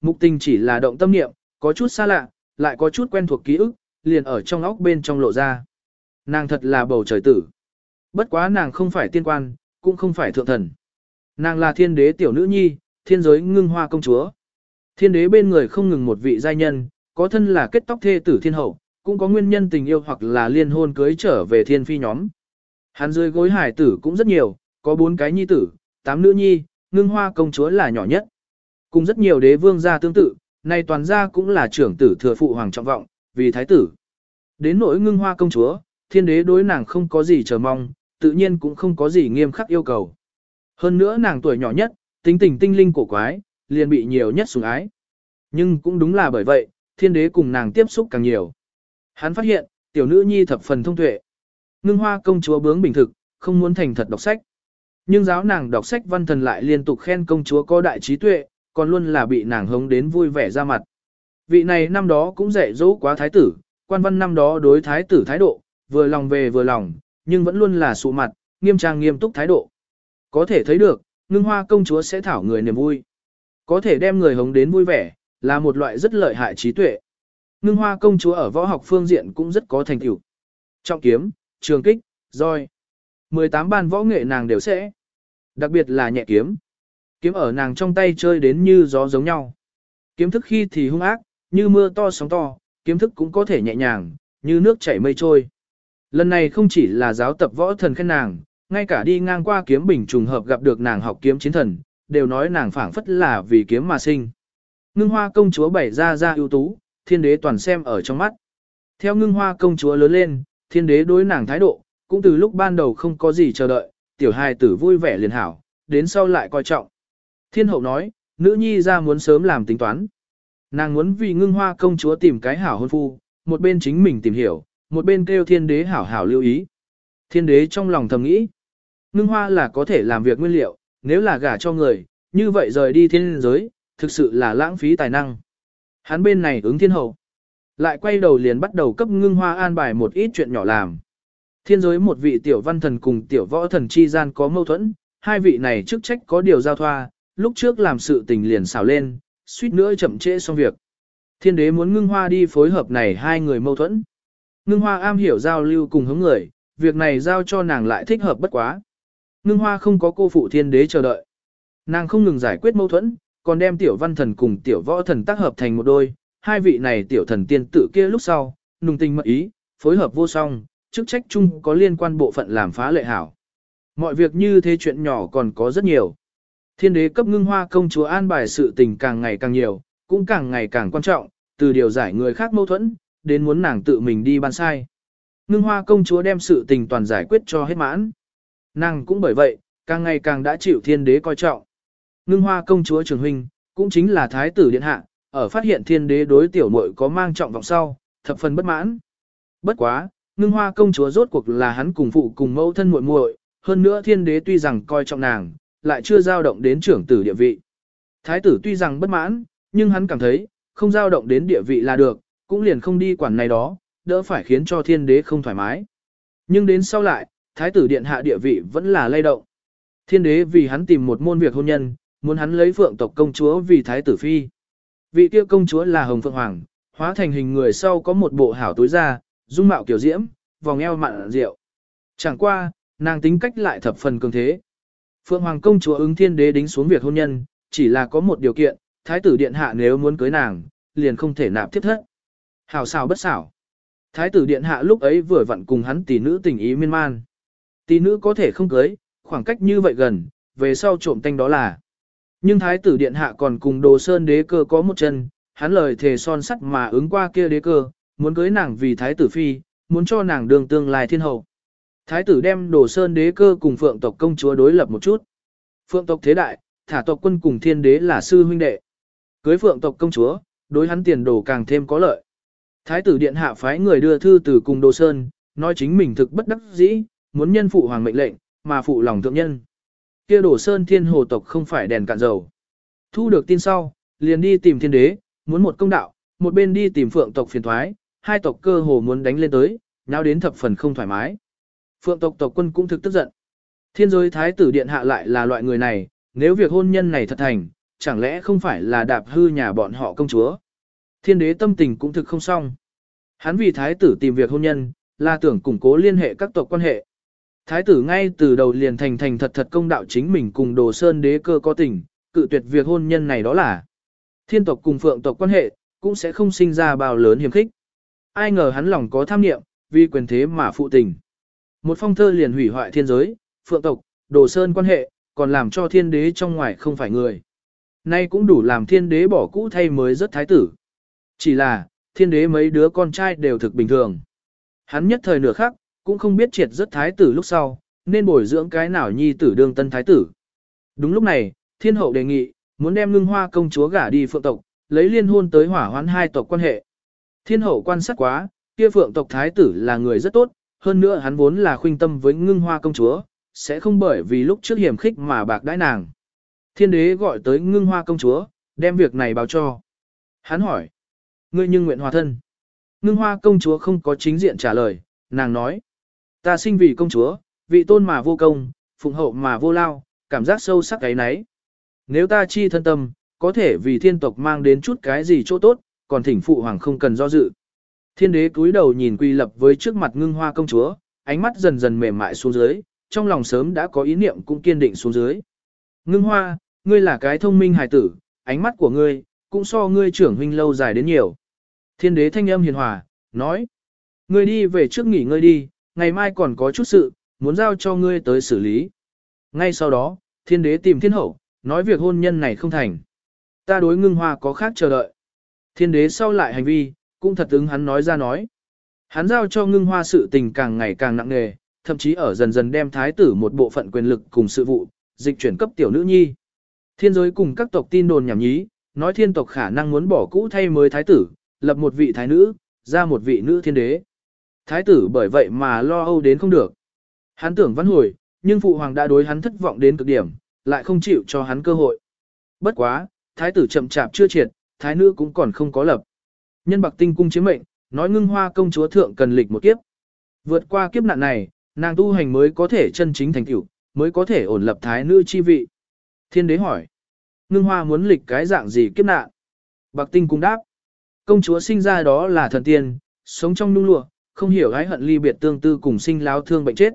Mục tình chỉ là động tâm niệm, có chút xa lạ, lại có chút quen thuộc ký ức, liền ở trong óc bên trong lộ ra. Nàng thật là bầu trời tử. Bất quá nàng không phải tiên quan, cũng không phải thượng thần. Nàng là thiên đế tiểu nữ nhi, thiên giới ngưng hoa công chúa. Thiên đế bên người không ngừng một vị giai nhân, có thân là kết tóc thê tử thiên hậu, cũng có nguyên nhân tình yêu hoặc là liên hôn cưới trở về thiên phi nhóm. Hắn dưới gối hải tử cũng rất nhiều, có bốn cái nhi tử, tám nữ nhi, ngưng hoa công chúa là nhỏ nhất. Cùng rất nhiều đế vương gia tương tự, nay toàn gia cũng là trưởng tử thừa phụ hoàng trọng vọng, vì thái tử. Đến nỗi ngưng hoa công chúa, thiên đế đối nàng không có gì chờ mong, tự nhiên cũng không có gì nghiêm khắc yêu cầu. Hơn nữa nàng tuổi nhỏ nhất, tính tình tinh linh cổ quái, liền bị nhiều nhất sủng ái. Nhưng cũng đúng là bởi vậy, thiên đế cùng nàng tiếp xúc càng nhiều. Hắn phát hiện, tiểu nữ nhi thập phần thông tuệ. Ngưng hoa công chúa bướng bình thực, không muốn thành thật đọc sách. Nhưng giáo nàng đọc sách văn thần lại liên tục khen công chúa có đại trí tuệ, còn luôn là bị nàng hống đến vui vẻ ra mặt. Vị này năm đó cũng dạy dỗ quá thái tử, quan văn năm đó đối thái tử thái độ, vừa lòng về vừa lòng, nhưng vẫn luôn là sụ mặt, nghiêm trang nghiêm túc thái độ. Có thể thấy được, ngưng hoa công chúa sẽ thảo người niềm vui. Có thể đem người hống đến vui vẻ, là một loại rất lợi hại trí tuệ. Ngưng hoa công chúa ở võ học phương diện cũng rất có thành tựu. Trọng kiếm, trường kích, roi. 18 ban võ nghệ nàng đều sẽ. Đặc biệt là nhẹ kiếm. Kiếm ở nàng trong tay chơi đến như gió giống nhau. Kiếm thức khi thì hung ác, như mưa to sóng to, kiếm thức cũng có thể nhẹ nhàng, như nước chảy mây trôi. Lần này không chỉ là giáo tập võ thần khen nàng, ngay cả đi ngang qua kiếm bình trùng hợp gặp được nàng học kiếm chiến thần, đều nói nàng phảng phất là vì kiếm mà sinh. Ngưng hoa công chúa bảy ra ra ưu tú, thiên đế toàn xem ở trong mắt. Theo ngưng hoa công chúa lớn lên, thiên đế đối nàng thái độ, cũng từ lúc ban đầu không có gì chờ đợi, tiểu hài tử vui vẻ liền hảo, đến sau lại coi trọng. Thiên hậu nói, nữ nhi ra muốn sớm làm tính toán. Nàng muốn vì ngưng hoa công chúa tìm cái hảo hôn phu, một bên chính mình tìm hiểu, một bên kêu thiên đế hảo hảo lưu ý. Thiên đế trong lòng thầm nghĩ, ngưng hoa là có thể làm việc nguyên liệu, nếu là gả cho người, như vậy rời đi thiên giới, thực sự là lãng phí tài năng. Hắn bên này ứng thiên hậu, lại quay đầu liền bắt đầu cấp ngưng hoa an bài một ít chuyện nhỏ làm. Thiên giới một vị tiểu văn thần cùng tiểu võ thần chi gian có mâu thuẫn, hai vị này chức trách có điều giao thoa, lúc trước làm sự tình liền xào lên, suýt nữa chậm trễ xong việc. Thiên đế muốn ngưng hoa đi phối hợp này hai người mâu thuẫn. Ngưng hoa am hiểu giao lưu cùng hướng người, việc này giao cho nàng lại thích hợp bất quá. Ngưng hoa không có cô phụ thiên đế chờ đợi. Nàng không ngừng giải quyết mâu thuẫn, còn đem tiểu văn thần cùng tiểu võ thần tác hợp thành một đôi. Hai vị này tiểu thần tiên Tử kia lúc sau, nùng tình mật ý, phối hợp vô song, chức trách chung có liên quan bộ phận làm phá lệ hảo. Mọi việc như thế chuyện nhỏ còn có rất nhiều. Thiên đế cấp ngưng hoa công chúa an bài sự tình càng ngày càng nhiều, cũng càng ngày càng quan trọng, từ điều giải người khác mâu thuẫn, đến muốn nàng tự mình đi ban sai. Ngưng hoa công chúa đem sự tình toàn giải quyết cho hết mãn. Nàng cũng bởi vậy, càng ngày càng đã chịu thiên đế coi trọng. Ngưng hoa công chúa trường huynh, cũng chính là thái tử điện hạ, ở phát hiện thiên đế đối tiểu muội có mang trọng vọng sau, thập phần bất mãn. Bất quá, ngưng hoa công chúa rốt cuộc là hắn cùng phụ cùng mẫu thân muội muội, hơn nữa thiên đế tuy rằng coi trọng nàng, lại chưa giao động đến trưởng tử địa vị. Thái tử tuy rằng bất mãn, nhưng hắn cảm thấy, không giao động đến địa vị là được, cũng liền không đi quản này đó, đỡ phải khiến cho thiên đế không thoải mái. Nhưng đến sau lại, thái tử điện hạ địa vị vẫn là lay động. Thiên đế vì hắn tìm một môn việc hôn nhân, muốn hắn lấy phượng tộc công chúa vì thái tử phi. Vị kia công chúa là Hồng Phượng Hoàng, hóa thành hình người sau có một bộ hảo tối da, dung mạo kiểu diễm, vòng eo mặn rượu. Chẳng qua, nàng tính cách lại thập phần cường thế. Phượng Hoàng công chúa ứng thiên đế đính xuống việc hôn nhân, chỉ là có một điều kiện, thái tử điện hạ nếu muốn cưới nàng, liền không thể nạp tiếp thất. Hảo xảo bất xảo. Thái tử điện hạ lúc ấy vừa vặn cùng hắn tỷ nữ tình ý miên man. Tỷ nữ có thể không cưới, khoảng cách như vậy gần, về sau trộm tanh đó là. Nhưng thái tử điện hạ còn cùng đồ sơn đế cơ có một chân, hắn lời thề son sắt mà ứng qua kia đế cơ, muốn cưới nàng vì thái tử phi, muốn cho nàng đường tương lai thiên hậu. Thái tử đem đồ sơn đế cơ cùng phượng tộc công chúa đối lập một chút. Phượng tộc thế đại, thả tộc quân cùng thiên đế là sư huynh đệ. Cưới phượng tộc công chúa, đối hắn tiền đồ càng thêm có lợi. Thái tử điện hạ phái người đưa thư từ cùng đồ sơn, nói chính mình thực bất đắc dĩ, muốn nhân phụ hoàng mệnh lệnh, mà phụ lòng thượng nhân. Kia đồ sơn thiên hồ tộc không phải đèn cạn dầu. Thu được tin sau, liền đi tìm thiên đế, muốn một công đạo, một bên đi tìm phượng tộc phiền thoái, hai tộc cơ hồ muốn đánh lên tới, nhau đến thập phần không thoải mái. Phượng tộc tộc quân cũng thực tức giận. Thiên giới thái tử điện hạ lại là loại người này, nếu việc hôn nhân này thật thành, chẳng lẽ không phải là đạp hư nhà bọn họ công chúa. Thiên đế tâm tình cũng thực không xong. Hắn vì thái tử tìm việc hôn nhân, là tưởng củng cố liên hệ các tộc quan hệ. Thái tử ngay từ đầu liền thành thành thật thật công đạo chính mình cùng đồ sơn đế cơ có tình, cự tuyệt việc hôn nhân này đó là thiên tộc cùng phượng tộc quan hệ, cũng sẽ không sinh ra bao lớn hiểm khích. Ai ngờ hắn lòng có tham niệm, vì quyền thế mà phụ tình. Một phong thơ liền hủy hoại thiên giới, phượng tộc, đồ sơn quan hệ, còn làm cho thiên đế trong ngoài không phải người. Nay cũng đủ làm thiên đế bỏ cũ thay mới rất thái tử. Chỉ là, thiên đế mấy đứa con trai đều thực bình thường. Hắn nhất thời nửa khác, cũng không biết triệt rất thái tử lúc sau, nên bồi dưỡng cái nào nhi tử đương tân thái tử. Đúng lúc này, thiên hậu đề nghị, muốn đem ngưng hoa công chúa gả đi phượng tộc, lấy liên hôn tới hỏa hoán hai tộc quan hệ. Thiên hậu quan sát quá, kia phượng tộc thái tử là người rất tốt, hơn nữa hắn vốn là khuynh tâm với ngưng hoa công chúa, sẽ không bởi vì lúc trước hiểm khích mà bạc đãi nàng. Thiên đế gọi tới ngưng hoa công chúa, đem việc này báo cho. Hắn hỏi, ngươi nhưng nguyện hòa thân. Ngưng hoa công chúa không có chính diện trả lời, nàng nói, ta sinh vì công chúa, vị tôn mà vô công, phụng hậu mà vô lao, cảm giác sâu sắc cái nấy. Nếu ta chi thân tâm, có thể vì thiên tộc mang đến chút cái gì chỗ tốt, còn thỉnh phụ hoàng không cần do dự. Thiên đế cúi đầu nhìn quy lập với trước mặt ngưng hoa công chúa, ánh mắt dần dần mềm mại xuống dưới, trong lòng sớm đã có ý niệm cũng kiên định xuống dưới. Ngưng hoa, ngươi là cái thông minh hài tử, ánh mắt của ngươi, cũng so ngươi trưởng huynh lâu dài đến nhiều. Thiên đế thanh âm hiền hòa, nói. Ngươi đi về trước nghỉ ngơi đi, ngày mai còn có chút sự, muốn giao cho ngươi tới xử lý. Ngay sau đó, thiên đế tìm thiên hậu, nói việc hôn nhân này không thành. Ta đối ngưng hoa có khác chờ đợi. Thiên đế sau lại hành vi, cũng thật ứng hắn nói ra nói. Hắn giao cho ngưng hoa sự tình càng ngày càng nặng nề, thậm chí ở dần dần đem thái tử một bộ phận quyền lực cùng sự vụ, dịch chuyển cấp tiểu nữ nhi. Thiên giới cùng các tộc tin đồn nhảm nhí, nói thiên tộc khả năng muốn bỏ cũ thay mới thái tử, lập một vị thái nữ, ra một vị nữ thiên đế. Thái tử bởi vậy mà lo âu đến không được. Hắn tưởng văn hồi, nhưng phụ hoàng đã đối hắn thất vọng đến cực điểm, lại không chịu cho hắn cơ hội. Bất quá, thái tử chậm chạp chưa triệt, thái nữ cũng còn không có lập. Nhân bạc tinh cung chiếm mệnh, nói ngưng hoa công chúa thượng cần lịch một kiếp. Vượt qua kiếp nạn này, nàng tu hành mới có thể chân chính thành tựu, mới có thể ổn lập thái nữ chi vị. Thiên đế hỏi, ngưng hoa muốn lịch cái dạng gì kiếp nạn? Bạc tinh cung đáp, công chúa sinh ra đó là thần tiên, sống trong nung lụa, không hiểu ái hận ly biệt tương tư cùng sinh láo thương bệnh chết.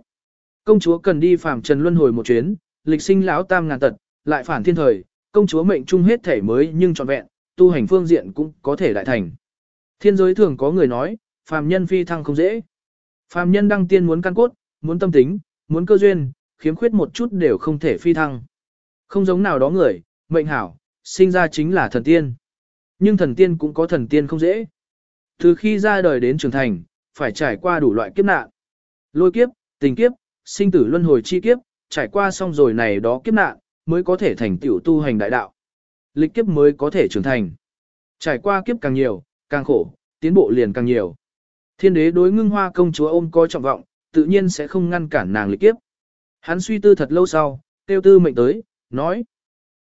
Công chúa cần đi phàm trần luân hồi một chuyến, lịch sinh lão tam ngàn tật, lại phản thiên thời, công chúa mệnh trung hết thể mới nhưng trọn vẹn, tu hành phương diện cũng có thể đại thành. Thiên giới thường có người nói, phàm nhân phi thăng không dễ. Phàm nhân đăng tiên muốn căn cốt, muốn tâm tính, muốn cơ duyên, khiếm khuyết một chút đều không thể phi thăng. Không giống nào đó người, mệnh hảo, sinh ra chính là thần tiên. Nhưng thần tiên cũng có thần tiên không dễ. Từ khi ra đời đến trưởng thành, phải trải qua đủ loại kiếp nạn. Lôi kiếp, tình kiếp, sinh tử luân hồi chi kiếp, trải qua xong rồi này đó kiếp nạn, mới có thể thành tiểu tu hành đại đạo. Lịch kiếp mới có thể trưởng thành. Trải qua kiếp càng nhiều, càng khổ, tiến bộ liền càng nhiều. Thiên đế đối ngưng hoa công chúa ôm coi trọng vọng, tự nhiên sẽ không ngăn cản nàng lịch kiếp. Hắn suy tư thật lâu sau, tiêu tư mệnh tới, nói.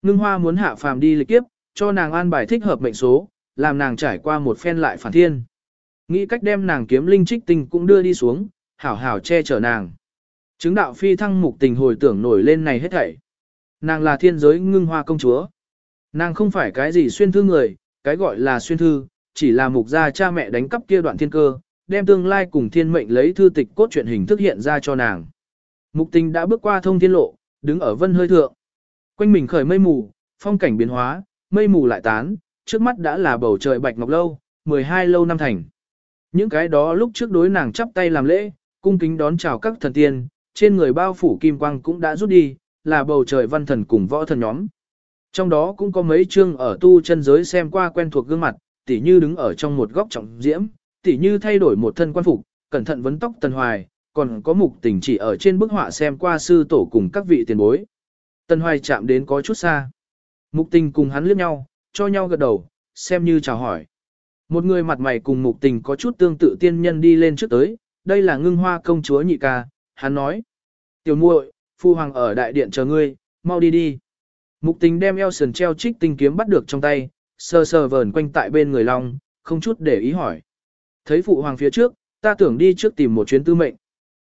Ngưng hoa muốn hạ phàm đi lịch kiếp, cho nàng an bài thích hợp mệnh số, làm nàng trải qua một phen lại phản thiên. Nghĩ cách đem nàng kiếm linh trích tình cũng đưa đi xuống, hảo hảo che chở nàng. Chứng đạo phi thăng mục tình hồi tưởng nổi lên này hết thảy. Nàng là thiên giới ngưng hoa công chúa. Nàng không phải cái gì xuyên thư người, cái gọi là xuyên thư, chỉ là mục gia cha mẹ đánh cắp kia đoạn thiên cơ, đem tương lai cùng thiên mệnh lấy thư tịch cốt truyện hình thức hiện ra cho nàng. Mục tình đã bước qua thông thiên lộ, đứng ở vân hơi thượng. Quanh mình khởi mây mù, phong cảnh biến hóa, mây mù lại tán, trước mắt đã là bầu trời bạch ngọc lâu, 12 lâu năm thành. Những cái đó lúc trước đối nàng chắp tay làm lễ, cung kính đón chào các thần tiên, trên người bao phủ kim quang cũng đã rút đi, là bầu trời văn thần cùng võ thần nhóm. Trong đó cũng có mấy chương ở tu chân giới xem qua quen thuộc gương mặt, tỉ như đứng ở trong một góc trọng diễm, tỉ như thay đổi một thân quan phục, cẩn thận vấn tóc tần hoài, còn có mục tình chỉ ở trên bức họa xem qua sư tổ cùng các vị tiền bối. Tần hoài chạm đến có chút xa. Mục tình cùng hắn liếc nhau, cho nhau gật đầu, xem như chào hỏi. Một người mặt mày cùng mục tình có chút tương tự tiên nhân đi lên trước tới, đây là ngưng hoa công chúa nhị ca, hắn nói. Tiểu muội, phu hoàng ở đại điện chờ ngươi, mau đi đi. Mục tình đem eo sườn treo trích tinh kiếm bắt được trong tay, sờ sờ vờn quanh tại bên người long, không chút để ý hỏi. Thấy phụ hoàng phía trước, ta tưởng đi trước tìm một chuyến tư mệnh.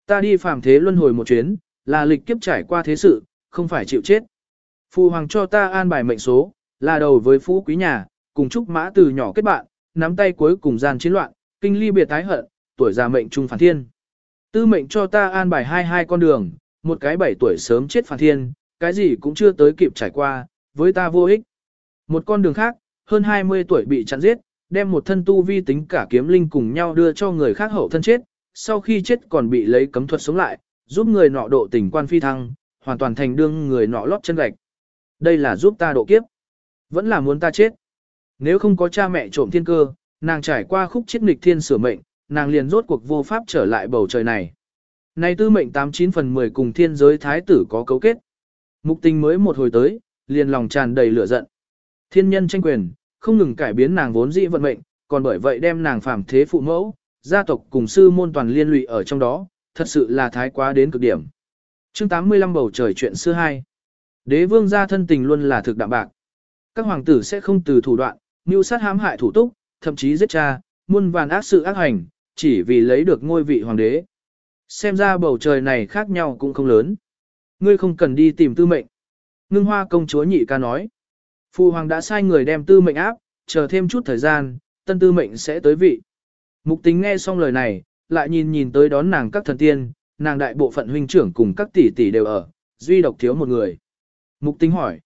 Ta đi phàm thế luân hồi một chuyến, là lịch kiếp trải qua thế sự, không phải chịu chết. Phụ hoàng cho ta an bài mệnh số, là đầu với phú quý nhà, cùng Trúc Mã từ nhỏ kết bạn, nắm tay cuối cùng gian chiến loạn, kinh ly biệt tái hận, tuổi già mệnh trung phản thiên. Tư mệnh cho ta an bài hai hai con đường, một cái bảy tuổi sớm chết phản thiên, cái gì cũng chưa tới kịp trải qua, với ta vô ích. Một con đường khác, hơn 20 tuổi bị chặn giết, đem một thân tu vi tính cả kiếm linh cùng nhau đưa cho người khác hậu thân chết, sau khi chết còn bị lấy cấm thuật sống lại, giúp người nọ độ tình quan phi thăng, hoàn toàn thành đương người nọ lót chân gạch. Đây là giúp ta độ kiếp. Vẫn là muốn ta chết. Nếu không có cha mẹ trộm thiên cơ, nàng trải qua khúc chết nghịch thiên sửa mệnh, nàng liền rốt cuộc vô pháp trở lại bầu trời này. Này tư mệnh 89 phần 10 cùng thiên giới thái tử có cấu kết. Mục tình mới một hồi tới, liền lòng tràn đầy lửa giận. Thiên nhân tranh quyền, không ngừng cải biến nàng vốn dĩ vận mệnh, còn bởi vậy đem nàng phàm thế phụ mẫu, gia tộc cùng sư môn toàn liên lụy ở trong đó, thật sự là thái quá đến cực điểm. chương 85 bầu trời chuyện xưa hai. Đế vương gia thân tình luôn là thực đạm bạc. Các hoàng tử sẽ không từ thủ đoạn, mưu sát hãm hại thủ túc, thậm chí giết cha, muôn vàn ác sự ác hành, chỉ vì lấy được ngôi vị hoàng đế. Xem ra bầu trời này khác nhau cũng không lớn. Ngươi không cần đi tìm tư mệnh. Ngưng hoa công chúa nhị ca nói. Phu hoàng đã sai người đem tư mệnh áp, chờ thêm chút thời gian, tân tư mệnh sẽ tới vị. Mục tính nghe xong lời này, lại nhìn nhìn tới đón nàng các thần tiên, nàng đại bộ phận huynh trưởng cùng các tỷ tỷ đều ở, duy độc thiếu một người. Mục tính hỏi.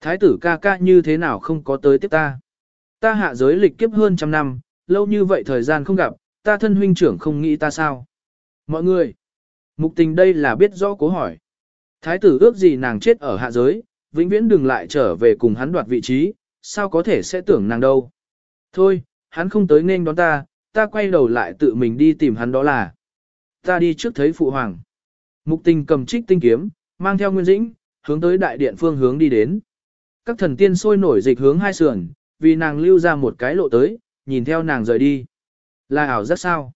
Thái tử ca ca như thế nào không có tới tiếp ta? Ta hạ giới lịch kiếp hơn trăm năm, lâu như vậy thời gian không gặp, ta thân huynh trưởng không nghĩ ta sao? Mọi người, mục tình đây là biết rõ cố hỏi. Thái tử ước gì nàng chết ở hạ giới, vĩnh viễn đừng lại trở về cùng hắn đoạt vị trí, sao có thể sẽ tưởng nàng đâu. Thôi, hắn không tới nên đón ta, ta quay đầu lại tự mình đi tìm hắn đó là. Ta đi trước thấy phụ hoàng. Mục tình cầm trích tinh kiếm, mang theo nguyên dĩnh, hướng tới đại điện phương hướng đi đến. Các thần tiên sôi nổi dịch hướng hai sườn, vì nàng lưu ra một cái lộ tới, nhìn theo nàng rời đi. Là ảo rất sao?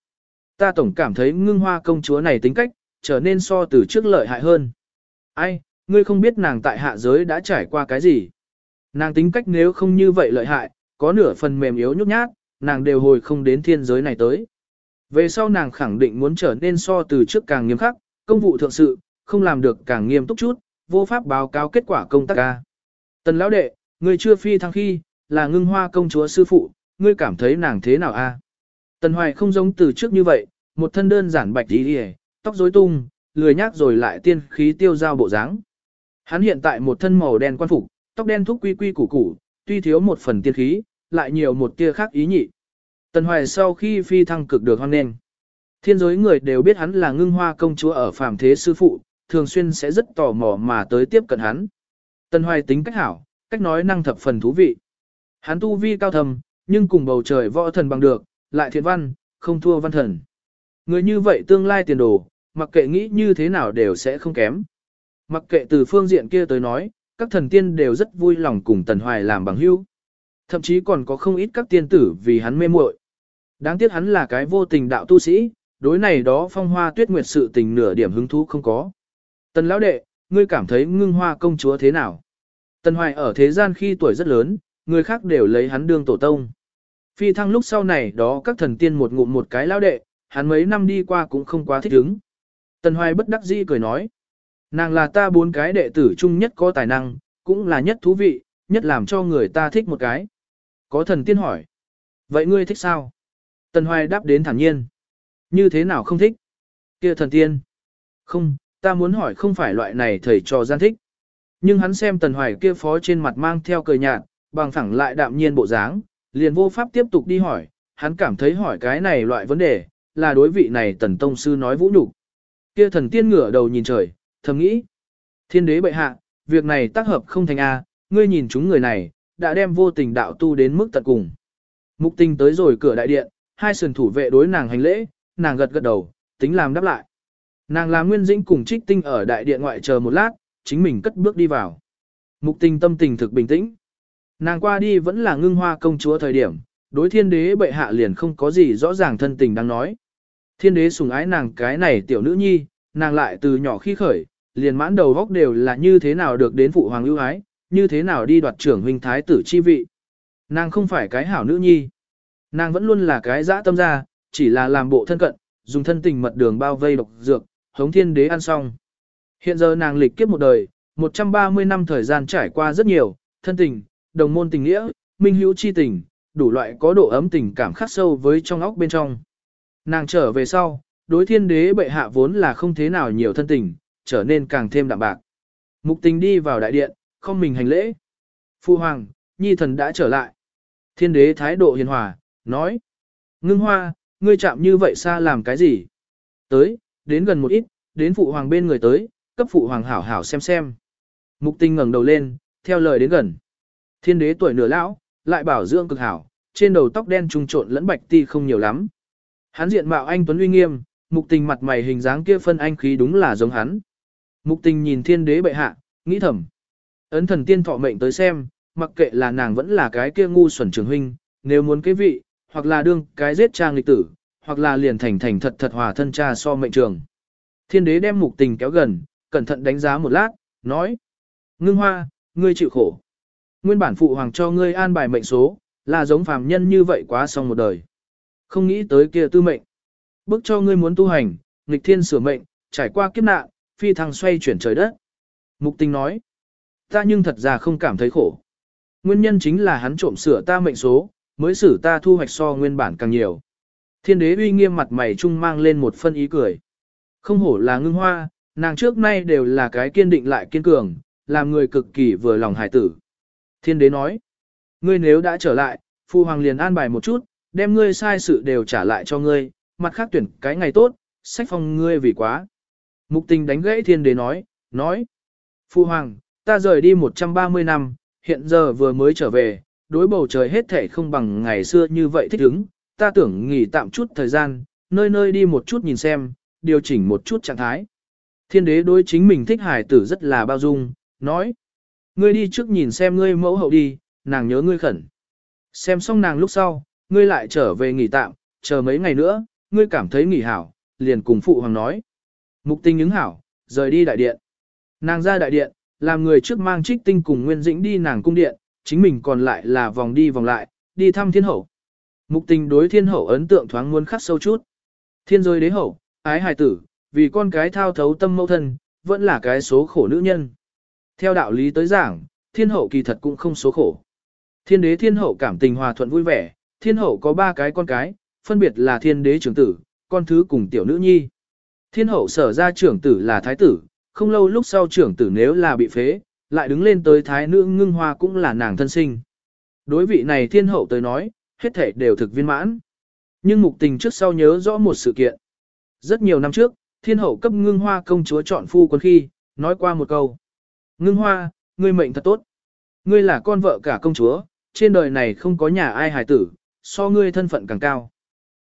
Ta tổng cảm thấy ngưng hoa công chúa này tính cách, trở nên so từ trước lợi hại hơn. Ai, ngươi không biết nàng tại hạ giới đã trải qua cái gì. Nàng tính cách nếu không như vậy lợi hại, có nửa phần mềm yếu nhút nhát, nàng đều hồi không đến thiên giới này tới. Về sau nàng khẳng định muốn trở nên so từ trước càng nghiêm khắc, công vụ thượng sự, không làm được càng nghiêm túc chút, vô pháp báo cáo kết quả công tác ca. Tần lão đệ, ngươi chưa phi thăng khi, là ngưng hoa công chúa sư phụ, ngươi cảm thấy nàng thế nào a? Tần Hoài không giống từ trước như vậy, một thân đơn giản bạch đi đi tóc rối tung, lười nhác rồi lại tiên khí tiêu giao bộ dáng. Hắn hiện tại một thân màu đen quan phục, tóc đen thúc quy quy củ củ, tuy thiếu một phần tiên khí, lại nhiều một tia khác ý nhị. Tần Hoài sau khi phi thăng cực được hoan nghênh. Thiên giới người đều biết hắn là ngưng hoa công chúa ở phàm thế sư phụ, thường xuyên sẽ rất tò mò mà tới tiếp cận hắn. Tần Hoài tính cách hảo, cách nói năng thập phần thú vị. Hắn tu vi cao thầm, nhưng cùng bầu trời võ thần bằng được, lại thiện văn, không thua văn thần. Người như vậy tương lai tiền đồ, mặc kệ nghĩ như thế nào đều sẽ không kém. Mặc kệ từ phương diện kia tới nói, các thần tiên đều rất vui lòng cùng Tần Hoài làm bằng hữu. Thậm chí còn có không ít các tiên tử vì hắn mê muội. Đáng tiếc hắn là cái vô tình đạo tu sĩ, đối này đó phong hoa tuyết nguyệt sự tình nửa điểm hứng thú không có. Tần lão đệ, ngươi cảm thấy ngưng hoa công chúa thế nào? Tần Hoài ở thế gian khi tuổi rất lớn, người khác đều lấy hắn đương tổ tông. Phi thăng lúc sau này đó các thần tiên một ngụm một cái lão đệ, hắn mấy năm đi qua cũng không quá thích ứng. Tần Hoài bất đắc dĩ cười nói. Nàng là ta bốn cái đệ tử chung nhất có tài năng, cũng là nhất thú vị, nhất làm cho người ta thích một cái. Có thần tiên hỏi. Vậy ngươi thích sao? Tần Hoài đáp đến thản nhiên. Như thế nào không thích? kia thần tiên. Không, ta muốn hỏi không phải loại này thầy trò gian thích. Nhưng hắn xem Tần Hoài kia phó trên mặt mang theo cười nhạt, bằng phẳng lại đạm nhiên bộ dáng, liền vô pháp tiếp tục đi hỏi, hắn cảm thấy hỏi cái này loại vấn đề, là đối vị này Tần Tông Sư nói vũ nhục Kia thần tiên ngửa đầu nhìn trời, thầm nghĩ. Thiên đế bệ hạ, việc này tác hợp không thành A, ngươi nhìn chúng người này, đã đem vô tình đạo tu đến mức tận cùng. Mục tình tới rồi cửa đại điện, hai sườn thủ vệ đối nàng hành lễ, nàng gật gật đầu, tính làm đáp lại. Nàng làm nguyên dĩnh cùng trích tinh ở đại điện ngoại chờ một lát, chính mình cất bước đi vào. Mục tình tâm tình thực bình tĩnh. Nàng qua đi vẫn là ngưng hoa công chúa thời điểm, đối thiên đế bệ hạ liền không có gì rõ ràng thân tình đang nói. Thiên đế sùng ái nàng cái này tiểu nữ nhi, nàng lại từ nhỏ khi khởi, liền mãn đầu góc đều là như thế nào được đến phụ hoàng ưu ái, như thế nào đi đoạt trưởng huynh thái tử chi vị. Nàng không phải cái hảo nữ nhi. Nàng vẫn luôn là cái dã tâm gia, chỉ là làm bộ thân cận, dùng thân tình mật đường bao vây độc dược, hống thiên đế ăn xong. Hiện giờ nàng lịch kiếp một đời, 130 năm thời gian trải qua rất nhiều, thân tình, đồng môn tình nghĩa, minh hữu chi tình, đủ loại có độ ấm tình cảm khắc sâu với trong óc bên trong. Nàng trở về sau, đối thiên đế bệ hạ vốn là không thế nào nhiều thân tình, trở nên càng thêm đạm bạc. Mục tình đi vào đại điện, không mình hành lễ. Phu hoàng, nhi thần đã trở lại. Thiên đế thái độ hiền hòa, nói. Ngưng hoa, ngươi chạm như vậy xa làm cái gì? Tới, đến gần một ít, đến phụ hoàng bên người tới, cấp phụ hoàng hảo hảo xem xem. Mục tình ngẩng đầu lên, theo lời đến gần. Thiên đế tuổi nửa lão, lại bảo dưỡng cực hảo, trên đầu tóc đen trung trộn lẫn bạch ti không nhiều lắm. Hắn diện mạo anh tuấn uy nghiêm, mục tình mặt mày hình dáng kia phân anh khí đúng là giống hắn. Mục tình nhìn thiên đế bệ hạ, nghĩ thầm. Ấn thần tiên thọ mệnh tới xem, mặc kệ là nàng vẫn là cái kia ngu xuẩn trường huynh, nếu muốn cái vị, hoặc là đương cái giết trang lịch tử, hoặc là liền thành thành thật thật hòa thân cha so mệnh trường. Thiên đế đem mục tình kéo gần, cẩn thận đánh giá một lát, nói. Ngưng hoa, ngươi chịu khổ. Nguyên bản phụ hoàng cho ngươi an bài mệnh số, là giống phàm nhân như vậy quá xong một đời. Không nghĩ tới kia tư mệnh. Bước cho ngươi muốn tu hành, nghịch thiên sửa mệnh, trải qua kiếp nạn, phi thăng xoay chuyển trời đất. Mục tình nói. Ta nhưng thật ra không cảm thấy khổ. Nguyên nhân chính là hắn trộm sửa ta mệnh số, mới xử ta thu hoạch so nguyên bản càng nhiều. Thiên đế uy nghiêm mặt mày trung mang lên một phân ý cười. Không hổ là ngưng hoa, nàng trước nay đều là cái kiên định lại kiên cường, làm người cực kỳ vừa lòng hài tử. Thiên đế nói, ngươi nếu đã trở lại, phu hoàng liền an bài một chút, đem ngươi sai sự đều trả lại cho ngươi, mặt khác tuyển cái ngày tốt, sách phong ngươi vì quá. Mục tình đánh gãy thiên đế nói, nói, phu hoàng, ta rời đi 130 năm, hiện giờ vừa mới trở về, đối bầu trời hết thể không bằng ngày xưa như vậy thích ứng, ta tưởng nghỉ tạm chút thời gian, nơi nơi đi một chút nhìn xem, điều chỉnh một chút trạng thái. Thiên đế đối chính mình thích hải tử rất là bao dung, nói. Ngươi đi trước nhìn xem ngươi mẫu hậu đi, nàng nhớ ngươi khẩn. Xem xong nàng lúc sau, ngươi lại trở về nghỉ tạm, chờ mấy ngày nữa, ngươi cảm thấy nghỉ hảo, liền cùng phụ hoàng nói. Mục tinh ứng hảo, rời đi đại điện. Nàng ra đại điện, làm người trước mang trích tinh cùng Nguyên Dĩnh đi nàng cung điện, chính mình còn lại là vòng đi vòng lại, đi thăm thiên hậu. Mục tình đối thiên hậu ấn tượng thoáng muốn khắc sâu chút. Thiên rơi đế hậu, ái hài tử, vì con cái thao thấu tâm mẫu thân, vẫn là cái số khổ nữ nhân. Theo đạo lý tới giảng, thiên hậu kỳ thật cũng không số khổ. Thiên đế thiên hậu cảm tình hòa thuận vui vẻ, thiên hậu có ba cái con cái, phân biệt là thiên đế trưởng tử, con thứ cùng tiểu nữ nhi. Thiên hậu sở ra trưởng tử là thái tử, không lâu lúc sau trưởng tử nếu là bị phế, lại đứng lên tới thái nữ ngưng hoa cũng là nàng thân sinh. Đối vị này thiên hậu tới nói, hết thể đều thực viên mãn. Nhưng mục tình trước sau nhớ rõ một sự kiện. Rất nhiều năm trước, thiên hậu cấp ngưng hoa công chúa chọn phu quân khi, nói qua một câu. Ngưng hoa, ngươi mệnh thật tốt. Ngươi là con vợ cả công chúa, trên đời này không có nhà ai hài tử, so ngươi thân phận càng cao.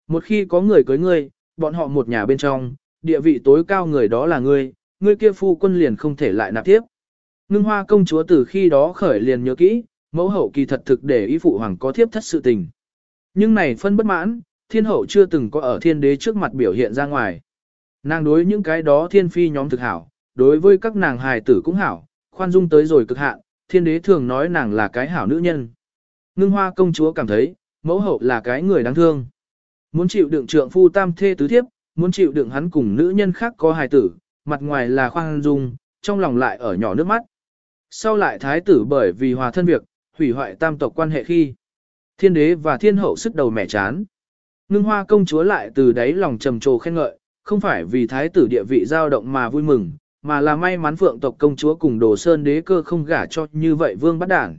Một khi có người cưới ngươi, bọn họ một nhà bên trong, địa vị tối cao người đó là ngươi, ngươi kia phu quân liền không thể lại nạp tiếp. Ngưng hoa công chúa từ khi đó khởi liền nhớ kỹ, mẫu hậu kỳ thật thực để ý phụ hoàng có thiếp thất sự tình. Nhưng này phân bất mãn, thiên hậu chưa từng có ở thiên đế trước mặt biểu hiện ra ngoài. Nàng đối những cái đó thiên phi nhóm thực hảo, đối với các nàng hài tử cũng hảo, khoan dung tới rồi cực hạn, thiên đế thường nói nàng là cái hảo nữ nhân. Ngưng hoa công chúa cảm thấy, mẫu hậu là cái người đáng thương. Muốn chịu đựng trượng phu tam thê tứ thiếp, muốn chịu đựng hắn cùng nữ nhân khác có hài tử, mặt ngoài là khoan dung, trong lòng lại ở nhỏ nước mắt. Sau lại thái tử bởi vì hòa thân việc, hủy hoại tam tộc quan hệ khi. Thiên đế và thiên hậu sức đầu mẻ chán. Ngưng hoa công chúa lại từ đáy lòng trầm trồ khen ngợi, không phải vì thái tử địa vị dao động mà vui mừng, mà là may mắn phượng tộc công chúa cùng đồ sơn đế cơ không gả cho như vậy vương bắt đảng.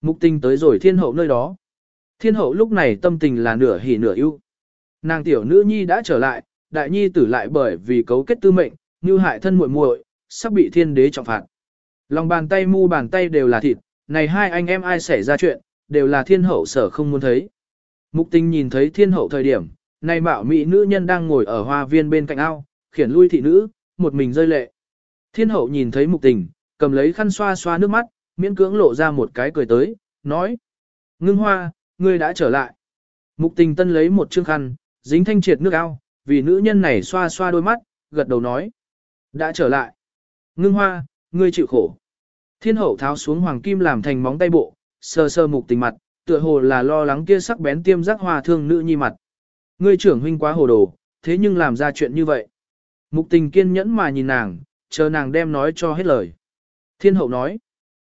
Mục tinh tới rồi thiên hậu nơi đó. Thiên hậu lúc này tâm tình là nửa hỉ nửa ưu. Nàng tiểu nữ nhi đã trở lại, đại nhi tử lại bởi vì cấu kết tư mệnh, như hại thân muội muội, sắp bị thiên đế trọng phạt. Lòng bàn tay mu bàn tay đều là thịt, này hai anh em ai xảy ra chuyện, đều là thiên hậu sở không muốn thấy. Mục tinh nhìn thấy thiên hậu thời điểm, này mạo mỹ nữ nhân đang ngồi ở hoa viên bên cạnh ao, khiển lui thị nữ, một mình rơi lệ. Thiên hậu nhìn thấy mục tình, cầm lấy khăn xoa xoa nước mắt, miễn cưỡng lộ ra một cái cười tới, nói. Ngưng hoa, ngươi đã trở lại. Mục tình tân lấy một chương khăn, dính thanh triệt nước ao, vì nữ nhân này xoa xoa đôi mắt, gật đầu nói. Đã trở lại. Ngưng hoa, ngươi chịu khổ. Thiên hậu tháo xuống hoàng kim làm thành móng tay bộ, sơ sơ mục tình mặt, tựa hồ là lo lắng kia sắc bén tiêm giác hoa thương nữ nhi mặt. Ngươi trưởng huynh quá hồ đồ, thế nhưng làm ra chuyện như vậy. Mục tình kiên nhẫn mà nhìn nàng, chờ nàng đem nói cho hết lời. Thiên hậu nói.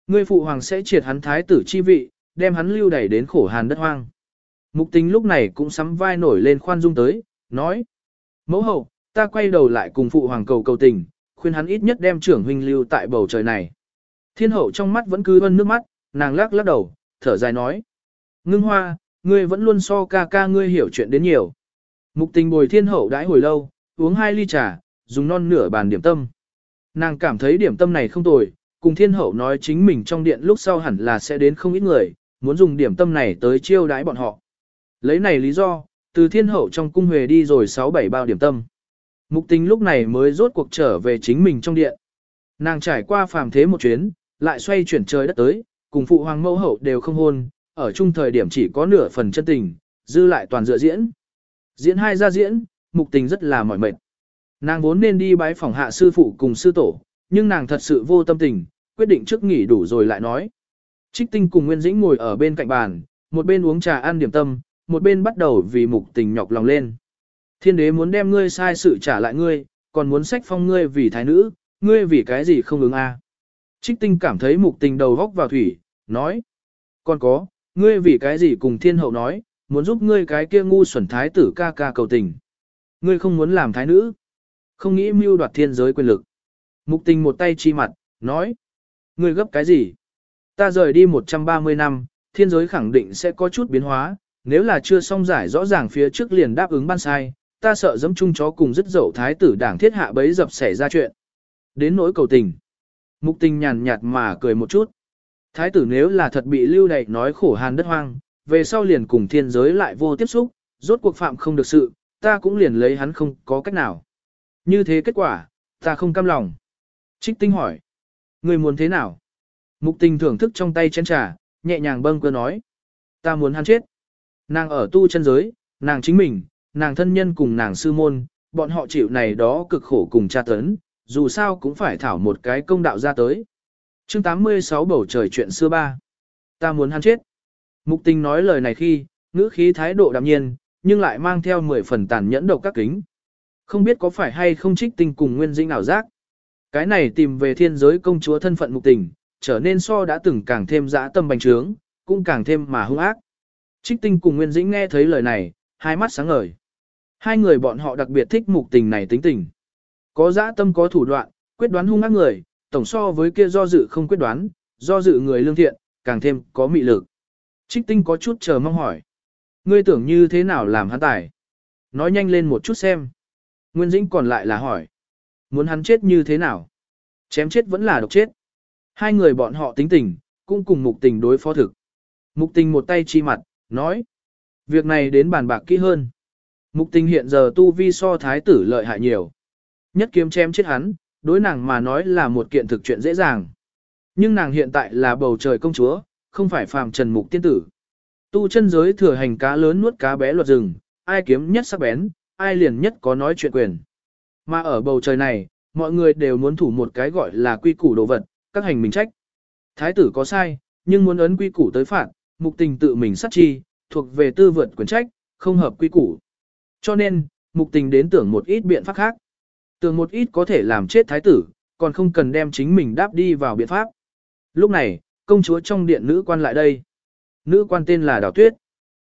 Ngươi phụ hoàng sẽ triệt hắn thái tử chi vị, đem hắn lưu đẩy đến khổ hàn đất hoang. Mục tình lúc này cũng sắm vai nổi lên khoan dung tới, nói. Mẫu hậu, ta quay đầu lại cùng phụ hoàng cầu cầu tình, khuyên hắn ít nhất đem trưởng huynh lưu tại bầu trời này. Thiên hậu trong mắt vẫn cứ ân nước mắt, nàng lắc lắc đầu, thở dài nói. Ngưng hoa, ngươi vẫn luôn so ca ca ngươi hiểu chuyện đến nhiều. Mục tình bồi thiên hậu đãi hồi lâu, uống hai ly trà, dùng non nửa bàn điểm tâm. Nàng cảm thấy điểm tâm này không tồi, cùng thiên hậu nói chính mình trong điện lúc sau hẳn là sẽ đến không ít người, muốn dùng điểm tâm này tới chiêu đãi bọn họ. Lấy này lý do, từ thiên hậu trong cung huề đi rồi 6-7 bao điểm tâm. Mục tình lúc này mới rốt cuộc trở về chính mình trong điện. Nàng trải qua phàm thế một chuyến, lại xoay chuyển trời đất tới, cùng phụ hoàng mẫu hậu đều không hôn, ở chung thời điểm chỉ có nửa phần chân tình, dư lại toàn dựa diễn. Diễn hai ra diễn, mục tình rất là mỏi mệt. Nàng vốn nên đi bái phòng hạ sư phụ cùng sư tổ, nhưng nàng thật sự vô tâm tình, quyết định trước nghỉ đủ rồi lại nói. Trích tinh cùng Nguyên Dĩnh ngồi ở bên cạnh bàn, một bên uống trà ăn điểm tâm, một bên bắt đầu vì mục tình nhọc lòng lên. Thiên đế muốn đem ngươi sai sự trả lại ngươi, còn muốn sách phong ngươi vì thái nữ, ngươi vì cái gì không ứng a? Trích tinh cảm thấy mục tình đầu góc vào thủy, nói. Còn có, ngươi vì cái gì cùng thiên hậu nói, muốn giúp ngươi cái kia ngu xuẩn thái tử ca ca cầu tình. Ngươi không muốn làm thái nữ, không nghĩ mưu đoạt thiên giới quyền lực. Mục tình một tay chi mặt, nói. Ngươi gấp cái gì? Ta rời đi 130 năm, thiên giới khẳng định sẽ có chút biến hóa, nếu là chưa xong giải rõ ràng phía trước liền đáp ứng ban sai, ta sợ dẫm chung chó cùng dứt dậu thái tử đảng thiết hạ bấy dập xảy ra chuyện. Đến nỗi cầu tình. Mục tình nhàn nhạt mà cười một chút. Thái tử nếu là thật bị lưu đày nói khổ hàn đất hoang, về sau liền cùng thiên giới lại vô tiếp xúc, rốt cuộc phạm không được sự, ta cũng liền lấy hắn không có cách nào. Như thế kết quả, ta không cam lòng. Trích tinh hỏi. Người muốn thế nào? Mục tình thưởng thức trong tay chén trà, nhẹ nhàng bâng cơ nói. Ta muốn hắn chết. Nàng ở tu chân giới, nàng chính mình, nàng thân nhân cùng nàng sư môn, bọn họ chịu này đó cực khổ cùng tra tấn, dù sao cũng phải thảo một cái công đạo ra tới. chương 86 bầu trời chuyện xưa ba. Ta muốn hắn chết. Mục tình nói lời này khi, ngữ khí thái độ đạm nhiên, nhưng lại mang theo 10 phần tàn nhẫn độc các kính. Không biết có phải hay không trích tinh cùng nguyên dĩnh ảo giác. Cái này tìm về thiên giới công chúa thân phận mục tình, trở nên so đã từng càng thêm dã tâm bành trướng, cũng càng thêm mà hung ác. Trích tinh cùng Nguyên Dĩnh nghe thấy lời này, hai mắt sáng ngời. Hai người bọn họ đặc biệt thích mục tình này tính tình. Có dã tâm có thủ đoạn, quyết đoán hung ác người, tổng so với kia do dự không quyết đoán, do dự người lương thiện, càng thêm có mị lực. Trích tinh có chút chờ mong hỏi. Ngươi tưởng như thế nào làm hắn tài? Nói nhanh lên một chút xem. Nguyên Dĩnh còn lại là hỏi. Muốn hắn chết như thế nào? Chém chết vẫn là độc chết. Hai người bọn họ tính tình, cũng cùng mục tình đối phó thực. Mục tình một tay chi mặt, nói. Việc này đến bàn bạc kỹ hơn. Mục tình hiện giờ tu vi so thái tử lợi hại nhiều. Nhất kiếm chém chết hắn, đối nàng mà nói là một kiện thực chuyện dễ dàng. Nhưng nàng hiện tại là bầu trời công chúa, không phải phàm trần mục tiên tử. Tu chân giới thừa hành cá lớn nuốt cá bé luật rừng, ai kiếm nhất sắc bén, ai liền nhất có nói chuyện quyền. Mà ở bầu trời này, mọi người đều muốn thủ một cái gọi là quy củ đồ vật, các hành mình trách. Thái tử có sai, nhưng muốn ấn quy củ tới phạt, mục tình tự mình sát chi, thuộc về tư vượt quyền trách, không hợp quy củ. Cho nên, mục tình đến tưởng một ít biện pháp khác. Tưởng một ít có thể làm chết thái tử, còn không cần đem chính mình đáp đi vào biện pháp. Lúc này, công chúa trong điện nữ quan lại đây. Nữ quan tên là Đào Tuyết.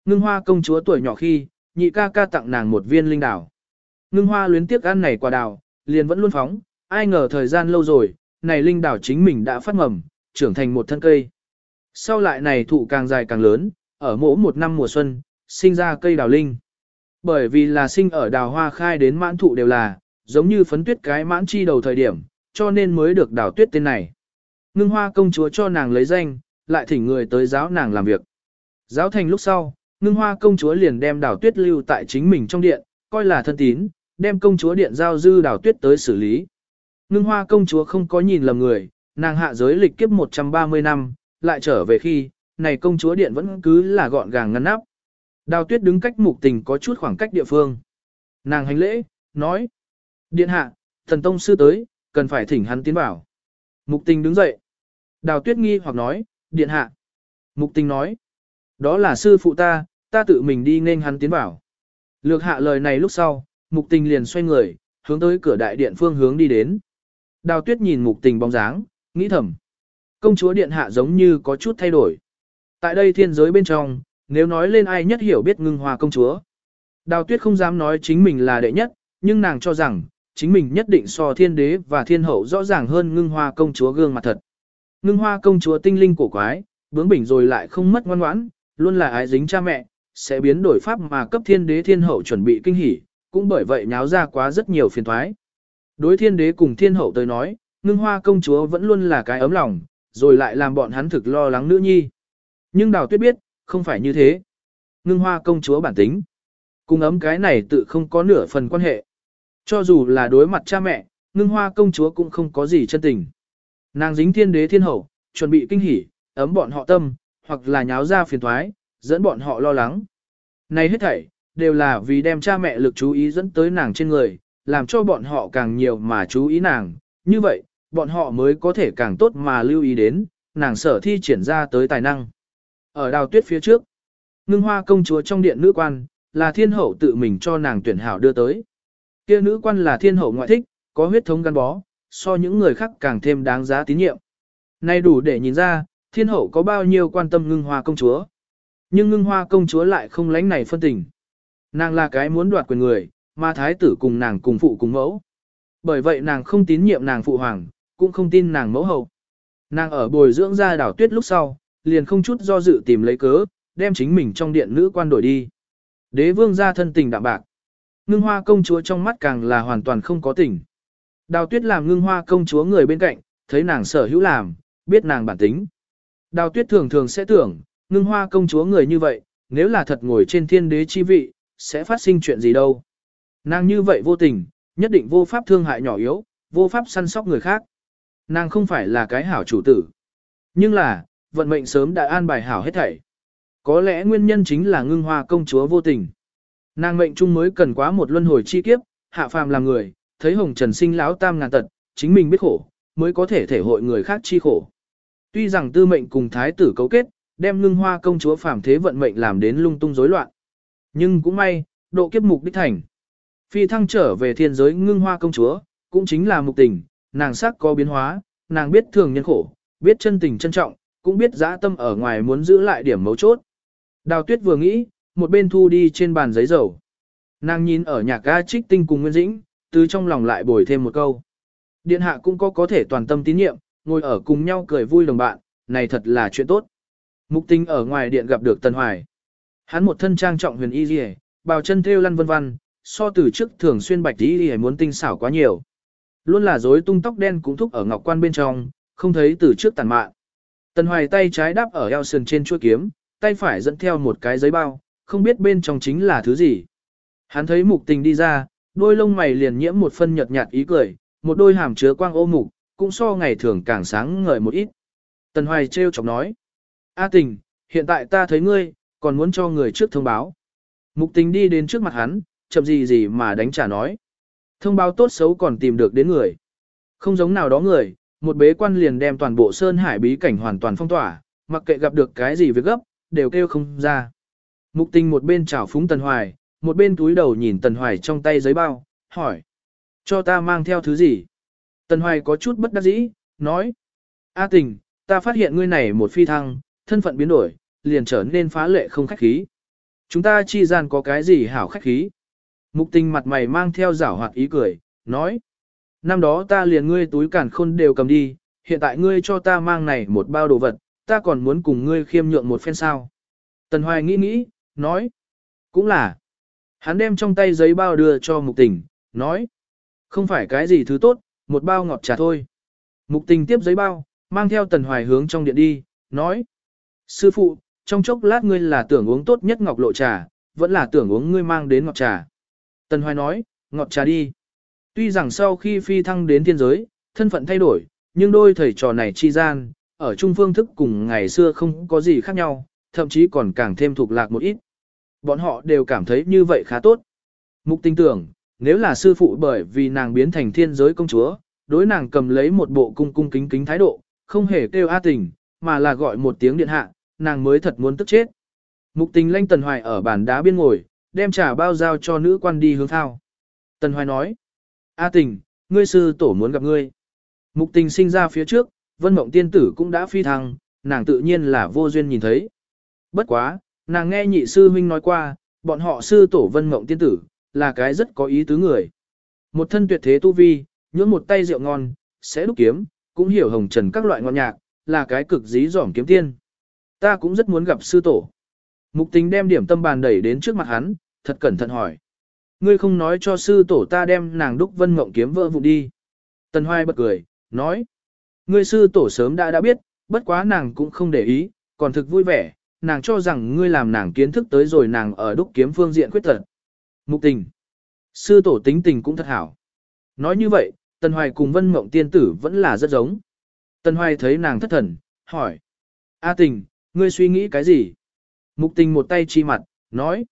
Ngưng hoa công chúa tuổi nhỏ khi, nhị ca ca tặng nàng một viên linh đào. Ngưng hoa luyến tiếc ăn này quả đào, liền vẫn luôn phóng, ai ngờ thời gian lâu rồi, này linh đảo chính mình đã phát mầm, trưởng thành một thân cây. Sau lại này thụ càng dài càng lớn, ở mỗi một năm mùa xuân, sinh ra cây đào linh. Bởi vì là sinh ở đào hoa khai đến mãn thụ đều là, giống như phấn tuyết cái mãn chi đầu thời điểm, cho nên mới được đào tuyết tên này. Ngưng hoa công chúa cho nàng lấy danh, lại thỉnh người tới giáo nàng làm việc. Giáo thành lúc sau, ngưng hoa công chúa liền đem đào tuyết lưu tại chính mình trong điện, coi là thân tín, đem công chúa điện giao dư đào tuyết tới xử lý. Ngưng hoa công chúa không có nhìn lầm người, nàng hạ giới lịch kiếp 130 năm, lại trở về khi, này công chúa điện vẫn cứ là gọn gàng ngăn nắp. Đào tuyết đứng cách mục tình có chút khoảng cách địa phương. Nàng hành lễ, nói. Điện hạ, thần tông sư tới, cần phải thỉnh hắn tiến vào. Mục tình đứng dậy. Đào tuyết nghi hoặc nói, điện hạ. Mục tình nói. Đó là sư phụ ta, ta tự mình đi nên hắn tiến vào. Lược hạ lời này lúc sau, mục tình liền xoay người, hướng tới cửa đại điện phương hướng đi đến. Đào tuyết nhìn mục tình bóng dáng, nghĩ thầm. Công chúa điện hạ giống như có chút thay đổi. Tại đây thiên giới bên trong, nếu nói lên ai nhất hiểu biết ngưng hoa công chúa. Đào tuyết không dám nói chính mình là đệ nhất, nhưng nàng cho rằng, chính mình nhất định so thiên đế và thiên hậu rõ ràng hơn ngưng hoa công chúa gương mặt thật. Ngưng hoa công chúa tinh linh cổ quái, bướng bỉnh rồi lại không mất ngoan ngoãn, luôn là ái dính cha mẹ, sẽ biến đổi pháp mà cấp thiên đế thiên hậu chuẩn bị kinh hỉ, cũng bởi vậy nháo ra quá rất nhiều phiền thoái. Đối thiên đế cùng thiên hậu tới nói, ngưng hoa công chúa vẫn luôn là cái ấm lòng, rồi lại làm bọn hắn thực lo lắng nữ nhi. Nhưng đào tuyết biết, không phải như thế. Ngưng hoa công chúa bản tính. Cùng ấm cái này tự không có nửa phần quan hệ. Cho dù là đối mặt cha mẹ, ngưng hoa công chúa cũng không có gì chân tình. Nàng dính thiên đế thiên hậu, chuẩn bị kinh hỉ, ấm bọn họ tâm, hoặc là nháo ra phiền thoái, dẫn bọn họ lo lắng. Này hết thảy, đều là vì đem cha mẹ lực chú ý dẫn tới nàng trên người, làm cho bọn họ càng nhiều mà chú ý nàng. Như vậy, bọn họ mới có thể càng tốt mà lưu ý đến, nàng sở thi triển ra tới tài năng. Ở đào tuyết phía trước, ngưng hoa công chúa trong điện nữ quan, là thiên hậu tự mình cho nàng tuyển hảo đưa tới. Kia nữ quan là thiên hậu ngoại thích, có huyết thống gắn bó, so những người khác càng thêm đáng giá tín nhiệm. Nay đủ để nhìn ra, thiên hậu có bao nhiêu quan tâm ngưng hoa công chúa. Nhưng ngưng hoa công chúa lại không lánh này phân tình. Nàng là cái muốn đoạt quyền người, mà thái tử cùng nàng cùng phụ cùng mẫu. Bởi vậy nàng không tín nhiệm nàng phụ hoàng, cũng không tin nàng mẫu hậu. Nàng ở bồi dưỡng ra đảo tuyết lúc sau, liền không chút do dự tìm lấy cớ, đem chính mình trong điện nữ quan đổi đi. Đế vương ra thân tình đạm bạc. Ngưng hoa công chúa trong mắt càng là hoàn toàn không có tình. Đào tuyết làm ngưng hoa công chúa người bên cạnh, thấy nàng sở hữu làm, biết nàng bản tính. Đào tuyết thường thường sẽ tưởng, ngưng hoa công chúa người như vậy, nếu là thật ngồi trên thiên đế chi vị, sẽ phát sinh chuyện gì đâu. Nàng như vậy vô tình, nhất định vô pháp thương hại nhỏ yếu, vô pháp săn sóc người khác. Nàng không phải là cái hảo chủ tử. Nhưng là, vận mệnh sớm đã an bài hảo hết thảy. Có lẽ nguyên nhân chính là ngưng hoa công chúa vô tình. Nàng mệnh trung mới cần quá một luân hồi chi kiếp, hạ phàm làm người, thấy hồng trần sinh lão tam ngàn tật, chính mình biết khổ, mới có thể thể hội người khác chi khổ. Tuy rằng tư mệnh cùng thái tử cấu kết, đem ngưng hoa công chúa phàm thế vận mệnh làm đến lung tung rối loạn. Nhưng cũng may, độ kiếp mục đích thành. Phi thăng trở về thiên giới ngưng hoa công chúa, cũng chính là mục tình, nàng sắc có biến hóa, nàng biết thường nhân khổ, biết chân tình trân trọng, cũng biết dã tâm ở ngoài muốn giữ lại điểm mấu chốt. Đào tuyết vừa nghĩ, một bên thu đi trên bàn giấy dầu. Nàng nhìn ở nhạc ga trích tinh cùng Nguyên Dĩnh, từ trong lòng lại bồi thêm một câu. Điện hạ cũng có có thể toàn tâm tín nhiệm, ngồi ở cùng nhau cười vui đồng bạn, này thật là chuyện tốt. Mục tinh ở ngoài điện gặp được Tần Hoài. Hắn một thân trang trọng huyền y dì bào chân thêu lăn vân vân, so từ trước thường xuyên bạch y dì muốn tinh xảo quá nhiều. Luôn là rối tung tóc đen cũng thúc ở ngọc quan bên trong, không thấy từ trước tàn mạn. Tần Hoài tay trái đáp ở eo sườn trên chuôi kiếm, tay phải dẫn theo một cái giấy bao, không biết bên trong chính là thứ gì. Hắn thấy mục tình đi ra, đôi lông mày liền nhiễm một phân nhợt nhạt ý cười, một đôi hàm chứa quang ô mục, cũng so ngày thường càng sáng ngời một ít. Tần Hoài trêu chọc nói, A tình, hiện tại ta thấy ngươi, còn muốn cho người trước thông báo. Mục tình đi đến trước mặt hắn, chậm gì gì mà đánh trả nói. Thông báo tốt xấu còn tìm được đến người. Không giống nào đó người, một bế quan liền đem toàn bộ Sơn Hải bí cảnh hoàn toàn phong tỏa, mặc kệ gặp được cái gì việc gấp, đều kêu không ra. Mục tình một bên chảo phúng Tần Hoài, một bên túi đầu nhìn Tần Hoài trong tay giấy bao, hỏi. Cho ta mang theo thứ gì? Tần Hoài có chút bất đắc dĩ, nói. A tình, ta phát hiện ngươi này một phi thăng, thân phận biến đổi, liền trở nên phá lệ không khách khí. Chúng ta chi gian có cái gì hảo khách khí? Mục tình mặt mày mang theo giảo hoạt ý cười, nói. Năm đó ta liền ngươi túi cản khôn đều cầm đi, hiện tại ngươi cho ta mang này một bao đồ vật, ta còn muốn cùng ngươi khiêm nhượng một phen sao. Tần Hoài nghĩ nghĩ, nói. Cũng là. Hắn đem trong tay giấy bao đưa cho mục tình, nói. Không phải cái gì thứ tốt, một bao ngọt trà thôi. Mục tình tiếp giấy bao, mang theo Tần Hoài hướng trong điện đi, nói. Sư phụ, trong chốc lát ngươi là tưởng uống tốt nhất ngọc lộ trà, vẫn là tưởng uống ngươi mang đến ngọt trà. Tần Hoài nói, ngọt trà đi. Tuy rằng sau khi phi thăng đến thiên giới, thân phận thay đổi, nhưng đôi thầy trò này chi gian, ở trung phương thức cùng ngày xưa không có gì khác nhau, thậm chí còn càng thêm thuộc lạc một ít. Bọn họ đều cảm thấy như vậy khá tốt. Mục tinh tưởng, nếu là sư phụ bởi vì nàng biến thành thiên giới công chúa, đối nàng cầm lấy một bộ cung cung kính kính thái độ, không hề kêu a tình, mà là gọi một tiếng điện hạ, nàng mới thật muốn tức chết. Mục tình lanh Tần Hoài ở bàn đá biên ngồi, đem trà bao giao cho nữ quan đi hướng thao. Tần Hoài nói, A tình, ngươi sư tổ muốn gặp ngươi. Mục tình sinh ra phía trước, vân mộng tiên tử cũng đã phi thăng, nàng tự nhiên là vô duyên nhìn thấy. Bất quá, nàng nghe nhị sư huynh nói qua, bọn họ sư tổ vân mộng tiên tử, là cái rất có ý tứ người. Một thân tuyệt thế tu vi, nhưỡng một tay rượu ngon, sẽ đúc kiếm, cũng hiểu hồng trần các loại ngọn nhạc, là cái cực dí dỏm kiếm tiên. Ta cũng rất muốn gặp sư tổ. Mục tình đem điểm tâm bàn đẩy đến trước mặt hắn, thật cẩn thận hỏi. Ngươi không nói cho sư tổ ta đem nàng đúc vân mộng kiếm vỡ vụ đi. Tần Hoài bật cười, nói. Ngươi sư tổ sớm đã đã biết, bất quá nàng cũng không để ý, còn thực vui vẻ, nàng cho rằng ngươi làm nàng kiến thức tới rồi nàng ở đúc kiếm phương diện khuyết tật. Mục tình. Sư tổ tính tình cũng thật hảo. Nói như vậy, Tần Hoài cùng Vân Mộng tiên tử vẫn là rất giống. Tần Hoài thấy nàng thất thần, hỏi. A tình, ngươi suy nghĩ cái gì? Mục tình một tay chi mặt, nói.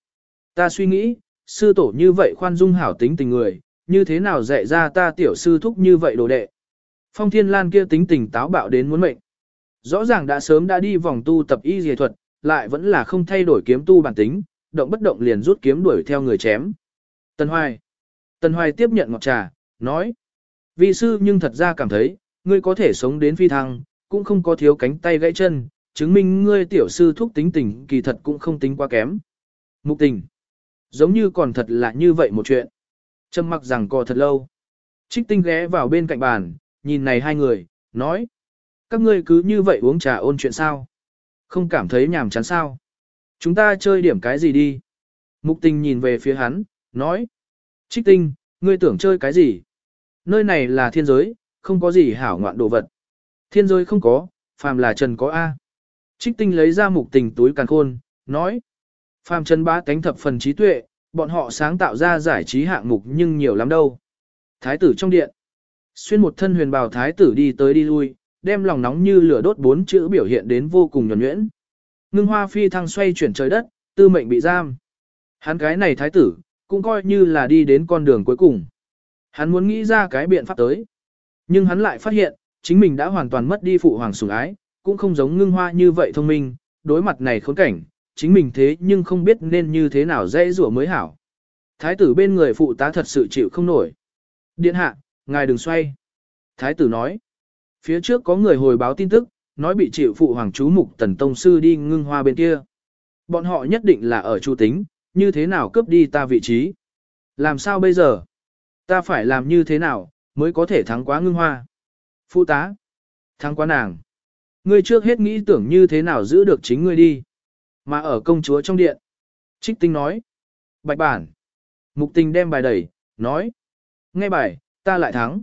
Ta suy nghĩ, sư tổ như vậy khoan dung hảo tính tình người, như thế nào dạy ra ta tiểu sư thúc như vậy đồ đệ. Phong Thiên Lan kia tính tình táo bạo đến muốn mệnh. Rõ ràng đã sớm đã đi vòng tu tập y dề thuật, lại vẫn là không thay đổi kiếm tu bản tính, động bất động liền rút kiếm đuổi theo người chém. Tần Hoài. Tần Hoài tiếp nhận ngọt trà, nói. Vì sư nhưng thật ra cảm thấy, ngươi có thể sống đến phi thăng, cũng không có thiếu cánh tay gãy chân, chứng minh ngươi tiểu sư thúc tính tình kỳ thật cũng không tính quá kém. Mục tình. Giống như còn thật là như vậy một chuyện. Trầm mặc rằng co thật lâu. Trích tinh ghé vào bên cạnh bàn, nhìn này hai người, nói. Các ngươi cứ như vậy uống trà ôn chuyện sao? Không cảm thấy nhàm chán sao? Chúng ta chơi điểm cái gì đi? Mục tình nhìn về phía hắn, nói. Trích tinh, ngươi tưởng chơi cái gì? Nơi này là thiên giới, không có gì hảo ngoạn đồ vật. Thiên giới không có, phàm là trần có A. Trích tinh lấy ra mục tình túi càng khôn, nói. Phàm trần bá tánh thập phần trí tuệ, bọn họ sáng tạo ra giải trí hạng mục nhưng nhiều lắm đâu. Thái tử trong điện. Xuyên một thân huyền bào thái tử đi tới đi lui, đem lòng nóng như lửa đốt bốn chữ biểu hiện đến vô cùng nhuẩn nhuyễn. Ngưng hoa phi thăng xoay chuyển trời đất, tư mệnh bị giam. Hắn cái này thái tử, cũng coi như là đi đến con đường cuối cùng. Hắn muốn nghĩ ra cái biện pháp tới. Nhưng hắn lại phát hiện, chính mình đã hoàn toàn mất đi phụ hoàng sủng ái, cũng không giống ngưng hoa như vậy thông minh, đối mặt này khốn cảnh, chính mình thế nhưng không biết nên như thế nào dễ rủa mới hảo. Thái tử bên người phụ tá thật sự chịu không nổi. Điện hạ, ngài đừng xoay. Thái tử nói. Phía trước có người hồi báo tin tức, nói bị chịu phụ hoàng chú mục tần tông sư đi ngưng hoa bên kia. Bọn họ nhất định là ở chu tính, như thế nào cướp đi ta vị trí. Làm sao bây giờ? Ta phải làm như thế nào, mới có thể thắng quá ngưng hoa? Phụ tá. Thắng quá nàng. Ngươi trước hết nghĩ tưởng như thế nào giữ được chính ngươi đi. Mà ở công chúa trong điện. Trích tinh nói. Bạch bản. Mục tình đem bài đẩy, nói. Nghe bài, ta lại thắng.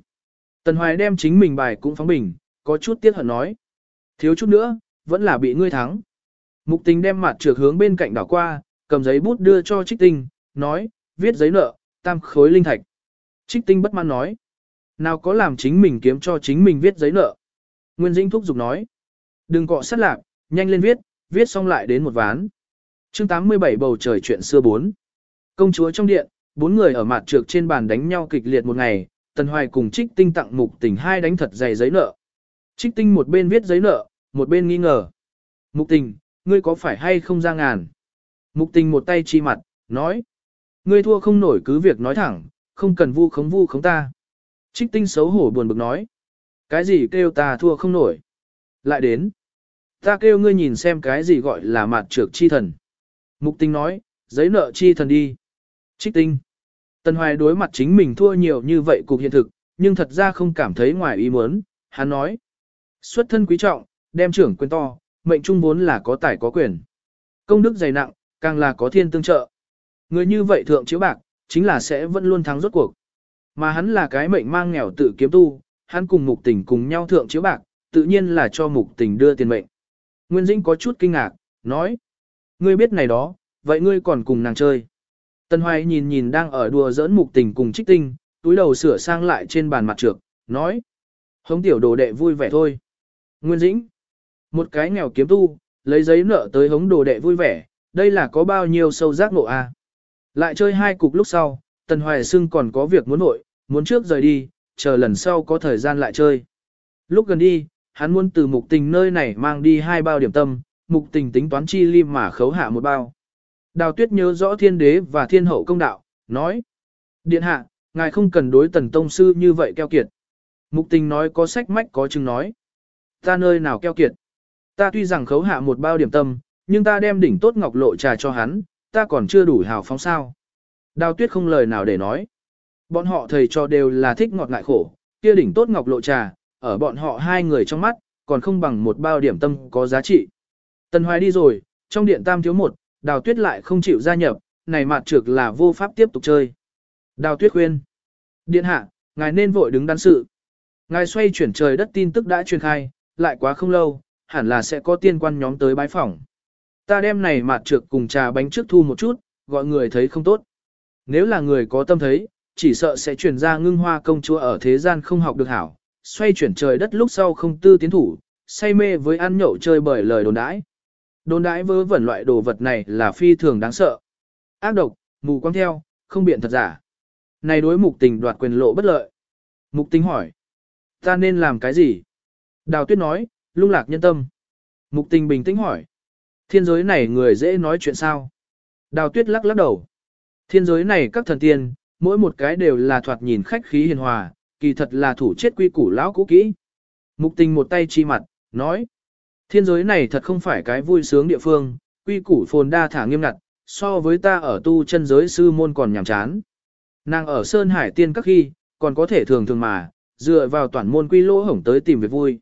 Tần Hoài đem chính mình bài cũng phóng bình, có chút tiếc hận nói. Thiếu chút nữa, vẫn là bị ngươi thắng. Mục tình đem mặt trược hướng bên cạnh đảo qua, cầm giấy bút đưa cho trích tinh, nói, viết giấy nợ, tam khối linh thạch. Trích tinh bất mãn nói. Nào có làm chính mình kiếm cho chính mình viết giấy nợ. Nguyên Dĩnh thúc giục nói. Đừng cọ sát lạc, nhanh lên viết, viết xong lại đến một ván. chương 87 bầu trời chuyện xưa 4. Công chúa trong điện, bốn người ở mặt trược trên bàn đánh nhau kịch liệt một ngày, Tần Hoài cùng Trích Tinh tặng mục tình hai đánh thật dày giấy nợ. Trích Tinh một bên viết giấy nợ, một bên nghi ngờ. Mục tình, ngươi có phải hay không ra ngàn? Mục tình một tay chi mặt, nói. Ngươi thua không nổi cứ việc nói thẳng, không cần vu khống vu khống ta. Trích Tinh xấu hổ buồn bực nói. Cái gì kêu ta thua không nổi? Lại đến. Ta kêu ngươi nhìn xem cái gì gọi là mạt trược chi thần. Mục Tinh nói, giấy nợ chi thần đi. Trích tinh. Tần Hoài đối mặt chính mình thua nhiều như vậy cục hiện thực, nhưng thật ra không cảm thấy ngoài ý muốn. Hắn nói, xuất thân quý trọng, đem trưởng quyền to, mệnh trung vốn là có tài có quyền. Công đức dày nặng, càng là có thiên tương trợ. Người như vậy thượng chiếu bạc, chính là sẽ vẫn luôn thắng rốt cuộc. Mà hắn là cái mệnh mang nghèo tự kiếm tu, hắn cùng mục tình cùng nhau thượng chiếu bạc, tự nhiên là cho mục tình đưa tiền mệnh. Nguyên Dĩnh có chút kinh ngạc, nói. Ngươi biết này đó, vậy ngươi còn cùng nàng chơi. Tân Hoài nhìn nhìn đang ở đùa giỡn mục tình cùng trích tinh, túi đầu sửa sang lại trên bàn mặt trược, nói. Hống tiểu đồ đệ vui vẻ thôi. Nguyên Dĩnh. Một cái nghèo kiếm tu, lấy giấy nợ tới hống đồ đệ vui vẻ, đây là có bao nhiêu sâu giác ngộ a à? Lại chơi hai cục lúc sau, Tần Hoài Sưng còn có việc muốn nội, muốn trước rời đi, chờ lần sau có thời gian lại chơi. Lúc gần đi, hắn muốn từ mục tình nơi này mang đi hai bao điểm tâm, mục tình tính toán chi lim mà khấu hạ một bao. Đào tuyết nhớ rõ thiên đế và thiên hậu công đạo, nói. Điện hạ, ngài không cần đối tần tông sư như vậy keo kiệt. Mục tình nói có sách mách có chứng nói. Ta nơi nào keo kiệt. Ta tuy rằng khấu hạ một bao điểm tâm, nhưng ta đem đỉnh tốt ngọc lộ trà cho hắn, ta còn chưa đủ hào phóng sao. Đào tuyết không lời nào để nói. Bọn họ thầy cho đều là thích ngọt ngại khổ, kia đỉnh tốt ngọc lộ trà, ở bọn họ hai người trong mắt, còn không bằng một bao điểm tâm có giá trị. Tần Hoài đi rồi, trong điện tam thiếu một, đào tuyết lại không chịu gia nhập, này mặt trược là vô pháp tiếp tục chơi. Đào tuyết khuyên. Điện hạ, ngài nên vội đứng đắn sự. Ngài xoay chuyển trời đất tin tức đã truyền khai, lại quá không lâu, hẳn là sẽ có tiên quan nhóm tới bái phỏng. Ta đem này mặt trược cùng trà bánh trước thu một chút, gọi người thấy không tốt. Nếu là người có tâm thấy, chỉ sợ sẽ truyền ra ngưng hoa công chúa ở thế gian không học được hảo, xoay chuyển trời đất lúc sau không tư tiến thủ, say mê với ăn nhậu chơi bởi lời đồn đãi. Đồn đãi vớ vẩn loại đồ vật này là phi thường đáng sợ. Ác độc, mù quang theo, không biện thật giả. Này đối mục tình đoạt quyền lộ bất lợi. Mục tình hỏi. Ta nên làm cái gì? Đào tuyết nói, lung lạc nhân tâm. Mục tình bình tĩnh hỏi. Thiên giới này người dễ nói chuyện sao? Đào tuyết lắc lắc đầu. Thiên giới này các thần tiên, mỗi một cái đều là thoạt nhìn khách khí hiền hòa, kỳ thật là thủ chết quy củ lão cũ kỹ. Mục tình một tay chi mặt, nói. Thiên giới này thật không phải cái vui sướng địa phương, quy củ phồn đa thả nghiêm ngặt, so với ta ở tu chân giới sư môn còn nhàm chán. Nàng ở Sơn Hải tiên các khi, còn có thể thường thường mà, dựa vào toàn môn quy lỗ hổng tới tìm việc vui.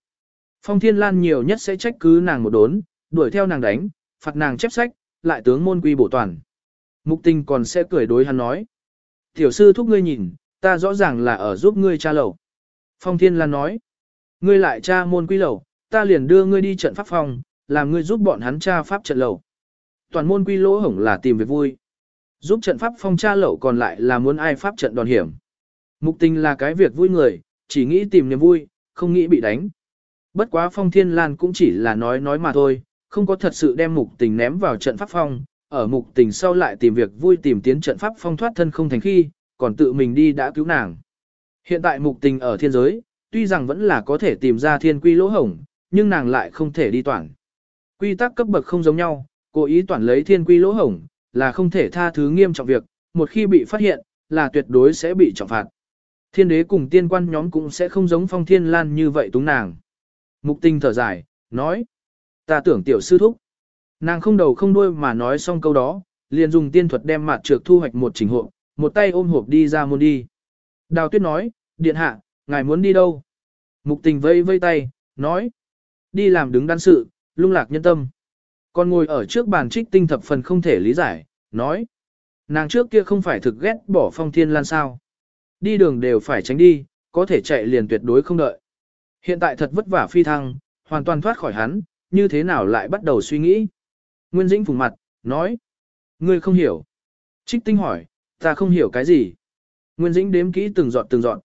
Phong Thiên Lan nhiều nhất sẽ trách cứ nàng một đốn, đuổi theo nàng đánh, phạt nàng chép sách, lại tướng môn quy bổ toàn. Mục tình còn sẽ cười đối hắn nói. Tiểu sư thúc ngươi nhìn, ta rõ ràng là ở giúp ngươi tra lầu. Phong Thiên Lan nói. Ngươi lại tra môn quy lầu, ta liền đưa ngươi đi trận pháp phòng, làm ngươi giúp bọn hắn tra pháp trận lầu. Toàn môn quy lỗ hổng là tìm việc vui. Giúp trận pháp phong tra lẩu còn lại là muốn ai pháp trận đòn hiểm. Mục tình là cái việc vui người, chỉ nghĩ tìm niềm vui, không nghĩ bị đánh. Bất quá phong thiên lan cũng chỉ là nói nói mà thôi, không có thật sự đem mục tình ném vào trận pháp phong, ở mục tình sau lại tìm việc vui tìm tiến trận pháp phong thoát thân không thành khi, còn tự mình đi đã cứu nàng. Hiện tại mục tình ở thiên giới, tuy rằng vẫn là có thể tìm ra thiên quy lỗ hổng, nhưng nàng lại không thể đi toàn. Quy tắc cấp bậc không giống nhau, cố ý toàn lấy thiên quy lỗ hổng, là không thể tha thứ nghiêm trọng việc, một khi bị phát hiện, là tuyệt đối sẽ bị trọng phạt. Thiên đế cùng tiên quan nhóm cũng sẽ không giống phong thiên lan như vậy túng nàng. Mục tinh thở dài, nói. Ta tưởng tiểu sư thúc. Nàng không đầu không đuôi mà nói xong câu đó, liền dùng tiên thuật đem mặt trược thu hoạch một trình hộ, một tay ôm hộp đi ra môn đi. Đào tuyết nói, điện hạ, ngài muốn đi đâu? Mục tình vây vây tay, nói. Đi làm đứng đan sự, lung lạc nhân tâm. Còn ngồi ở trước bàn trích tinh thập phần không thể lý giải, nói. Nàng trước kia không phải thực ghét bỏ phong thiên lan sao. Đi đường đều phải tránh đi, có thể chạy liền tuyệt đối không đợi. Hiện tại thật vất vả phi thăng, hoàn toàn thoát khỏi hắn, như thế nào lại bắt đầu suy nghĩ. Nguyên Dĩnh phùng mặt, nói. Ngươi không hiểu. Trích tinh hỏi, ta không hiểu cái gì. Nguyên Dĩnh đếm kỹ từng giọt từng giọt.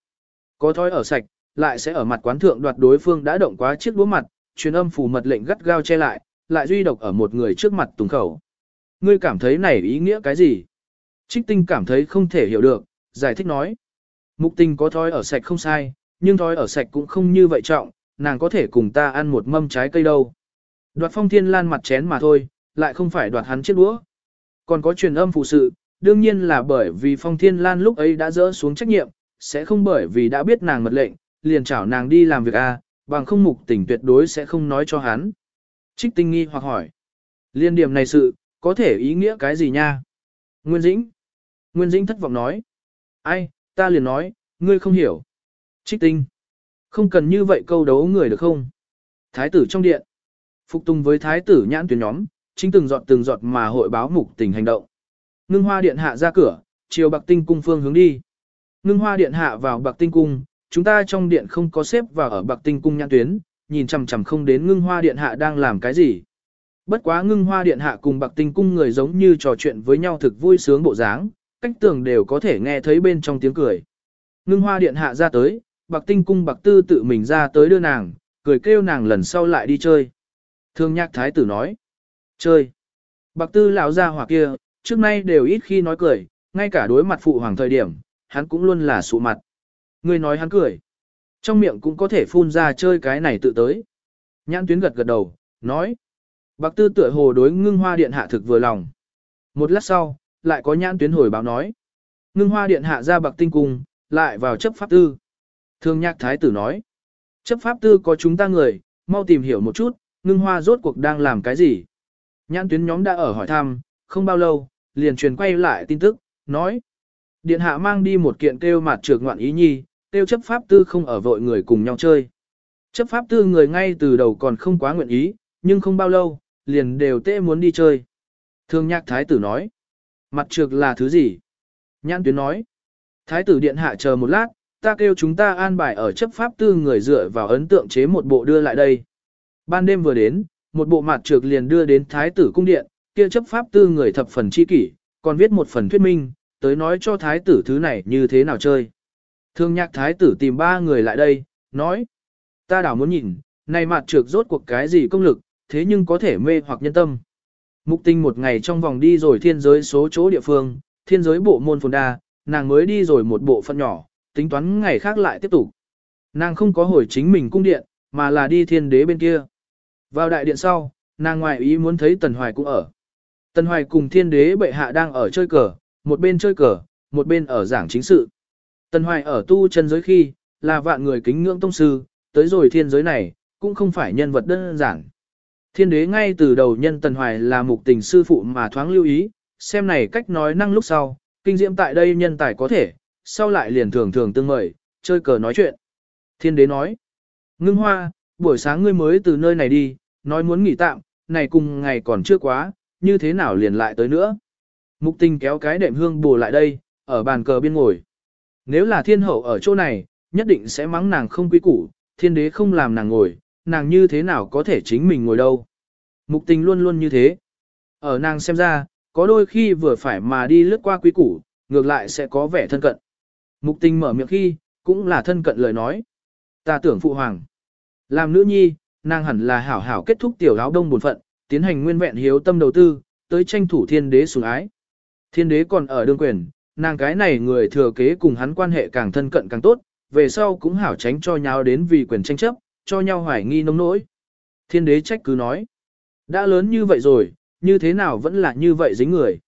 Có thói ở sạch, lại sẽ ở mặt quán thượng đoạt đối phương đã động quá chiếc đũa mặt, truyền âm phủ mật lệnh gắt gao che lại, lại duy độc ở một người trước mặt tùng khẩu. Ngươi cảm thấy này ý nghĩa cái gì? Trích tinh cảm thấy không thể hiểu được, giải thích nói. Mục tình có thói ở sạch không sai, nhưng thói ở sạch cũng không như vậy trọng, nàng có thể cùng ta ăn một mâm trái cây đâu. Đoạt phong thiên lan mặt chén mà thôi, lại không phải đoạt hắn chiếc đũa. Còn có truyền âm phụ sự, đương nhiên là bởi vì phong thiên lan lúc ấy đã dỡ xuống trách nhiệm, sẽ không bởi vì đã biết nàng mật lệnh, liền chảo nàng đi làm việc a, bằng không mục tỉnh tuyệt đối sẽ không nói cho hắn. Trích tinh nghi hoặc hỏi. Liên điểm này sự, có thể ý nghĩa cái gì nha? Nguyên Dĩnh. Nguyên Dĩnh thất vọng nói. Ai, ta liền nói, ngươi không hiểu. Trích tinh. Không cần như vậy câu đấu người được không? Thái tử trong điện. Phục tùng với thái tử nhãn tuyến nhóm, chính từng giọt từng giọt mà hội báo mục tình hành động. Ngưng hoa điện hạ ra cửa, chiều bạc tinh cung phương hướng đi. Ngưng hoa điện hạ vào bạc tinh cung, chúng ta trong điện không có xếp vào ở bạc tinh cung nhãn tuyến, nhìn chằm chằm không đến ngưng hoa điện hạ đang làm cái gì. Bất quá ngưng hoa điện hạ cùng bạc tinh cung người giống như trò chuyện với nhau thực vui sướng bộ dáng, cách tường đều có thể nghe thấy bên trong tiếng cười. Ngưng hoa điện hạ ra tới, bạc tinh cung bạc tư tự mình ra tới đưa nàng, cười kêu nàng lần sau lại đi chơi. Thương nhạc thái tử nói, chơi. Bạc tư lão ra hỏa kia, trước nay đều ít khi nói cười, ngay cả đối mặt phụ hoàng thời điểm, hắn cũng luôn là sụ mặt. Người nói hắn cười. Trong miệng cũng có thể phun ra chơi cái này tự tới. Nhãn tuyến gật gật đầu, nói. Bạc tư tựa hồ đối ngưng hoa điện hạ thực vừa lòng. Một lát sau, lại có nhãn tuyến hồi báo nói. Ngưng hoa điện hạ ra bạc tinh cung, lại vào chấp pháp tư. Thương nhạc thái tử nói. Chấp pháp tư có chúng ta người, mau tìm hiểu một chút, ngưng hoa rốt cuộc đang làm cái gì. Nhãn tuyến nhóm đã ở hỏi thăm, không bao lâu, liền truyền quay lại tin tức, nói. Điện hạ mang đi một kiện kêu mặt trược ngoạn ý nhi, kêu chấp pháp tư không ở vội người cùng nhau chơi. Chấp pháp tư người ngay từ đầu còn không quá nguyện ý, nhưng không bao lâu, liền đều tê muốn đi chơi. Thương nhạc thái tử nói. Mặt trược là thứ gì? Nhãn tuyến nói. Thái tử điện hạ chờ một lát, ta kêu chúng ta an bài ở chấp pháp tư người dựa vào ấn tượng chế một bộ đưa lại đây. Ban đêm vừa đến, một bộ mặt trược liền đưa đến thái tử cung điện, kia chấp pháp tư người thập phần chi kỷ, còn viết một phần thuyết minh, tới nói cho thái tử thứ này như thế nào chơi. Thương nhạc thái tử tìm ba người lại đây, nói. Ta đảo muốn nhìn, này mặt trược rốt cuộc cái gì công lực, thế nhưng có thể mê hoặc nhân tâm. Mục tinh một ngày trong vòng đi rồi thiên giới số chỗ địa phương, thiên giới bộ môn phồn đa, nàng mới đi rồi một bộ phận nhỏ, tính toán ngày khác lại tiếp tục. Nàng không có hồi chính mình cung điện, mà là đi thiên đế bên kia. Vào đại điện sau, nàng ngoại ý muốn thấy Tần Hoài cũng ở. Tần Hoài cùng thiên đế bệ hạ đang ở chơi cờ, một bên chơi cờ, một bên ở giảng chính sự. Tần Hoài ở tu chân giới khi, là vạn người kính ngưỡng tông sư, tới rồi thiên giới này, cũng không phải nhân vật đơn giản. Thiên đế ngay từ đầu nhân Tần Hoài là mục tình sư phụ mà thoáng lưu ý, xem này cách nói năng lúc sau, kinh diễm tại đây nhân tài có thể, sau lại liền thường thường tương mời, chơi cờ nói chuyện. Thiên đế nói, ngưng hoa, buổi sáng ngươi mới từ nơi này đi, nói muốn nghỉ tạm, này cùng ngày còn chưa quá, như thế nào liền lại tới nữa. Mục tình kéo cái đệm hương bù lại đây, ở bàn cờ biên ngồi. Nếu là thiên hậu ở chỗ này, nhất định sẽ mắng nàng không quý củ, thiên đế không làm nàng ngồi, nàng như thế nào có thể chính mình ngồi đâu. Mục tình luôn luôn như thế. Ở nàng xem ra, có đôi khi vừa phải mà đi lướt qua quý củ, ngược lại sẽ có vẻ thân cận. Mục tình mở miệng khi, cũng là thân cận lời nói. Ta tưởng phụ hoàng. Làm nữ nhi, nàng hẳn là hảo hảo kết thúc tiểu áo đông buồn phận, tiến hành nguyên vẹn hiếu tâm đầu tư, tới tranh thủ thiên đế sủng ái. Thiên đế còn ở đương quyền, nàng cái này người thừa kế cùng hắn quan hệ càng thân cận càng tốt, về sau cũng hảo tránh cho nhau đến vì quyền tranh chấp, cho nhau hoài nghi nông nỗi. Thiên đế trách cứ nói, đã lớn như vậy rồi, như thế nào vẫn là như vậy dính người.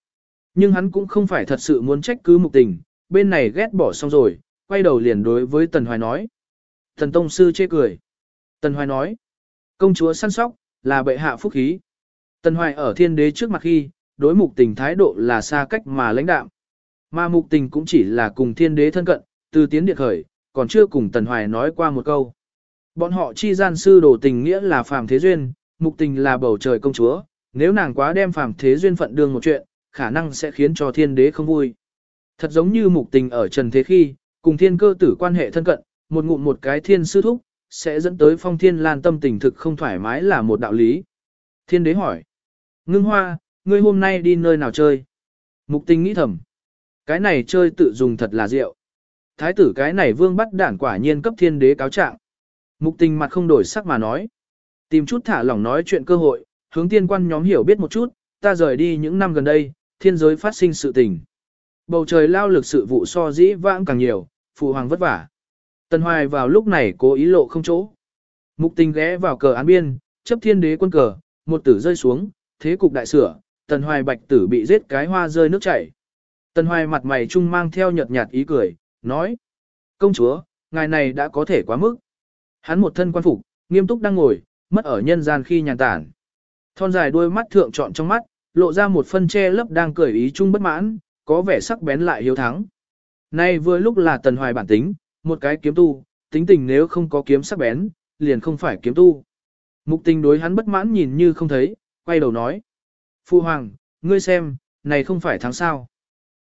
Nhưng hắn cũng không phải thật sự muốn trách cứ mục tình, bên này ghét bỏ xong rồi, quay đầu liền đối với Tần Hoài nói. Thần Tông Sư chê cười. Tần Hoài nói, công chúa săn sóc, là bệ hạ phúc khí. Tần Hoài ở thiên đế trước mặt khi, đối mục tình thái độ là xa cách mà lãnh đạm. Mà mục tình cũng chỉ là cùng thiên đế thân cận, từ tiến điện khởi, còn chưa cùng Tần Hoài nói qua một câu. Bọn họ chi gian sư đồ tình nghĩa là phàm thế duyên, mục tình là bầu trời công chúa, nếu nàng quá đem phàm thế duyên phận đương một chuyện, khả năng sẽ khiến cho thiên đế không vui. Thật giống như mục tình ở trần thế khi, cùng thiên cơ tử quan hệ thân cận, một ngụm một cái thiên sư thúc, sẽ dẫn tới phong thiên lan tâm tình thực không thoải mái là một đạo lý. Thiên đế hỏi, ngưng hoa, ngươi hôm nay đi nơi nào chơi? Mục tình nghĩ thầm, cái này chơi tự dùng thật là rượu. Thái tử cái này vương bắt đản quả nhiên cấp thiên đế cáo trạng. Mục tình mặt không đổi sắc mà nói. Tìm chút thả lỏng nói chuyện cơ hội, hướng tiên quan nhóm hiểu biết một chút, ta rời đi những năm gần đây, thiên giới phát sinh sự tình. Bầu trời lao lực sự vụ so dĩ vãng càng nhiều, phụ hoàng vất vả. Tần Hoài vào lúc này cố ý lộ không chỗ. Mục tình ghé vào cờ án biên, chấp thiên đế quân cờ, một tử rơi xuống, thế cục đại sửa, Tần Hoài bạch tử bị giết cái hoa rơi nước chảy. Tần Hoài mặt mày trung mang theo nhợt nhạt ý cười, nói. Công chúa, ngài này đã có thể quá mức. Hắn một thân quan phục, nghiêm túc đang ngồi, mất ở nhân gian khi nhàn tản. Thon dài đôi mắt thượng trọn trong mắt, lộ ra một phân che lấp đang cười ý chung bất mãn, có vẻ sắc bén lại hiếu thắng. Nay vừa lúc là tần hoài bản tính, một cái kiếm tu, tính tình nếu không có kiếm sắc bén, liền không phải kiếm tu. Mục tình đối hắn bất mãn nhìn như không thấy, quay đầu nói. Phu hoàng, ngươi xem, này không phải thắng sao.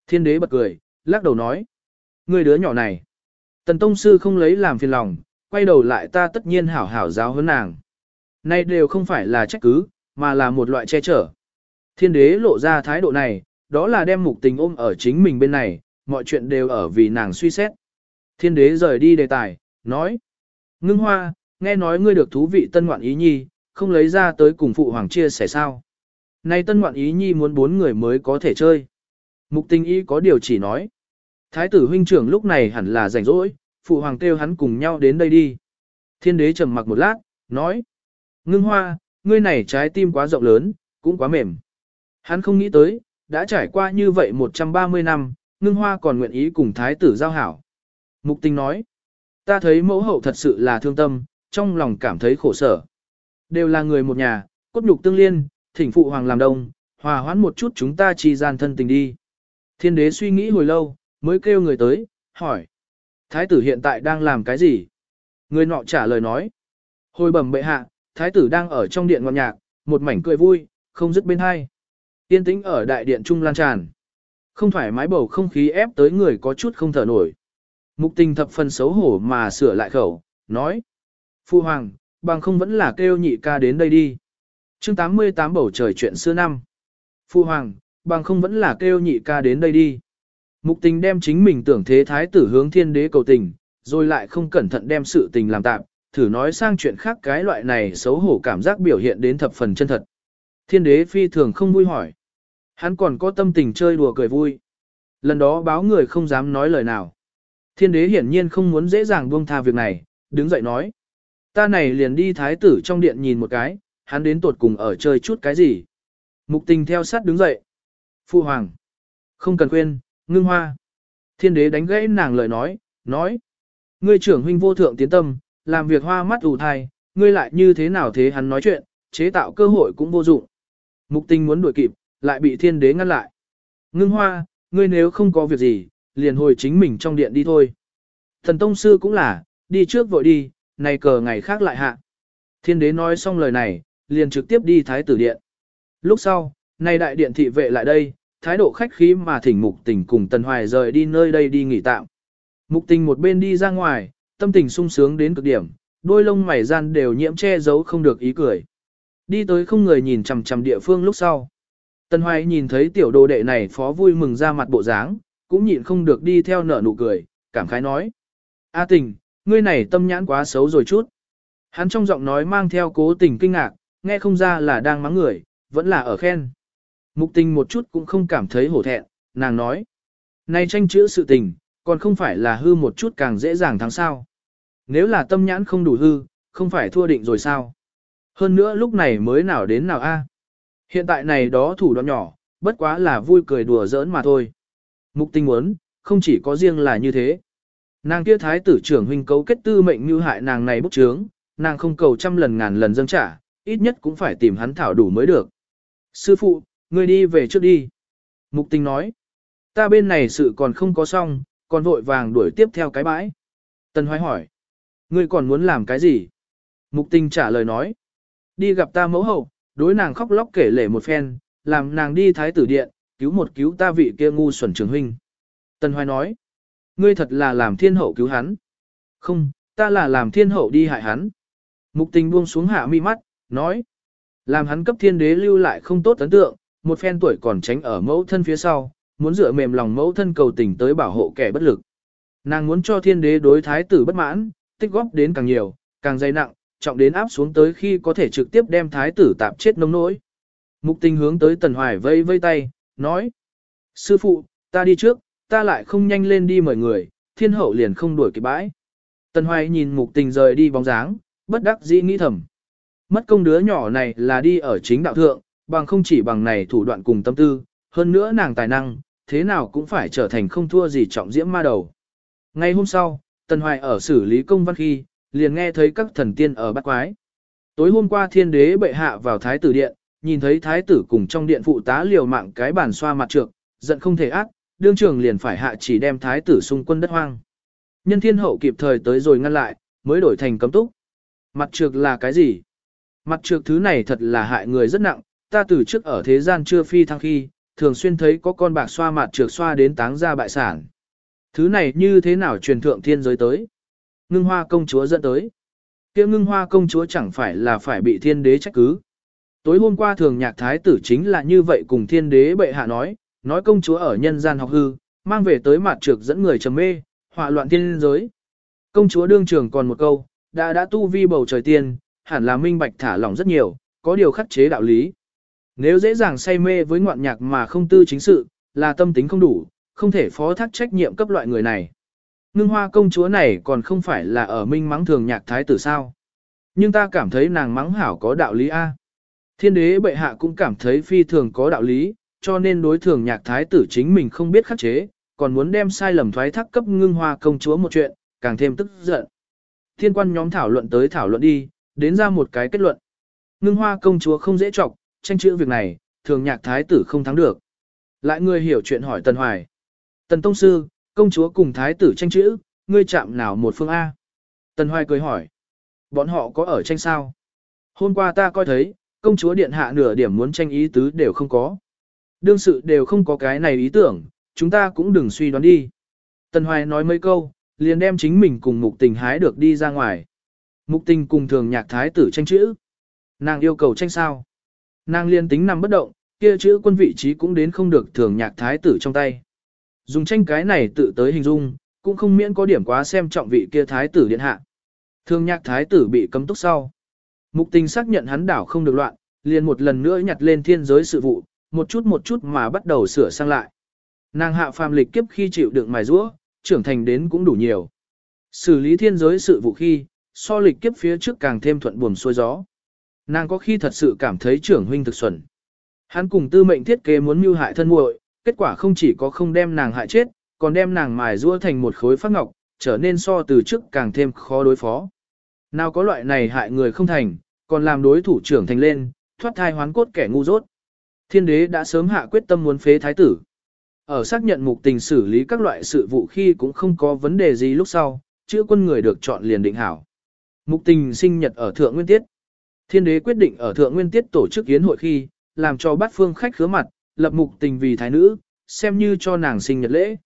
Thiên đế bật cười, lắc đầu nói. Ngươi đứa nhỏ này. Tần Tông Sư không lấy làm phiền lòng, quay đầu lại ta tất nhiên hảo hảo giáo hơn nàng. Này đều không phải là trách cứ, mà là một loại che chở. Thiên đế lộ ra thái độ này, đó là đem mục tình ôm ở chính mình bên này, mọi chuyện đều ở vì nàng suy xét. Thiên đế rời đi đề tài, nói. Ngưng hoa, nghe nói ngươi được thú vị tân ngoạn ý nhi, không lấy ra tới cùng phụ hoàng chia sẻ sao. Nay tân ngoạn ý nhi muốn bốn người mới có thể chơi. Mục tình y có điều chỉ nói. Thái tử huynh trưởng lúc này hẳn là rảnh rỗi, phụ hoàng kêu hắn cùng nhau đến đây đi. Thiên đế trầm mặc một lát, nói. Ngưng hoa, ngươi này trái tim quá rộng lớn, cũng quá mềm. Hắn không nghĩ tới, đã trải qua như vậy 130 năm, ngưng hoa còn nguyện ý cùng thái tử giao hảo. Mục tình nói, ta thấy mẫu hậu thật sự là thương tâm, trong lòng cảm thấy khổ sở. Đều là người một nhà, cốt nhục tương liên, thỉnh phụ hoàng làm đông, hòa hoãn một chút chúng ta chi gian thân tình đi. Thiên đế suy nghĩ hồi lâu, mới kêu người tới, hỏi. Thái tử hiện tại đang làm cái gì? Người nọ trả lời nói. Hồi bẩm bệ hạ, thái tử đang ở trong điện ngọt nhạc, một mảnh cười vui, không dứt bên hai. Tiên tĩnh ở đại điện trung lan tràn. Không thoải mái bầu không khí ép tới người có chút không thở nổi. Mục tình thập phần xấu hổ mà sửa lại khẩu, nói. Phu hoàng, bằng không vẫn là kêu nhị ca đến đây đi. chương 88 bầu trời chuyện xưa năm. Phu hoàng, bằng không vẫn là kêu nhị ca đến đây đi. Mục tình đem chính mình tưởng thế thái tử hướng thiên đế cầu tình, rồi lại không cẩn thận đem sự tình làm tạm, thử nói sang chuyện khác cái loại này xấu hổ cảm giác biểu hiện đến thập phần chân thật. Thiên đế phi thường không vui hỏi. Hắn còn có tâm tình chơi đùa cười vui. Lần đó báo người không dám nói lời nào. Thiên đế hiển nhiên không muốn dễ dàng buông tha việc này, đứng dậy nói. Ta này liền đi thái tử trong điện nhìn một cái, hắn đến tuột cùng ở chơi chút cái gì. Mục tình theo sát đứng dậy. Phu hoàng. Không cần quên, ngưng hoa. Thiên đế đánh gãy nàng lời nói, nói. Ngươi trưởng huynh vô thượng tiến tâm, làm việc hoa mắt ủ thai, ngươi lại như thế nào thế hắn nói chuyện, chế tạo cơ hội cũng vô dụng. Mục tình muốn đuổi kịp, lại bị thiên đế ngăn lại. Ngưng hoa, ngươi nếu không có việc gì, liền hồi chính mình trong điện đi thôi. Thần Tông Sư cũng là, đi trước vội đi, này cờ ngày khác lại hạ. Thiên đế nói xong lời này, liền trực tiếp đi thái tử điện. Lúc sau, này đại điện thị vệ lại đây, thái độ khách khí mà thỉnh mục tình cùng Tần Hoài rời đi nơi đây đi nghỉ tạm. Mục tình một bên đi ra ngoài, tâm tình sung sướng đến cực điểm, đôi lông mày gian đều nhiễm che giấu không được ý cười. Đi tới không người nhìn chằm chằm địa phương lúc sau. Tần Hoài nhìn thấy tiểu đồ đệ này phó vui mừng ra mặt bộ dáng, cũng nhịn không được đi theo nở nụ cười, cảm khái nói. A tình, ngươi này tâm nhãn quá xấu rồi chút. Hắn trong giọng nói mang theo cố tình kinh ngạc, nghe không ra là đang mắng người, vẫn là ở khen. Mục tình một chút cũng không cảm thấy hổ thẹn, nàng nói. Này tranh chữ sự tình, còn không phải là hư một chút càng dễ dàng thắng sao. Nếu là tâm nhãn không đủ hư, không phải thua định rồi sao. Hơn nữa lúc này mới nào đến nào a Hiện tại này đó thủ đoạn nhỏ, bất quá là vui cười đùa giỡn mà thôi. Mục Tinh muốn, không chỉ có riêng là như thế. Nàng kia thái tử trưởng huynh cấu kết tư mệnh như hại nàng này bốc trướng, nàng không cầu trăm lần ngàn lần dâng trả, ít nhất cũng phải tìm hắn thảo đủ mới được. Sư phụ, ngươi đi về trước đi. Mục tình nói, ta bên này sự còn không có xong, còn vội vàng đuổi tiếp theo cái bãi. Tần hoài hỏi, ngươi còn muốn làm cái gì? Mục tình trả lời nói, đi gặp ta mẫu hậu, đối nàng khóc lóc kể lể một phen, làm nàng đi thái tử điện, cứu một cứu ta vị kia ngu xuẩn trường huynh. Tần Hoài nói, ngươi thật là làm thiên hậu cứu hắn. Không, ta là làm thiên hậu đi hại hắn. Mục tình buông xuống hạ mi mắt, nói, làm hắn cấp thiên đế lưu lại không tốt ấn tượng, một phen tuổi còn tránh ở mẫu thân phía sau, muốn dựa mềm lòng mẫu thân cầu tình tới bảo hộ kẻ bất lực. Nàng muốn cho thiên đế đối thái tử bất mãn, tích góp đến càng nhiều, càng dày nặng, trọng đến áp xuống tới khi có thể trực tiếp đem thái tử tạp chết nông nỗi. Mục tình hướng tới tần hoài vây vây tay, nói. Sư phụ, ta đi trước, ta lại không nhanh lên đi mời người, thiên hậu liền không đuổi kịp bãi. Tần hoài nhìn mục tình rời đi bóng dáng, bất đắc dĩ nghĩ thầm. Mất công đứa nhỏ này là đi ở chính đạo thượng, bằng không chỉ bằng này thủ đoạn cùng tâm tư, hơn nữa nàng tài năng, thế nào cũng phải trở thành không thua gì trọng diễm ma đầu. Ngay hôm sau, Tần Hoài ở xử lý công văn khi, liền nghe thấy các thần tiên ở bắt quái. Tối hôm qua thiên đế bệ hạ vào thái tử điện, nhìn thấy thái tử cùng trong điện phụ tá liều mạng cái bàn xoa mặt trược, giận không thể ác, đương trường liền phải hạ chỉ đem thái tử xung quân đất hoang. Nhân thiên hậu kịp thời tới rồi ngăn lại, mới đổi thành cấm túc. Mặt trược là cái gì? Mặt trược thứ này thật là hại người rất nặng, ta từ trước ở thế gian chưa phi thăng khi, thường xuyên thấy có con bạc xoa mặt trược xoa đến táng ra bại sản. Thứ này như thế nào truyền thượng thiên giới tới? ngưng hoa công chúa dẫn tới. kia ngưng hoa công chúa chẳng phải là phải bị thiên đế trách cứ. Tối hôm qua thường nhạc thái tử chính là như vậy cùng thiên đế bệ hạ nói, nói công chúa ở nhân gian học hư, mang về tới mặt trược dẫn người trầm mê, họa loạn thiên giới. Công chúa đương trường còn một câu, đã đã tu vi bầu trời tiên, hẳn là minh bạch thả lỏng rất nhiều, có điều khắc chế đạo lý. Nếu dễ dàng say mê với ngoạn nhạc mà không tư chính sự, là tâm tính không đủ, không thể phó thác trách nhiệm cấp loại người này. Ngưng hoa công chúa này còn không phải là ở minh mắng thường nhạc thái tử sao. Nhưng ta cảm thấy nàng mắng hảo có đạo lý A. Thiên đế bệ hạ cũng cảm thấy phi thường có đạo lý, cho nên đối thường nhạc thái tử chính mình không biết khắc chế, còn muốn đem sai lầm thoái thác cấp ngưng hoa công chúa một chuyện, càng thêm tức giận. Thiên quan nhóm thảo luận tới thảo luận đi, đến ra một cái kết luận. ngưng hoa công chúa không dễ trọng, tranh chữ việc này, thường nhạc thái tử không thắng được. Lại người hiểu chuyện hỏi Tần Hoài. Tần Tông Sư, công chúa cùng thái tử tranh chữ, ngươi chạm nào một phương A. Tần Hoài cười hỏi. Bọn họ có ở tranh sao? Hôm qua ta coi thấy, công chúa điện hạ nửa điểm muốn tranh ý tứ đều không có. Đương sự đều không có cái này ý tưởng, chúng ta cũng đừng suy đoán đi. Tần Hoài nói mấy câu, liền đem chính mình cùng mục tình hái được đi ra ngoài. Mục tình cùng thường nhạc thái tử tranh chữ. Nàng yêu cầu tranh sao. Nàng liên tính nằm bất động, kia chữ quân vị trí cũng đến không được thường nhạc thái tử trong tay. Dùng tranh cái này tự tới hình dung, cũng không miễn có điểm quá xem trọng vị kia thái tử điện hạ. Thường nhạc thái tử bị cấm túc sau. Mục tình xác nhận hắn đảo không được loạn, liền một lần nữa nhặt lên thiên giới sự vụ, một chút một chút mà bắt đầu sửa sang lại. Nàng hạ phàm lịch kiếp khi chịu đựng mài rũa, trưởng thành đến cũng đủ nhiều. Xử lý thiên giới sự vụ khi, so lịch kiếp phía trước càng thêm thuận buồm xuôi gió. Nàng có khi thật sự cảm thấy trưởng huynh thực xuẩn. Hắn cùng tư mệnh thiết kế muốn mưu hại thân muội, kết quả không chỉ có không đem nàng hại chết, còn đem nàng mài rũa thành một khối phát ngọc, trở nên so từ trước càng thêm khó đối phó. Nào có loại này hại người không thành, còn làm đối thủ trưởng thành lên, thoát thai hoán cốt kẻ ngu dốt. Thiên đế đã sớm hạ quyết tâm muốn phế thái tử. Ở xác nhận mục tình xử lý các loại sự vụ khi cũng không có vấn đề gì lúc sau, chữ quân người được chọn liền định hảo. Mục tình sinh nhật ở Thượng Nguyên Tiết. Thiên đế quyết định ở Thượng Nguyên Tiết tổ chức yến hội khi, làm cho bát phương khách khứa mặt, lập mục tình vì thái nữ, xem như cho nàng sinh nhật lễ.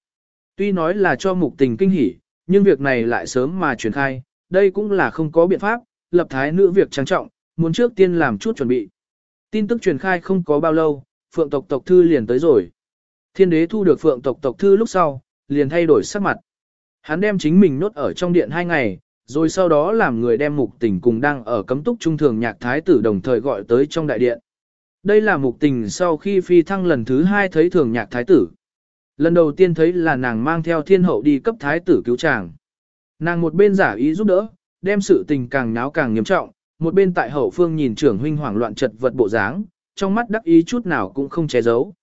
Tuy nói là cho mục tình kinh hỉ, nhưng việc này lại sớm mà truyền khai, đây cũng là không có biện pháp, lập thái nữ việc trang trọng, muốn trước tiên làm chút chuẩn bị. Tin tức truyền khai không có bao lâu, phượng tộc tộc thư liền tới rồi. Thiên đế thu được phượng tộc tộc thư lúc sau, liền thay đổi sắc mặt. Hắn đem chính mình nốt ở trong điện hai ngày, rồi sau đó làm người đem mục tình cùng đang ở cấm túc trung thường nhạc thái tử đồng thời gọi tới trong đại điện. Đây là mục tình sau khi phi thăng lần thứ hai thấy thường nhạc thái tử. Lần đầu tiên thấy là nàng mang theo thiên hậu đi cấp thái tử cứu chàng. Nàng một bên giả ý giúp đỡ, đem sự tình càng náo càng nghiêm trọng, một bên tại hậu phương nhìn trưởng huynh hoảng loạn chật vật bộ dáng, trong mắt đắc ý chút nào cũng không che giấu.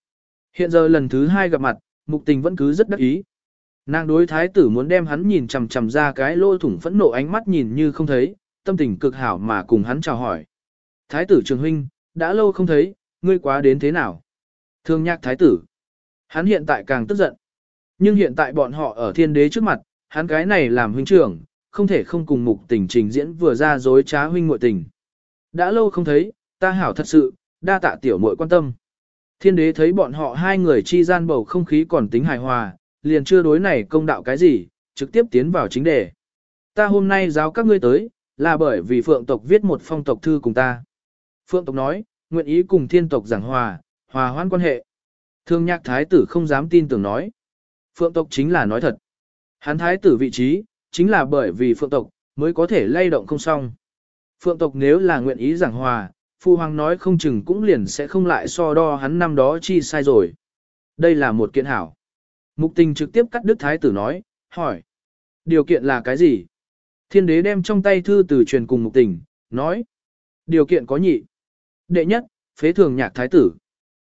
Hiện giờ lần thứ hai gặp mặt, mục tình vẫn cứ rất đắc ý. Nàng đối thái tử muốn đem hắn nhìn chằm chằm ra cái lô thủng phẫn nộ ánh mắt nhìn như không thấy, tâm tình cực hảo mà cùng hắn chào hỏi. Thái tử trường huynh, đã lâu không thấy, ngươi quá đến thế nào? Thương nhạc thái tử. Hắn hiện tại càng tức giận. Nhưng hiện tại bọn họ ở thiên đế trước mặt, hắn cái này làm huynh trưởng, không thể không cùng mục tình trình diễn vừa ra dối trá huynh muội tình. Đã lâu không thấy, ta hảo thật sự, đa tạ tiểu muội quan tâm. Thiên đế thấy bọn họ hai người chi gian bầu không khí còn tính hài hòa, liền chưa đối này công đạo cái gì, trực tiếp tiến vào chính đề. Ta hôm nay giáo các ngươi tới, là bởi vì phượng tộc viết một phong tộc thư cùng ta. Phượng tộc nói, nguyện ý cùng thiên tộc giảng hòa, hòa hoan quan hệ. Thương nhạc thái tử không dám tin tưởng nói. Phượng tộc chính là nói thật. Hắn thái tử vị trí, chính là bởi vì phượng tộc, mới có thể lay động không xong. Phượng tộc nếu là nguyện ý giảng hòa, Phu Hoàng nói không chừng cũng liền sẽ không lại so đo hắn năm đó chi sai rồi. Đây là một kiện hảo. Mục tình trực tiếp cắt đức thái tử nói, hỏi. Điều kiện là cái gì? Thiên đế đem trong tay thư từ truyền cùng mục tình, nói. Điều kiện có nhị. Đệ nhất, phế thường nhạc thái tử.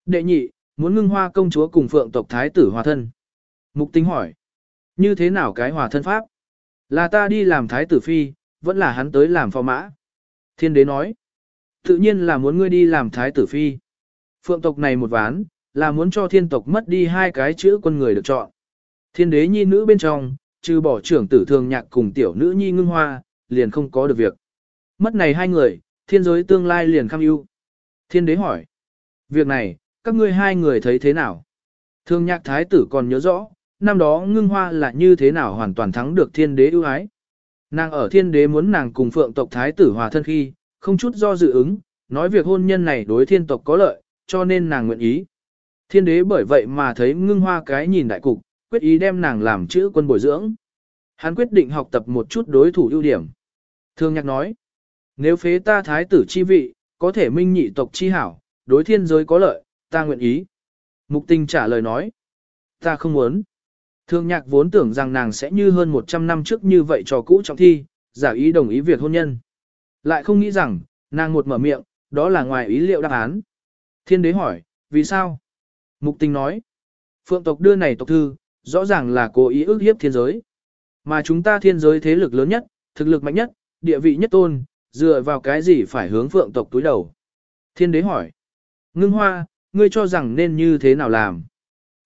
Đệ nhị, muốn ngưng hoa công chúa cùng phượng tộc thái tử hòa thân. Mục tình hỏi. Như thế nào cái hòa thân pháp? Là ta đi làm thái tử phi, vẫn là hắn tới làm phò mã. Thiên đế nói. Tự nhiên là muốn ngươi đi làm thái tử phi. Phượng tộc này một ván, là muốn cho thiên tộc mất đi hai cái chữ quân người được chọn. Thiên đế nhi nữ bên trong, trừ bỏ trưởng tử thường nhạc cùng tiểu nữ nhi ngưng hoa, liền không có được việc. Mất này hai người, thiên giới tương lai liền kham ưu. Thiên đế hỏi. Việc này, các ngươi hai người thấy thế nào? Thường nhạc thái tử còn nhớ rõ, năm đó ngưng hoa là như thế nào hoàn toàn thắng được thiên đế ưu ái. Nàng ở thiên đế muốn nàng cùng phượng tộc thái tử hòa thân khi, không chút do dự ứng, nói việc hôn nhân này đối thiên tộc có lợi, cho nên nàng nguyện ý. Thiên đế bởi vậy mà thấy ngưng hoa cái nhìn đại cục, quyết ý đem nàng làm chữ quân bồi dưỡng. Hắn quyết định học tập một chút đối thủ ưu điểm. Thương nhạc nói, nếu phế ta thái tử chi vị, có thể minh nhị tộc chi hảo, đối thiên giới có lợi, ta nguyện ý. Mục tình trả lời nói, ta không muốn. Thương nhạc vốn tưởng rằng nàng sẽ như hơn 100 năm trước như vậy cho cũ trọng thi, giả ý đồng ý việc hôn nhân. Lại không nghĩ rằng, nàng một mở miệng, đó là ngoài ý liệu đáp án. Thiên đế hỏi, vì sao? Mục tình nói, phượng tộc đưa này tộc thư, rõ ràng là cố ý ước hiếp thiên giới. Mà chúng ta thiên giới thế lực lớn nhất, thực lực mạnh nhất, địa vị nhất tôn, dựa vào cái gì phải hướng phượng tộc túi đầu. Thiên đế hỏi. Ngưng hoa, ngươi cho rằng nên như thế nào làm?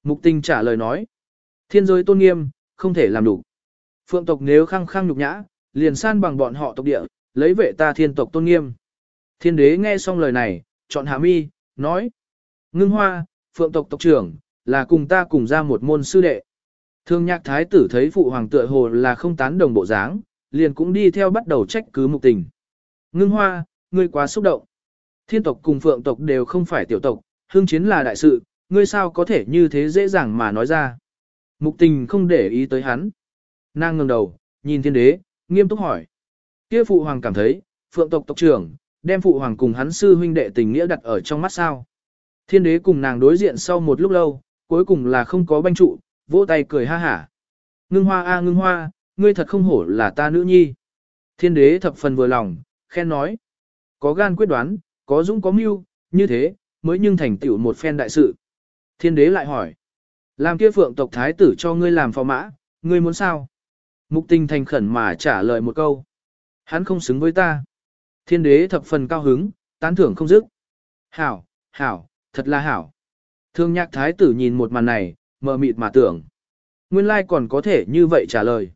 Mục tình trả lời nói. Thiên giới tôn nghiêm, không thể làm đủ. Phượng tộc nếu khăng khăng nhục nhã, liền san bằng bọn họ tộc địa, lấy vệ ta thiên tộc tôn nghiêm. Thiên đế nghe xong lời này, chọn hạ mi, nói. Ngưng hoa, phượng tộc tộc trưởng, là cùng ta cùng ra một môn sư đệ. Thương nhạc thái tử thấy phụ hoàng tựa hồ là không tán đồng bộ dáng, liền cũng đi theo bắt đầu trách cứ mục tình. Ngưng hoa, ngươi quá xúc động. Thiên tộc cùng phượng tộc đều không phải tiểu tộc, hương chiến là đại sự, ngươi sao có thể như thế dễ dàng mà nói ra. Mục tình không để ý tới hắn. Nàng ngừng đầu, nhìn thiên đế, nghiêm túc hỏi. Kia phụ hoàng cảm thấy, phượng tộc tộc trưởng, đem phụ hoàng cùng hắn sư huynh đệ tình nghĩa đặt ở trong mắt sao. Thiên đế cùng nàng đối diện sau một lúc lâu, cuối cùng là không có banh trụ, vỗ tay cười ha hả. Ngưng hoa a ngưng hoa, ngươi thật không hổ là ta nữ nhi. Thiên đế thập phần vừa lòng, khen nói. Có gan quyết đoán, có dũng có mưu, như thế, mới nhưng thành tựu một phen đại sự. Thiên đế lại hỏi. Làm kia phượng tộc thái tử cho ngươi làm phò mã, ngươi muốn sao? Mục tình thành khẩn mà trả lời một câu. Hắn không xứng với ta. Thiên đế thập phần cao hứng, tán thưởng không dứt. Hảo, hảo, thật là hảo. Thương nhạc thái tử nhìn một màn này, mờ mịt mà tưởng. Nguyên lai còn có thể như vậy trả lời.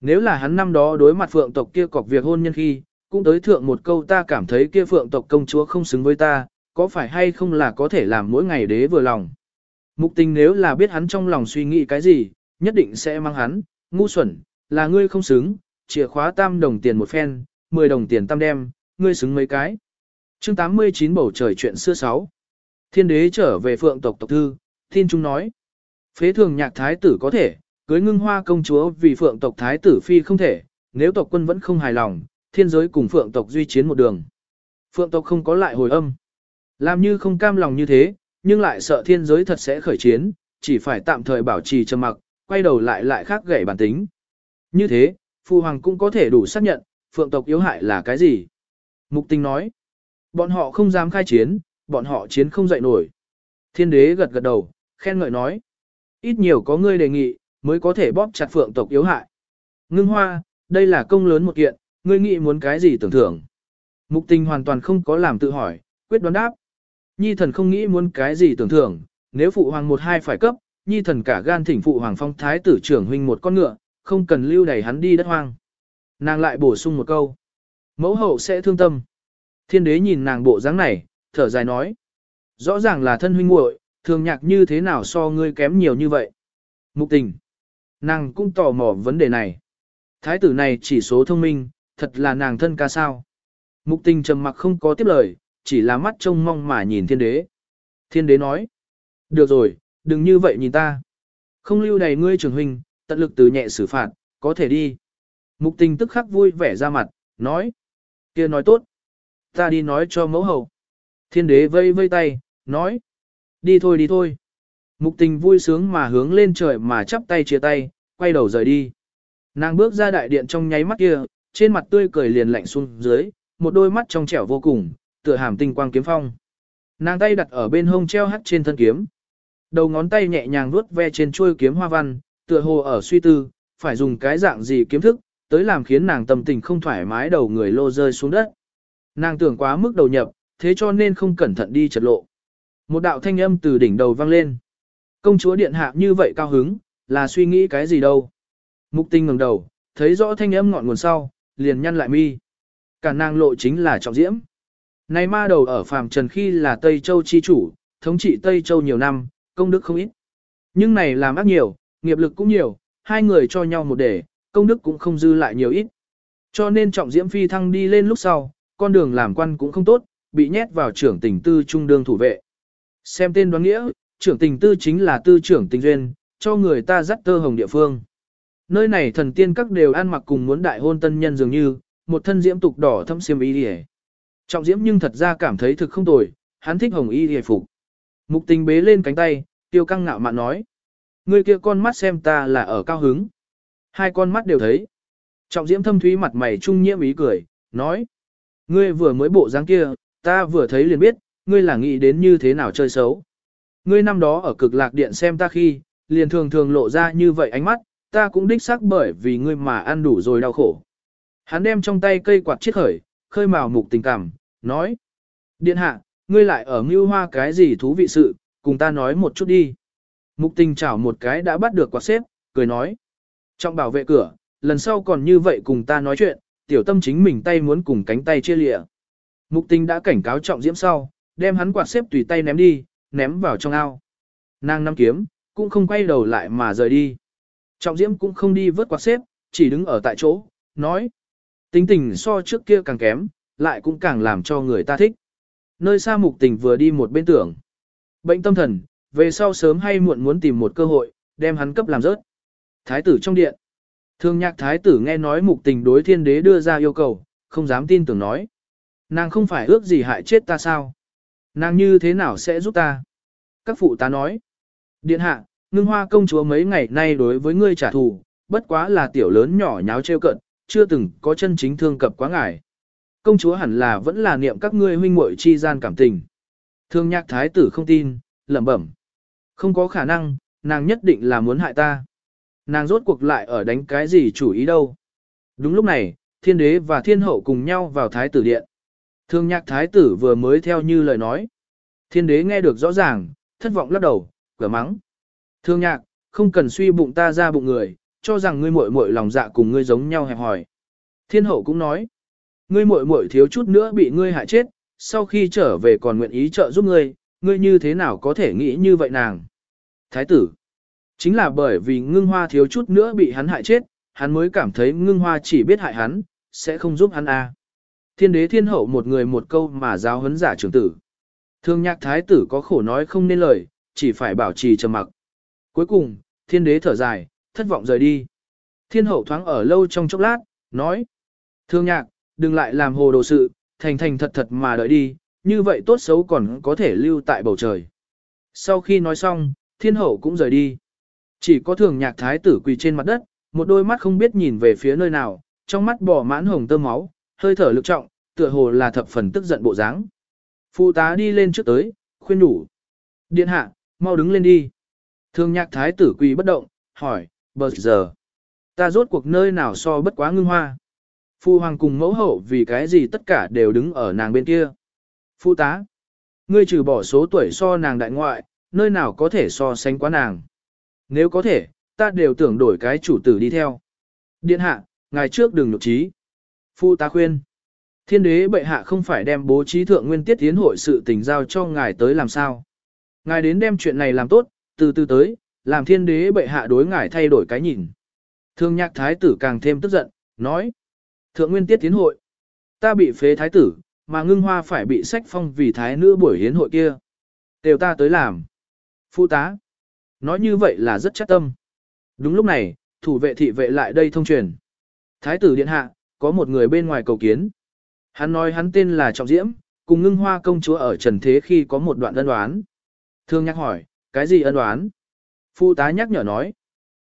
Nếu là hắn năm đó đối mặt phượng tộc kia cọc việc hôn nhân khi, cũng tới thượng một câu ta cảm thấy kia phượng tộc công chúa không xứng với ta, có phải hay không là có thể làm mỗi ngày đế vừa lòng. Mục tình nếu là biết hắn trong lòng suy nghĩ cái gì, nhất định sẽ mang hắn, ngu xuẩn, là ngươi không xứng, chìa khóa tam đồng tiền một phen, 10 đồng tiền tam đem, ngươi xứng mấy cái. chương 89 bầu trời chuyện xưa sáu. Thiên đế trở về phượng tộc tộc thư, thiên trung nói. Phế thường nhạc thái tử có thể, cưới ngưng hoa công chúa vì phượng tộc thái tử phi không thể, nếu tộc quân vẫn không hài lòng, thiên giới cùng phượng tộc duy chiến một đường. Phượng tộc không có lại hồi âm. Làm như không cam lòng như thế, nhưng lại sợ thiên giới thật sẽ khởi chiến, chỉ phải tạm thời bảo trì trầm mặc, quay đầu lại lại khác gãy bản tính. Như thế, Phu Hoàng cũng có thể đủ xác nhận, phượng tộc yếu hại là cái gì. Mục tình nói, bọn họ không dám khai chiến, bọn họ chiến không dậy nổi. Thiên đế gật gật đầu, khen ngợi nói, ít nhiều có ngươi đề nghị, mới có thể bóp chặt phượng tộc yếu hại. Ngưng hoa, đây là công lớn một kiện, ngươi nghĩ muốn cái gì tưởng thưởng. Mục tình hoàn toàn không có làm tự hỏi, quyết đoán đáp. Nhi thần không nghĩ muốn cái gì tưởng thưởng, nếu phụ hoàng một hai phải cấp, nhi thần cả gan thỉnh phụ hoàng phong thái tử trưởng huynh một con ngựa, không cần lưu đẩy hắn đi đất hoang. Nàng lại bổ sung một câu. Mẫu hậu sẽ thương tâm. Thiên đế nhìn nàng bộ dáng này, thở dài nói. Rõ ràng là thân huynh muội, thường nhạc như thế nào so ngươi kém nhiều như vậy. Mục tình. Nàng cũng tò mò vấn đề này. Thái tử này chỉ số thông minh, thật là nàng thân ca sao. Mục tình trầm mặc không có tiếp lời, chỉ là mắt trông mong mà nhìn thiên đế. Thiên đế nói. Được rồi, đừng như vậy nhìn ta. Không lưu đầy ngươi trường huynh, tận lực từ nhẹ xử phạt, có thể đi. Mục tình tức khắc vui vẻ ra mặt, nói. kia nói tốt. Ta đi nói cho mẫu hậu. Thiên đế vây vây tay, nói. Đi thôi đi thôi. Mục tình vui sướng mà hướng lên trời mà chắp tay chia tay, quay đầu rời đi. Nàng bước ra đại điện trong nháy mắt kia, trên mặt tươi cười liền lạnh xuống dưới, một đôi mắt trong trẻo vô cùng, tựa hàm tinh quang kiếm phong. Nàng tay đặt ở bên hông treo hắt trên thân kiếm. Đầu ngón tay nhẹ nhàng vuốt ve trên chuôi kiếm hoa văn, tựa hồ ở suy tư, phải dùng cái dạng gì kiếm thức, tới làm khiến nàng tâm tình không thoải mái đầu người lô rơi xuống đất. Nàng tưởng quá mức đầu nhập, thế cho nên không cẩn thận đi chật lộ. Một đạo thanh âm từ đỉnh đầu vang lên. Công chúa điện hạ như vậy cao hứng, là suy nghĩ cái gì đâu. Mục tinh ngẩng đầu, thấy rõ thanh âm ngọn nguồn sau, liền nhăn lại mi. Cả nàng lộ chính là trọng diễm. Này ma đầu ở phàm trần khi là Tây Châu chi chủ, thống trị Tây Châu nhiều năm, công đức không ít. Nhưng này làm ác nhiều, nghiệp lực cũng nhiều, hai người cho nhau một đề, công đức cũng không dư lại nhiều ít. Cho nên trọng diễm phi thăng đi lên lúc sau, con đường làm quan cũng không tốt, bị nhét vào trưởng tỉnh tư trung đương thủ vệ. Xem tên đoán nghĩa, trưởng tỉnh tư chính là tư trưởng tình duyên, cho người ta dắt tơ hồng địa phương. Nơi này thần tiên các đều ăn mặc cùng muốn đại hôn tân nhân dường như, một thân diễm tục đỏ thâm xiêm y đi Trọng diễm nhưng thật ra cảm thấy thực không tồi, hắn thích hồng y hề phục. Mục tình bế lên cánh tay, tiêu căng ngạo mạn nói. Người kia con mắt xem ta là ở cao hứng. Hai con mắt đều thấy. Trọng diễm thâm thúy mặt mày trung nhiễm ý cười, nói. Ngươi vừa mới bộ dáng kia, ta vừa thấy liền biết, ngươi là nghĩ đến như thế nào chơi xấu. Ngươi năm đó ở cực lạc điện xem ta khi, liền thường thường lộ ra như vậy ánh mắt, ta cũng đích xác bởi vì ngươi mà ăn đủ rồi đau khổ. Hắn đem trong tay cây quạt chiếc khởi, khơi mào mục tình cảm, nói. Điện hạ, ngươi lại ở ngưu hoa cái gì thú vị sự, cùng ta nói một chút đi. Mục tình chảo một cái đã bắt được quạt xếp, cười nói. Trọng bảo vệ cửa, lần sau còn như vậy cùng ta nói chuyện, tiểu tâm chính mình tay muốn cùng cánh tay chia lịa. Mục tình đã cảnh cáo trọng diễm sau, đem hắn quạt xếp tùy tay ném đi, ném vào trong ao. Nàng nắm kiếm, cũng không quay đầu lại mà rời đi. Trọng diễm cũng không đi vớt quạt xếp, chỉ đứng ở tại chỗ, nói. Tính tình so trước kia càng kém, lại cũng càng làm cho người ta thích. Nơi xa mục tình vừa đi một bên tưởng. Bệnh tâm thần, về sau sớm hay muộn muốn tìm một cơ hội, đem hắn cấp làm rớt. Thái tử trong điện. Thương nhạc thái tử nghe nói mục tình đối thiên đế đưa ra yêu cầu, không dám tin tưởng nói. Nàng không phải ước gì hại chết ta sao? Nàng như thế nào sẽ giúp ta? Các phụ tá nói. Điện hạ, ngưng hoa công chúa mấy ngày nay đối với ngươi trả thù, bất quá là tiểu lớn nhỏ nháo trêu cận, chưa từng có chân chính thương cập quá ngài. Công chúa hẳn là vẫn là niệm các ngươi huynh muội chi gian cảm tình. Thương nhạc thái tử không tin, lẩm bẩm. Không có khả năng, nàng nhất định là muốn hại ta. Nàng rốt cuộc lại ở đánh cái gì chủ ý đâu. Đúng lúc này, thiên đế và thiên hậu cùng nhau vào thái tử điện. Thương nhạc thái tử vừa mới theo như lời nói. Thiên đế nghe được rõ ràng, thất vọng lắc đầu, cửa mắng. Thương nhạc, không cần suy bụng ta ra bụng người, cho rằng ngươi muội muội lòng dạ cùng ngươi giống nhau hẹp hỏi. Thiên hậu cũng nói, ngươi muội muội thiếu chút nữa bị ngươi hại chết, sau khi trở về còn nguyện ý trợ giúp ngươi, ngươi như thế nào có thể nghĩ như vậy nàng. Thái tử, chính là bởi vì ngưng hoa thiếu chút nữa bị hắn hại chết, hắn mới cảm thấy ngưng hoa chỉ biết hại hắn, sẽ không giúp hắn a. À. Thiên đế thiên hậu một người một câu mà giáo huấn giả trưởng tử. Thương nhạc thái tử có khổ nói không nên lời, chỉ phải bảo trì trầm mặc. Cuối cùng, thiên đế thở dài, thất vọng rời đi. Thiên hậu thoáng ở lâu trong chốc lát, nói. Thương nhạc, đừng lại làm hồ đồ sự, thành thành thật thật mà đợi đi, như vậy tốt xấu còn có thể lưu tại bầu trời. Sau khi nói xong, thiên hậu cũng rời đi. Chỉ có thường nhạc thái tử quỳ trên mặt đất, một đôi mắt không biết nhìn về phía nơi nào, trong mắt bỏ mãn hồng tơ máu, hơi thở lực trọng, tựa hồ là thập phần tức giận bộ dáng. Phụ tá đi lên trước tới, khuyên đủ. Điện hạ, mau đứng lên đi. Thương nhạc thái tử quỳ bất động, hỏi, bờ giờ, ta rốt cuộc nơi nào so bất quá ngưng hoa. Phu hoàng cùng mẫu hậu vì cái gì tất cả đều đứng ở nàng bên kia. Phụ tá, ngươi trừ bỏ số tuổi so nàng đại ngoại, nơi nào có thể so sánh quá nàng. Nếu có thể, ta đều tưởng đổi cái chủ tử đi theo. Điện hạ, ngài trước đừng nhục trí. Phu tá khuyên. Thiên đế bệ hạ không phải đem bố trí thượng nguyên tiết tiến hội sự tình giao cho ngài tới làm sao. Ngài đến đem chuyện này làm tốt, từ từ tới, làm thiên đế bệ hạ đối ngài thay đổi cái nhìn. Thương nhạc thái tử càng thêm tức giận, nói. Thượng nguyên tiết tiến hội. Ta bị phế thái tử, mà ngưng hoa phải bị sách phong vì thái nữ buổi hiến hội kia. Đều ta tới làm. Phụ tá. Nói như vậy là rất chắc tâm. Đúng lúc này, thủ vệ thị vệ lại đây thông truyền. Thái tử điện hạ, có một người bên ngoài cầu kiến. Hắn nói hắn tên là Trọng Diễm, cùng ngưng hoa công chúa ở trần thế khi có một đoạn ân đoán. Thương nhắc hỏi, cái gì ân đoán? Phụ tá nhắc nhở nói.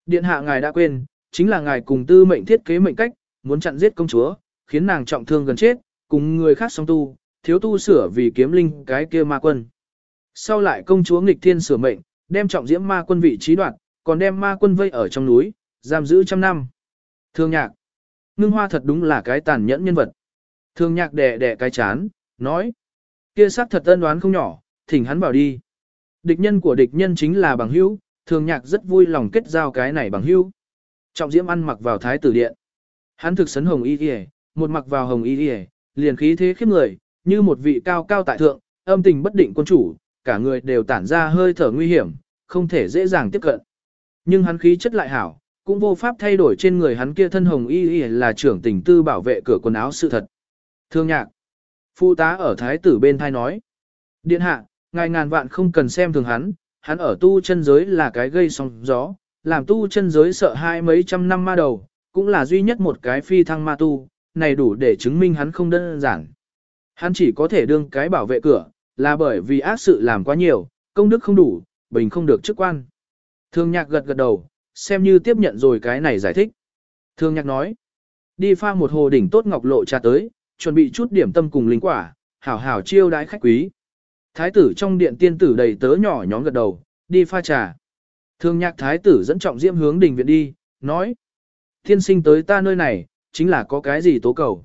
Điện hạ ngài đã quên, chính là ngài cùng tư mệnh thiết kế mệnh cách, muốn chặn giết công chúa, khiến nàng trọng thương gần chết, cùng người khác song tu, thiếu tu sửa vì kiếm linh cái kia ma quân. Sau lại công chúa nghịch thiên sửa mệnh, đem trọng diễm ma quân vị trí đoạt, còn đem ma quân vây ở trong núi, giam giữ trăm năm. Thương nhạc. Ngưng hoa thật đúng là cái tàn nhẫn nhân vật. Thương nhạc đẻ đẻ cái chán, nói. Kia xác thật ân đoán không nhỏ, thỉnh hắn bảo đi. Địch nhân của địch nhân chính là bằng hữu, thường nhạc rất vui lòng kết giao cái này bằng hữu. Trọng diễm ăn mặc vào thái tử điện. Hắn thực sấn hồng y y, một mặc vào hồng y y, liền khí thế khiếp người, như một vị cao cao tại thượng, âm tình bất định quân chủ, cả người đều tản ra hơi thở nguy hiểm, không thể dễ dàng tiếp cận. Nhưng hắn khí chất lại hảo, cũng vô pháp thay đổi trên người hắn kia thân hồng y y là trưởng tình tư bảo vệ cửa quần áo sự thật. Thương nhạc. Phu tá ở thái tử bên thai nói. Điện hạ, ngài ngàn vạn không cần xem thường hắn, hắn ở tu chân giới là cái gây sóng gió, làm tu chân giới sợ hai mấy trăm năm ma đầu, cũng là duy nhất một cái phi thăng ma tu, này đủ để chứng minh hắn không đơn giản. Hắn chỉ có thể đương cái bảo vệ cửa, là bởi vì ác sự làm quá nhiều, công đức không đủ, bình không được chức quan. Thương nhạc gật gật đầu, xem như tiếp nhận rồi cái này giải thích. Thương nhạc nói, đi pha một hồ đỉnh tốt ngọc lộ trà tới, chuẩn bị chút điểm tâm cùng linh quả, hảo hảo chiêu đãi khách quý. Thái tử trong điện tiên tử đầy tớ nhỏ nhóm gật đầu, đi pha trà. Thương nhạc thái tử dẫn trọng diễm hướng đình viện đi, nói. Thiên sinh tới ta nơi này, chính là có cái gì tố cầu.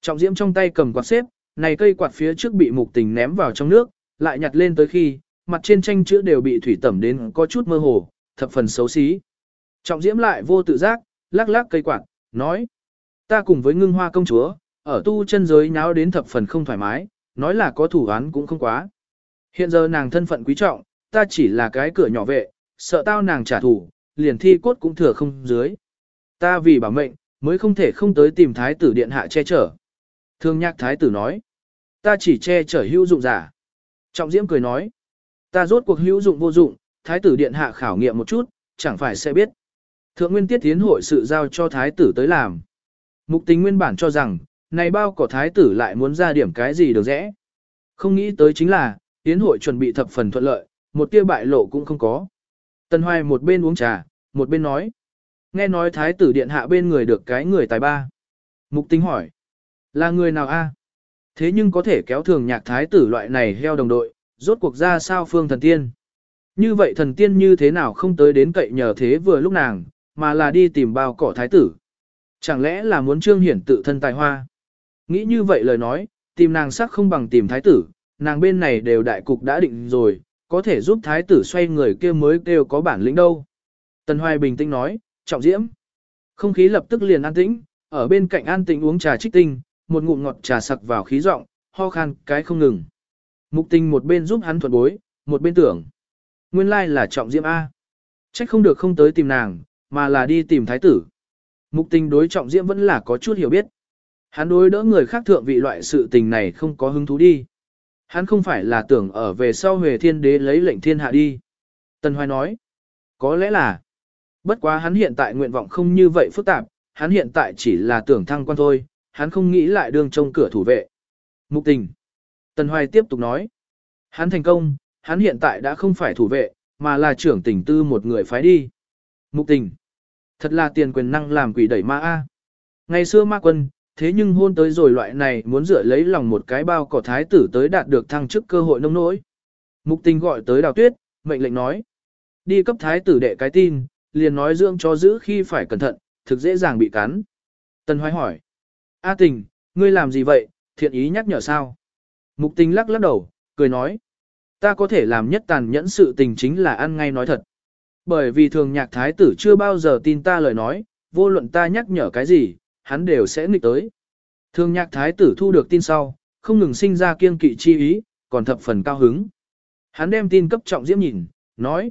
Trọng diễm trong tay cầm quạt xếp, này cây quạt phía trước bị mục tình ném vào trong nước, lại nhặt lên tới khi, mặt trên tranh chữ đều bị thủy tẩm đến có chút mơ hồ, thập phần xấu xí. Trọng diễm lại vô tự giác, lắc lắc cây quạt, nói. Ta cùng với ngưng hoa công chúa, ở tu chân giới nháo đến thập phần không thoải mái, nói là có thủ án cũng không quá. Hiện giờ nàng thân phận quý trọng, ta chỉ là cái cửa nhỏ vệ, sợ tao nàng trả thù, liền thi cốt cũng thừa không dưới. Ta vì bảo mệnh, mới không thể không tới tìm thái tử điện hạ che chở. Thương nhạc thái tử nói, ta chỉ che chở hữu dụng giả. Trọng diễm cười nói, ta rốt cuộc hữu dụng vô dụng, thái tử điện hạ khảo nghiệm một chút, chẳng phải sẽ biết. Thượng nguyên tiết tiến hội sự giao cho thái tử tới làm. Mục tình nguyên bản cho rằng, này bao cỏ thái tử lại muốn ra điểm cái gì được rẽ. Không nghĩ tới chính là, tiến hội chuẩn bị thập phần thuận lợi, một tia bại lộ cũng không có. Tần Hoài một bên uống trà, một bên nói. Nghe nói thái tử điện hạ bên người được cái người tài ba. Mục tính hỏi. Là người nào a? Thế nhưng có thể kéo thường nhạc thái tử loại này heo đồng đội, rốt cuộc ra sao phương thần tiên. Như vậy thần tiên như thế nào không tới đến cậy nhờ thế vừa lúc nàng, mà là đi tìm bao cỏ thái tử. Chẳng lẽ là muốn trương hiển tự thân tài hoa? Nghĩ như vậy lời nói, tìm nàng sắc không bằng tìm thái tử, nàng bên này đều đại cục đã định rồi, có thể giúp thái tử xoay người kia mới kêu có bản lĩnh đâu. Tần Hoài bình tĩnh nói, trọng diễm. Không khí lập tức liền an tĩnh, ở bên cạnh an tĩnh uống trà trích tinh, một ngụm ngọt trà sặc vào khí giọng, ho khan cái không ngừng. Mục tình một bên giúp hắn thuận bối, một bên tưởng. Nguyên lai là trọng diễm A. Trách không được không tới tìm nàng, mà là đi tìm thái tử. Mục tình đối trọng diễm vẫn là có chút hiểu biết. Hắn đối đỡ người khác thượng vị loại sự tình này không có hứng thú đi. Hắn không phải là tưởng ở về sau Huệ Thiên Đế lấy lệnh thiên hạ đi. Tần Hoài nói, có lẽ là, bất quá hắn hiện tại nguyện vọng không như vậy phức tạp, hắn hiện tại chỉ là tưởng thăng quan thôi, hắn không nghĩ lại đường trông cửa thủ vệ. Mục tình. Tần Hoài tiếp tục nói, hắn thành công, hắn hiện tại đã không phải thủ vệ, mà là trưởng tỉnh tư một người phái đi. Mục tình. Thật là tiền quyền năng làm quỷ đẩy ma A. Ngày xưa ma quân, thế nhưng hôn tới rồi loại này muốn dựa lấy lòng một cái bao cỏ thái tử tới đạt được thăng chức cơ hội nông nỗi. Mục tình gọi tới đào tuyết, mệnh lệnh nói. Đi cấp thái tử đệ cái tin, liền nói dưỡng cho giữ khi phải cẩn thận, thực dễ dàng bị cắn. tân hoài hỏi. A tình, ngươi làm gì vậy, thiện ý nhắc nhở sao? Mục tình lắc lắc đầu, cười nói. Ta có thể làm nhất tàn nhẫn sự tình chính là ăn ngay nói thật. Bởi vì thường nhạc thái tử chưa bao giờ tin ta lời nói, vô luận ta nhắc nhở cái gì, hắn đều sẽ nghịch tới. Thường nhạc thái tử thu được tin sau, không ngừng sinh ra kiên kỵ chi ý, còn thập phần cao hứng. Hắn đem tin cấp trọng diễm nhìn, nói.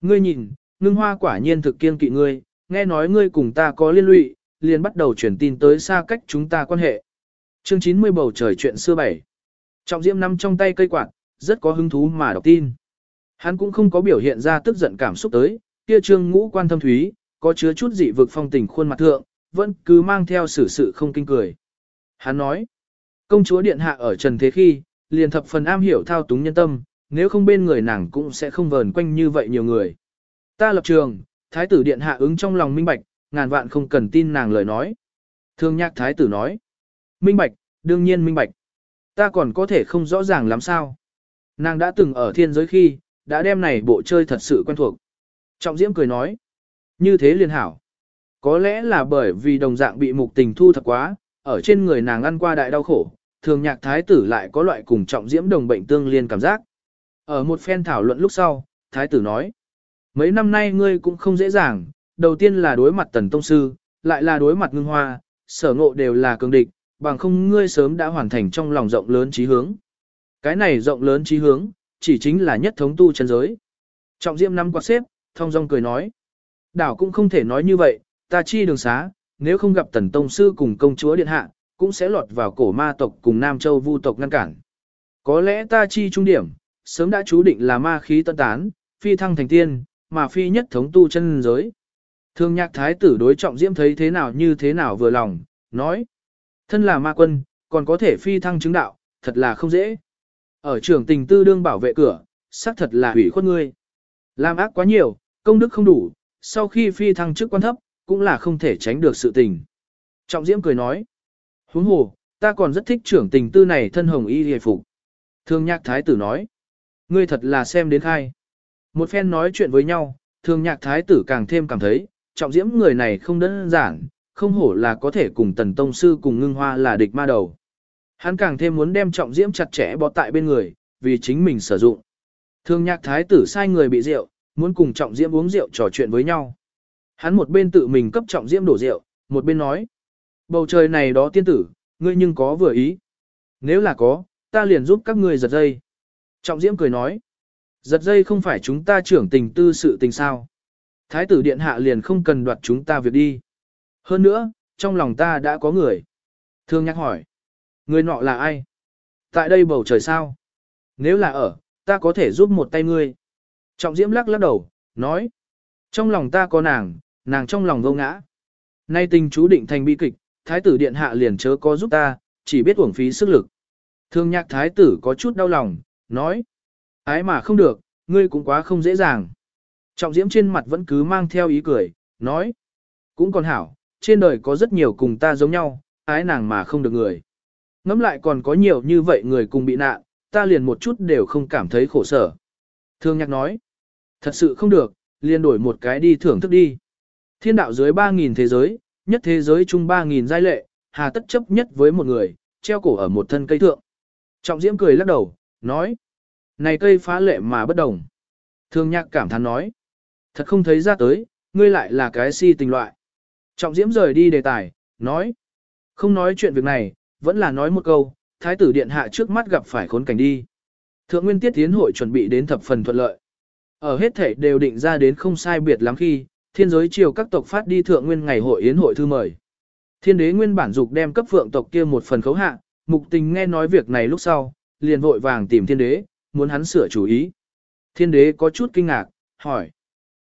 Ngươi nhìn, ngưng hoa quả nhiên thực kiên kỵ ngươi, nghe nói ngươi cùng ta có liên lụy, liền bắt đầu truyền tin tới xa cách chúng ta quan hệ. Chương 90 bầu trời chuyện xưa bảy. Trọng diễm nắm trong tay cây quạt, rất có hứng thú mà đọc tin. Hắn cũng không có biểu hiện ra tức giận cảm xúc tới, kia trương ngũ quan thâm thúy, có chứa chút dị vực phong tình khuôn mặt thượng, vẫn cứ mang theo sự sự không kinh cười. Hắn nói, công chúa điện hạ ở trần thế khi, liền thập phần am hiểu thao túng nhân tâm, nếu không bên người nàng cũng sẽ không vờn quanh như vậy nhiều người. Ta lập trường, thái tử điện hạ ứng trong lòng minh bạch, ngàn vạn không cần tin nàng lời nói. Thương nhạc thái tử nói, minh bạch, đương nhiên minh bạch. Ta còn có thể không rõ ràng lắm sao. Nàng đã từng ở thiên giới khi, đã đem này bộ chơi thật sự quen thuộc. Trọng Diễm cười nói, như thế liền hảo. Có lẽ là bởi vì đồng dạng bị mục tình thu thật quá, ở trên người nàng ăn qua đại đau khổ, thường nhạc thái tử lại có loại cùng trọng diễm đồng bệnh tương liên cảm giác. Ở một phen thảo luận lúc sau, thái tử nói, mấy năm nay ngươi cũng không dễ dàng, đầu tiên là đối mặt tần tông sư, lại là đối mặt ngưng hoa, sở ngộ đều là cường địch, bằng không ngươi sớm đã hoàn thành trong lòng rộng lớn trí hướng. Cái này rộng lớn trí hướng, chỉ chính là nhất thống tu chân giới. Trọng diễm năm quạt xếp, thông dong cười nói, đảo cũng không thể nói như vậy, ta chi đường xá, nếu không gặp tần tông sư cùng công chúa điện hạ, cũng sẽ lọt vào cổ ma tộc cùng Nam Châu vu tộc ngăn cản. Có lẽ ta chi trung điểm, sớm đã chú định là ma khí tân tán, phi thăng thành tiên, mà phi nhất thống tu chân giới. Thương nhạc thái tử đối trọng diễm thấy thế nào như thế nào vừa lòng, nói. Thân là ma quân, còn có thể phi thăng chứng đạo, thật là không dễ. Ở trường tình tư đương bảo vệ cửa, xác thật là hủy khuất ngươi. Làm ác quá nhiều, công đức không đủ, sau khi phi thăng chức quan thấp, cũng là không thể tránh được sự tình. Trọng Diễm cười nói, huống hồ, ta còn rất thích trưởng tình tư này thân hồng y hề phục. Thương nhạc thái tử nói, ngươi thật là xem đến khai. Một phen nói chuyện với nhau, thương nhạc thái tử càng thêm cảm thấy, trọng diễm người này không đơn giản, không hổ là có thể cùng tần tông sư cùng ngưng hoa là địch ma đầu. Hắn càng thêm muốn đem trọng diễm chặt chẽ bó tại bên người, vì chính mình sử dụng. Thương nhạc thái tử sai người bị rượu, muốn cùng trọng diễm uống rượu trò chuyện với nhau. Hắn một bên tự mình cấp trọng diễm đổ rượu, một bên nói. Bầu trời này đó tiên tử, ngươi nhưng có vừa ý. Nếu là có, ta liền giúp các ngươi giật dây. Trọng diễm cười nói. Giật dây không phải chúng ta trưởng tình tư sự tình sao. Thái tử điện hạ liền không cần đoạt chúng ta việc đi. Hơn nữa, trong lòng ta đã có người. Thương nhắc hỏi. Người nọ là ai? Tại đây bầu trời sao? Nếu là ở, ta có thể giúp một tay ngươi. Trọng diễm lắc lắc đầu, nói. Trong lòng ta có nàng, nàng trong lòng vô ngã. Nay tình chú định thành bi kịch, thái tử điện hạ liền chớ có giúp ta, chỉ biết uổng phí sức lực. Thương nhạc thái tử có chút đau lòng, nói. Ái mà không được, ngươi cũng quá không dễ dàng. Trọng diễm trên mặt vẫn cứ mang theo ý cười, nói. Cũng còn hảo, trên đời có rất nhiều cùng ta giống nhau, ái nàng mà không được người. Ngắm lại còn có nhiều như vậy người cùng bị nạn, ta liền một chút đều không cảm thấy khổ sở. Thương nhạc nói. Thật sự không được, liền đổi một cái đi thưởng thức đi. Thiên đạo dưới 3.000 thế giới, nhất thế giới chung 3.000 giai lệ, hà tất chấp nhất với một người, treo cổ ở một thân cây thượng. Trọng Diễm cười lắc đầu, nói. Này cây phá lệ mà bất đồng. Thương nhạc cảm thán nói. Thật không thấy ra tới, ngươi lại là cái si tình loại. Trọng Diễm rời đi đề tài, nói. Không nói chuyện việc này, vẫn là nói một câu, thái tử điện hạ trước mắt gặp phải khốn cảnh đi. Thượng nguyên tiết tiến hội chuẩn bị đến thập phần thuận lợi. Ở hết thể đều định ra đến không sai biệt lắm khi, thiên giới triều các tộc phát đi thượng nguyên ngày hội yến hội thư mời. Thiên đế nguyên bản dục đem cấp phượng tộc kia một phần khấu hạ, mục tình nghe nói việc này lúc sau, liền vội vàng tìm thiên đế, muốn hắn sửa chủ ý. Thiên đế có chút kinh ngạc, hỏi.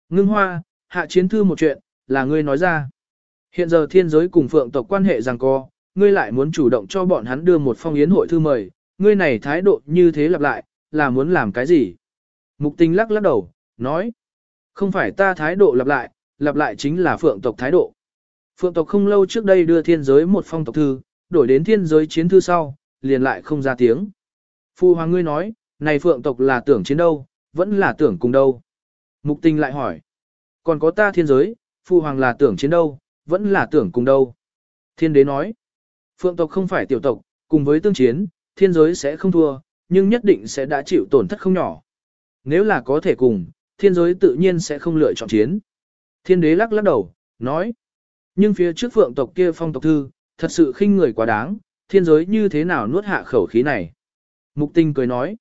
Ngưng hoa, hạ chiến thư một chuyện, là ngươi nói ra. Hiện giờ thiên giới cùng phượng tộc quan hệ rằng co, ngươi lại muốn chủ động cho bọn hắn đưa một phong yến hội thư mời, ngươi này thái độ như thế lặp lại, là muốn làm cái gì? Mục tình lắc lắc đầu, nói. Không phải ta thái độ lặp lại, lặp lại chính là phượng tộc thái độ. Phượng tộc không lâu trước đây đưa thiên giới một phong tộc thư, đổi đến thiên giới chiến thư sau, liền lại không ra tiếng. Phu hoàng ngươi nói, này phượng tộc là tưởng chiến đâu, vẫn là tưởng cùng đâu. Mục tình lại hỏi. Còn có ta thiên giới, phu hoàng là tưởng chiến đâu, vẫn là tưởng cùng đâu. Thiên đế nói. Phượng tộc không phải tiểu tộc, cùng với tương chiến, thiên giới sẽ không thua, nhưng nhất định sẽ đã chịu tổn thất không nhỏ. Nếu là có thể cùng, thiên giới tự nhiên sẽ không lựa chọn chiến. Thiên đế lắc lắc đầu, nói. Nhưng phía trước phượng tộc kia phong tộc thư, thật sự khinh người quá đáng, thiên giới như thế nào nuốt hạ khẩu khí này. Mục tinh cười nói.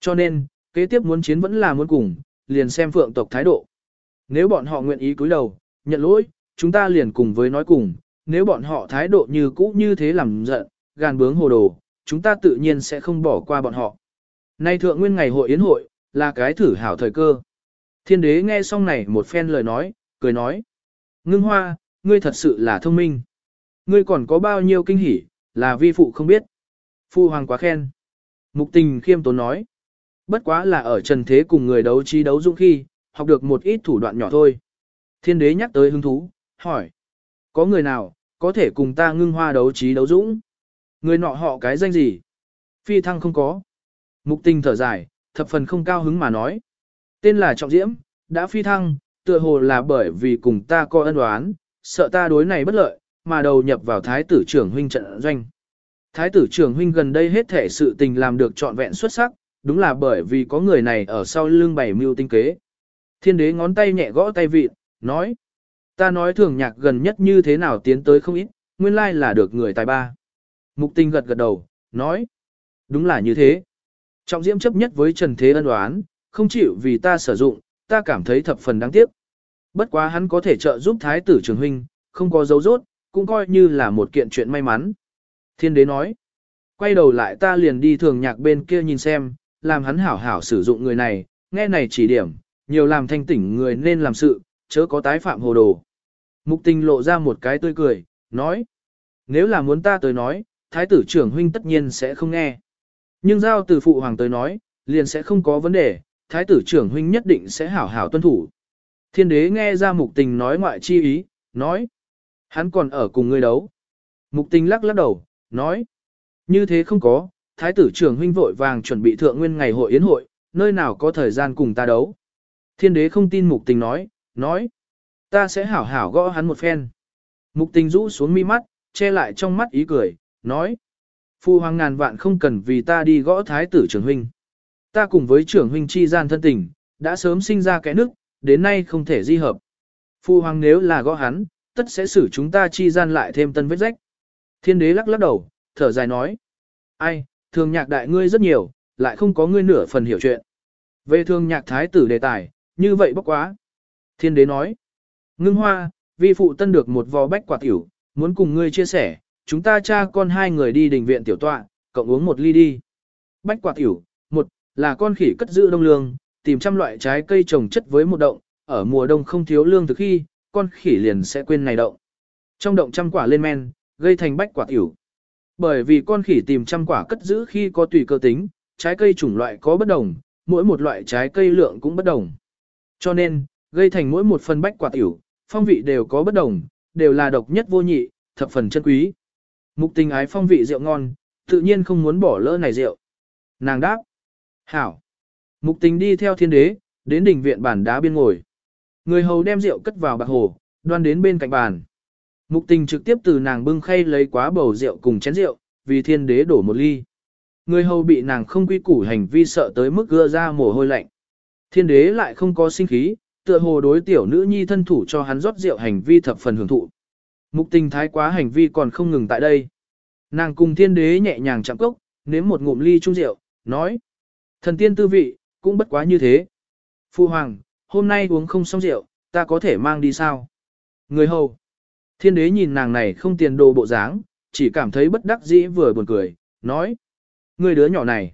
Cho nên, kế tiếp muốn chiến vẫn là muốn cùng, liền xem phượng tộc thái độ. Nếu bọn họ nguyện ý cúi đầu, nhận lỗi, chúng ta liền cùng với nói cùng, nếu bọn họ thái độ như cũ như thế làm giận, gàn bướng hồ đồ, chúng ta tự nhiên sẽ không bỏ qua bọn họ. Nay thượng nguyên ngày hội yến hội, là cái thử hảo thời cơ. Thiên đế nghe xong này một phen lời nói, cười nói. Ngưng hoa, ngươi thật sự là thông minh. Ngươi còn có bao nhiêu kinh hỉ, là vi phụ không biết. Phu hoàng quá khen. Mục tình khiêm tốn nói. Bất quá là ở trần thế cùng người đấu trí đấu dũng khi, học được một ít thủ đoạn nhỏ thôi. Thiên đế nhắc tới hứng thú, hỏi. Có người nào, có thể cùng ta ngưng hoa đấu trí đấu dũng? Người nọ họ cái danh gì? Phi thăng không có. Mục tình thở dài, thập phần không cao hứng mà nói. Tên là Trọng Diễm, đã phi thăng, tựa hồ là bởi vì cùng ta có ân oán, sợ ta đối này bất lợi, mà đầu nhập vào thái tử trưởng huynh trận doanh. Thái tử trưởng huynh gần đây hết thể sự tình làm được trọn vẹn xuất sắc, đúng là bởi vì có người này ở sau lưng bảy mưu tinh kế. Thiên đế ngón tay nhẹ gõ tay vịt, nói. Ta nói thường nhạc gần nhất như thế nào tiến tới không ít, nguyên lai là được người tài ba. Mục tinh gật gật đầu, nói. Đúng là như thế. Trọng diễm chấp nhất với Trần Thế ân đoán, không chịu vì ta sử dụng, ta cảm thấy thập phần đáng tiếc. Bất quá hắn có thể trợ giúp thái tử trường huynh, không có dấu rốt, cũng coi như là một kiện chuyện may mắn. Thiên đế nói, quay đầu lại ta liền đi thường nhạc bên kia nhìn xem, làm hắn hảo hảo sử dụng người này, nghe này chỉ điểm, nhiều làm thanh tỉnh người nên làm sự, chớ có tái phạm hồ đồ. Mục tình lộ ra một cái tươi cười, nói, nếu là muốn ta tới nói, thái tử trưởng huynh tất nhiên sẽ không nghe. Nhưng giao từ phụ hoàng tới nói, liền sẽ không có vấn đề, thái tử trưởng huynh nhất định sẽ hảo hảo tuân thủ. Thiên đế nghe ra mục tình nói ngoại chi ý, nói. Hắn còn ở cùng ngươi đấu. Mục tình lắc lắc đầu, nói. Như thế không có, thái tử trưởng huynh vội vàng chuẩn bị thượng nguyên ngày hội yến hội, nơi nào có thời gian cùng ta đấu. Thiên đế không tin mục tình nói, nói. Ta sẽ hảo hảo gõ hắn một phen. Mục tình rũ xuống mi mắt, che lại trong mắt ý cười, nói. Phu hoàng ngàn vạn không cần vì ta đi gõ thái tử trưởng huynh. Ta cùng với trưởng huynh chi gian thân tình, đã sớm sinh ra cái nước, đến nay không thể di hợp. Phu hoàng nếu là gõ hắn, tất sẽ xử chúng ta chi gian lại thêm tân vết rách. Thiên đế lắc lắc đầu, thở dài nói. Ai, thường nhạc đại ngươi rất nhiều, lại không có ngươi nửa phần hiểu chuyện. Về thường nhạc thái tử đề tài, như vậy bốc quá. Thiên đế nói. Ngưng hoa, vi phụ tân được một vò bách quả tiểu, muốn cùng ngươi chia sẻ, chúng ta cha con hai người đi đình viện tiểu tọa, cộng uống một ly đi. Bách quả tiểu, một, là con khỉ cất giữ đông lương, tìm trăm loại trái cây trồng chất với một động, ở mùa đông không thiếu lương thực khi, con khỉ liền sẽ quên này động. Trong động trăm quả lên men, gây thành bách quả tiểu. Bởi vì con khỉ tìm trăm quả cất giữ khi có tùy cơ tính, trái cây chủng loại có bất đồng, mỗi một loại trái cây lượng cũng bất đồng. Cho nên, gây thành mỗi một phần bách quả tiểu, phong vị đều có bất đồng, đều là độc nhất vô nhị, thập phần chân quý. Mục tình ái phong vị rượu ngon, tự nhiên không muốn bỏ lỡ này rượu. Nàng đáp. Hảo. Mục tình đi theo thiên đế, đến đỉnh viện bản đá biên ngồi. Người hầu đem rượu cất vào bạc hồ, đoan đến bên cạnh bàn. Mục tình trực tiếp từ nàng bưng khay lấy quá bầu rượu cùng chén rượu, vì thiên đế đổ một ly. Người hầu bị nàng không quy củ hành vi sợ tới mức gưa ra mồ hôi lạnh. Thiên đế lại không có sinh khí, tựa hồ đối tiểu nữ nhi thân thủ cho hắn rót rượu hành vi thập phần hưởng thụ. Mục tình thái quá hành vi còn không ngừng tại đây. Nàng cùng thiên đế nhẹ nhàng chạm cốc, nếm một ngụm ly chung rượu, nói. Thần tiên tư vị, cũng bất quá như thế. Phu hoàng, hôm nay uống không xong rượu, ta có thể mang đi sao? Người hầu. Thiên đế nhìn nàng này không tiền đồ bộ dáng, chỉ cảm thấy bất đắc dĩ vừa buồn cười, nói. Người đứa nhỏ này.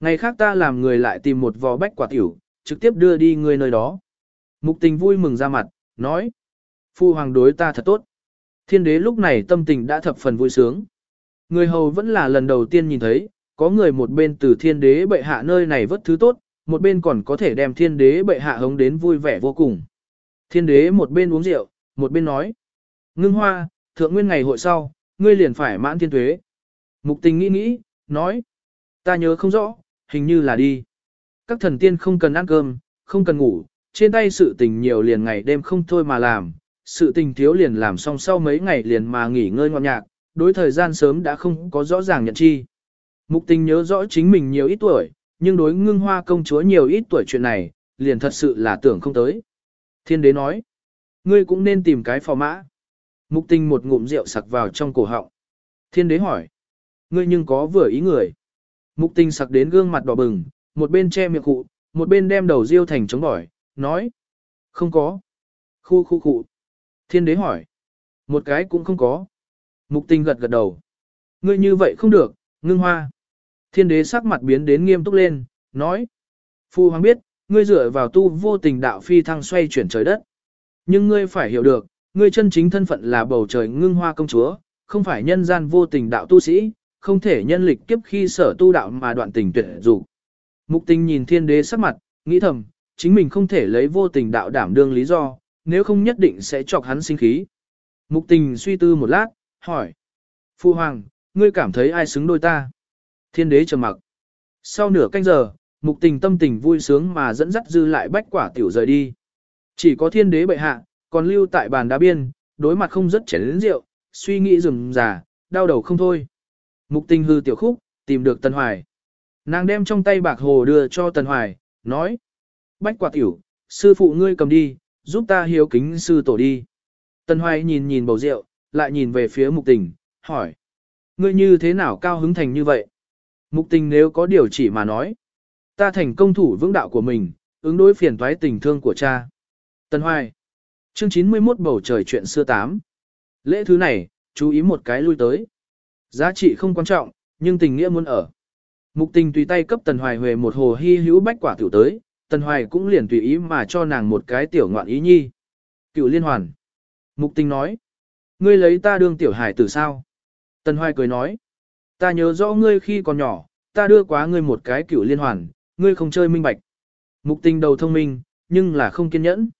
Ngày khác ta làm người lại tìm một vò bách quả tiểu, trực tiếp đưa đi người nơi đó. Mục tình vui mừng ra mặt, nói. Phu hoàng đối ta thật tốt. Thiên đế lúc này tâm tình đã thập phần vui sướng. Người hầu vẫn là lần đầu tiên nhìn thấy, có người một bên từ thiên đế bệ hạ nơi này vất thứ tốt, một bên còn có thể đem thiên đế bệ hạ hống đến vui vẻ vô cùng. Thiên đế một bên uống rượu, một bên nói. Ngưng hoa, thượng nguyên ngày hội sau, ngươi liền phải mãn thiên tuế. Mục tình nghĩ nghĩ, nói. Ta nhớ không rõ, hình như là đi. Các thần tiên không cần ăn cơm, không cần ngủ, trên tay sự tình nhiều liền ngày đêm không thôi mà làm, sự tình thiếu liền làm xong sau mấy ngày liền mà nghỉ ngơi ngọn nhạc, đối thời gian sớm đã không có rõ ràng nhận chi. Mục tình nhớ rõ chính mình nhiều ít tuổi, nhưng đối ngưng hoa công chúa nhiều ít tuổi chuyện này, liền thật sự là tưởng không tới. Thiên đế nói, ngươi cũng nên tìm cái phò mã. Mục tình một ngụm rượu sặc vào trong cổ họng. Thiên đế hỏi, ngươi nhưng có vừa ý người. Mục tình sặc đến gương mặt đỏ bừng, một bên che miệng cụ, một bên đem đầu riêu thành chống bỏi, nói, không có. Khu khu khu. Thiên đế hỏi, một cái cũng không có. Mục tình gật gật đầu. Ngươi như vậy không được, ngưng hoa. Thiên đế sắc mặt biến đến nghiêm túc lên, nói. Phu hoàng biết, ngươi dựa vào tu vô tình đạo phi thăng xoay chuyển trời đất. Nhưng ngươi phải hiểu được, ngươi chân chính thân phận là bầu trời ngưng hoa công chúa, không phải nhân gian vô tình đạo tu sĩ, không thể nhân lịch kiếp khi sở tu đạo mà đoạn tình tuyệt dục. Mục tình nhìn thiên đế sắc mặt, nghĩ thầm, chính mình không thể lấy vô tình đạo đảm đương lý do, nếu không nhất định sẽ chọc hắn sinh khí. Mục tình suy tư một lát, hỏi. Phu hoàng, ngươi cảm thấy ai xứng đôi ta? Thiên đế trầm mặc. Sau nửa canh giờ, mục tình tâm tình vui sướng mà dẫn dắt dư lại bách quả tiểu rời đi. Chỉ có thiên đế bệ hạ, còn lưu tại bàn đá biên, đối mặt không rất chén lĩnh rượu, suy nghĩ rừng già, đau đầu không thôi. Mục tình hư tiểu khúc, tìm được Tần Hoài. Nàng đem trong tay bạc hồ đưa cho Tần Hoài, nói. Bách quả tiểu, sư phụ ngươi cầm đi, giúp ta hiếu kính sư tổ đi. Tần Hoài nhìn nhìn bầu rượu, lại nhìn về phía mục tình, hỏi. Ngươi như thế nào cao hứng thành như vậy? Mục tình nếu có điều chỉ mà nói. Ta thành công thủ vững đạo của mình, ứng đối phiền toái tình thương của cha. Tân Hoài. Chương 91 bầu trời chuyện xưa 8. Lễ thứ này, chú ý một cái lui tới. Giá trị không quan trọng, nhưng tình nghĩa muốn ở. Mục tình tùy tay cấp Tần Hoài Huệ một hồ hy hữu bách quả tiểu tới, Tần Hoài cũng liền tùy ý mà cho nàng một cái tiểu ngoạn ý nhi. Cựu liên hoàn. Mục tình nói. Ngươi lấy ta đương tiểu hải tử sao? Tần Hoài cười nói. Ta nhớ rõ ngươi khi còn nhỏ, ta đưa quá ngươi một cái cửu liên hoàn, ngươi không chơi minh bạch. Mục tình đầu thông minh, nhưng là không kiên nhẫn.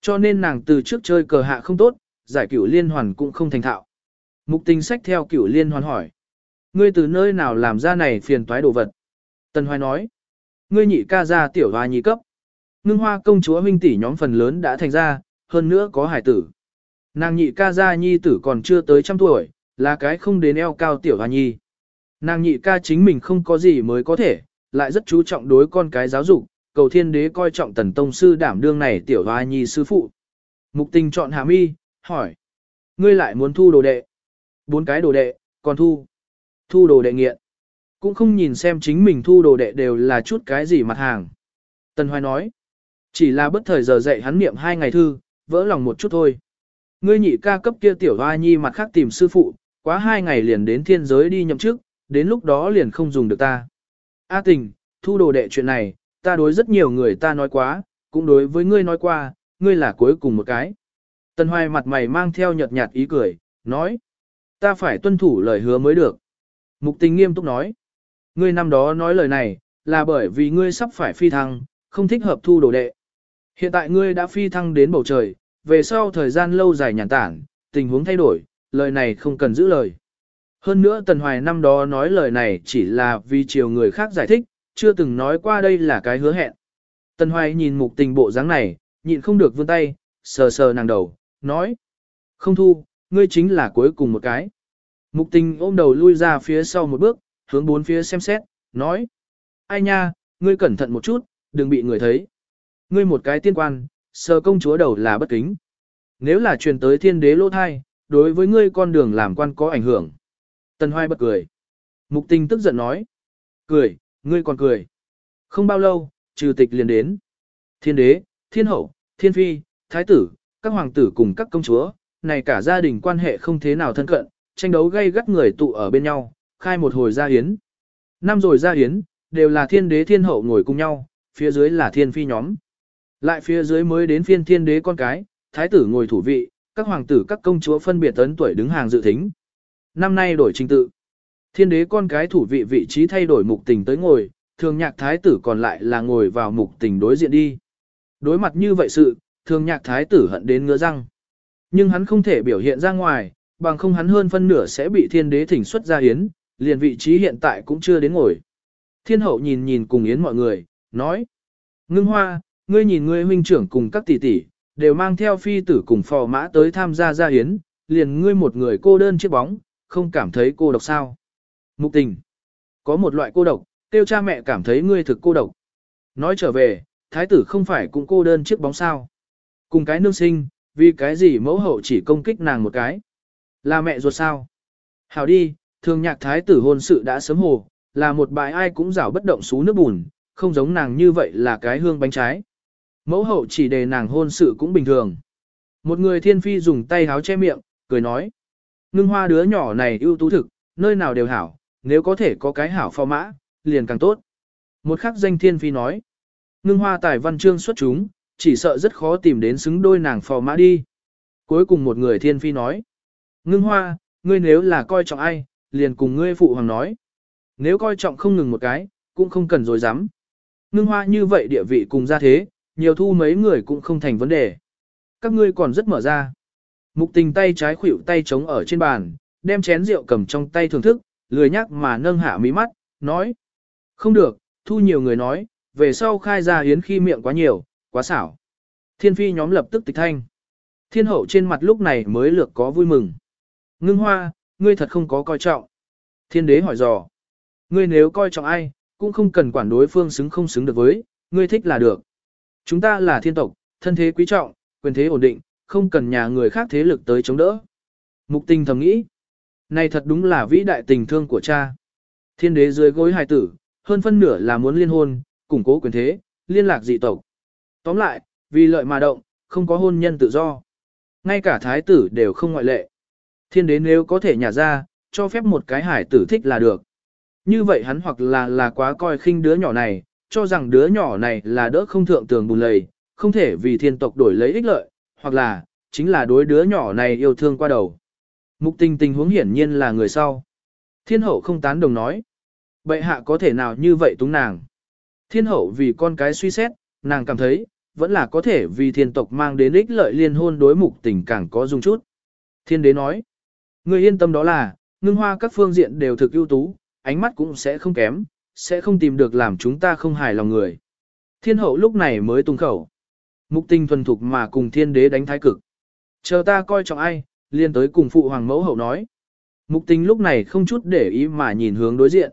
Cho nên nàng từ trước chơi cờ hạ không tốt, giải cửu liên hoàn cũng không thành thạo. Mục tình sách theo cửu liên hoàn hỏi. Ngươi từ nơi nào làm ra này phiền toái đồ vật? Tần Hoài nói. Ngươi nhị ca ra tiểu hoa nhị cấp. Ngưng hoa công chúa huynh tỷ nhóm phần lớn đã thành ra, hơn nữa có hải tử. Nàng nhị ca gia nhi tử còn chưa tới trăm tuổi, là cái không đến eo cao tiểu hoa nhi. Nàng nhị ca chính mình không có gì mới có thể, lại rất chú trọng đối con cái giáo dục, cầu thiên đế coi trọng tần tông sư đảm đương này tiểu hoa nhi sư phụ. Mục tình chọn hàm mi, hỏi. Ngươi lại muốn thu đồ đệ. Bốn cái đồ đệ, còn thu. Thu đồ đệ nghiện. Cũng không nhìn xem chính mình thu đồ đệ đều là chút cái gì mặt hàng. Tần Hoài nói. Chỉ là bất thời giờ dạy hắn niệm hai ngày thư, vỡ lòng một chút thôi. Ngươi nhị ca cấp kia tiểu hoa nhi mặt khác tìm sư phụ, quá hai ngày liền đến thiên giới đi nhậm chức, đến lúc đó liền không dùng được ta. A tình, thu đồ đệ chuyện này, ta đối rất nhiều người ta nói quá, cũng đối với ngươi nói qua, ngươi là cuối cùng một cái. Tần Hoài mặt mày mang theo nhợt nhạt ý cười, nói. Ta phải tuân thủ lời hứa mới được. Mục tình nghiêm túc nói. Ngươi năm đó nói lời này, là bởi vì ngươi sắp phải phi thăng, không thích hợp thu đồ đệ. Hiện tại ngươi đã phi thăng đến bầu trời, về sau thời gian lâu dài nhàn tản, tình huống thay đổi, lời này không cần giữ lời. Hơn nữa Tần Hoài năm đó nói lời này chỉ là vì chiều người khác giải thích, chưa từng nói qua đây là cái hứa hẹn. Tần Hoài nhìn mục tình bộ dáng này, nhịn không được vươn tay, sờ sờ nàng đầu, nói. Không thu, ngươi chính là cuối cùng một cái. Mục tình ôm đầu lui ra phía sau một bước, hướng bốn phía xem xét, nói. Ai nha, ngươi cẩn thận một chút, đừng bị người thấy. Ngươi một cái tiên quan, sờ công chúa đầu là bất kính. Nếu là truyền tới thiên đế lỗ thai, đối với ngươi con đường làm quan có ảnh hưởng. Tần Hoài bật cười. Mục tình tức giận nói. Cười, ngươi còn cười. Không bao lâu, trừ tịch liền đến. Thiên đế, thiên hậu, thiên phi, thái tử, các hoàng tử cùng các công chúa, này cả gia đình quan hệ không thế nào thân cận, tranh đấu gây gắt người tụ ở bên nhau, khai một hồi gia hiến. Năm rồi gia hiến, đều là thiên đế thiên hậu ngồi cùng nhau, phía dưới là thiên phi nhóm. Lại phía dưới mới đến phiên thiên đế con cái, thái tử ngồi thủ vị, các hoàng tử các công chúa phân biệt tấn tuổi đứng hàng dự thính. Năm nay đổi trình tự. Thiên đế con cái thủ vị vị trí thay đổi mục tình tới ngồi, thường nhạc thái tử còn lại là ngồi vào mục tình đối diện đi. Đối mặt như vậy sự, thường nhạc thái tử hận đến ngứa răng. Nhưng hắn không thể biểu hiện ra ngoài, bằng không hắn hơn phân nửa sẽ bị thiên đế thỉnh xuất ra yến, liền vị trí hiện tại cũng chưa đến ngồi. Thiên hậu nhìn nhìn cùng yến mọi người, nói. Ngưng hoa, ngươi nhìn ngươi huynh trưởng cùng các tỷ tỷ, đều mang theo phi tử cùng phò mã tới tham gia gia yến, liền ngươi một người cô đơn chiếc bóng, không cảm thấy cô độc sao. Mục tình. Có một loại cô độc, tiêu cha mẹ cảm thấy ngươi thực cô độc. Nói trở về, thái tử không phải cũng cô đơn chiếc bóng sao. Cùng cái nương sinh, vì cái gì mẫu hậu chỉ công kích nàng một cái. Là mẹ ruột sao? Hảo đi, thường nhạc thái tử hôn sự đã sớm hồ, là một bài ai cũng rảo bất động xú nước bùn, không giống nàng như vậy là cái hương bánh trái. Mẫu hậu chỉ để nàng hôn sự cũng bình thường. Một người thiên phi dùng tay háo che miệng, cười nói. Ngưng hoa đứa nhỏ này ưu tú thực, nơi nào đều hảo, nếu có thể có cái hảo phò mã, liền càng tốt. Một khắc danh thiên phi nói. Ngưng hoa tài văn chương xuất chúng, chỉ sợ rất khó tìm đến xứng đôi nàng phò mã đi. Cuối cùng một người thiên phi nói. Ngưng hoa, ngươi nếu là coi trọng ai, liền cùng ngươi phụ hoàng nói. Nếu coi trọng không ngừng một cái, cũng không cần dối dám. Ngưng hoa như vậy địa vị cùng ra thế, nhiều thu mấy người cũng không thành vấn đề. Các ngươi còn rất mở ra. Mục tình tay trái khuỷu tay trống ở trên bàn, đem chén rượu cầm trong tay thưởng thức, lười nhắc mà nâng hạ mí mắt, nói. Không được, thu nhiều người nói, về sau khai ra hiến khi miệng quá nhiều, quá xảo. Thiên phi nhóm lập tức tịch thanh. Thiên hậu trên mặt lúc này mới lược có vui mừng. Ngưng hoa, ngươi thật không có coi trọng. Thiên đế hỏi dò. Ngươi nếu coi trọng ai, cũng không cần quản đối phương xứng không xứng được với, ngươi thích là được. Chúng ta là thiên tộc, thân thế quý trọng, quyền thế ổn định, không cần nhà người khác thế lực tới chống đỡ. Mục tình thầm nghĩ. Này thật đúng là vĩ đại tình thương của cha. Thiên đế dưới gối hài tử, hơn phân nửa là muốn liên hôn, củng cố quyền thế, liên lạc dị tộc. Tóm lại, vì lợi mà động, không có hôn nhân tự do. Ngay cả thái tử đều không ngoại lệ. Thiên đế nếu có thể nhả ra, cho phép một cái hải tử thích là được. Như vậy hắn hoặc là là quá coi khinh đứa nhỏ này, cho rằng đứa nhỏ này là đỡ không thượng tường bùn lầy, không thể vì thiên tộc đổi lấy ích lợi, hoặc là, chính là đối đứa nhỏ này yêu thương qua đầu. Mục tình tình huống hiển nhiên là người sau. Thiên hậu không tán đồng nói. Bệ hạ có thể nào như vậy túng nàng. Thiên hậu vì con cái suy xét, nàng cảm thấy, vẫn là có thể vì thiên tộc mang đến ích lợi liên hôn đối mục tình càng có dung chút. Thiên đế nói, người yên tâm đó là, ngưng hoa các phương diện đều thực ưu tú, ánh mắt cũng sẽ không kém, sẽ không tìm được làm chúng ta không hài lòng người. Thiên hậu lúc này mới tung khẩu. Mục tình thuần thục mà cùng thiên đế đánh thái cực. Chờ ta coi trọng ai, liền tới cùng phụ hoàng mẫu hậu nói. Mục tình lúc này không chút để ý mà nhìn hướng đối diện.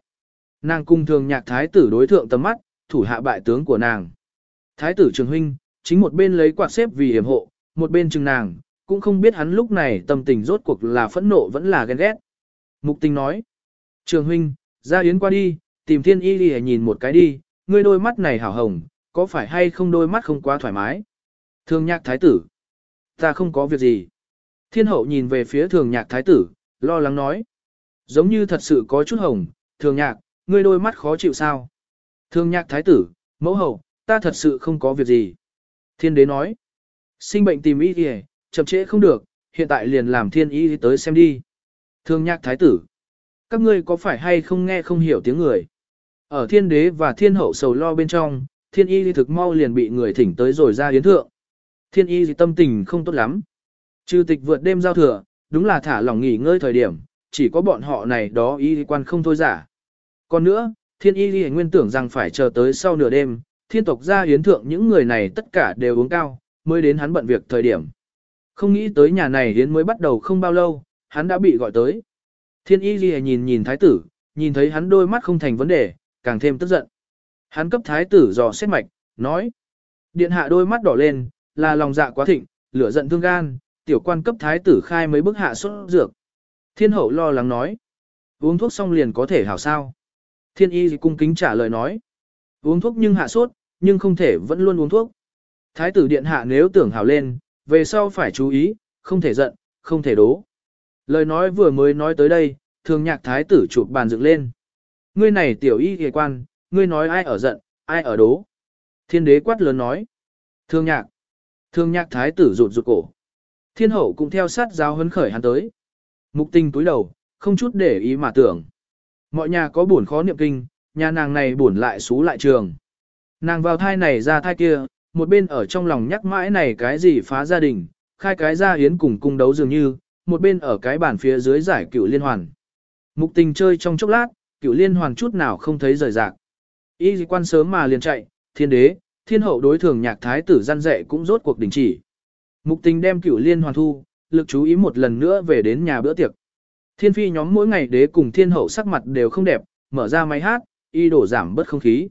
Nàng cung thường nhạc thái tử đối thượng tầm mắt, thủ hạ bại tướng của nàng. Thái tử trường huynh, chính một bên lấy quạt xếp vì hiểm hộ, một bên chừng nàng, cũng không biết hắn lúc này tâm tình rốt cuộc là phẫn nộ vẫn là ghen ghét. Mục tình nói, trường huynh, ra yến qua đi, tìm thiên y đi nhìn một cái đi, ngươi đôi mắt này hảo hồng, có phải hay không đôi mắt không quá thoải mái? Thường nhạc thái tử, ta không có việc gì. Thiên hậu nhìn về phía thường nhạc thái tử, lo lắng nói. Giống như thật sự có chút hồng, thường nhạc, ngươi đôi mắt khó chịu sao? Thường nhạc thái tử, mẫu hậu, ta thật sự không có việc gì. Thiên đế nói. Sinh bệnh tìm y kìa, chậm trễ không được, hiện tại liền làm thiên y tới xem đi. Thường nhạc thái tử. Các ngươi có phải hay không nghe không hiểu tiếng người? Ở thiên đế và thiên hậu sầu lo bên trong, thiên y thực mau liền bị người thỉnh tới rồi ra yến thượng. Thiên y tâm tình không tốt lắm. Trừ tịch vượt đêm giao thừa, đúng là thả lỏng nghỉ ngơi thời điểm, chỉ có bọn họ này đó y quan không thôi giả. Còn nữa, thiên y nguyên tưởng rằng phải chờ tới sau nửa đêm, thiên tộc ra yến thượng những người này tất cả đều uống cao, mới đến hắn bận việc thời điểm. Không nghĩ tới nhà này yến mới bắt đầu không bao lâu, hắn đã bị gọi tới. Thiên y ghi nhìn nhìn thái tử, nhìn thấy hắn đôi mắt không thành vấn đề, càng thêm tức giận. Hắn cấp thái tử dò xét mạch, nói. Điện hạ đôi mắt đỏ lên, là lòng dạ quá thịnh, lửa giận thương gan, tiểu quan cấp thái tử khai mấy bức hạ sốt dược. Thiên hậu lo lắng nói. Uống thuốc xong liền có thể hảo sao. Thiên y cung kính trả lời nói. Uống thuốc nhưng hạ sốt, nhưng không thể vẫn luôn uống thuốc. Thái tử điện hạ nếu tưởng hảo lên, về sau phải chú ý, không thể giận, không thể đố. Lời nói vừa mới nói tới đây, thường nhạc thái tử chụp bàn dựng lên. Ngươi này tiểu y hề quan, ngươi nói ai ở giận, ai ở đố. Thiên đế quát lớn nói. Thương nhạc. Thương nhạc thái tử rụt rụt cổ. Thiên hậu cũng theo sát giáo hấn khởi hắn tới. Mục tình túi đầu, không chút để ý mà tưởng. Mọi nhà có buồn khó niệm kinh, nhà nàng này buồn lại xú lại trường. Nàng vào thai này ra thai kia, một bên ở trong lòng nhắc mãi này cái gì phá gia đình, khai cái gia hiến cùng cung đấu dường như, một bên ở cái bàn phía dưới giải cửu liên hoàn. Mục tình chơi trong chốc lát, cửu liên hoàn chút nào không thấy rời rạc. Y quan sớm mà liền chạy, thiên đế, thiên hậu đối thường nhạc thái tử gian dạy cũng rốt cuộc đình chỉ. Mục tình đem cửu liên hoàn thu, lực chú ý một lần nữa về đến nhà bữa tiệc. Thiên phi nhóm mỗi ngày đế cùng thiên hậu sắc mặt đều không đẹp, mở ra máy hát, y đổ giảm bớt không khí.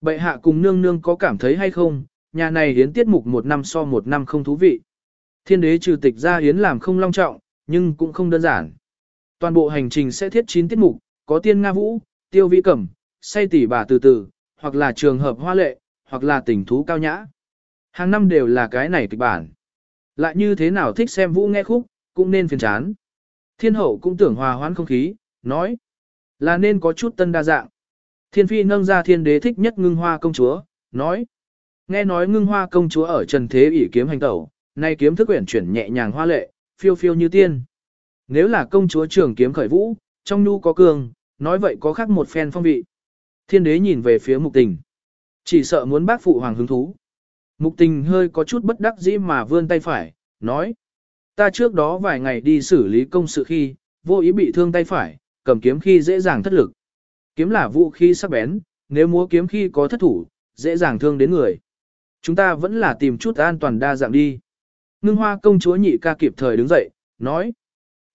Bệ hạ cùng nương nương có cảm thấy hay không, nhà này hiến tiết mục một năm so một năm không thú vị. Thiên đế trừ tịch ra hiến làm không long trọng, nhưng cũng không đơn giản. Toàn bộ hành trình sẽ thiết 9 tiết mục, có tiên Nga Vũ, tiêu vĩ cẩm, say tỉ bà từ từ, hoặc là trường hợp hoa lệ, hoặc là tình thú cao nhã. Hàng năm đều là cái này kịch bản. Lại như thế nào thích xem vũ nghe khúc, cũng nên phiền chán. Thiên hậu cũng tưởng hòa hoãn không khí, nói là nên có chút tân đa dạng. Thiên phi nâng ra thiên đế thích nhất ngưng hoa công chúa, nói nghe nói ngưng hoa công chúa ở trần thế ỷ kiếm hành tẩu, nay kiếm thức quyển chuyển nhẹ nhàng hoa lệ, phiêu phiêu như tiên. Nếu là công chúa trường kiếm khởi vũ, trong nhu có cường, nói vậy có khác một phen phong vị. Thiên đế nhìn về phía mục tình. Chỉ sợ muốn bác phụ hoàng hứng thú. Mục tình hơi có chút bất đắc dĩ mà vươn tay phải, nói. Ta trước đó vài ngày đi xử lý công sự khi, vô ý bị thương tay phải, cầm kiếm khi dễ dàng thất lực. Kiếm là vũ khí sắc bén, nếu múa kiếm khi có thất thủ, dễ dàng thương đến người. Chúng ta vẫn là tìm chút an toàn đa dạng đi. Ngưng hoa công chúa nhị ca kịp thời đứng dậy, nói.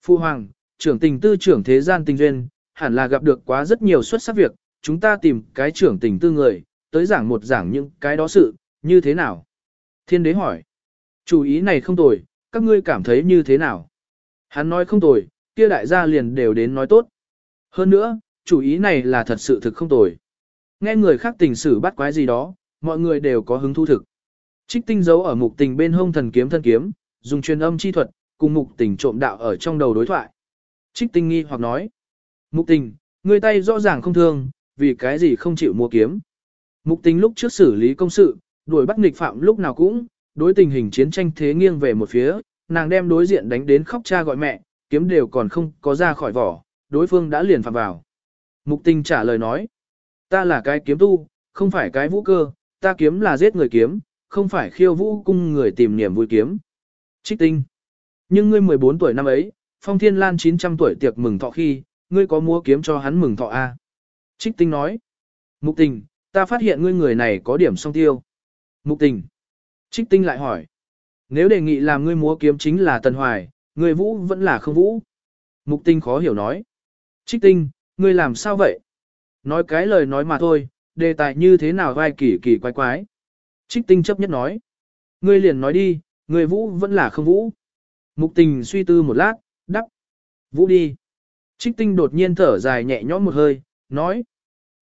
Phu hoàng, trưởng tình tư trưởng thế gian tình duyên, hẳn là gặp được quá rất nhiều xuất sắc việc, chúng ta tìm cái trưởng tình tư người, tới giảng một giảng những cái đó sự, như thế nào? Thiên đế hỏi. Chủ ý này không tồi, các ngươi cảm thấy như thế nào? Hắn nói không tồi, kia đại gia liền đều đến nói tốt. Hơn nữa, chủ ý này là thật sự thực không tồi. Nghe người khác tình sử bắt quái gì đó, mọi người đều có hứng thu thực. Trích tinh giấu ở mục tình bên hông thần kiếm thân kiếm, dùng truyền âm chi thuật, cùng mục tình trộm đạo ở trong đầu đối thoại. Trích tinh nghi hoặc nói, mục tình, người tay rõ ràng không thương, vì cái gì không chịu mua kiếm. Mục tính lúc trước xử lý công sự, đuổi bắt nghịch phạm lúc nào cũng, đối tình hình chiến tranh thế nghiêng về một phía, nàng đem đối diện đánh đến khóc cha gọi mẹ, kiếm đều còn không có ra khỏi vỏ, đối phương đã liền phạm vào. Mục tình trả lời nói, ta là cái kiếm tu, không phải cái vũ cơ, ta kiếm là giết người kiếm, không phải khiêu vũ cung người tìm niềm vui kiếm. Trích tinh. Nhưng ngươi 14 tuổi năm ấy, Phong Thiên Lan 900 tuổi tiệc mừng thọ khi, ngươi có mua kiếm cho hắn mừng thọ A. Trích tinh nói. Mục tình, ta phát hiện ngươi người này có điểm song tiêu. Mục tình. Trích tinh lại hỏi. Nếu đề nghị làm ngươi múa kiếm chính là Tần Hoài, ngươi vũ vẫn là không vũ. Mục tinh khó hiểu nói. Trích tinh, ngươi làm sao vậy? Nói cái lời nói mà thôi, đề tài như thế nào vai kỳ kỳ quái quái. Trích tinh chấp nhất nói. Ngươi liền nói đi, ngươi vũ vẫn là không vũ. Mục tình suy tư một lát, đắp. Vũ đi. Trích tinh đột nhiên thở dài nhẹ nhõm một hơi, nói.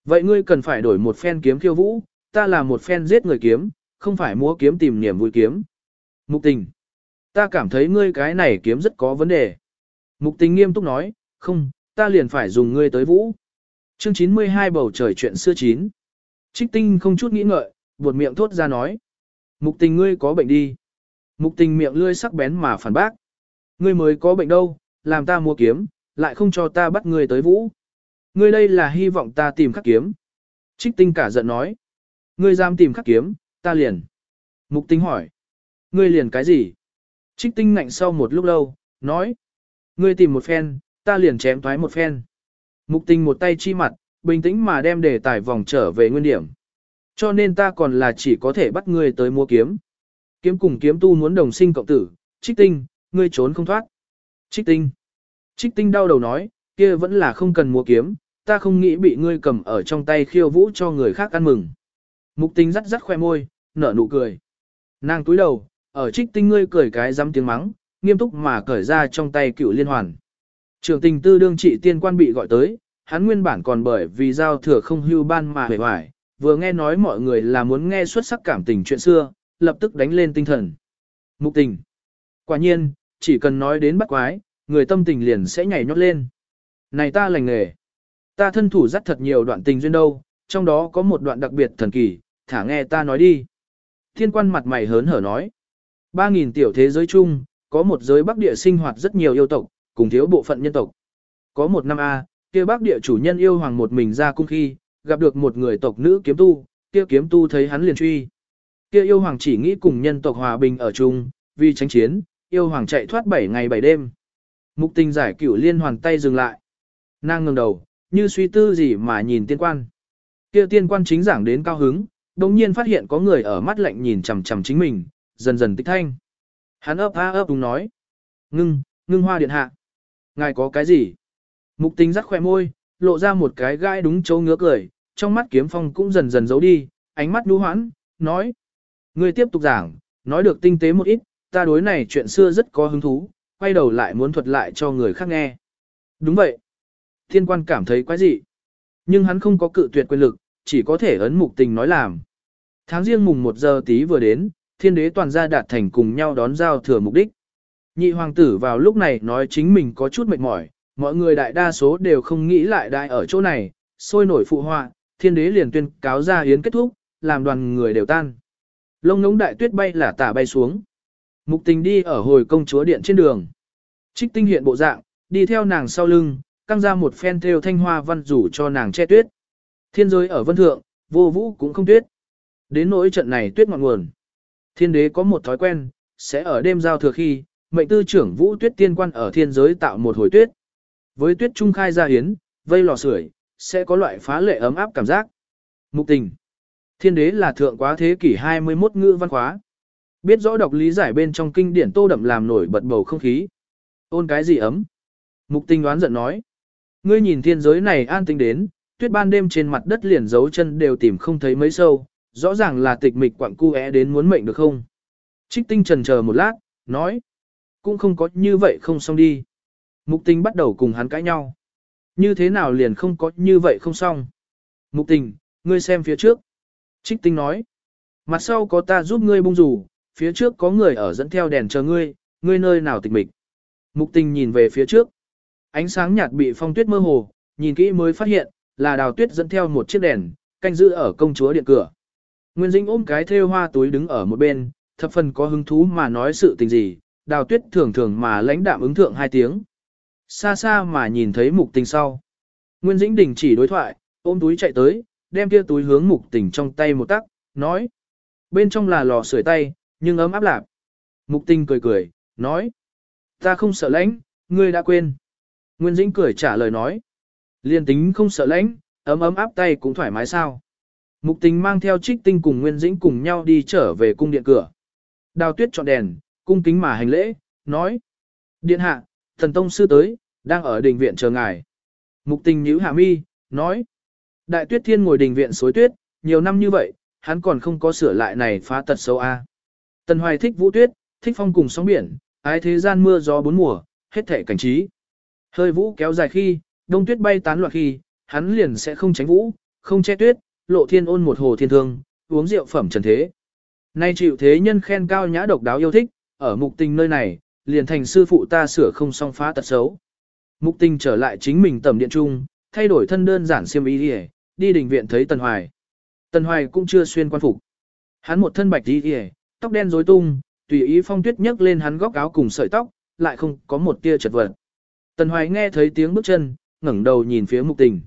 Vậy ngươi cần phải đổi một phen kiếm khiêu vũ, ta là một phen giết người kiếm, không phải múa kiếm tìm niềm vui kiếm. Mục tình. Ta cảm thấy ngươi cái này kiếm rất có vấn đề. Mục tình nghiêm túc nói, không, ta liền phải dùng ngươi tới vũ. Chương 92 bầu trời chuyện xưa chín. Trích tinh không chút nghĩ ngợi, buột miệng thốt ra nói. Mục tình ngươi có bệnh đi. Mục tình miệng lươi sắc bén mà phản bác. Ngươi mới có bệnh đâu, làm ta mua kiếm, lại không cho ta bắt ngươi tới vũ. Ngươi đây là hy vọng ta tìm khắc kiếm. Trích tinh cả giận nói. Ngươi dám tìm khắc kiếm, ta liền. Mục tinh hỏi. Ngươi liền cái gì? Trích tinh ngạnh sau một lúc lâu, nói. Ngươi tìm một phen, ta liền chém thoái một phen. Mục tinh một tay chi mặt, bình tĩnh mà đem đề tài vòng trở về nguyên điểm. Cho nên ta còn là chỉ có thể bắt ngươi tới mua kiếm. Kiếm cùng kiếm tu muốn đồng sinh cộng tử, trích tinh, ngươi trốn không thoát. Trích tinh. Trích tinh đau đầu nói, kia vẫn là không cần mua kiếm, ta không nghĩ bị ngươi cầm ở trong tay khiêu vũ cho người khác ăn mừng. Mục tinh rắt rắt khoe môi, nở nụ cười. Nàng túi đầu, ở trích tinh ngươi cười cái dám tiếng mắng, nghiêm túc mà cởi ra trong tay cựu liên hoàn. Trường tình tư đương trị tiên quan bị gọi tới, hắn nguyên bản còn bởi vì giao thừa không hưu ban mà hề hoài, vừa nghe nói mọi người là muốn nghe xuất sắc cảm tình chuyện xưa, lập tức đánh lên tinh thần. Mục tình. Quả nhiên, chỉ cần nói đến bắt quái, người tâm tình liền sẽ nhảy nhót lên. Này ta lành nghề. Ta thân thủ dắt thật nhiều đoạn tình duyên đâu, trong đó có một đoạn đặc biệt thần kỳ, thả nghe ta nói đi. Thiên quan mặt mày hớn hở nói. Ba nghìn tiểu thế giới chung, có một giới bắc địa sinh hoạt rất nhiều yêu tộc, cùng thiếu bộ phận nhân tộc. Có một năm A, kia bắc địa chủ nhân yêu hoàng một mình ra cung khi, gặp được một người tộc nữ kiếm tu, kia kiếm tu thấy hắn liền truy. Kia yêu hoàng chỉ nghĩ cùng nhân tộc hòa bình ở chung, vì tránh chiến, yêu hoàng chạy thoát 7 ngày 7 đêm. Mục tình giải cửu liên hoàn tay dừng lại. Nàng ngừng đầu, như suy tư gì mà nhìn tiên quan. Kia tiên quan chính giảng đến cao hứng, đồng nhiên phát hiện có người ở mắt lạnh nhìn chằm chằm chính mình, dần dần tích thanh. Hắn ấp a ấp đúng nói. Ngưng, ngưng hoa điện hạ. Ngài có cái gì? Mục tình rắc khỏe môi, lộ ra một cái gai đúng chỗ ngứa cười, trong mắt kiếm phong cũng dần dần giấu đi, ánh mắt đu hoãn, nói. Người tiếp tục giảng, nói được tinh tế một ít, ta đối này chuyện xưa rất có hứng thú, quay đầu lại muốn thuật lại cho người khác nghe. Đúng vậy. Thiên quan cảm thấy quái dị. Nhưng hắn không có cự tuyệt quyền lực, chỉ có thể ấn mục tình nói làm. Tháng riêng mùng 1 giờ tí vừa đến, thiên đế toàn gia đạt thành cùng nhau đón giao thừa mục đích. Nhị hoàng tử vào lúc này nói chính mình có chút mệt mỏi, mọi người đại đa số đều không nghĩ lại đại ở chỗ này, sôi nổi phụ họa, thiên đế liền tuyên cáo ra yến kết thúc, làm đoàn người đều tan. Lông ngống đại tuyết bay là tả bay xuống. Mục tình đi ở hồi công chúa điện trên đường. Trích tinh hiện bộ dạng, đi theo nàng sau lưng, căng ra một phen theo thanh hoa văn rủ cho nàng che tuyết. Thiên giới ở vân thượng, vô vũ cũng không tuyết. Đến nỗi trận này tuyết ngọn nguồn. Thiên đế có một thói quen, sẽ ở đêm giao thừa khi, mệnh tư trưởng vũ tuyết tiên quan ở thiên giới tạo một hồi tuyết. Với tuyết trung khai ra hiến, vây lò sưởi, sẽ có loại phá lệ ấm áp cảm giác. Mục tình. Thiên đế là thượng quá thế kỷ 21 ngữ văn khóa. Biết rõ đọc lý giải bên trong kinh điển tô đậm làm nổi bật bầu không khí. Ôn cái gì ấm? Mục tình đoán giận nói. Ngươi nhìn thiên giới này an tinh đến, tuyết ban đêm trên mặt đất liền dấu chân đều tìm không thấy mấy sâu, rõ ràng là tịch mịch quặng cu é đến muốn mệnh được không? Trích tinh trần chờ một lát, nói. Cũng không có như vậy không xong đi. Mục tình bắt đầu cùng hắn cãi nhau. Như thế nào liền không có như vậy không xong. Mục tình, ngươi xem phía trước. Trích tinh nói. Mặt sau có ta giúp ngươi bung rủ, phía trước có người ở dẫn theo đèn chờ ngươi, ngươi nơi nào tịch mịch. Mục tình nhìn về phía trước. Ánh sáng nhạt bị phong tuyết mơ hồ, nhìn kỹ mới phát hiện, là đào tuyết dẫn theo một chiếc đèn, canh giữ ở công chúa điện cửa. Nguyên Dĩnh ôm cái thêu hoa túi đứng ở một bên, thập phần có hứng thú mà nói sự tình gì, đào tuyết thường thường mà lãnh đạm ứng thượng hai tiếng. Xa xa mà nhìn thấy mục tình sau. Nguyên Dĩnh đình chỉ đối thoại, ôm túi chạy tới, đem kia túi hướng mục tình trong tay một tắc, nói. Bên trong là lò sưởi tay, nhưng ấm áp lạp. Mục tình cười cười, nói. Ta không sợ lãnh, ngươi đã quên. Nguyên Dĩnh cười trả lời nói. Liên tính không sợ lãnh, ấm ấm áp tay cũng thoải mái sao. Mục tình mang theo trích tinh cùng Nguyên Dĩnh cùng nhau đi trở về cung điện cửa. Đào tuyết chọn đèn, cung kính mà hành lễ, nói. Điện hạ, thần tông sư tới, đang ở đình viện chờ ngài. Mục tình nhíu hạ mi, nói. Đại tuyết thiên ngồi đình viện xối tuyết, nhiều năm như vậy, hắn còn không có sửa lại này phá tật xấu A. Tần Hoài thích vũ tuyết, thích phong cùng sóng biển, ái thế gian mưa gió bốn mùa, hết thể cảnh trí. Hơi vũ kéo dài khi, đông tuyết bay tán loạn khi, hắn liền sẽ không tránh vũ, không che tuyết, lộ thiên ôn một hồ thiên thương, uống rượu phẩm trần thế. Nay chịu thế nhân khen cao nhã độc đáo yêu thích, ở mục tình nơi này, liền thành sư phụ ta sửa không song phá tật xấu. Mục tình trở lại chính mình tầm điện trung, thay đổi thân đơn giản xiêm y đi, đi đình viện thấy Tần Hoài. Tần Hoài cũng chưa xuyên quan phục. Hắn một thân bạch đi đi, tóc đen rối tung, tùy ý phong tuyết nhấc lên hắn góc áo cùng sợi tóc, lại không có một tia chật vật. Tần Hoài nghe thấy tiếng bước chân, ngẩng đầu nhìn phía mục tình.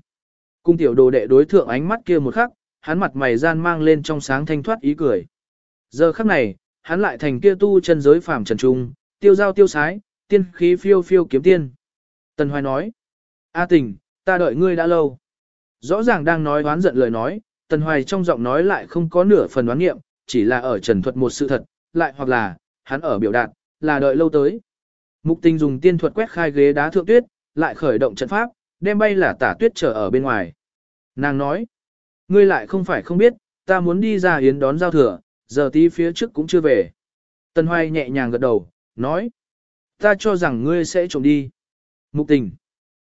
Cung tiểu đồ đệ đối thượng ánh mắt kia một khắc, hắn mặt mày gian mang lên trong sáng thanh thoát ý cười. Giờ khắc này, hắn lại thành kia tu chân giới phàm trần trung, tiêu giao tiêu sái, tiên khí phiêu phiêu kiếm tiên. Tần Hoài nói, A tình, ta đợi ngươi đã lâu. Rõ ràng đang nói oán giận lời nói, Tần Hoài trong giọng nói lại không có nửa phần đoán nghiệm, chỉ là ở trần thuật một sự thật, lại hoặc là, hắn ở biểu đạt, là đợi lâu tới. Mục tình dùng tiên thuật quét khai ghế đá thượng tuyết, lại khởi động trận pháp, đem bay là tả tuyết trở ở bên ngoài. Nàng nói, ngươi lại không phải không biết, ta muốn đi ra hiến đón giao thừa, giờ tí phía trước cũng chưa về. Tần Hoài nhẹ nhàng gật đầu, nói, ta cho rằng ngươi sẽ trộm đi. Mục tình.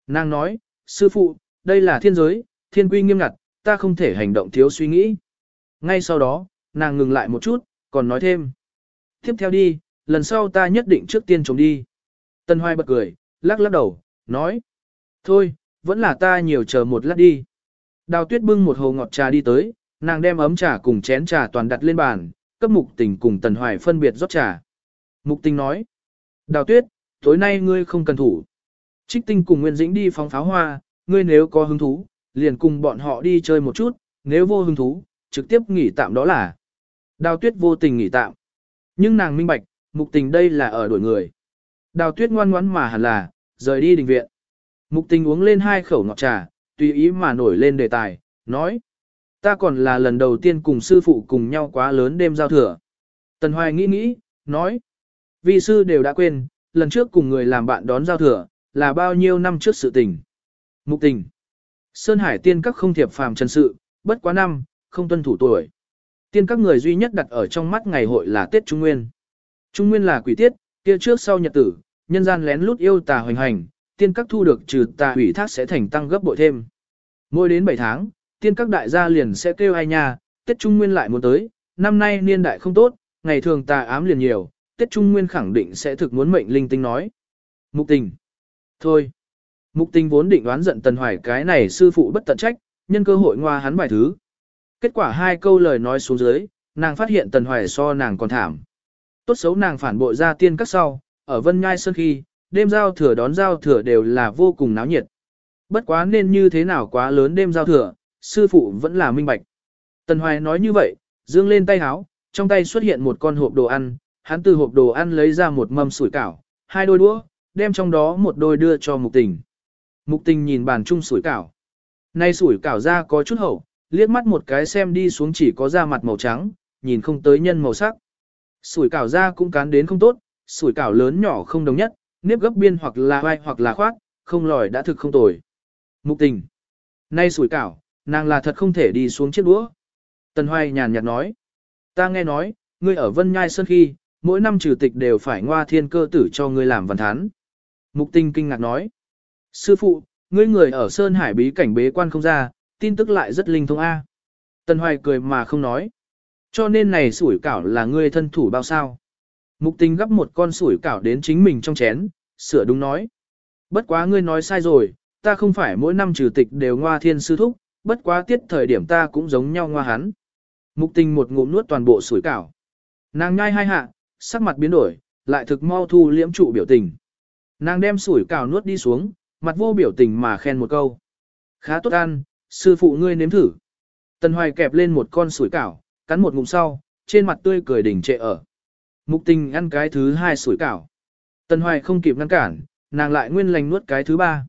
Nàng nói, sư phụ, đây là thiên giới, thiên quy nghiêm ngặt, ta không thể hành động thiếu suy nghĩ. Ngay sau đó, nàng ngừng lại một chút, còn nói thêm. Tiếp theo đi, lần sau ta nhất định trước tiên trộm đi. Tần Hoài bật cười, lắc lắc đầu, nói. Thôi, vẫn là ta nhiều chờ một lát đi. Đào tuyết bưng một hồ ngọt trà đi tới, nàng đem ấm trà cùng chén trà toàn đặt lên bàn, cấp mục tình cùng Tần Hoài phân biệt rót trà. Mục tình nói. Đào tuyết, tối nay ngươi không cần thủ. Trích tinh cùng Nguyên Dĩnh đi phóng pháo hoa, ngươi nếu có hứng thú, liền cùng bọn họ đi chơi một chút, nếu vô hứng thú, trực tiếp nghỉ tạm đó là. Đào tuyết vô tình nghỉ tạm. Nhưng nàng minh bạch, mục tình đây là ở đuổi người. Đào tuyết ngoan ngoãn mà hẳn là, rời đi đình viện. Mục tình uống lên hai khẩu ngọt trà, tùy ý mà nổi lên đề tài, nói. Ta còn là lần đầu tiên cùng sư phụ cùng nhau quá lớn đêm giao thừa. Tần Hoài nghĩ nghĩ, nói. Vì sư đều đã quên, lần trước cùng người làm bạn đón giao thừa, là bao nhiêu năm trước sự tình. Mục tình. Sơn Hải tiên các không thiệp phàm trần sự, bất quá năm, không tuân thủ tuổi. Tiên các người duy nhất đặt ở trong mắt ngày hội là Tết Trung Nguyên. Trung Nguyên là quỷ tiết, kia trước sau nhật tử, nhân gian lén lút yêu tà hoành hành, tiên các thu được trừ tà hủy thác sẽ thành tăng gấp bội thêm. Mỗi đến 7 tháng, tiên các đại gia liền sẽ kêu ai nha, Tết Trung Nguyên lại muốn tới, năm nay niên đại không tốt, ngày thường tà ám liền nhiều, Tết Trung Nguyên khẳng định sẽ thực muốn mệnh linh tinh nói. Mục tình. Thôi. Mục tình vốn định đoán giận Tần Hoài cái này sư phụ bất tận trách, nhân cơ hội ngoa hắn vài thứ. Kết quả hai câu lời nói xuống dưới, nàng phát hiện Tần Hoài so nàng còn thảm. Tốt xấu nàng phản bội ra tiên các sau, ở Vân Nhai Sơn khi, đêm giao thừa đón giao thừa đều là vô cùng náo nhiệt. Bất quá nên như thế nào quá lớn đêm giao thừa, sư phụ vẫn là minh bạch. Tần Hoài nói như vậy, dương lên tay háo, trong tay xuất hiện một con hộp đồ ăn, hắn từ hộp đồ ăn lấy ra một mâm sủi cảo, hai đôi đũa, đem trong đó một đôi đưa cho mục tình. Mục tình nhìn bàn chung sủi cảo. Nay sủi cảo ra có chút hậu, liếc mắt một cái xem đi xuống chỉ có da mặt màu trắng, nhìn không tới nhân màu sắc. Sủi cảo ra cũng cán đến không tốt, sủi cảo lớn nhỏ không đồng nhất, nếp gấp biên hoặc là vai hoặc là khoát, không lòi đã thực không tồi. Mục tình. Nay sủi cảo, nàng là thật không thể đi xuống chiếc đũa. Tần Hoài nhàn nhạt nói. Ta nghe nói, ngươi ở Vân Nhai Sơn khi, mỗi năm trừ tịch đều phải ngoa thiên cơ tử cho ngươi làm văn thán. Mục tình kinh ngạc nói. Sư phụ, ngươi người ở Sơn Hải bí cảnh bế quan không ra, tin tức lại rất linh thông A. Tần Hoài cười mà không nói. Cho nên này sủi cảo là ngươi thân thủ bao sao. Mục tình gấp một con sủi cảo đến chính mình trong chén, sửa đúng nói. Bất quá ngươi nói sai rồi, ta không phải mỗi năm trừ tịch đều ngoa thiên sư thúc, bất quá tiết thời điểm ta cũng giống nhau ngoa hắn. Mục tình một ngụm nuốt toàn bộ sủi cảo. Nàng nhai hai hạ, sắc mặt biến đổi, lại thực mau thu liễm trụ biểu tình. Nàng đem sủi cảo nuốt đi xuống, mặt vô biểu tình mà khen một câu. Khá tốt ăn, sư phụ ngươi nếm thử. Tần Hoài kẹp lên một con sủi cảo, cắn một ngụm sau, trên mặt tươi cười đỉnh trệ ở. Mục tình ăn cái thứ hai sủi cảo. Tần Hoài không kịp ngăn cản, nàng lại nguyên lành nuốt cái thứ ba.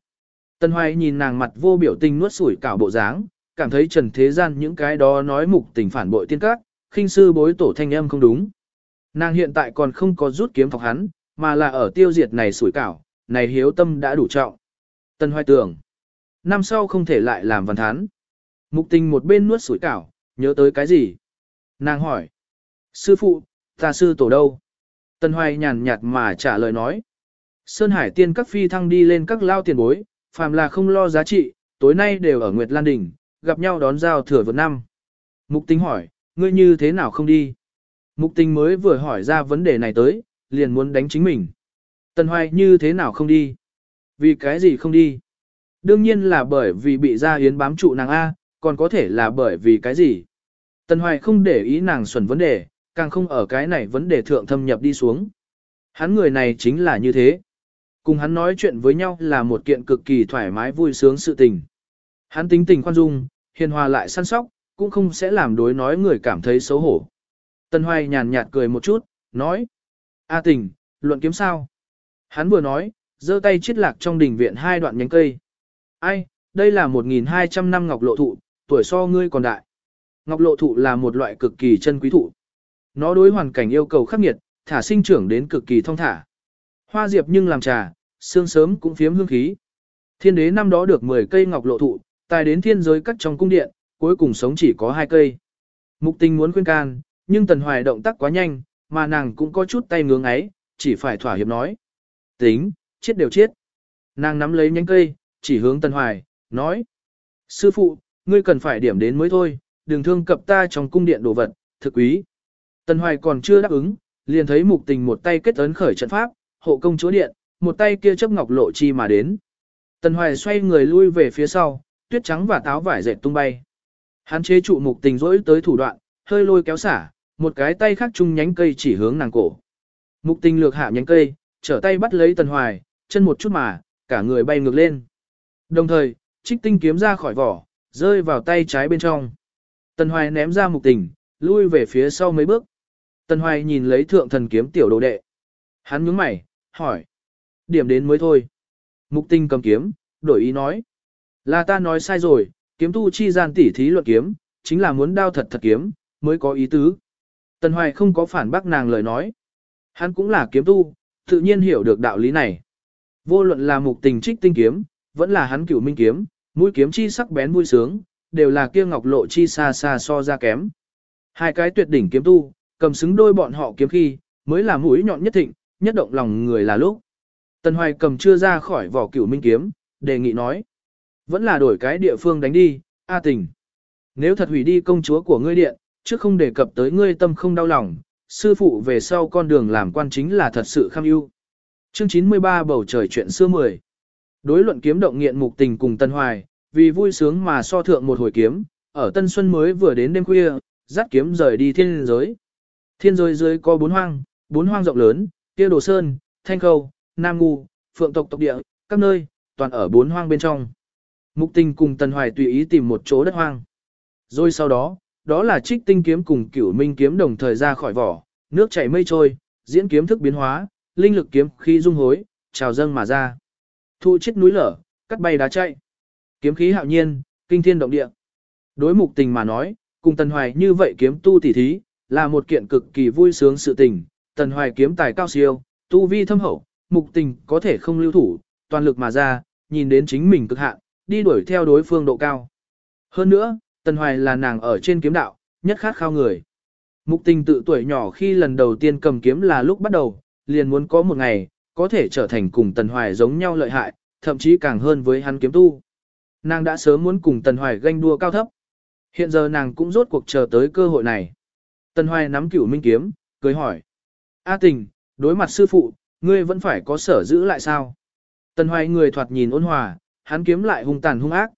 Tần Hoài nhìn nàng mặt vô biểu tình nuốt sủi cảo bộ dáng, cảm thấy trần thế gian những cái đó nói mục tình phản bội tiên các, khinh sư bối tổ thanh âm không đúng. Nàng hiện tại còn không có rút kiếm thọc hắn, mà là ở tiêu diệt này sủi cảo, này hiếu tâm đã đủ trọng. Tân hoài tưởng, năm sau không thể lại làm văn thán. Mục tình một bên nuốt sủi cảo, nhớ tới cái gì? Nàng hỏi, sư phụ, ta sư tổ đâu? Tân hoài nhàn nhạt mà trả lời nói. Sơn Hải tiên các phi thăng đi lên các lao tiền bối, phàm là không lo giá trị, tối nay đều ở Nguyệt Lan Đình, gặp nhau đón giao thừa vượt năm. Mục tính hỏi, ngươi như thế nào không đi? Mục tình mới vừa hỏi ra vấn đề này tới, liền muốn đánh chính mình. Tần Hoài như thế nào không đi? Vì cái gì không đi? Đương nhiên là bởi vì bị Gia Yến bám trụ nàng A, còn có thể là bởi vì cái gì? Tần Hoài không để ý nàng xuẩn vấn đề, càng không ở cái này vấn đề thượng thâm nhập đi xuống. Hắn người này chính là như thế. Cùng hắn nói chuyện với nhau là một kiện cực kỳ thoải mái vui sướng sự tình. Hắn tính tình khoan dung, hiền hòa lại săn sóc, cũng không sẽ làm đối nói người cảm thấy xấu hổ. Tần Hoài nhàn nhạt cười một chút, nói. A tình, luận kiếm sao? Hắn vừa nói, giơ tay chiết lạc trong đỉnh viện hai đoạn nhánh cây. Ai, đây là 1.200 năm ngọc lộ thụ, tuổi so ngươi còn đại. Ngọc lộ thụ là một loại cực kỳ chân quý thụ. Nó đối hoàn cảnh yêu cầu khắc nghiệt, thả sinh trưởng đến cực kỳ thông thả. Hoa diệp nhưng làm trà, xương sớm cũng phiếm hương khí. Thiên đế năm đó được 10 cây ngọc lộ thụ, tài đến thiên giới cắt trong cung điện, cuối cùng sống chỉ có hai cây. Mục tình muốn khuyên can, nhưng Tần Hoài động tác quá nhanh, mà nàng cũng có chút tay ngưỡng ấy, chỉ phải thỏa hiệp nói. Tính, chết đều chết. Nàng nắm lấy nhánh cây, chỉ hướng Tần Hoài, nói. Sư phụ, ngươi cần phải điểm đến mới thôi, đừng thương cập ta trong cung điện đồ vật, thực quý. Tần Hoài còn chưa đáp ứng, liền thấy mục tình một tay kết ấn khởi trận pháp, hộ công chúa điện, một tay kia chấp ngọc lộ chi mà đến. Tần Hoài xoay người lui về phía sau, tuyết trắng và táo vải dệt tung bay. Hắn chế trụ mục tình rỗi tới thủ đoạn, hơi lôi kéo xả, một cái tay khác chung nhánh cây chỉ hướng nàng cổ. Mục tình lược hạ nhánh cây, trở tay bắt lấy Tần Hoài, chân một chút mà, cả người bay ngược lên. Đồng thời, trích tinh kiếm ra khỏi vỏ, rơi vào tay trái bên trong. Tần Hoài ném ra mục tình, lui về phía sau mấy bước. Tần Hoài nhìn lấy thượng thần kiếm tiểu đồ đệ. Hắn nhướng mày, hỏi. Điểm đến mới thôi. Mục tinh cầm kiếm, đổi ý nói. Là ta nói sai rồi, kiếm tu chi gian tỉ thí luận kiếm, chính là muốn đao thật thật kiếm, mới có ý tứ. Tần Hoài không có phản bác nàng lời nói. Hắn cũng là kiếm tu, tự nhiên hiểu được đạo lý này. Vô luận là mục tình trích tinh kiếm, vẫn là hắn cửu minh kiếm, mũi kiếm chi sắc bén vui sướng, đều là kia ngọc lộ chi xa xa so ra kém. Hai cái tuyệt đỉnh kiếm tu, cầm xứng đôi bọn họ kiếm khi, mới là mũi nhọn nhất thịnh, nhất động lòng người là lúc. Tần Hoài cầm chưa ra khỏi vỏ cửu minh kiếm, đề nghị nói. Vẫn là đổi cái địa phương đánh đi, A tình. Nếu thật hủy đi công chúa của ngươi điện, chứ không đề cập tới ngươi tâm không đau lòng, sư phụ về sau con đường làm quan chính là thật sự kham ưu. Chương 93 bầu trời chuyện xưa 10. Đối luận kiếm động nghiện mục tình cùng Tân Hoài, vì vui sướng mà so thượng một hồi kiếm, ở Tân Xuân mới vừa đến đêm khuya, dắt kiếm rời đi thiên giới. Thiên giới dưới có bốn hoang, bốn hoang rộng lớn, kia đồ sơn, thanh khâu, nam ngu, phượng tộc tộc địa, các nơi, toàn ở bốn hoang bên trong. Mục tình cùng Tần Hoài tùy ý tìm một chỗ đất hoang. Rồi sau đó, đó là trích tinh kiếm cùng cửu minh kiếm đồng thời ra khỏi vỏ, nước chảy mây trôi, diễn kiếm thức biến hóa, linh lực kiếm khi dung hối, trào dâng mà ra. Thu chết núi lở, cắt bay đá chạy. Kiếm khí hạo nhiên, kinh thiên động địa. Đối mục tình mà nói, cùng Tần Hoài như vậy kiếm tu tỉ thí, là một kiện cực kỳ vui sướng sự tình. Tần Hoài kiếm tài cao siêu, tu vi thâm hậu, mục tình có thể không lưu thủ, toàn lực mà ra, nhìn đến chính mình cực hạn, đi đuổi theo đối phương độ cao. Hơn nữa, Tần Hoài là nàng ở trên kiếm đạo, nhất khát khao người. Mục tình tự tuổi nhỏ khi lần đầu tiên cầm kiếm là lúc bắt đầu, liền muốn có một ngày, có thể trở thành cùng Tần Hoài giống nhau lợi hại, thậm chí càng hơn với hắn kiếm tu. Nàng đã sớm muốn cùng Tần Hoài ganh đua cao thấp. Hiện giờ nàng cũng rốt cuộc chờ tới cơ hội này. Tần Hoài nắm cửu minh kiếm, cười hỏi. A tình, đối mặt sư phụ, ngươi vẫn phải có sở giữ lại sao? Tần Hoài người thoạt nhìn ôn hòa, hắn kiếm lại hung tàn hung ác.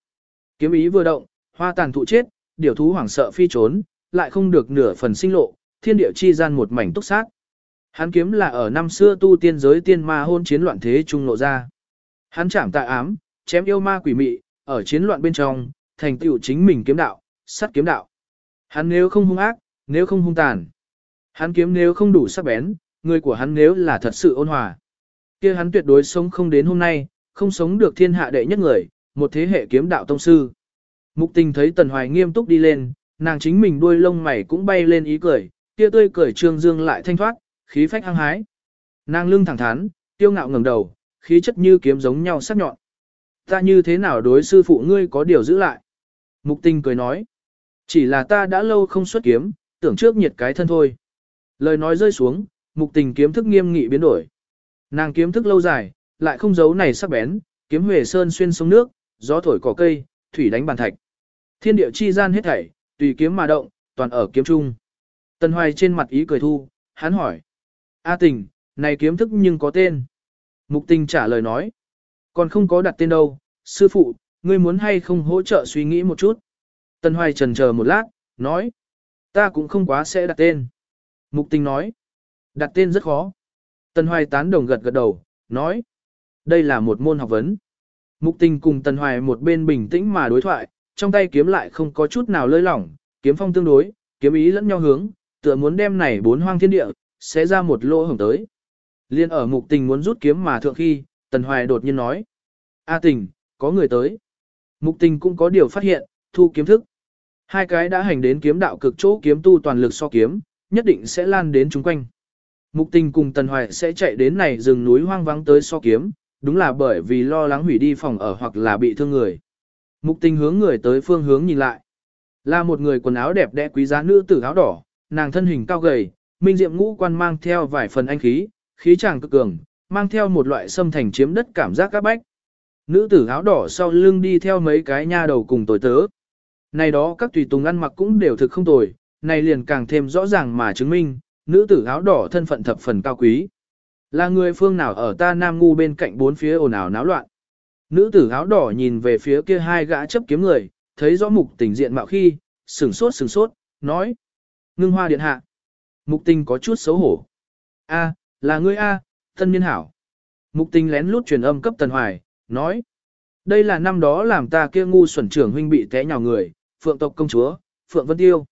Kiếm ý vừa động, hoa tàn thụ chết, điều thú hoảng sợ phi trốn, lại không được nửa phần sinh lộ, thiên địa chi gian một mảnh túc sát. Hắn kiếm là ở năm xưa tu tiên giới tiên ma hôn chiến loạn thế trung lộ ra. Hắn chạm tại ám, chém yêu ma quỷ mị, ở chiến loạn bên trong, thành tựu chính mình kiếm đạo, sát kiếm đạo. Hắn nếu không hung ác, nếu không hung tàn. Hắn kiếm nếu không đủ sắc bén, người của hắn nếu là thật sự ôn hòa. kia hắn tuyệt đối sống không đến hôm nay, không sống được thiên hạ đệ nhất người, một thế hệ kiếm đạo tông sư. Mục tình thấy Tần Hoài nghiêm túc đi lên, nàng chính mình đuôi lông mày cũng bay lên ý cười, kia tươi cười trương dương lại thanh thoát, khí phách hăng hái. Nàng lưng thẳng thắn, tiêu ngạo ngẩng đầu, khí chất như kiếm giống nhau sắc nhọn. Ta như thế nào đối sư phụ ngươi có điều giữ lại? Mục tình cười nói. Chỉ là ta đã lâu không xuất kiếm, tưởng trước nhiệt cái thân thôi. Lời nói rơi xuống, mục tình kiếm thức nghiêm nghị biến đổi. Nàng kiếm thức lâu dài, lại không giấu này sắc bén, kiếm huề sơn xuyên sông nước, gió thổi cỏ cây, thủy đánh bàn thạch. Thiên địa chi gian hết thảy, tùy kiếm mà động, toàn ở kiếm trung. Tần Hoài trên mặt ý cười thu, hắn hỏi. A tình, này kiếm thức nhưng có tên. Mục tình trả lời nói. Còn không có đặt tên đâu, sư phụ, ngươi muốn hay không hỗ trợ suy nghĩ một chút. Tần Hoài trần chờ một lát, nói. Ta cũng không quá sẽ đặt tên. Mục tình nói. Đặt tên rất khó. Tần Hoài tán đồng gật gật đầu, nói. Đây là một môn học vấn. Mục tình cùng Tần Hoài một bên bình tĩnh mà đối thoại, trong tay kiếm lại không có chút nào lơi lỏng, kiếm phong tương đối, kiếm ý lẫn nhau hướng, tựa muốn đem này bốn hoang thiên địa, sẽ ra một lỗ hổng tới. Liên ở mục tình muốn rút kiếm mà thượng khi, Tần Hoài đột nhiên nói. A tình, có người tới. Mục tình cũng có điều phát hiện, thu kiếm thức. Hai cái đã hành đến kiếm đạo cực chỗ kiếm tu toàn lực so kiếm, nhất định sẽ lan đến chúng quanh. Mục tình cùng Tần Hoài sẽ chạy đến này rừng núi hoang vắng tới so kiếm, đúng là bởi vì lo lắng hủy đi phòng ở hoặc là bị thương người. Mục tình hướng người tới phương hướng nhìn lại. Là một người quần áo đẹp đẽ quý giá nữ tử áo đỏ, nàng thân hình cao gầy, minh diệm ngũ quan mang theo vài phần anh khí, khí chàng cực cường, mang theo một loại xâm thành chiếm đất cảm giác các bách. Nữ tử áo đỏ sau lưng đi theo mấy cái nha đầu cùng tối tớ. Này đó các tùy tùng ăn mặc cũng đều thực không tồi, này liền càng thêm rõ ràng mà chứng minh, nữ tử áo đỏ thân phận thập phần cao quý. Là người phương nào ở ta nam ngu bên cạnh bốn phía ồn ào náo loạn. Nữ tử áo đỏ nhìn về phía kia hai gã chấp kiếm người, thấy rõ mục tình diện mạo khi, sừng sốt sừng sốt, nói. Ngưng hoa điện hạ. Mục tình có chút xấu hổ. a là ngươi a thân niên hảo. Mục tình lén lút truyền âm cấp tần hoài, nói. Đây là năm đó làm ta kia ngu xuẩn trưởng huynh bị té nhào người, phượng tộc công chúa, phượng vân tiêu.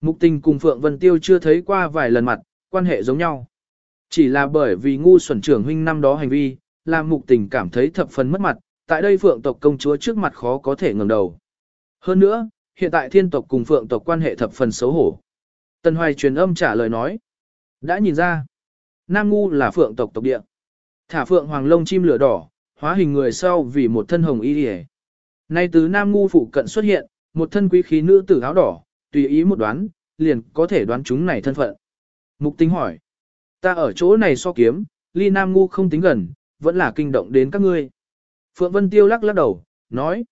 Mục tình cùng phượng vân tiêu chưa thấy qua vài lần mặt, quan hệ giống nhau. Chỉ là bởi vì ngu xuẩn trưởng huynh năm đó hành vi, làm mục tình cảm thấy thập phần mất mặt, tại đây phượng tộc công chúa trước mặt khó có thể ngẩng đầu. Hơn nữa, hiện tại thiên tộc cùng phượng tộc quan hệ thập phần xấu hổ. Tần Hoài truyền âm trả lời nói. Đã nhìn ra, Nam Ngu là phượng tộc tộc địa. Thả phượng hoàng lông chim lửa đỏ, hóa hình người sau vì một thân hồng y hề. Nay từ Nam Ngu phụ cận xuất hiện, một thân quý khí nữ tử áo đỏ, tùy ý một đoán, liền có thể đoán chúng này thân phận. Mục tính hỏi. Ta ở chỗ này so kiếm, ly Nam Ngu không tính gần, vẫn là kinh động đến các ngươi. Phượng Vân Tiêu lắc lắc đầu, nói.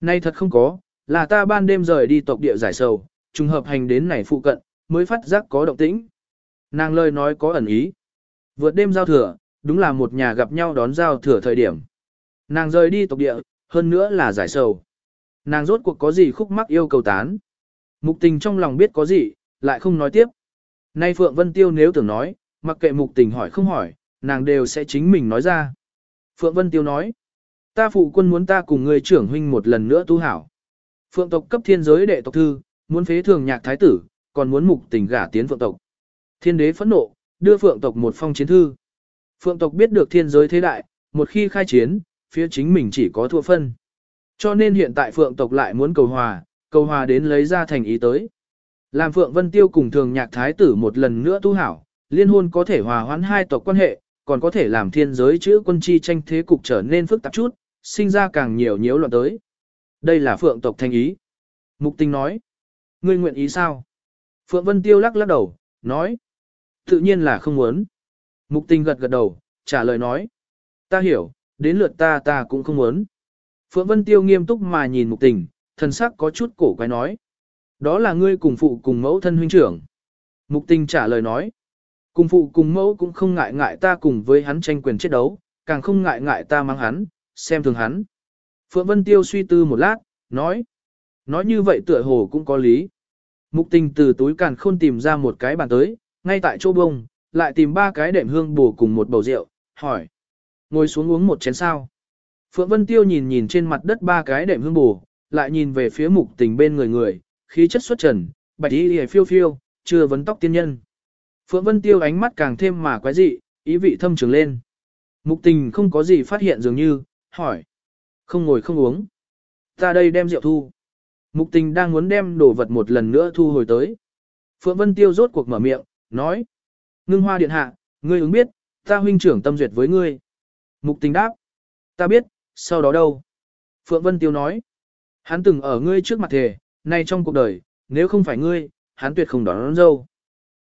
Nay thật không có, là ta ban đêm rời đi tộc địa giải sầu, trùng hợp hành đến này phụ cận, mới phát giác có động tĩnh. Nàng lời nói có ẩn ý. Vượt đêm giao thừa, đúng là một nhà gặp nhau đón giao thừa thời điểm. Nàng rời đi tộc địa, hơn nữa là giải sầu. Nàng rốt cuộc có gì khúc mắc yêu cầu tán. Mục tình trong lòng biết có gì, lại không nói tiếp. Nay Phượng Vân Tiêu nếu tưởng nói, mặc kệ mục tình hỏi không hỏi, nàng đều sẽ chính mình nói ra. Phượng Vân Tiêu nói, ta phụ quân muốn ta cùng người trưởng huynh một lần nữa tu hảo. Phượng tộc cấp thiên giới đệ tộc thư, muốn phế thường nhạc thái tử, còn muốn mục tình gả tiến phượng tộc. Thiên đế phẫn nộ, đưa phượng tộc một phong chiến thư. Phượng tộc biết được thiên giới thế đại, một khi khai chiến, phía chính mình chỉ có thua phân. Cho nên hiện tại phượng tộc lại muốn cầu hòa, cầu hòa đến lấy ra thành ý tới. Làm phượng vân tiêu cùng thường nhạc thái tử một lần nữa tu hảo, liên hôn có thể hòa hoãn hai tộc quan hệ, còn có thể làm thiên giới chữ quân chi tranh thế cục trở nên phức tạp chút, sinh ra càng nhiều nhiễu loạn tới. Đây là phượng tộc thành ý. Mục tình nói. Ngươi nguyện ý sao? Phượng Vân Tiêu lắc lắc đầu, nói. Tự nhiên là không muốn. Mục tình gật gật đầu, trả lời nói. Ta hiểu, đến lượt ta ta cũng không muốn. Phượng Vân Tiêu nghiêm túc mà nhìn mục tình, thần sắc có chút cổ quái nói. Đó là ngươi cùng phụ cùng mẫu thân huynh trưởng. Mục tình trả lời nói. Cùng phụ cùng mẫu cũng không ngại ngại ta cùng với hắn tranh quyền chiến đấu, càng không ngại ngại ta mang hắn, xem thường hắn. Phượng Vân Tiêu suy tư một lát, nói. Nói như vậy tựa hồ cũng có lý. Mục tình từ túi càn khôn tìm ra một cái bàn tới, ngay tại chỗ bông, lại tìm ba cái đệm hương bổ cùng một bầu rượu, hỏi. Ngồi xuống uống một chén sao. Phượng Vân Tiêu nhìn nhìn trên mặt đất ba cái đệm hương bổ, lại nhìn về phía mục tình bên người người, khí chất xuất trần, bạch y hề phiêu phiêu, chưa vấn tóc tiên nhân. Phượng Vân Tiêu ánh mắt càng thêm mà quái dị, ý vị thâm trường lên. Mục tình không có gì phát hiện dường như, hỏi. Không ngồi không uống. Ta đây đem rượu thu. Mục tình đang muốn đem đồ vật một lần nữa thu hồi tới. Phượng Vân Tiêu rốt cuộc mở miệng, nói. Ngưng hoa điện hạ, ngươi ứng biết, ta huynh trưởng tâm duyệt với ngươi. Mục tình đáp. Ta biết, sau đó đâu? Phượng Vân Tiêu nói. Hắn từng ở ngươi trước mặt thề, nay trong cuộc đời, nếu không phải ngươi, hắn tuyệt không đón, đón dâu.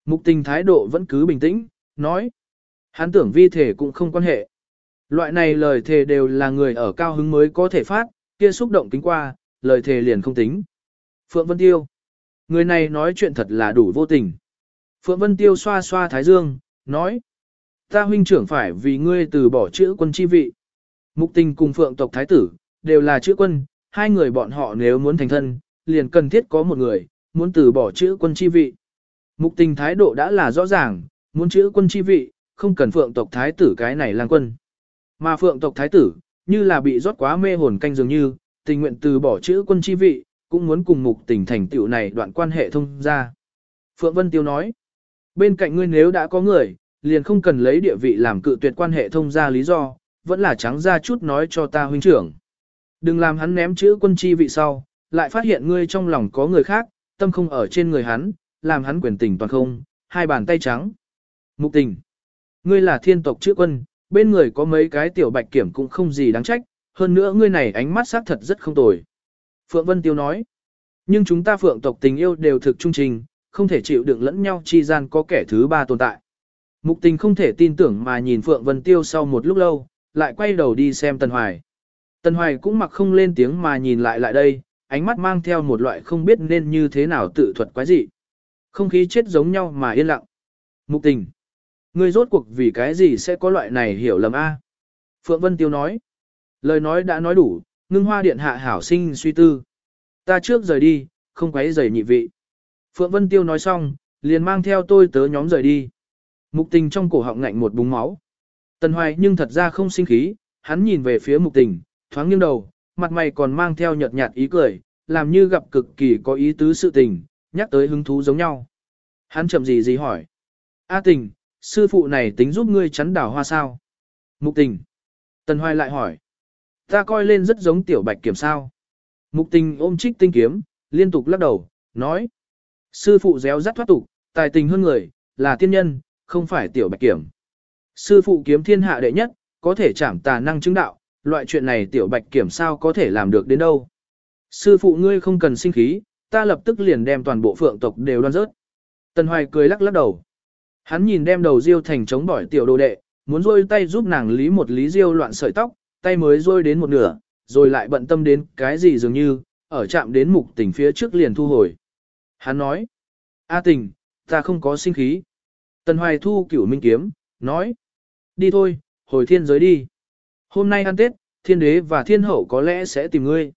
Mục tình thái độ vẫn cứ bình tĩnh, nói. Hắn tưởng vi thể cũng không quan hệ. Loại này lời thề đều là người ở cao hứng mới có thể phát, kia xúc động kính qua, lời thề liền không tính. Phượng Vân Tiêu. Người này nói chuyện thật là đủ vô tình. Phượng Vân Tiêu xoa xoa thái dương, nói. Ta huynh trưởng phải vì ngươi từ bỏ chữ quân chi vị. Mục tình cùng Phượng tộc thái tử, đều là chữ quân, hai người bọn họ nếu muốn thành thân, liền cần thiết có một người, muốn từ bỏ chữ quân chi vị. Mục tình thái độ đã là rõ ràng, muốn chữ quân chi vị, không cần Phượng tộc thái tử cái này lang quân. Mà Phượng tộc thái tử, như là bị rót quá mê hồn canh dường như, tình nguyện từ bỏ chữ quân chi vị, cũng muốn cùng mục tình thành tựu này đoạn quan hệ thông ra. Phượng Vân Tiêu nói, bên cạnh ngươi nếu đã có người, liền không cần lấy địa vị làm cự tuyệt quan hệ thông ra lý do, vẫn là trắng ra chút nói cho ta huynh trưởng. Đừng làm hắn ném chữ quân chi vị sau, lại phát hiện ngươi trong lòng có người khác, tâm không ở trên người hắn, làm hắn quyền tình toàn không, hai bàn tay trắng. Mục tình, ngươi là thiên tộc chữ quân, bên người có mấy cái tiểu bạch kiểm cũng không gì đáng trách, hơn nữa ngươi này ánh mắt xác thật rất không tồi. Phượng Vân Tiêu nói, nhưng chúng ta phượng tộc tình yêu đều thực trung trình, không thể chịu đựng lẫn nhau chi gian có kẻ thứ ba tồn tại. Mục tình không thể tin tưởng mà nhìn Phượng Vân Tiêu sau một lúc lâu, lại quay đầu đi xem Tần Hoài. Tần Hoài cũng mặc không lên tiếng mà nhìn lại lại đây, ánh mắt mang theo một loại không biết nên như thế nào tự thuật quái dị. Không khí chết giống nhau mà yên lặng. Mục tình. Ngươi rốt cuộc vì cái gì sẽ có loại này hiểu lầm a? Phượng Vân Tiêu nói. Lời nói đã nói đủ, ngưng hoa điện hạ hảo sinh suy tư. Ta trước rời đi, không quấy rầy nhị vị. Phượng Vân Tiêu nói xong, liền mang theo tôi tớ nhóm rời đi. Mục tình trong cổ họng ngạnh một búng máu. Tần Hoài nhưng thật ra không sinh khí, hắn nhìn về phía mục tình, thoáng nghiêng đầu, mặt mày còn mang theo nhợt nhạt ý cười, làm như gặp cực kỳ có ý tứ sự tình, nhắc tới hứng thú giống nhau. Hắn chậm gì gì hỏi. A tình, sư phụ này tính giúp ngươi chắn đảo hoa sao? Mục tình. Tần Hoài lại hỏi. Ta coi lên rất giống tiểu bạch kiểm sao. Mục tình ôm trích tinh kiếm, liên tục lắc đầu, nói. Sư phụ réo rắt thoát tục, tài tình hơn người, là tiên nhân, không phải tiểu bạch kiểm. Sư phụ kiếm thiên hạ đệ nhất, có thể chảm tà năng chứng đạo, loại chuyện này tiểu bạch kiểm sao có thể làm được đến đâu. Sư phụ ngươi không cần sinh khí, ta lập tức liền đem toàn bộ phượng tộc đều đoan rớt. Tần Hoài cười lắc lắc đầu. Hắn nhìn đem đầu diêu thành chống bỏi tiểu đồ đệ, muốn rôi tay giúp nàng lý một lý diêu loạn sợi tóc, tay mới rôi đến một nửa, rồi lại bận tâm đến cái gì dường như, ở chạm đến mục tỉnh phía trước liền thu hồi. Hắn nói, A tình, ta không có sinh khí. Tần Hoài thu cửu minh kiếm, nói, đi thôi, hồi thiên giới đi. Hôm nay ăn Tết, thiên đế và thiên hậu có lẽ sẽ tìm ngươi.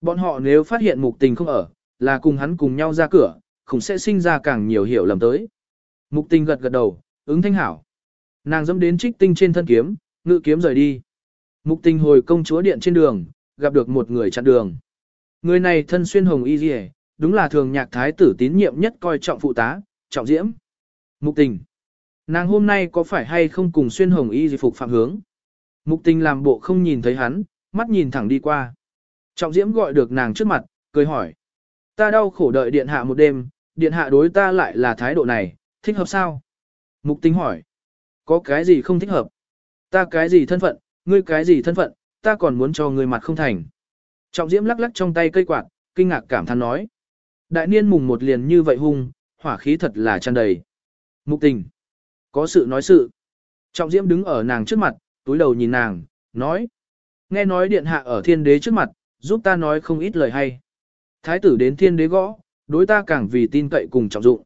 Bọn họ nếu phát hiện mục tình không ở, là cùng hắn cùng nhau ra cửa, cũng sẽ sinh ra càng nhiều hiểu lầm tới. Mục tình gật gật đầu, ứng thanh hảo. Nàng dẫm đến trích tinh trên thân kiếm, ngự kiếm rời đi. Mục tình hồi công chúa điện trên đường, gặp được một người chặn đường. Người này thân xuyên hồng y dì đúng là thường nhạc thái tử tín nhiệm nhất coi trọng phụ tá, trọng diễm. Mục tình. Nàng hôm nay có phải hay không cùng xuyên hồng y gì phục phạm hướng? Mục tình làm bộ không nhìn thấy hắn, mắt nhìn thẳng đi qua. Trọng diễm gọi được nàng trước mặt, cười hỏi. Ta đau khổ đợi điện hạ một đêm, điện hạ đối ta lại là thái độ này, thích hợp sao? Mục tình hỏi. Có cái gì không thích hợp? Ta cái gì thân phận, ngươi cái gì thân phận, ta còn muốn cho ngươi mặt không thành. Trọng diễm lắc lắc trong tay cây quạt, kinh ngạc cảm thán nói. Đại niên mùng một liền như vậy hung, hỏa khí thật là tràn đầy. Mục tình. Có sự nói sự. Trọng diễm đứng ở nàng trước mặt, túi đầu nhìn nàng, nói. Nghe nói điện hạ ở thiên đế trước mặt, giúp ta nói không ít lời hay. Thái tử đến thiên đế gõ, đối ta càng vì tin cậy cùng trọng dụng.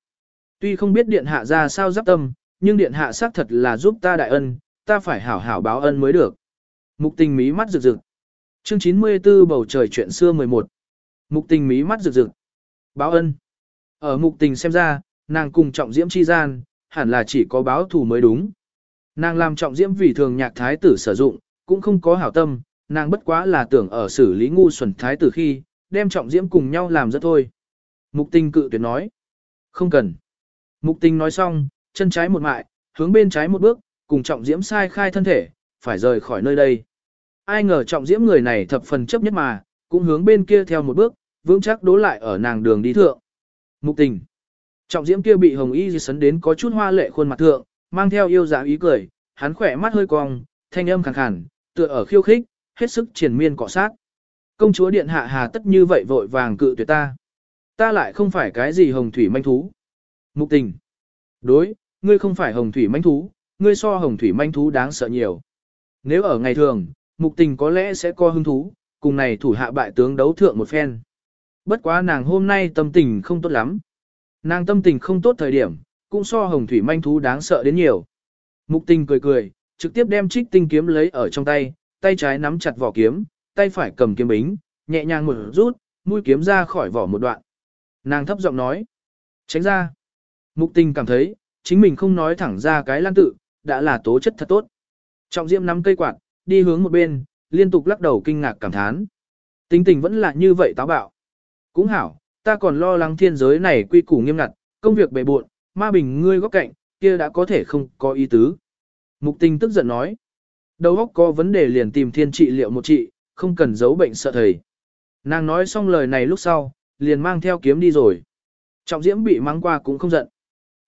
Tuy không biết điện hạ ra sao giáp tâm, nhưng điện hạ xác thật là giúp ta đại ân, ta phải hảo hảo báo ân mới được. Mục tình mí mắt rực rực. Chương 94 bầu trời chuyện xưa 11. Mục tình mí mắt rực rực. Báo ân. Ở mục tình xem ra, nàng cùng trọng diễm chi gian, hẳn là chỉ có báo thù mới đúng. Nàng làm trọng diễm vì thường nhạc thái tử sử dụng, cũng không có hảo tâm, nàng bất quá là tưởng ở xử lý ngu xuẩn thái tử khi, đem trọng diễm cùng nhau làm rất thôi. Mục tình cự tuyệt nói. Không cần. Mục tình nói xong, chân trái một mại, hướng bên trái một bước, cùng trọng diễm sai khai thân thể, phải rời khỏi nơi đây. Ai ngờ trọng diễm người này thập phần chấp nhất mà, cũng hướng bên kia theo một bước, vững chắc đố lại ở nàng đường đi thượng. Mục tình. Trọng diễm kia bị hồng y sấn đến có chút hoa lệ khuôn mặt thượng, mang theo yêu dạ ý cười, hắn khỏe mắt hơi cong, thanh âm khàn khàn, tựa ở khiêu khích, hết sức triển miên cọ sát. Công chúa điện hạ hà tất như vậy vội vàng cự tuyệt ta. Ta lại không phải cái gì hồng thủy manh thú. Mục tình. Đối, ngươi không phải hồng thủy manh thú, ngươi so hồng thủy manh thú đáng sợ nhiều. Nếu ở ngày thường, mục tình có lẽ sẽ co hứng thú, cùng này thủ hạ bại tướng đấu thượng một phen. Bất quá nàng hôm nay tâm tình không tốt lắm. Nàng tâm tình không tốt thời điểm, cũng so hồng thủy manh thú đáng sợ đến nhiều. Mục tình cười cười, trực tiếp đem trích tinh kiếm lấy ở trong tay, tay trái nắm chặt vỏ kiếm, tay phải cầm kiếm bính, nhẹ nhàng một rút, mũi kiếm ra khỏi vỏ một đoạn. Nàng thấp giọng nói, tránh ra. Mục tình cảm thấy, chính mình không nói thẳng ra cái lan tự, đã là tố chất thật tốt. Trọng diễm nắm cây quạt, đi hướng một bên, liên tục lắc đầu kinh ngạc cảm thán. Tính tình vẫn là như vậy táo bạo. Cũng hảo, ta còn lo lắng thiên giới này quy củ nghiêm ngặt, công việc bề bộn, ma bình ngươi góc cạnh, kia đã có thể không có ý tứ. Mục tình tức giận nói. Đầu óc có vấn đề liền tìm thiên trị liệu một trị, không cần giấu bệnh sợ thầy. Nàng nói xong lời này lúc sau, liền mang theo kiếm đi rồi. Trọng diễm bị mang qua cũng không giận.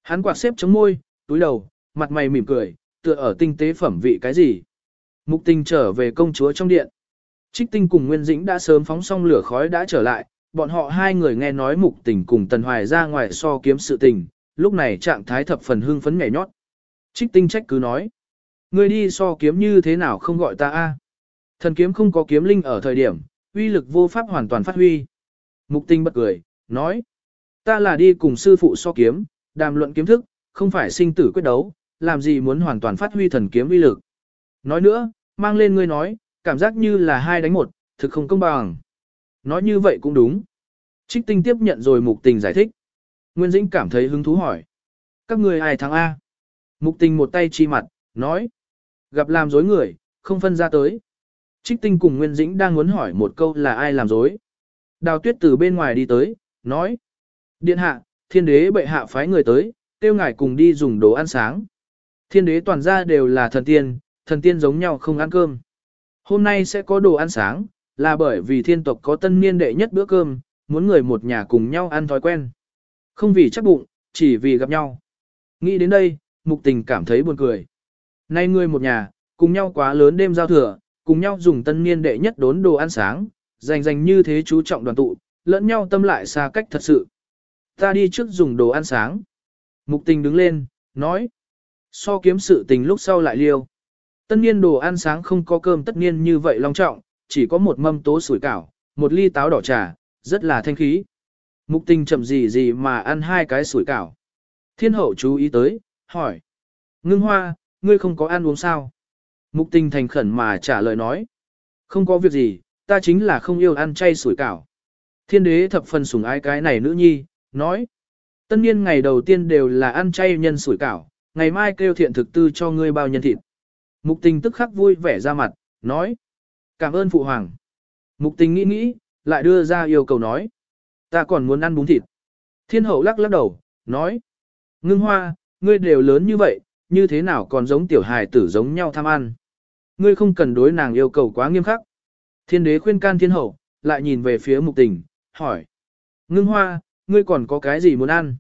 Hắn quạt xếp chống môi, túi đầu, mặt mày mỉm cười, tựa ở tinh tế phẩm vị cái gì. Mục tình trở về công chúa trong điện. Trích tinh cùng Nguyên Dĩnh đã sớm phóng xong lửa khói đã trở lại, bọn họ hai người nghe nói mục tình cùng Tần Hoài ra ngoài so kiếm sự tình, lúc này trạng thái thập phần hưng phấn nhảy nhót. Trích tinh trách cứ nói. Ngươi đi so kiếm như thế nào không gọi ta a? Thần kiếm không có kiếm linh ở thời điểm, uy lực vô pháp hoàn toàn phát huy. Mục tinh bật cười, nói. Ta là đi cùng sư phụ so kiếm, đàm luận kiếm thức, không phải sinh tử quyết đấu, làm gì muốn hoàn toàn phát huy thần kiếm uy lực. Nói nữa, mang lên ngươi nói, cảm giác như là hai đánh một, thực không công bằng. Nói như vậy cũng đúng. Trích tinh tiếp nhận rồi mục tình giải thích. Nguyên Dĩnh cảm thấy hứng thú hỏi. Các người ai thắng A? Mục tình một tay chi mặt, nói. Gặp làm dối người, không phân ra tới. Trích tinh cùng Nguyên Dĩnh đang muốn hỏi một câu là ai làm dối. Đào tuyết từ bên ngoài đi tới, nói. Điện hạ, thiên đế bệ hạ phái người tới, tiêu ngài cùng đi dùng đồ ăn sáng. Thiên đế toàn ra đều là thần tiên, thần tiên giống nhau không ăn cơm. Hôm nay sẽ có đồ ăn sáng, là bởi vì thiên tộc có tân niên đệ nhất bữa cơm, muốn người một nhà cùng nhau ăn thói quen. Không vì chắc bụng, chỉ vì gặp nhau. Nghĩ đến đây, mục tình cảm thấy buồn cười. Nay người một nhà, cùng nhau quá lớn đêm giao thừa, cùng nhau dùng tân niên đệ nhất đốn đồ ăn sáng, dành dành như thế chú trọng đoàn tụ, lẫn nhau tâm lại xa cách thật sự. Ta đi trước dùng đồ ăn sáng. Mục tình đứng lên, nói. So kiếm sự tình lúc sau lại liêu. Tân niên đồ ăn sáng không có cơm tất niên như vậy long trọng, chỉ có một mâm tố sủi cảo, một ly táo đỏ trà, rất là thanh khí. Mục tình chậm gì gì mà ăn hai cái sủi cảo. Thiên hậu chú ý tới, hỏi. Ngưng hoa, ngươi không có ăn uống sao? Mục tình thành khẩn mà trả lời nói. Không có việc gì, ta chính là không yêu ăn chay sủi cảo. Thiên đế thập phần sủng ái cái này nữ nhi, nói. Tân niên ngày đầu tiên đều là ăn chay nhân sủi cảo, ngày mai kêu thiện thực tư cho ngươi bao nhân thịt. Mục tình tức khắc vui vẻ ra mặt, nói. Cảm ơn phụ hoàng. Mục tình nghĩ nghĩ, lại đưa ra yêu cầu nói. Ta còn muốn ăn bún thịt. Thiên hậu lắc lắc đầu, nói. Ngưng hoa, ngươi đều lớn như vậy, như thế nào còn giống tiểu hài tử giống nhau tham ăn. Ngươi không cần đối nàng yêu cầu quá nghiêm khắc. Thiên đế khuyên can thiên hậu, lại nhìn về phía mục tình, hỏi. Ngưng hoa, ngươi còn có cái gì muốn ăn?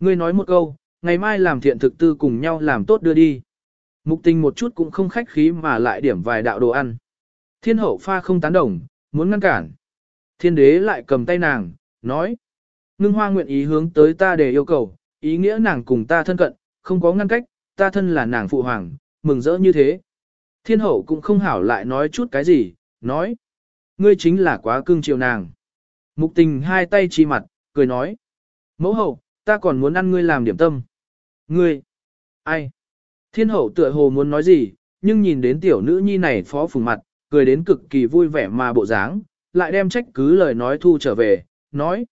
Ngươi nói một câu, ngày mai làm thiện thực tư cùng nhau làm tốt đưa đi. Mục tình một chút cũng không khách khí mà lại điểm vài đạo đồ ăn. Thiên hậu pha không tán đồng, muốn ngăn cản. Thiên đế lại cầm tay nàng, nói. Ngưng hoa nguyện ý hướng tới ta để yêu cầu, ý nghĩa nàng cùng ta thân cận, không có ngăn cách, ta thân là nàng phụ hoàng, mừng rỡ như thế. Thiên hậu cũng không hảo lại nói chút cái gì, nói. Ngươi chính là quá cưng chiều nàng. Mục tình hai tay chi mặt, cười nói. Mẫu hậu, ta còn muốn ăn ngươi làm điểm tâm. Ngươi, ai? Thiên hậu tựa hồ muốn nói gì, nhưng nhìn đến tiểu nữ nhi này phó phùng mặt, cười đến cực kỳ vui vẻ mà bộ dáng, lại đem trách cứ lời nói thu trở về, nói.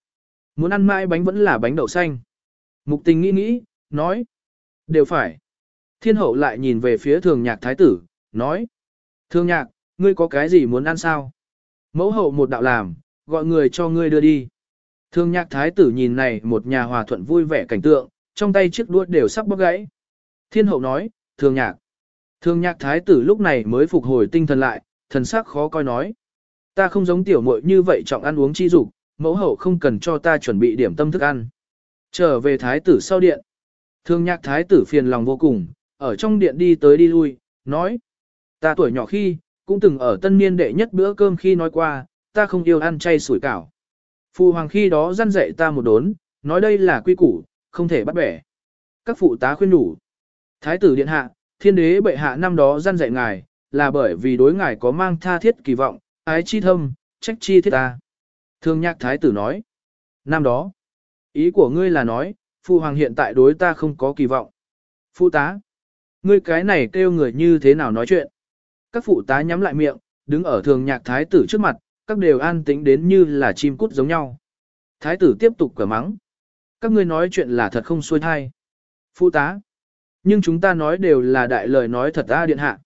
Muốn ăn mãi bánh vẫn là bánh đậu xanh. Mục tình nghĩ nghĩ, nói. Đều phải. Thiên hậu lại nhìn về phía thường nhạc thái tử, nói. Thường nhạc, ngươi có cái gì muốn ăn sao? Mẫu hậu một đạo làm, gọi người cho ngươi đưa đi. Thường nhạc thái tử nhìn này một nhà hòa thuận vui vẻ cảnh tượng, trong tay chiếc đuốt đều sắp bóc gãy. Thiên hậu nói, thường nhạc. Thường nhạc thái tử lúc này mới phục hồi tinh thần lại, thần sắc khó coi nói. Ta không giống tiểu muội như vậy trọng ăn uống chi dục, mẫu hậu không cần cho ta chuẩn bị điểm tâm thức ăn. Trở về thái tử sau điện. Thường nhạc thái tử phiền lòng vô cùng, ở trong điện đi tới đi lui, nói. Ta tuổi nhỏ khi, cũng từng ở tân niên đệ nhất bữa cơm khi nói qua, ta không yêu ăn chay sủi cảo. Phụ hoàng khi đó răn dạy ta một đốn, nói đây là quy củ, không thể bắt bẻ. Các phụ tá khuyên nhủ. Thái tử điện hạ, thiên đế bệ hạ năm đó răn dạy ngài, là bởi vì đối ngài có mang tha thiết kỳ vọng, ái chi thâm, trách chi thiết ta. Thương nhạc thái tử nói. Năm đó, ý của ngươi là nói, phụ hoàng hiện tại đối ta không có kỳ vọng. Phụ tá, ngươi cái này kêu người như thế nào nói chuyện. Các phụ tá nhắm lại miệng, đứng ở thường nhạc thái tử trước mặt, các đều an tĩnh đến như là chim cút giống nhau. Thái tử tiếp tục cửa mắng. Các ngươi nói chuyện là thật không xuôi thai. Phụ tá. Nhưng chúng ta nói đều là đại lời nói thật ra điện hạ.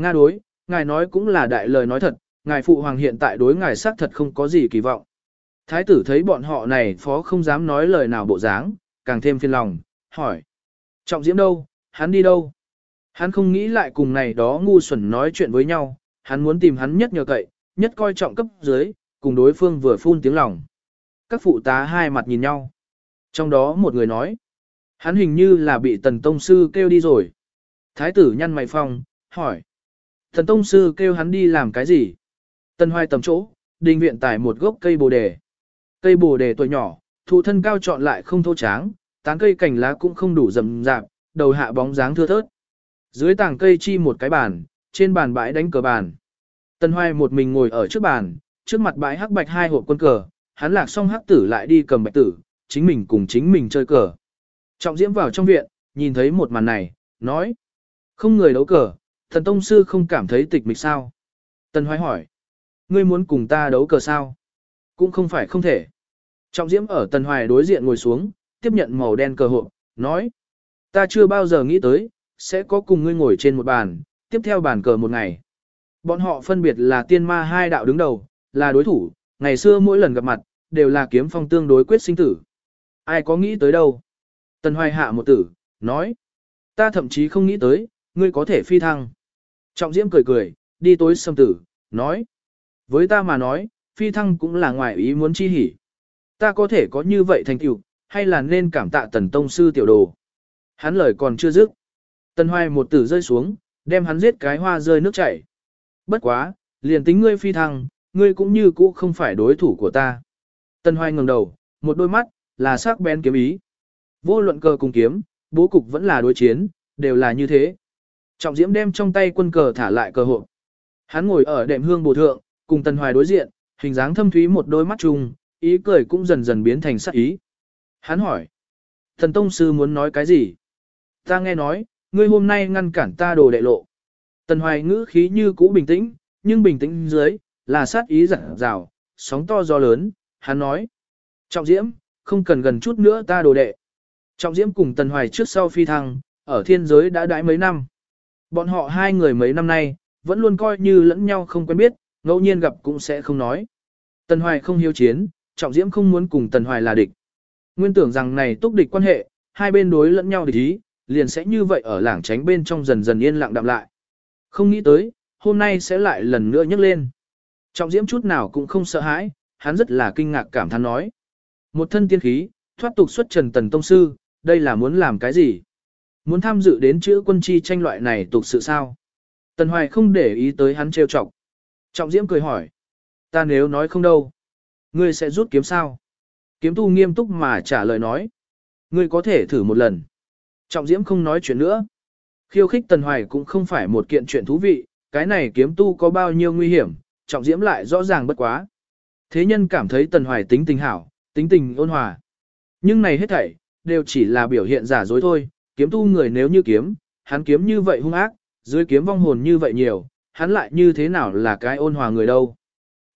Nga đối, ngài nói cũng là đại lời nói thật, ngài phụ hoàng hiện tại đối ngài xác thật không có gì kỳ vọng. Thái tử thấy bọn họ này phó không dám nói lời nào bộ dáng, càng thêm phiền lòng, hỏi. Trọng diễm đâu, hắn đi đâu? Hắn không nghĩ lại cùng này đó ngu xuẩn nói chuyện với nhau, hắn muốn tìm hắn nhất nhờ cậy, nhất coi trọng cấp dưới, cùng đối phương vừa phun tiếng lòng. Các phụ tá hai mặt nhìn nhau. Trong đó một người nói, hắn hình như là bị tần tông sư kêu đi rồi. Thái tử nhăn mày phong, hỏi, Thần tông sư kêu hắn đi làm cái gì? Tần hoài tầm chỗ, đình viện tải một gốc cây bồ đề. Cây bồ đề tuổi nhỏ, thụ thân cao trọn lại không thô tráng, tán cây cành lá cũng không đủ rậm rạp, đầu hạ bóng dáng thưa thớt. Dưới tảng cây chi một cái bàn, trên bàn bãi đánh cờ bàn. Tần Hoài một mình ngồi ở trước bàn, trước mặt bãi hắc bạch hai hộp quân cờ, hắn lạc xong hắc tử lại đi cầm bạch tử, chính mình cùng chính mình chơi cờ. Trọng Diễm vào trong viện, nhìn thấy một màn này, nói. Không người đấu cờ, thần tông sư không cảm thấy tịch mịch sao. Tần Hoài hỏi. Ngươi muốn cùng ta đấu cờ sao? Cũng không phải không thể. Trọng Diễm ở Tần Hoài đối diện ngồi xuống, tiếp nhận màu đen cờ hộp, nói. Ta chưa bao giờ nghĩ tới, sẽ có cùng ngươi ngồi trên một bàn, tiếp theo bàn cờ một ngày. Bọn họ phân biệt là tiên ma hai đạo đứng đầu, là đối thủ, ngày xưa mỗi lần gặp mặt, đều là kiếm phong tương đối quyết sinh tử. Ai có nghĩ tới đâu? Tần Hoài hạ một tử, nói. Ta thậm chí không nghĩ tới, ngươi có thể phi thăng. Trọng Diễm cười cười, đi tối xâm tử, nói. Với ta mà nói, phi thăng cũng là ngoài ý muốn chi hỉ. Ta có thể có như vậy thành tựu, hay là nên cảm tạ tần tông sư tiểu đồ. Hắn lời còn chưa dứt. Tần hoài một tử rơi xuống, đem hắn giết cái hoa rơi nước chảy. Bất quá, liền tính ngươi phi thăng, ngươi cũng như cũ không phải đối thủ của ta. Tần hoài ngẩng đầu, một đôi mắt, là sắc bén kiếm ý. Vô luận cờ cùng kiếm, bố cục vẫn là đối chiến, đều là như thế. Trọng diễm đem trong tay quân cờ thả lại cờ hộp. Hắn ngồi ở đệm hương bổ thượng, cùng tần hoài đối diện, hình dáng thâm thúy một đôi mắt trùng, ý cười cũng dần dần biến thành sắc ý. Hắn hỏi, thần tông sư muốn nói cái gì? Ta nghe nói, ngươi hôm nay ngăn cản ta đồ đệ lộ. Tần hoài ngữ khí như cũ bình tĩnh, nhưng bình tĩnh dưới, là sát ý giả rào, sóng to gió lớn, hắn nói. Trọng diễm, không cần gần chút nữa ta đồ đệ. Trọng diễm cùng tần hoài trước sau phi thăng, ở thiên giới đã đãi mấy năm. Bọn họ hai người mấy năm nay, vẫn luôn coi như lẫn nhau không quen biết, ngẫu nhiên gặp cũng sẽ không nói. Tần hoài không hiếu chiến, trọng diễm không muốn cùng tần hoài là địch. Nguyên tưởng rằng này túc địch quan hệ, hai bên đối lẫn nhau địch ý, liền sẽ như vậy ở lảng tránh bên trong dần dần yên lặng đạm lại. Không nghĩ tới, hôm nay sẽ lại lần nữa nhấc lên. Trọng diễm chút nào cũng không sợ hãi, hắn rất là kinh ngạc cảm thán nói. Một thân tiên khí, thoát tục xuất trần tần tông sư, đây là muốn làm cái gì? Muốn tham dự đến chữ quân chi tranh loại này tục sự sao? Tần Hoài không để ý tới hắn trêu chọc. Trọng diễm cười hỏi. Ta nếu nói không đâu, ngươi sẽ rút kiếm sao? Kiếm tu nghiêm túc mà trả lời nói. Ngươi có thể thử một lần. Trọng Diễm không nói chuyện nữa. Khiêu khích Tần Hoài cũng không phải một kiện chuyện thú vị, cái này kiếm tu có bao nhiêu nguy hiểm, Trọng Diễm lại rõ ràng bất quá. Thế nhân cảm thấy Tần Hoài tính tình hảo, tính tình ôn hòa. Nhưng này hết thảy, đều chỉ là biểu hiện giả dối thôi, kiếm tu người nếu như kiếm, hắn kiếm như vậy hung ác, dưới kiếm vong hồn như vậy nhiều, hắn lại như thế nào là cái ôn hòa người đâu.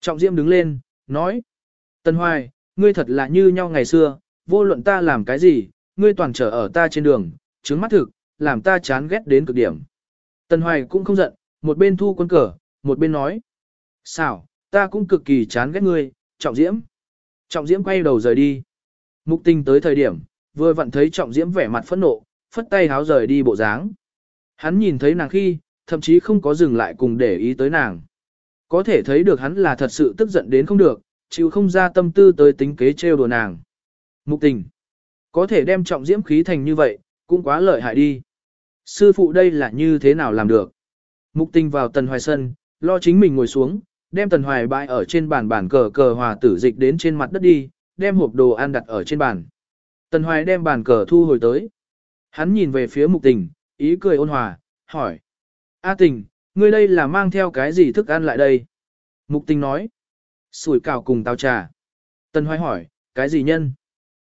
Trọng Diễm đứng lên, nói. tân Hoài, ngươi thật là như nhau ngày xưa, vô luận ta làm cái gì, ngươi toàn trở ở ta trên đường, trứng mắt thực, làm ta chán ghét đến cực điểm. tân Hoài cũng không giận, một bên thu quân cờ, một bên nói. Xảo, ta cũng cực kỳ chán ghét ngươi, trọng diễm. Trọng diễm quay đầu rời đi. Mục tình tới thời điểm, vừa vặn thấy trọng diễm vẻ mặt phẫn nộ, phất tay háo rời đi bộ dáng. Hắn nhìn thấy nàng khi, thậm chí không có dừng lại cùng để ý tới nàng. Có thể thấy được hắn là thật sự tức giận đến không được, chịu không ra tâm tư tới tính kế trêu đùa nàng. Mục tình. Có thể đem trọng diễm khí thành như vậy, cũng quá lợi hại đi. Sư phụ đây là như thế nào làm được? Mục tình vào tần hoài sân, lo chính mình ngồi xuống, đem tần hoài bãi ở trên bàn bàn cờ cờ hòa tử dịch đến trên mặt đất đi, đem hộp đồ ăn đặt ở trên bàn. Tần hoài đem bàn cờ thu hồi tới. Hắn nhìn về phía mục tình, ý cười ôn hòa, hỏi. A tình, ngươi đây là mang theo cái gì thức ăn lại đây? Mục tình nói. Sủi cảo cùng tao trà. tân hoài hỏi, cái gì nhân?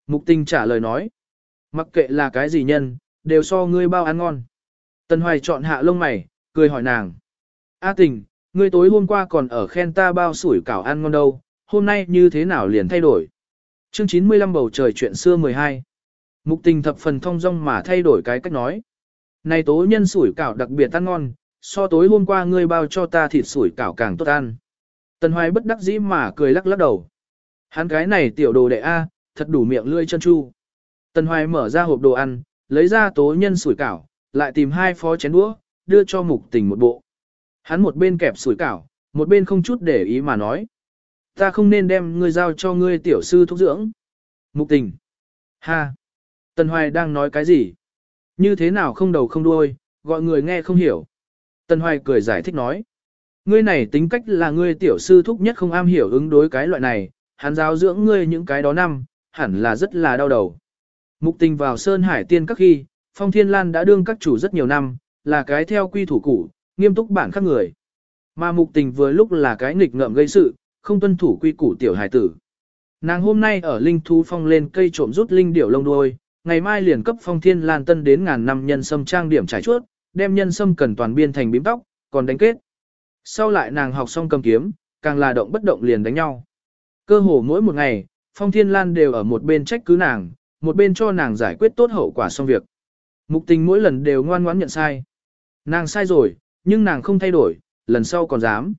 Mục tình trả lời nói. Mặc kệ là cái gì nhân, đều so ngươi bao ăn ngon. tân hoài chọn hạ lông mày, cười hỏi nàng. A tình, ngươi tối hôm qua còn ở khen ta bao sủi cảo ăn ngon đâu, hôm nay như thế nào liền thay đổi? Chương 95 bầu trời chuyện xưa 12. Mục tình thập phần thông dong mà thay đổi cái cách nói. Này tố nhân sủi cảo đặc biệt ăn ngon, so tối hôm qua ngươi bao cho ta thịt sủi cảo càng tốt ăn. Tần hoài bất đắc dĩ mà cười lắc lắc đầu. Hắn cái này tiểu đồ đệ A, thật đủ miệng lươi chân chu. Tần hoài mở ra hộp đồ ăn, lấy ra tố nhân sủi cảo, lại tìm hai phó chén đũa, đưa cho mục tình một bộ. Hắn một bên kẹp sủi cảo, một bên không chút để ý mà nói. Ta không nên đem ngươi giao cho ngươi tiểu sư thúc dưỡng. Mục tình. Ha. Tần Hoài đang nói cái gì? Như thế nào không đầu không đuôi, gọi người nghe không hiểu. Tần Hoài cười giải thích nói. Ngươi này tính cách là ngươi tiểu sư thúc nhất không am hiểu ứng đối cái loại này, hắn giáo dưỡng ngươi những cái đó năm, hẳn là rất là đau đầu. Mục tình vào Sơn Hải Tiên các khi, Phong Thiên Lan đã đương các chủ rất nhiều năm, là cái theo quy thủ cũ nghiêm túc bản khác người. Mà mục tình vừa lúc là cái nghịch ngợm gây sự, không tuân thủ quy củ tiểu hải tử. Nàng hôm nay ở linh thú phong lên cây trộm rút linh điểu lông đuôi, ngày mai liền cấp phong thiên lan tân đến ngàn năm nhân sâm trang điểm trải chuốt, đem nhân sâm cần toàn biên thành bím tóc, còn đánh kết. Sau lại nàng học xong cầm kiếm, càng là động bất động liền đánh nhau. Cơ hồ mỗi một ngày, phong thiên lan đều ở một bên trách cứ nàng, một bên cho nàng giải quyết tốt hậu quả xong việc. Mục tình mỗi lần đều ngoan ngoãn nhận sai. Nàng sai rồi, nhưng nàng không thay đổi, lần sau còn dám.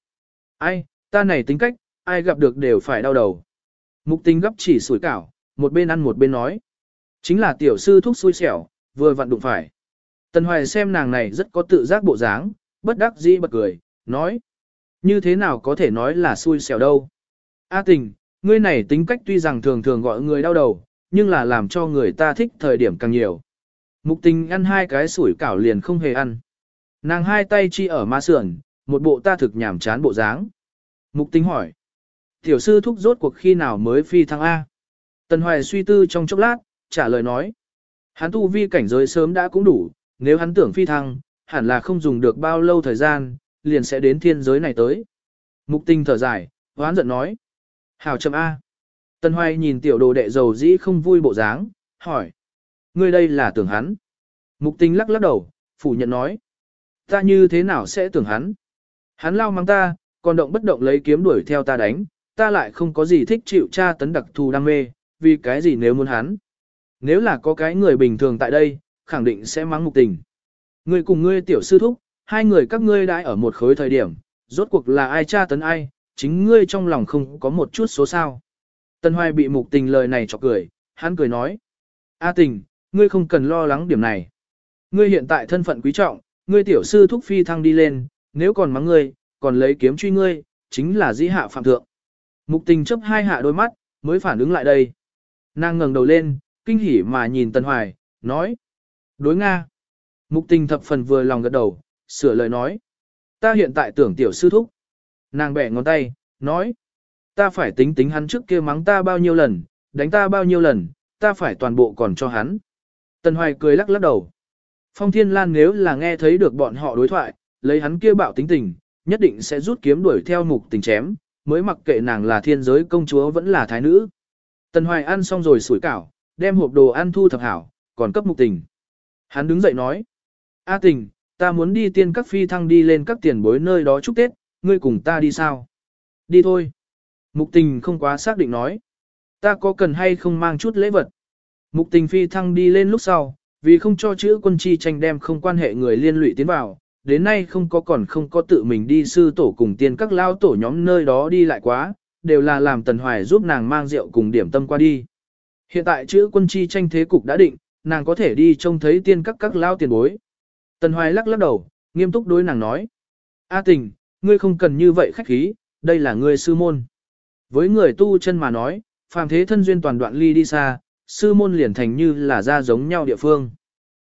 Ai, ta này tính cách, ai gặp được đều phải đau đầu. Mục tình gấp chỉ sủi cảo, một bên ăn một bên nói. Chính là tiểu sư thúc xui xẻo, vừa vặn đụng phải. Tần Hoài xem nàng này rất có tự giác bộ dáng, bất đắc dĩ bật cười, nói. Như thế nào có thể nói là xui xẻo đâu. A tình, ngươi này tính cách tuy rằng thường thường gọi người đau đầu, nhưng là làm cho người ta thích thời điểm càng nhiều. Mục tình ăn hai cái sủi cảo liền không hề ăn. Nàng hai tay chi ở ma sườn, một bộ ta thực nhảm chán bộ dáng. Mục tình hỏi. Tiểu sư thúc rốt cuộc khi nào mới phi thăng A. Tần Hoài suy tư trong chốc lát, trả lời nói. Hắn tu vi cảnh giới sớm đã cũng đủ, nếu hắn tưởng phi thăng, hẳn là không dùng được bao lâu thời gian, liền sẽ đến thiên giới này tới. Mục tinh thở dài, hoán giận nói. Hào chậm A. tân Hoài nhìn tiểu đồ đệ dầu dĩ không vui bộ dáng, hỏi. Ngươi đây là tưởng hắn. Mục tinh lắc lắc đầu, phủ nhận nói. Ta như thế nào sẽ tưởng hắn? Hắn lao mang ta, còn động bất động lấy kiếm đuổi theo ta đánh, ta lại không có gì thích chịu tra tấn đặc thù đam mê, vì cái gì nếu muốn hắn. Nếu là có cái người bình thường tại đây, khẳng định sẽ mắng mục tình. Ngươi cùng ngươi tiểu sư thúc, hai người các ngươi đã ở một khối thời điểm, rốt cuộc là ai tra tấn ai, chính ngươi trong lòng không có một chút số sao. Tân Hoài bị mục tình lời này chọc cười, hắn cười nói. A tình, ngươi không cần lo lắng điểm này. Ngươi hiện tại thân phận quý trọng, ngươi tiểu sư thúc phi thăng đi lên, nếu còn mắng ngươi, còn lấy kiếm truy ngươi, chính là dĩ hạ phạm thượng. Mục tình chấp hai hạ đôi mắt, mới phản ứng lại đây. Nàng ngẩng đầu lên, kinh hỉ mà nhìn Tần Hoài, nói. Đối Nga. Mục tình thập phần vừa lòng gật đầu, sửa lời nói. Ta hiện tại tưởng tiểu sư thúc. Nàng bẻ ngón tay, nói. Ta phải tính tính hắn trước kia mắng ta bao nhiêu lần, đánh ta bao nhiêu lần, ta phải toàn bộ còn cho hắn. Tần Hoài cười lắc lắc đầu. Phong Thiên Lan nếu là nghe thấy được bọn họ đối thoại, lấy hắn kia bạo tính tình, nhất định sẽ rút kiếm đuổi theo mục tình chém, mới mặc kệ nàng là thiên giới công chúa vẫn là thái nữ. Tần Hoài ăn xong rồi sủi cảo, đem hộp đồ ăn thu thập hảo, còn cấp mục tình. Hắn đứng dậy nói, A tình, ta muốn đi tiên các phi thăng đi lên các tiền bối nơi đó chúc Tết, ngươi cùng ta đi sao? Đi thôi. Mục tình không quá xác định nói. Ta có cần hay không mang chút lễ vật? Mục tình phi thăng đi lên lúc sau, vì không cho chữ quân chi tranh đem không quan hệ người liên lụy tiến vào, đến nay không có còn không có tự mình đi sư tổ cùng tiên các lao tổ nhóm nơi đó đi lại quá, đều là làm Tần Hoài giúp nàng mang rượu cùng điểm tâm qua đi. Hiện tại chữ quân chi tranh thế cục đã định, nàng có thể đi trông thấy tiên các các lao tiền bối. Tần Hoài lắc lắc đầu, nghiêm túc đối nàng nói. A tình, ngươi không cần như vậy khách khí, đây là ngươi sư môn. Với người tu chân mà nói, phàm thế thân duyên toàn đoạn ly đi xa, sư môn liền thành như là ra giống nhau địa phương.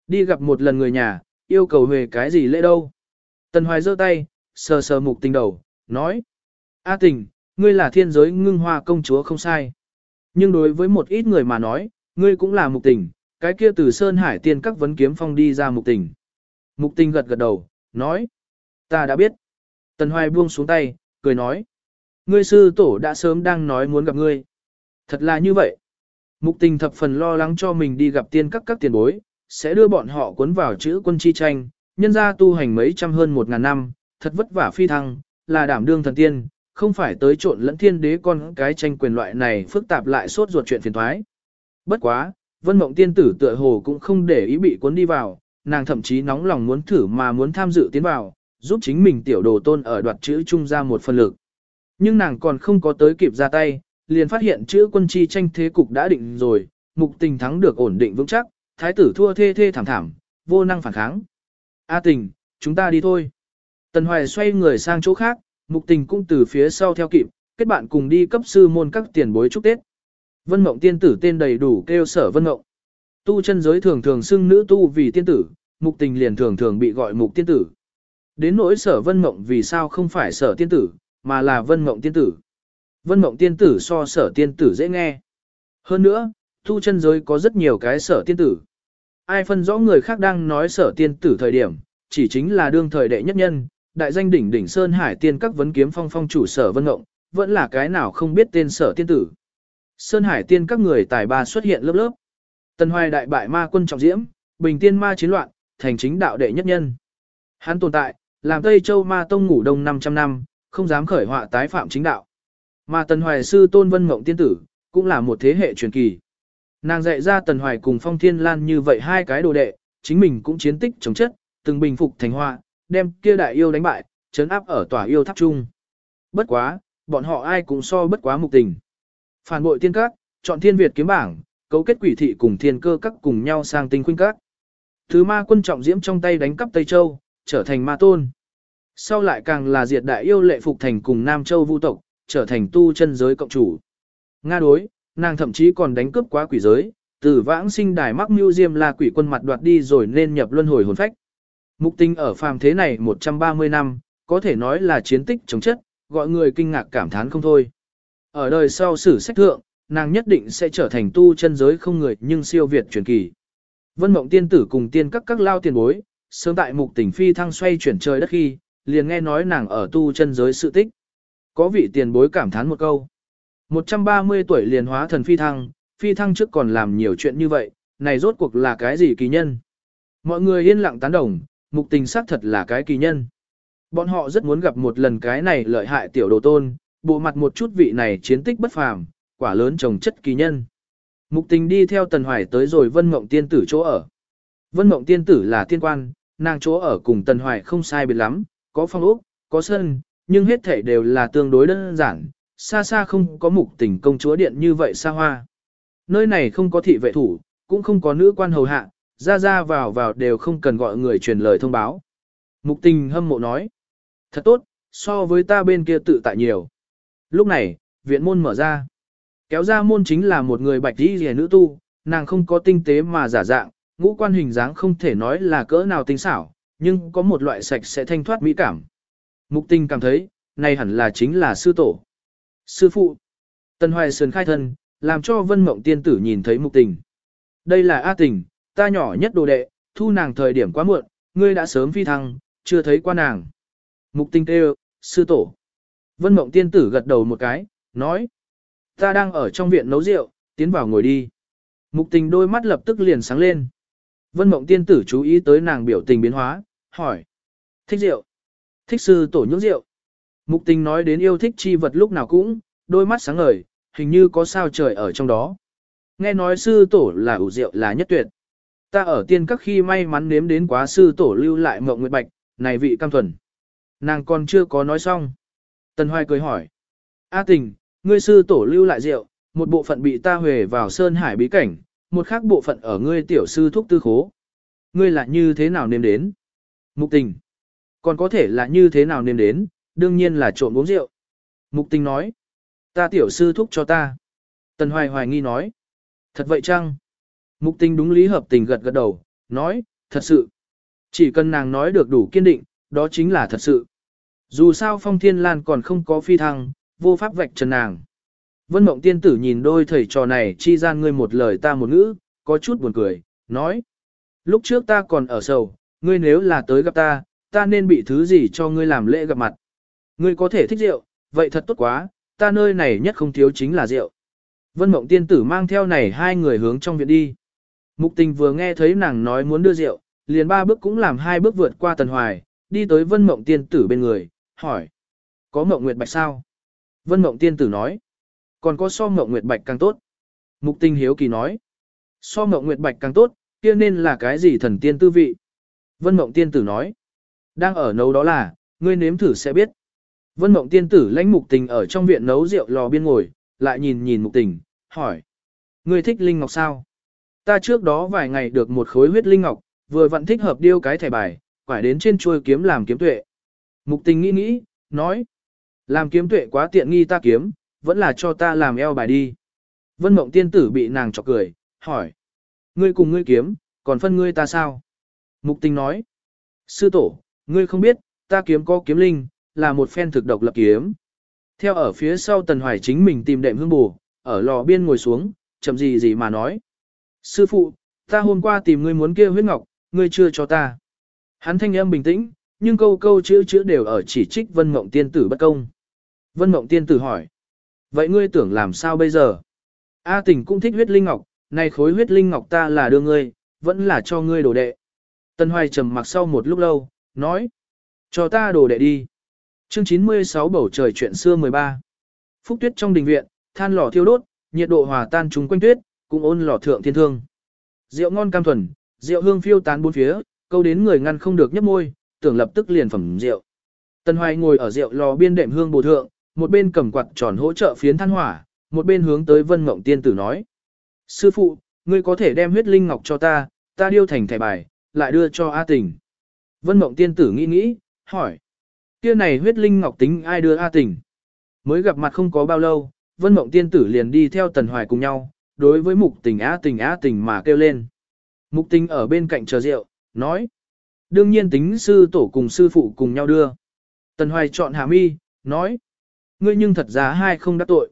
Đi gặp một lần người nhà, yêu cầu về cái gì lễ đâu. Tần Hoài giơ tay, sờ sờ mục tình đầu, nói. A tình, ngươi là thiên giới ngưng hoa công chúa không sai. Nhưng đối với một ít người mà nói, ngươi cũng là mục tình, cái kia từ Sơn Hải tiên các vấn kiếm phong đi ra mục tình. Mục tình gật gật đầu, nói. Ta đã biết. Tần Hoài buông xuống tay, cười nói. Ngươi sư tổ đã sớm đang nói muốn gặp ngươi. Thật là như vậy. Mục tình thập phần lo lắng cho mình đi gặp tiên các các tiền bối, sẽ đưa bọn họ cuốn vào chữ quân chi tranh, nhân ra tu hành mấy trăm hơn một ngàn năm, thật vất vả phi thăng, là đảm đương thần tiên, không phải tới trộn lẫn thiên đế con cái tranh quyền loại này phức tạp lại sốt ruột chuyện phiền thoái. Bất quá, vân mộng tiên tử tựa hồ cũng không để ý bị cuốn đi vào, nàng thậm chí nóng lòng muốn thử mà muốn tham dự tiến vào, giúp chính mình tiểu đồ tôn ở đoạt chữ trung ra một phần lực. Nhưng nàng còn không có tới kịp ra tay, liền phát hiện chữ quân chi tranh thế cục đã định rồi, mục tình thắng được ổn định vững chắc, thái tử thua thê thê thảm thảm, vô năng phản kháng. A tình, chúng ta đi thôi. Tần Hoài xoay người sang chỗ khác, mục tình cũng từ phía sau theo kịp, kết bạn cùng đi cấp sư môn các tiền bối chúc Tết. Vân Mộng tiên tử tên đầy đủ kêu sở Vân Mộng. Tu chân giới thường thường xưng nữ tu vì tiên tử, mục tình liền thường thường bị gọi mục tiên tử. Đến nỗi sở Vân Mộng vì sao không phải sở tiên tử, mà là Vân Mộng tiên tử. Vân Mộng tiên tử so sở tiên tử dễ nghe. Hơn nữa, tu chân giới có rất nhiều cái sở tiên tử. Ai phân rõ người khác đang nói sở tiên tử thời điểm, chỉ chính là đương thời đệ nhất nhân, đại danh đỉnh đỉnh Sơn Hải tiên các vấn kiếm phong phong chủ sở Vân Ngộng, vẫn là cái nào không biết tên sở tiên tử. Sơn Hải tiên các người tài ba xuất hiện lớp lớp. Tần Hoài đại bại ma quân trọng diễm, bình tiên ma chiến loạn, thành chính đạo đệ nhất nhân. Hắn tồn tại, làm Tây Châu ma tông ngủ đông 500 năm, không dám khởi họa tái phạm chính đạo. Mà Tần Hoài sư Tôn Vân Ngộng tiên tử, cũng là một thế hệ truyền kỳ. Nàng dạy ra Tần Hoài cùng Phong Thiên Lan như vậy hai cái đồ đệ, chính mình cũng chiến tích chống chất, từng bình phục thành hoa, đem kia đại yêu đánh bại, chấn áp ở tòa yêu tháp trung. Bất quá, bọn họ ai cũng so bất quá mục tình. Phản bội tiên các, chọn thiên Việt kiếm bảng, cấu kết quỷ thị cùng thiên cơ các cùng nhau sang tinh khuynh các. Thứ ma quân trọng diễm trong tay đánh cắp Tây Châu, trở thành ma tôn. Sau lại càng là diệt đại yêu lệ phục thành cùng Nam Châu vu tộc, trở thành tu chân giới cộng chủ. Nga đối, nàng thậm chí còn đánh cướp quá quỷ giới, từ vãng sinh đài mắc mưu diêm là quỷ quân mặt đoạt đi rồi nên nhập luân hồi hồn phách. Mục tinh ở phàm thế này 130 năm, có thể nói là chiến tích chống chất, gọi người kinh ngạc cảm thán không thôi. Ở đời sau sử sách thượng, nàng nhất định sẽ trở thành tu chân giới không người nhưng siêu việt truyền kỳ. Vân Mộng tiên tử cùng tiên các các lao tiền bối, sớm tại mục tỉnh phi thăng xoay chuyển trời đất khi, liền nghe nói nàng ở tu chân giới sự tích. Có vị tiền bối cảm thán một câu. 130 tuổi liền hóa thần phi thăng, phi thăng trước còn làm nhiều chuyện như vậy, này rốt cuộc là cái gì kỳ nhân? Mọi người yên lặng tán đồng, mục tình xác thật là cái kỳ nhân. Bọn họ rất muốn gặp một lần cái này lợi hại tiểu đồ tôn, bộ mặt một chút vị này chiến tích bất phàm, quả lớn trồng chất kỳ nhân. Mục tình đi theo Tần Hoài tới rồi Vân Mộng Tiên Tử chỗ ở. Vân Mộng Tiên Tử là tiên quan, nàng chỗ ở cùng Tần Hoài không sai biệt lắm, có phong ốc, có sân, nhưng hết thể đều là tương đối đơn giản, xa xa không có mục tình công chúa điện như vậy xa hoa. Nơi này không có thị vệ thủ, cũng không có nữ quan hầu hạ, ra ra vào vào đều không cần gọi người truyền lời thông báo. Mục tình hâm mộ nói, thật tốt, so với ta bên kia tự tại nhiều. Lúc này, viện môn mở ra. Kéo ra môn chính là một người bạch đi rìa nữ tu, nàng không có tinh tế mà giả dạng, ngũ quan hình dáng không thể nói là cỡ nào tinh xảo, nhưng có một loại sạch sẽ thanh thoát mỹ cảm. Mục tình cảm thấy, này hẳn là chính là sư tổ. Sư phụ. Tần Hoài Sơn khai thân, làm cho Vân Mộng tiên tử nhìn thấy mục tình. Đây là A tình, ta nhỏ nhất đồ đệ, thu nàng thời điểm quá muộn, ngươi đã sớm phi thăng, chưa thấy qua nàng. Mục Tinh kêu, sư tổ. Vân Mộng tiên tử gật đầu một cái, nói. Ta đang ở trong viện nấu rượu, tiến vào ngồi đi. Mục tình đôi mắt lập tức liền sáng lên. Vân Mộng tiên tử chú ý tới nàng biểu tình biến hóa, hỏi. Thích rượu. Thích sư tổ nhúng rượu. Mục tình nói đến yêu thích chi vật lúc nào cũng, đôi mắt sáng ngời, hình như có sao trời ở trong đó. Nghe nói sư tổ là ủ rượu là nhất tuyệt. Ta ở tiên các khi may mắn nếm đến quá sư tổ lưu lại mộng nguyệt bạch, này vị cam thuần. Nàng còn chưa có nói xong. Tần Hoài cười hỏi. A tình, ngươi sư tổ lưu lại rượu, một bộ phận bị ta huề vào sơn hải bí cảnh, một khác bộ phận ở ngươi tiểu sư thúc tư khố. Ngươi là như thế nào nếm đến? Mục tình. Còn có thể là như thế nào nếm đến, đương nhiên là trộm uống rượu. Mục tình nói. Ta tiểu sư thúc cho ta. Tần Hoài hoài nghi nói. Thật vậy chăng? Mục tình đúng lý hợp tình gật gật đầu, nói, thật sự. Chỉ cần nàng nói được đủ kiên định, đó chính là thật sự. Dù sao phong thiên lan còn không có phi thăng, vô pháp vạch trần nàng. Vân mộng tiên tử nhìn đôi thầy trò này chi gian ngươi một lời ta một ngữ, có chút buồn cười, nói. Lúc trước ta còn ở sầu, ngươi nếu là tới gặp ta, ta nên bị thứ gì cho ngươi làm lễ gặp mặt. Ngươi có thể thích rượu, vậy thật tốt quá, ta nơi này nhất không thiếu chính là rượu. Vân mộng tiên tử mang theo này hai người hướng trong viện đi. Mục tình vừa nghe thấy nàng nói muốn đưa rượu, liền ba bước cũng làm hai bước vượt qua tần hoài, đi tới vân mộng tiên tử bên người, hỏi. Có mộng nguyệt bạch sao? Vân mộng tiên tử nói. Còn có so mộng nguyệt bạch càng tốt. Mục tình hiếu kỳ nói. So mộng nguyệt bạch càng tốt, kia nên là cái gì thần tiên tư vị? Vân mộng tiên tử nói. Đang ở nấu đó là, ngươi nếm thử sẽ biết. Vân mộng tiên tử lãnh mục tình ở trong viện nấu rượu lò biên ngồi, lại nhìn nhìn mục tình, hỏi. Ngươi thích linh ngọc sao? Ta trước đó vài ngày được một khối huyết linh ngọc, vừa vặn thích hợp điêu cái thẻ bài, quải đến trên chuôi kiếm làm kiếm tuệ. Mục tình nghĩ nghĩ, nói. Làm kiếm tuệ quá tiện nghi ta kiếm, vẫn là cho ta làm eo bài đi. Vân mộng tiên tử bị nàng chọc cười, hỏi. Ngươi cùng ngươi kiếm, còn phân ngươi ta sao? Mục tình nói. Sư tổ, ngươi không biết, ta kiếm có kiếm linh, là một phen thực độc lập kiếm. Theo ở phía sau tần hoài chính mình tìm đệm hương bù, ở lò biên ngồi xuống, chậm gì gì mà nói. Sư phụ, ta hôm qua tìm ngươi muốn kia huyết ngọc, ngươi chưa cho ta. Hắn thanh âm bình tĩnh, nhưng câu câu chữ chữ đều ở chỉ trích Vân Mộng Tiên Tử bất công. Vân Mộng Tiên Tử hỏi. Vậy ngươi tưởng làm sao bây giờ? A tình cũng thích huyết linh ngọc, này khối huyết linh ngọc ta là đưa ngươi, vẫn là cho ngươi đồ đệ. Tân Hoài trầm mặc sau một lúc lâu, nói. Cho ta đồ đệ đi. Chương 96 bầu trời chuyện xưa 13. Phúc tuyết trong đình viện, than lò thiêu đốt, nhiệt độ hòa tan chúng quanh tuyết, cũng ôn lò thượng thiên thương. Rượu ngon cam thuần, rượu hương phiêu tán bốn phía, câu đến người ngăn không được nhấp môi, tưởng lập tức liền phẩm rượu. Tân Hoài ngồi ở rượu lò biên đệm hương bồ thượng, một bên cầm quạt tròn hỗ trợ phiến than hỏa, một bên hướng tới Vân Mộng Tiên tử nói: "Sư phụ, ngươi có thể đem huyết linh ngọc cho ta, ta điêu thành thẻ bài, lại đưa cho A Tình." Vân Mộng Tiên tử nghĩ nghĩ, hỏi: "Kia này huyết linh ngọc tính ai đưa A Tình?" Mới gặp mặt không có bao lâu, Vân Mộng Tiên tử liền đi theo Tần Hoài cùng nhau, đối với Mục Tình Á Tình Á Tình mà kêu lên. Mục Tình ở bên cạnh chờ rượu, nói: Đương nhiên tính sư tổ cùng sư phụ cùng nhau đưa. Tần Hoài chọn Hà Mi, nói. Ngươi nhưng thật ra hai không đắc tội.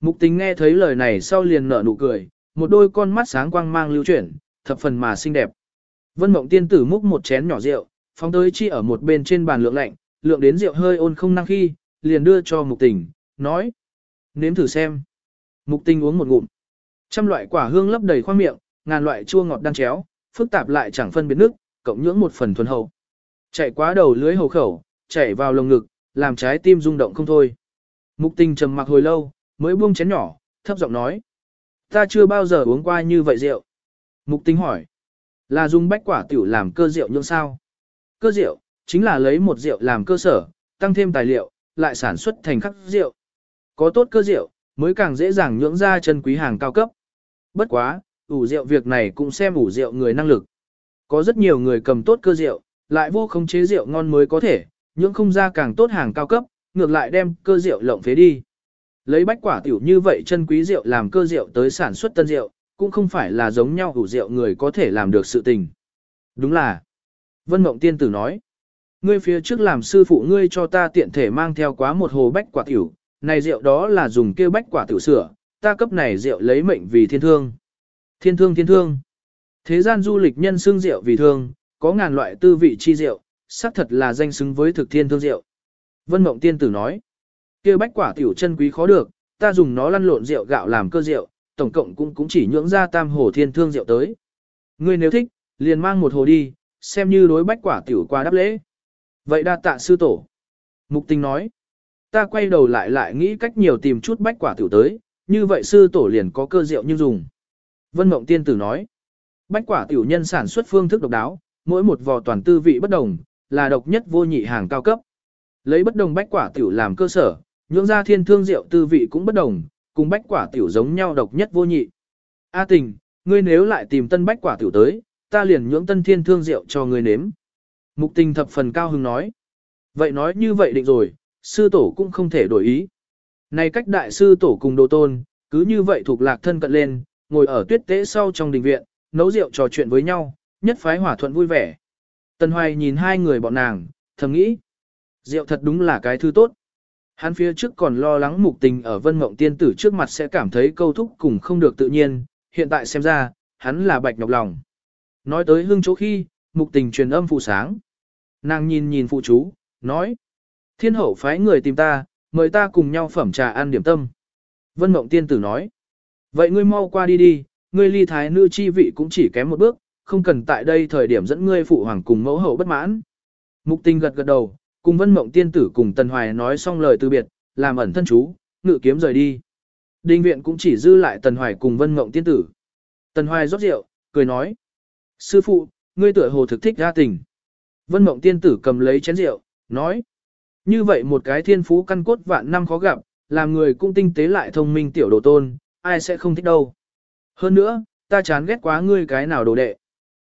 Mục tình nghe thấy lời này sau liền nở nụ cười, một đôi con mắt sáng quang mang lưu chuyển, thập phần mà xinh đẹp. Vân Mộng tiên tử múc một chén nhỏ rượu, phóng tới chi ở một bên trên bàn lượng lạnh, lượng đến rượu hơi ôn không năng khi, liền đưa cho mục tình, nói. Nếm thử xem. Mục tình uống một ngụm. Trăm loại quả hương lấp đầy khoang miệng, ngàn loại chua ngọt đan chéo, phức tạp lại chẳng phân biệt nước, cộng nhưỡng một phần thuần hậu. Chạy quá đầu lưới hầu khẩu, chạy vào lồng ngực, làm trái tim rung động không thôi. Mục tình trầm mặc hồi lâu, mới buông chén nhỏ, thấp giọng nói. Ta chưa bao giờ uống qua như vậy rượu. Mục tình hỏi. Là dùng bách quả tiểu làm cơ rượu như sao? Cơ rượu, chính là lấy một rượu làm cơ sở, tăng thêm tài liệu, lại sản xuất thành khắc rượu. Có tốt cơ rượu, mới càng dễ dàng nhưỡng ra chân quý hàng cao cấp. Bất quá, ủ rượu việc này cũng xem ủ rượu người năng lực. Có rất nhiều người cầm tốt cơ rượu, lại vô không chế rượu ngon mới có thể, Những không ra càng tốt hàng cao cấp, ngược lại đem cơ rượu lộng phế đi. Lấy bách quả tiểu như vậy chân quý rượu làm cơ rượu tới sản xuất tân rượu, cũng không phải là giống nhau ủ rượu người có thể làm được sự tình. Đúng là. Vân Mộng Tiên Tử nói. Ngươi phía trước làm sư phụ ngươi cho ta tiện thể mang theo quá một hồ bách quả tiểu, này rượu đó là dùng kêu bách quả tiểu sửa, ta cấp này rượu lấy mệnh vì thiên thương. Thiên thương thiên thương. Thế gian du lịch nhân xương rượu vì thương, có ngàn loại tư vị chi rượu, xác thật là danh xứng với thực thiên thương rượu. Vân Mộng Tiên Tử nói, kia bách quả tiểu chân quý khó được, ta dùng nó lăn lộn rượu gạo làm cơ rượu, tổng cộng cũng cũng chỉ nhưỡng ra tam hồ thiên thương rượu tới. Ngươi nếu thích, liền mang một hồ đi, xem như đối bách quả tiểu qua đáp lễ. Vậy đa tạ sư tổ. Mục tình nói, ta quay đầu lại lại nghĩ cách nhiều tìm chút bách quả tiểu tới, như vậy sư tổ liền có cơ rượu như dùng. Vân Mộng Tiên Tử nói, Bách quả tiểu nhân sản xuất phương thức độc đáo, mỗi một vò toàn tư vị bất đồng, là độc nhất vô nhị hàng cao cấp. Lấy bất đồng bách quả tiểu làm cơ sở, nhưỡng ra thiên thương rượu tư vị cũng bất đồng, cùng bách quả tiểu giống nhau độc nhất vô nhị. A tình, ngươi nếu lại tìm tân bách quả tiểu tới, ta liền nhưỡng tân thiên thương rượu cho ngươi nếm. Mục tình thập phần cao hứng nói. Vậy nói như vậy định rồi, sư tổ cũng không thể đổi ý. Này cách đại sư tổ cùng đồ tôn, cứ như vậy thuộc lạc thân cận lên, ngồi ở tuyết tế sau trong đình viện, nấu rượu trò chuyện với nhau, nhất phái hỏa thuận vui vẻ. Tần Hoài nhìn hai người bọn nàng, thầm nghĩ. Rượu thật đúng là cái thứ tốt. Hắn phía trước còn lo lắng mục tình ở vân mộng tiên tử trước mặt sẽ cảm thấy câu thúc cùng không được tự nhiên, hiện tại xem ra, hắn là bạch nhọc lòng. Nói tới hương chỗ khi, mục tình truyền âm phụ sáng. Nàng nhìn nhìn phụ chú, nói. Thiên hậu phái người tìm ta, mời ta cùng nhau phẩm trà ăn điểm tâm. Vân mộng tiên tử nói. Vậy ngươi mau qua đi đi, ngươi ly thái nữ chi vị cũng chỉ kém một bước, không cần tại đây thời điểm dẫn ngươi phụ hoàng cùng mẫu hậu bất mãn. Mục tình gật gật đầu, cùng vân mộng tiên tử cùng tần hoài nói xong lời từ biệt, làm ẩn thân chú, ngự kiếm rời đi. Đinh viện cũng chỉ dư lại tần hoài cùng vân mộng tiên tử. Tần hoài rót rượu, cười nói. Sư phụ, ngươi tuổi hồ thực thích ra tình. Vân mộng tiên tử cầm lấy chén rượu, nói. Như vậy một cái thiên phú căn cốt vạn năm khó gặp, làm người cũng tinh tế lại thông minh tiểu đồ tôn, ai sẽ không thích đâu. Hơn nữa, ta chán ghét quá ngươi cái nào đồ đệ.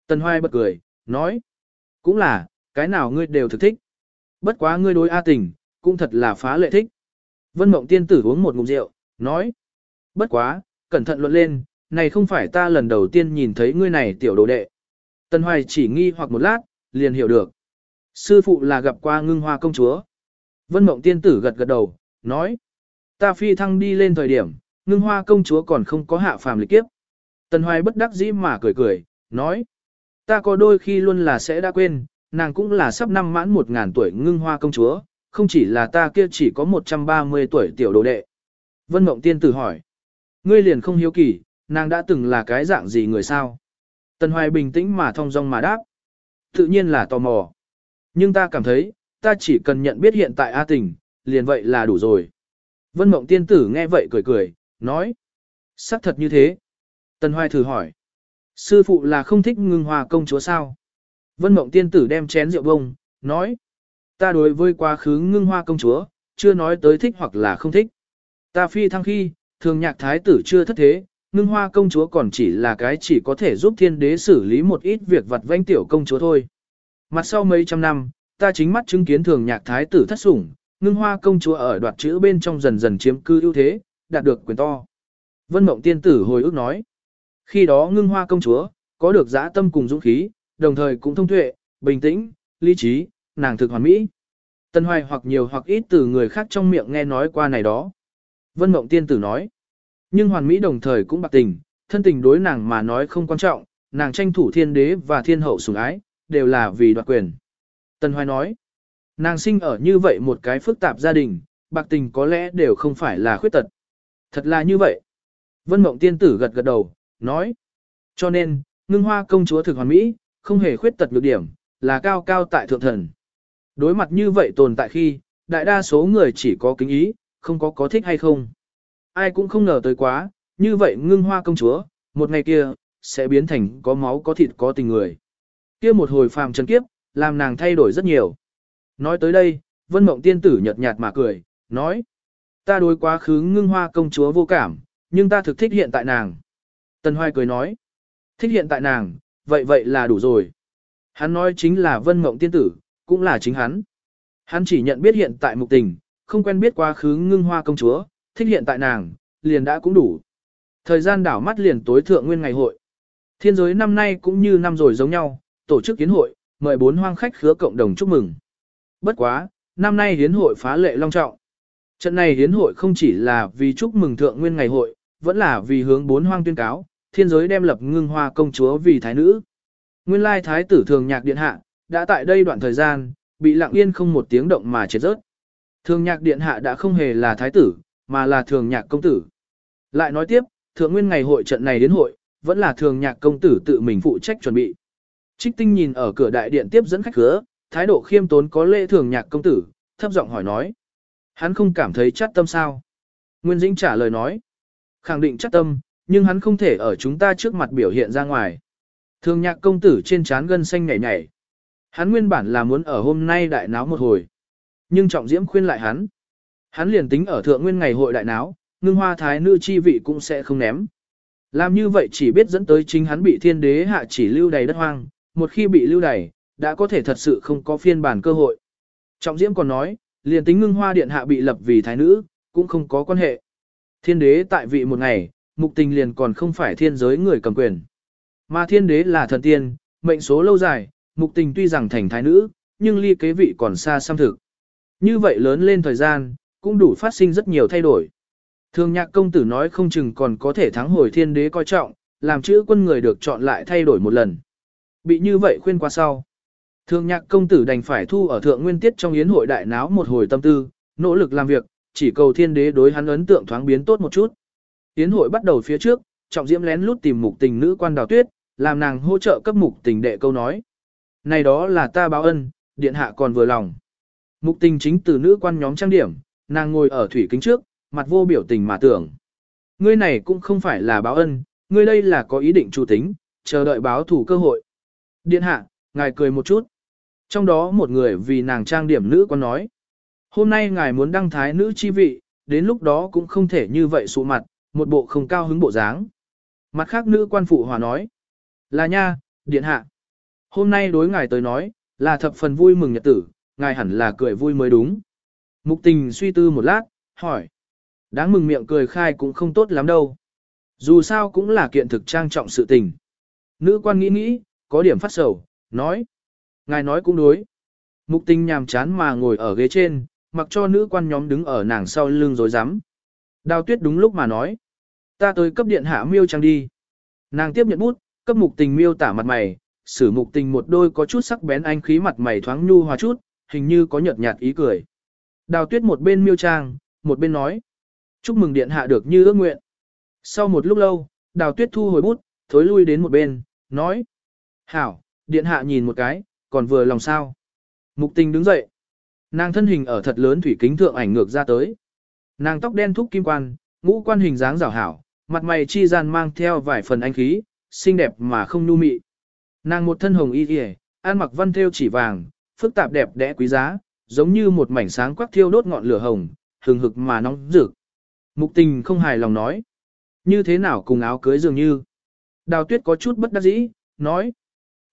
Tần Hoài bật cười, nói. Cũng là, cái nào ngươi đều thực thích. Bất quá ngươi đối A tình, cũng thật là phá lệ thích. Vân Mộng tiên tử uống một ngụm rượu, nói. Bất quá, cẩn thận luận lên, này không phải ta lần đầu tiên nhìn thấy ngươi này tiểu đồ đệ. Tần Hoài chỉ nghi hoặc một lát, liền hiểu được. Sư phụ là gặp qua ngưng hoa công chúa. Vân Mộng tiên tử gật gật đầu, nói. Ta phi thăng đi lên thời điểm, ngưng hoa công chúa còn không có hạ phàm lịch kiếp. Tần Hoài bất đắc dĩ mà cười cười, nói. Ta có đôi khi luôn là sẽ đã quên, nàng cũng là sắp năm mãn một ngàn tuổi ngưng hoa công chúa, không chỉ là ta kia chỉ có 130 tuổi tiểu đồ đệ. Vân Mộng Tiên tử hỏi. Ngươi liền không hiếu kỳ, nàng đã từng là cái dạng gì người sao? Tần Hoài bình tĩnh mà thong dong mà đáp. Tự nhiên là tò mò. Nhưng ta cảm thấy, ta chỉ cần nhận biết hiện tại A tình, liền vậy là đủ rồi. Vân Mộng Tiên tử nghe vậy cười cười, nói. xác thật như thế. Tần Hoài thử hỏi. Sư phụ là không thích ngưng hoa công chúa sao? Vân Mộng Tiên tử đem chén rượu bông, nói. Ta đối với quá khứ ngưng hoa công chúa, chưa nói tới thích hoặc là không thích. Ta phi thăng khi, thường nhạc thái tử chưa thất thế, ngưng hoa công chúa còn chỉ là cái chỉ có thể giúp thiên đế xử lý một ít việc vặt vanh tiểu công chúa thôi. Mặt sau mấy trăm năm, ta chính mắt chứng kiến thường nhạc thái tử thất sủng, ngưng hoa công chúa ở đoạt chữ bên trong dần dần chiếm cư ưu thế, đạt được quyền to. Vân Mộng Tiên Tử hồi ức nói, khi đó ngưng hoa công chúa, có được dã tâm cùng dũng khí, đồng thời cũng thông tuệ, bình tĩnh, lý trí, nàng thực hoàn mỹ. Tân hoài hoặc nhiều hoặc ít từ người khác trong miệng nghe nói qua này đó. Vân Mộng Tiên Tử nói, nhưng hoàn mỹ đồng thời cũng bạc tình, thân tình đối nàng mà nói không quan trọng, nàng tranh thủ thiên đế và thiên hậu sủng ái, đều là vì đoạt quyền. Tân hoài nói, nàng sinh ở như vậy một cái phức tạp gia đình, bạc tình có lẽ đều không phải là khuyết tật. Thật là như vậy. Vân Mộng Tiên Tử gật gật đầu, nói. Cho nên, ngưng hoa công chúa thực hoàn mỹ, không hề khuyết tật nhược điểm, là cao cao tại thượng thần. Đối mặt như vậy tồn tại khi, đại đa số người chỉ có kính ý, không có có thích hay không. Ai cũng không ngờ tới quá, như vậy ngưng hoa công chúa, một ngày kia, sẽ biến thành có máu có thịt có tình người. Kia một hồi phàm trần kiếp, làm nàng thay đổi rất nhiều. Nói tới đây, vân mộng tiên tử nhợt nhạt mà cười, nói. Ta đối quá khứ ngưng hoa công chúa vô cảm, nhưng ta thực thích hiện tại nàng. Tần Hoài cười nói, thích hiện tại nàng, vậy vậy là đủ rồi. Hắn nói chính là vân mộng tiên tử, cũng là chính hắn. Hắn chỉ nhận biết hiện tại mục tình, không quen biết quá khứ ngưng hoa công chúa, thích hiện tại nàng, liền đã cũng đủ. Thời gian đảo mắt liền tối thượng nguyên ngày hội. Thiên giới năm nay cũng như năm rồi giống nhau, tổ chức kiến hội, mời bốn hoang khách khứa cộng đồng chúc mừng. Bất quá, năm nay hiến hội phá lệ long trọng. Trận này hiến hội không chỉ là vì chúc mừng thượng nguyên ngày hội, vẫn là vì hướng bốn hoang tuyên cáo, thiên giới đem lập ngưng hoa công chúa vì thái nữ. Nguyên lai thái tử thường nhạc điện hạ, đã tại đây đoạn thời gian, bị lặng yên không một tiếng động mà chết rớt. Thường nhạc điện hạ đã không hề là thái tử, mà là thường nhạc công tử. Lại nói tiếp, thượng nguyên ngày hội trận này đến hội, vẫn là thường nhạc công tử tự mình phụ trách chuẩn bị. Trích tinh nhìn ở cửa đại điện tiếp dẫn khách khứa, thái độ khiêm tốn có lễ thường nhạc công tử, thấp giọng hỏi nói. Hắn không cảm thấy chát tâm sao? Nguyên Dĩnh trả lời nói. Khẳng định chát tâm, nhưng hắn không thể ở chúng ta trước mặt biểu hiện ra ngoài. Thường nhạc công tử trên trán gân xanh nhảy nhảy. Hắn nguyên bản là muốn ở hôm nay đại náo một hồi. Nhưng trọng diễm khuyên lại hắn. Hắn liền tính ở thượng nguyên ngày hội đại náo, ngưng hoa thái nữ chi vị cũng sẽ không ném. Làm như vậy chỉ biết dẫn tới chính hắn bị thiên đế hạ chỉ lưu đầy đất hoang, một khi bị lưu đày, đã có thể thật sự không có phiên bản cơ hội. Trọng diễm còn nói, liền tính ngưng hoa điện hạ bị lập vì thái nữ, cũng không có quan hệ. Thiên đế tại vị một ngày, mục tình liền còn không phải thiên giới người cầm quyền. Mà thiên đế là thần tiên, mệnh số lâu dài, mục tình tuy rằng thành thái nữ, nhưng ly kế vị còn xa xăm thực. Như vậy lớn lên thời gian, cũng đủ phát sinh rất nhiều thay đổi. Thường nhạc công tử nói không chừng còn có thể thắng hồi thiên đế coi trọng, làm chữ quân người được chọn lại thay đổi một lần. Bị như vậy khuyên qua sau. Thường nhạc công tử đành phải thu ở thượng nguyên tiết trong yến hội đại náo một hồi tâm tư, nỗ lực làm việc, chỉ cầu thiên đế đối hắn ấn tượng thoáng biến tốt một chút. Yến hội bắt đầu phía trước, trọng diễm lén lút tìm mục tình nữ quan đào tuyết, làm nàng hỗ trợ cấp mục tình đệ câu nói. Này đó là ta báo ân, điện hạ còn vừa lòng. Mục tình chính từ nữ quan nhóm trang điểm, nàng ngồi ở thủy kính trước, mặt vô biểu tình mà tưởng. Ngươi này cũng không phải là báo ân, ngươi đây là có ý định chủ tính, chờ đợi báo thủ cơ hội. Điện hạ, ngài cười một chút. Trong đó một người vì nàng trang điểm nữ quan nói. Hôm nay ngài muốn đăng thái nữ chi vị, đến lúc đó cũng không thể như vậy sụ mặt, một bộ không cao hứng bộ dáng. Mặt khác nữ quan phụ hòa nói. Là nha, điện hạ. Hôm nay đối ngài tới nói, là thập phần vui mừng nhật tử, ngài hẳn là cười vui mới đúng. Mục tình suy tư một lát, hỏi. Đáng mừng miệng cười khai cũng không tốt lắm đâu. Dù sao cũng là kiện thực trang trọng sự tình. Nữ quan nghĩ nghĩ, có điểm phát sầu, nói. Ngài nói cũng đối. Mục tình nhàm chán mà ngồi ở ghế trên, mặc cho nữ quan nhóm đứng ở nàng sau lưng rồi dám. Đào tuyết đúng lúc mà nói. Ta tới cấp điện hạ miêu trang đi. Nàng tiếp nhận bút, cấp mục tình miêu tả mặt mày, sử mục tình một đôi có chút sắc bén anh khí mặt mày thoáng nhu hòa chút, hình như có nhợt nhạt ý cười. Đào tuyết một bên miêu trang, một bên nói. Chúc mừng điện hạ được như ước nguyện. Sau một lúc lâu, đào tuyết thu hồi bút, thối lui đến một bên, nói. Hảo, điện hạ nhìn một cái, còn vừa lòng sao. Mục tình đứng dậy. Nàng thân hình ở thật lớn thủy kính thượng ảnh ngược ra tới. Nàng tóc đen thúc kim quan, ngũ quan hình dáng rào hảo, mặt mày chi gian mang theo vài phần anh khí, xinh đẹp mà không nu mị. Nàng một thân hồng y kìa, ăn mặc văn theo chỉ vàng, phức tạp đẹp đẽ quý giá, giống như một mảnh sáng quắc thiêu đốt ngọn lửa hồng, hừng hực mà nóng rực. Mục tình không hài lòng nói. Như thế nào cùng áo cưới dường như. Đào tuyết có chút bất đắc dĩ, nói.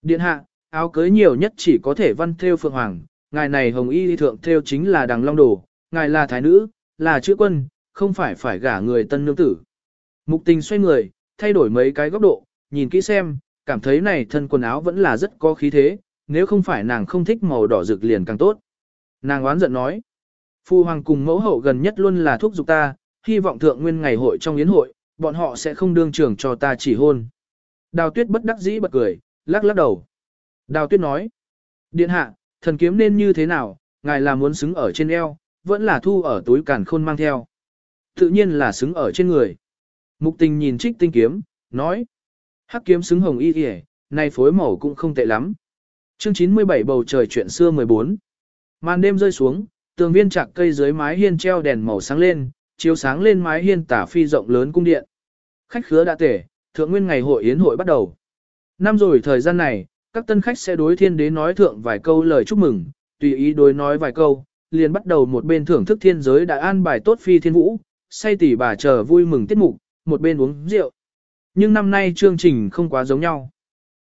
Điện hạ, áo cưới nhiều nhất chỉ có thể văn theo phượng hoàng, ngài này hồng y thượng theo chính là đằng long đồ, ngài là thái nữ, là chữ quân, không phải phải gả người tân nương tử. Mục tình xoay người, thay đổi mấy cái góc độ, nhìn kỹ xem, cảm thấy này thân quần áo vẫn là rất có khí thế, nếu không phải nàng không thích màu đỏ rực liền càng tốt. Nàng oán giận nói, phu hoàng cùng mẫu hậu gần nhất luôn là thúc giục ta, hy vọng thượng nguyên ngày hội trong yến hội, bọn họ sẽ không đương trưởng cho ta chỉ hôn. Đào tuyết bất đắc dĩ bật cười, lắc lắc đầu. Đào tuyết nói, điện hạ, thần kiếm nên như thế nào, ngài là muốn xứng ở trên eo, vẫn là thu ở túi càn khôn mang theo. Tự nhiên là xứng ở trên người. Mục tình nhìn trích tinh kiếm, nói, hắc kiếm xứng hồng y kìa, này phối màu cũng không tệ lắm. Chương 97 bầu trời chuyện xưa 14. Màn đêm rơi xuống, tường viên chạc cây dưới mái hiên treo đèn màu sáng lên, chiếu sáng lên mái hiên tả phi rộng lớn cung điện. Khách khứa đã tể, thượng nguyên ngày hội yến hội bắt đầu. Năm rồi thời gian này, các tân khách sẽ đối thiên đế nói thượng vài câu lời chúc mừng, tùy ý đối nói vài câu, liền bắt đầu một bên thưởng thức thiên giới đã an bài tốt phi thiên vũ, say tỉ bà chờ vui mừng tiết mục, một bên uống rượu. Nhưng năm nay chương trình không quá giống nhau.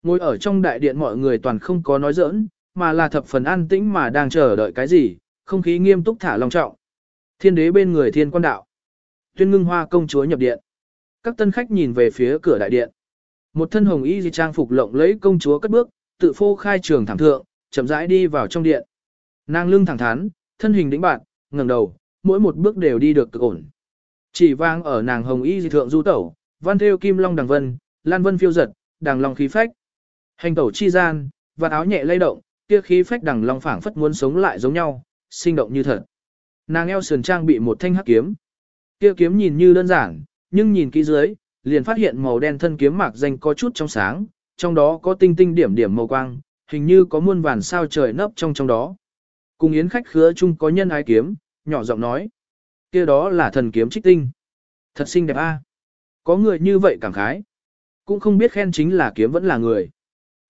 Ngồi ở trong đại điện mọi người toàn không có nói giỡn, mà là thập phần an tĩnh mà đang chờ đợi cái gì, không khí nghiêm túc thả long trọng. Thiên đế bên người thiên quan đạo. Tuyên ngưng hoa công chúa nhập điện. Các tân khách nhìn về phía cửa đại điện. Một thân hồng y di trang phục lộng lẫy công chúa cất bước, tự phô khai trường thẳng thượng, chậm rãi đi vào trong điện. Nàng lưng thẳng thắn, thân hình đĩnh bạn, ngẩng đầu, mỗi một bước đều đi được cực ổn. Chỉ vang ở nàng hồng y di thượng du tẩu, văn theo kim long đằng vân, lan vân phiêu giật, đằng long khí phách. Hành tẩu chi gian, và áo nhẹ lay động, kia khí phách đằng long phảng phất muốn sống lại giống nhau, sinh động như thật. Nàng eo sườn trang bị một thanh hắc kiếm. Kia kiếm nhìn như đơn giản, nhưng nhìn kỹ dưới, liền phát hiện màu đen thân kiếm mạc danh có chút trong sáng, trong đó có tinh tinh điểm điểm màu quang, hình như có muôn vàn sao trời nấp trong trong đó. Cùng yến khách khứa chung có nhân ái kiếm, nhỏ giọng nói. kia đó là thần kiếm trích tinh. Thật xinh đẹp a. Có người như vậy cảm khái. Cũng không biết khen chính là kiếm vẫn là người.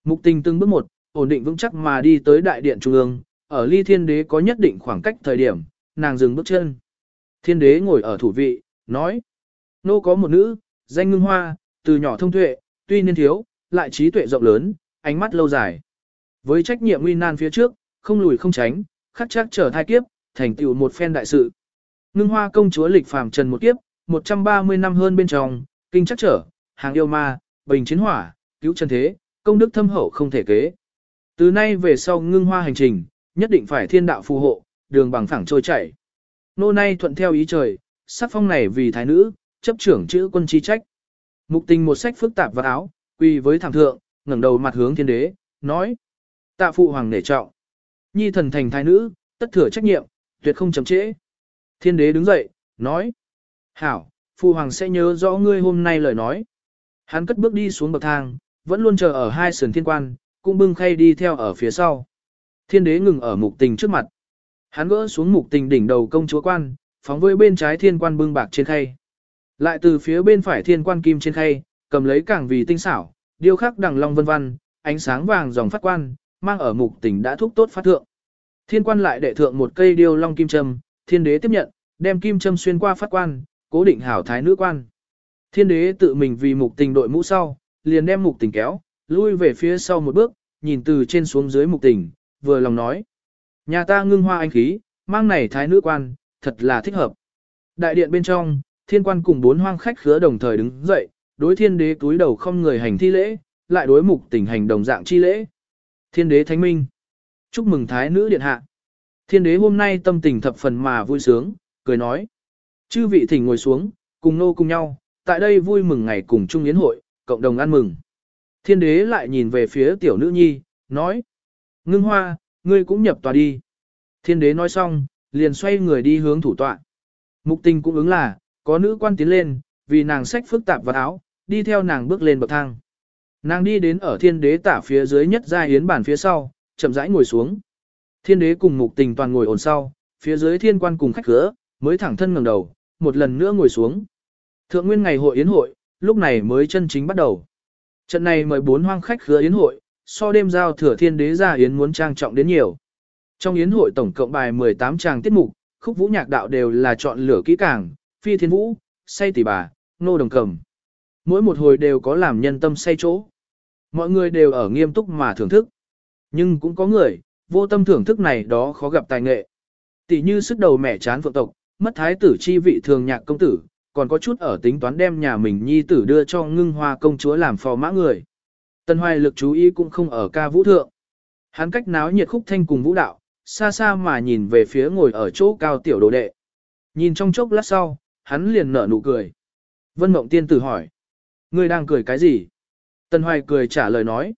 Mục tình từng bước một, ổn định vững chắc mà đi tới đại điện trung ương, ở ly thiên đế có nhất định khoảng cách thời điểm, nàng dừng bước chân. Thiên đế ngồi ở thủ vị, nói. Nô có một nữ, danh ngưng hoa, từ nhỏ thông tuệ, tuy niên thiếu, lại trí tuệ rộng lớn, ánh mắt lâu dài. Với trách nhiệm nguy nan phía trước, không lùi không tránh, khắc chắc trở thai kiếp, thành tựu một phen đại sự. Ngưng hoa công chúa lịch phàm trần một kiếp, 130 năm hơn bên trong, kinh chắc trở, hàng yêu ma, bình chiến hỏa, cứu chân thế, công đức thâm hậu không thể kế. Từ nay về sau ngưng hoa hành trình, nhất định phải thiên đạo phù hộ, đường bằng phẳng trôi chảy. Nô nay thuận theo ý trời, sắc phong này vì thái nữ, chấp trưởng chữ quân chi trách. Mục tình một sách phức tạp vào áo, quỳ với thảm thượng, ngẩng đầu mặt hướng thiên đế, nói. Tạ phụ hoàng nể trọng. Nhi thần thành thái nữ, tất thừa trách nhiệm, tuyệt không chậm trễ. Thiên đế đứng dậy, nói. Hảo, phụ hoàng sẽ nhớ rõ ngươi hôm nay lời nói. Hắn cất bước đi xuống bậc thang, vẫn luôn chờ ở hai sườn thiên quan, cũng bưng khay đi theo ở phía sau. Thiên đế ngừng ở mục tình trước mặt. Hắn gỡ xuống mục tình đỉnh đầu công chúa quan, phóng với bên trái thiên quan bưng bạc trên khay. Lại từ phía bên phải thiên quan kim trên khay, cầm lấy càng vì tinh xảo, điêu khắc đằng long vân vân, ánh sáng vàng dòng phát quan, mang ở mục tình đã thúc tốt phát thượng. Thiên quan lại đệ thượng một cây điêu long kim châm, thiên đế tiếp nhận, đem kim châm xuyên qua phát quan, cố định hảo thái nữ quan. Thiên đế tự mình vì mục tình đội mũ sau, liền đem mục tình kéo, lui về phía sau một bước, nhìn từ trên xuống dưới mục tình, vừa lòng nói. Nhà ta ngưng hoa anh khí, mang này thái nữ quan, thật là thích hợp. Đại điện bên trong, thiên quan cùng bốn hoang khách khứa đồng thời đứng dậy, đối thiên đế túi đầu không người hành thi lễ, lại đối mục tình hành đồng dạng chi lễ. Thiên đế thánh minh. Chúc mừng thái nữ điện hạ. Thiên đế hôm nay tâm tình thập phần mà vui sướng, cười nói. Chư vị thỉnh ngồi xuống, cùng nô cùng nhau, tại đây vui mừng ngày cùng chung yến hội, cộng đồng ăn mừng. Thiên đế lại nhìn về phía tiểu nữ nhi, nói. Ngưng hoa, ngươi cũng nhập tòa đi. Thiên đế nói xong, liền xoay người đi hướng thủ tọa. Mục tình cũng ứng là, có nữ quan tiến lên, vì nàng sách phức tạp vào áo, đi theo nàng bước lên bậc thang. Nàng đi đến ở thiên đế tả phía dưới nhất gia yến bản phía sau, chậm rãi ngồi xuống. Thiên đế cùng mục tình toàn ngồi ổn sau, phía dưới thiên quan cùng khách khứa, mới thẳng thân ngẩng đầu, một lần nữa ngồi xuống. Thượng nguyên ngày hội yến hội, lúc này mới chân chính bắt đầu. Trận này mời bốn hoang khách khứa yến hội, so đêm giao thừa thiên đế ra yến muốn trang trọng đến nhiều. Trong yến hội tổng cộng bài 18 tràng tiết mục, khúc vũ nhạc đạo đều là chọn lửa kỹ càng, phi thiên vũ, say tỷ bà, nô đồng cầm. Mỗi một hồi đều có làm nhân tâm say chỗ. Mọi người đều ở nghiêm túc mà thưởng thức. Nhưng cũng có người, vô tâm thưởng thức này đó khó gặp tài nghệ. Tỷ như sức đầu mẹ chán phượng tộc, mất thái tử chi vị thường nhạc công tử, còn có chút ở tính toán đem nhà mình nhi tử đưa cho ngưng hoa công chúa làm phò mã người. Tân hoài lực chú ý cũng không ở ca vũ thượng. Hắn cách náo nhiệt khúc thanh cùng vũ đạo, xa xa mà nhìn về phía ngồi ở chỗ cao tiểu đồ đệ. Nhìn trong chốc lát sau, hắn liền nở nụ cười. Vân Mộng Tiên tử hỏi. Ngươi đang cười cái gì? Tân Hoài cười trả lời nói.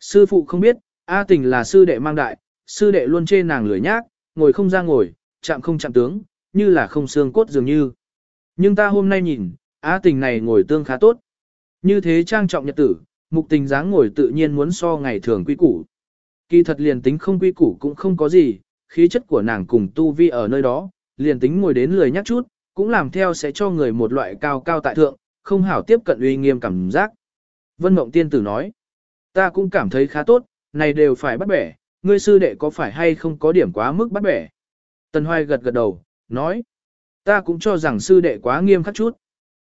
Sư phụ không biết, A tình là sư đệ mang đại, sư đệ luôn chê nàng lười nhác, ngồi không ra ngồi, chạm không chạm tướng, như là không xương cốt dường như. Nhưng ta hôm nay nhìn, A tình này ngồi tương khá tốt. Như thế trang trọng nhật tử, mục tình dáng ngồi tự nhiên muốn so ngày thường quy củ. Kỳ thật liền tính không quy củ cũng không có gì, khí chất của nàng cùng tu vi ở nơi đó, liền tính ngồi đến lười nhắc chút, cũng làm theo sẽ cho người một loại cao cao tại thượng, không hảo tiếp cận uy nghiêm cảm giác. Vân Mộng Tiên Tử nói, ta cũng cảm thấy khá tốt, này đều phải bắt bẻ, ngươi sư đệ có phải hay không có điểm quá mức bắt bẻ. Tần Hoài gật gật đầu, nói, ta cũng cho rằng sư đệ quá nghiêm khắc chút.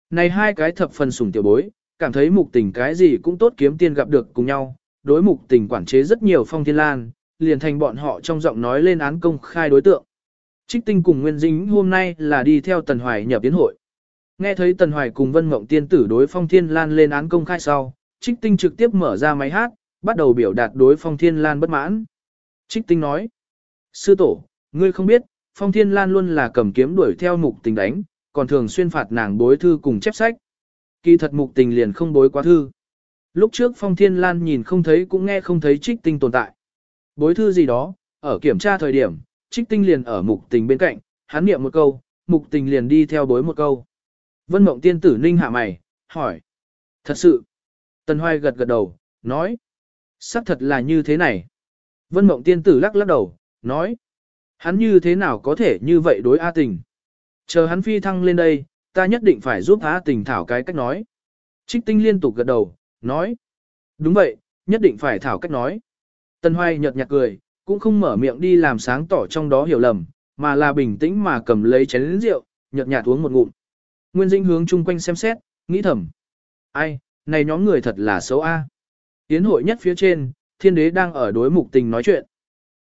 Này hai cái thập phần sủng tiểu bối, cảm thấy mục tình cái gì cũng tốt kiếm tiên gặp được cùng nhau, đối mục tình quản chế rất nhiều phong thiên lan, liền thành bọn họ trong giọng nói lên án công khai đối tượng. Trích tinh cùng Nguyên Dính hôm nay là đi theo Tần Hoài nhập tiến hội. Nghe thấy Tần Hoài cùng Vân Mộng Tiên tử đối Phong Thiên Lan lên án công khai sau, Trích Tinh trực tiếp mở ra máy hát, bắt đầu biểu đạt đối Phong Thiên Lan bất mãn. Trích Tinh nói, Sư tổ, ngươi không biết, Phong Thiên Lan luôn là cầm kiếm đuổi theo mục tình đánh, còn thường xuyên phạt nàng bối thư cùng chép sách. Kỳ thật mục tình liền không bối quá thư. Lúc trước Phong Thiên Lan nhìn không thấy cũng nghe không thấy Trích Tinh tồn tại. Bối thư gì đó, ở kiểm tra thời điểm, Trích Tinh liền ở mục tình bên cạnh, hắn niệm một câu, mục tình liền đi theo bối một câu. Vân Mộng Tiên tử ninh hạ mày, hỏi. Thật sự. Tần Hoài gật gật đầu, nói. xác thật là như thế này. Vân Mộng Tiên tử lắc lắc đầu, nói. Hắn như thế nào có thể như vậy đối A tình. Chờ hắn phi thăng lên đây, ta nhất định phải giúp A tình thảo cái cách nói. Trích tinh liên tục gật đầu, nói. Đúng vậy, nhất định phải thảo cách nói. Tần Hoài nhợt nhạt cười, cũng không mở miệng đi làm sáng tỏ trong đó hiểu lầm, mà là bình tĩnh mà cầm lấy chén rượu, nhợt nhạt uống một ngụm. Nguyên Dĩnh hướng chung quanh xem xét, nghĩ thầm. Ai, này nhóm người thật là xấu a. Tiến hội nhất phía trên, thiên đế đang ở đối mục tình nói chuyện.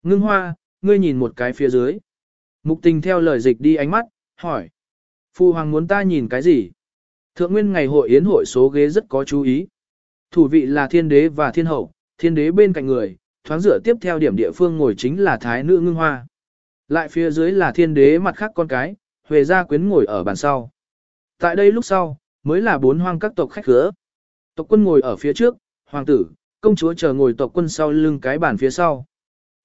Ngưng hoa, ngươi nhìn một cái phía dưới. Mục tình theo lời dịch đi ánh mắt, hỏi. Phu hoàng muốn ta nhìn cái gì? Thượng nguyên ngày hội yến hội số ghế rất có chú ý. Thủ vị là thiên đế và thiên hậu, thiên đế bên cạnh người, thoáng rửa tiếp theo điểm địa phương ngồi chính là thái nữ ngưng hoa. Lại phía dưới là thiên đế mặt khác con cái, Huệ gia quyến ngồi ở bàn sau. Tại đây lúc sau, mới là bốn hoang các tộc khách khứa. Tộc quân ngồi ở phía trước, hoàng tử, công chúa chờ ngồi tộc quân sau lưng cái bàn phía sau.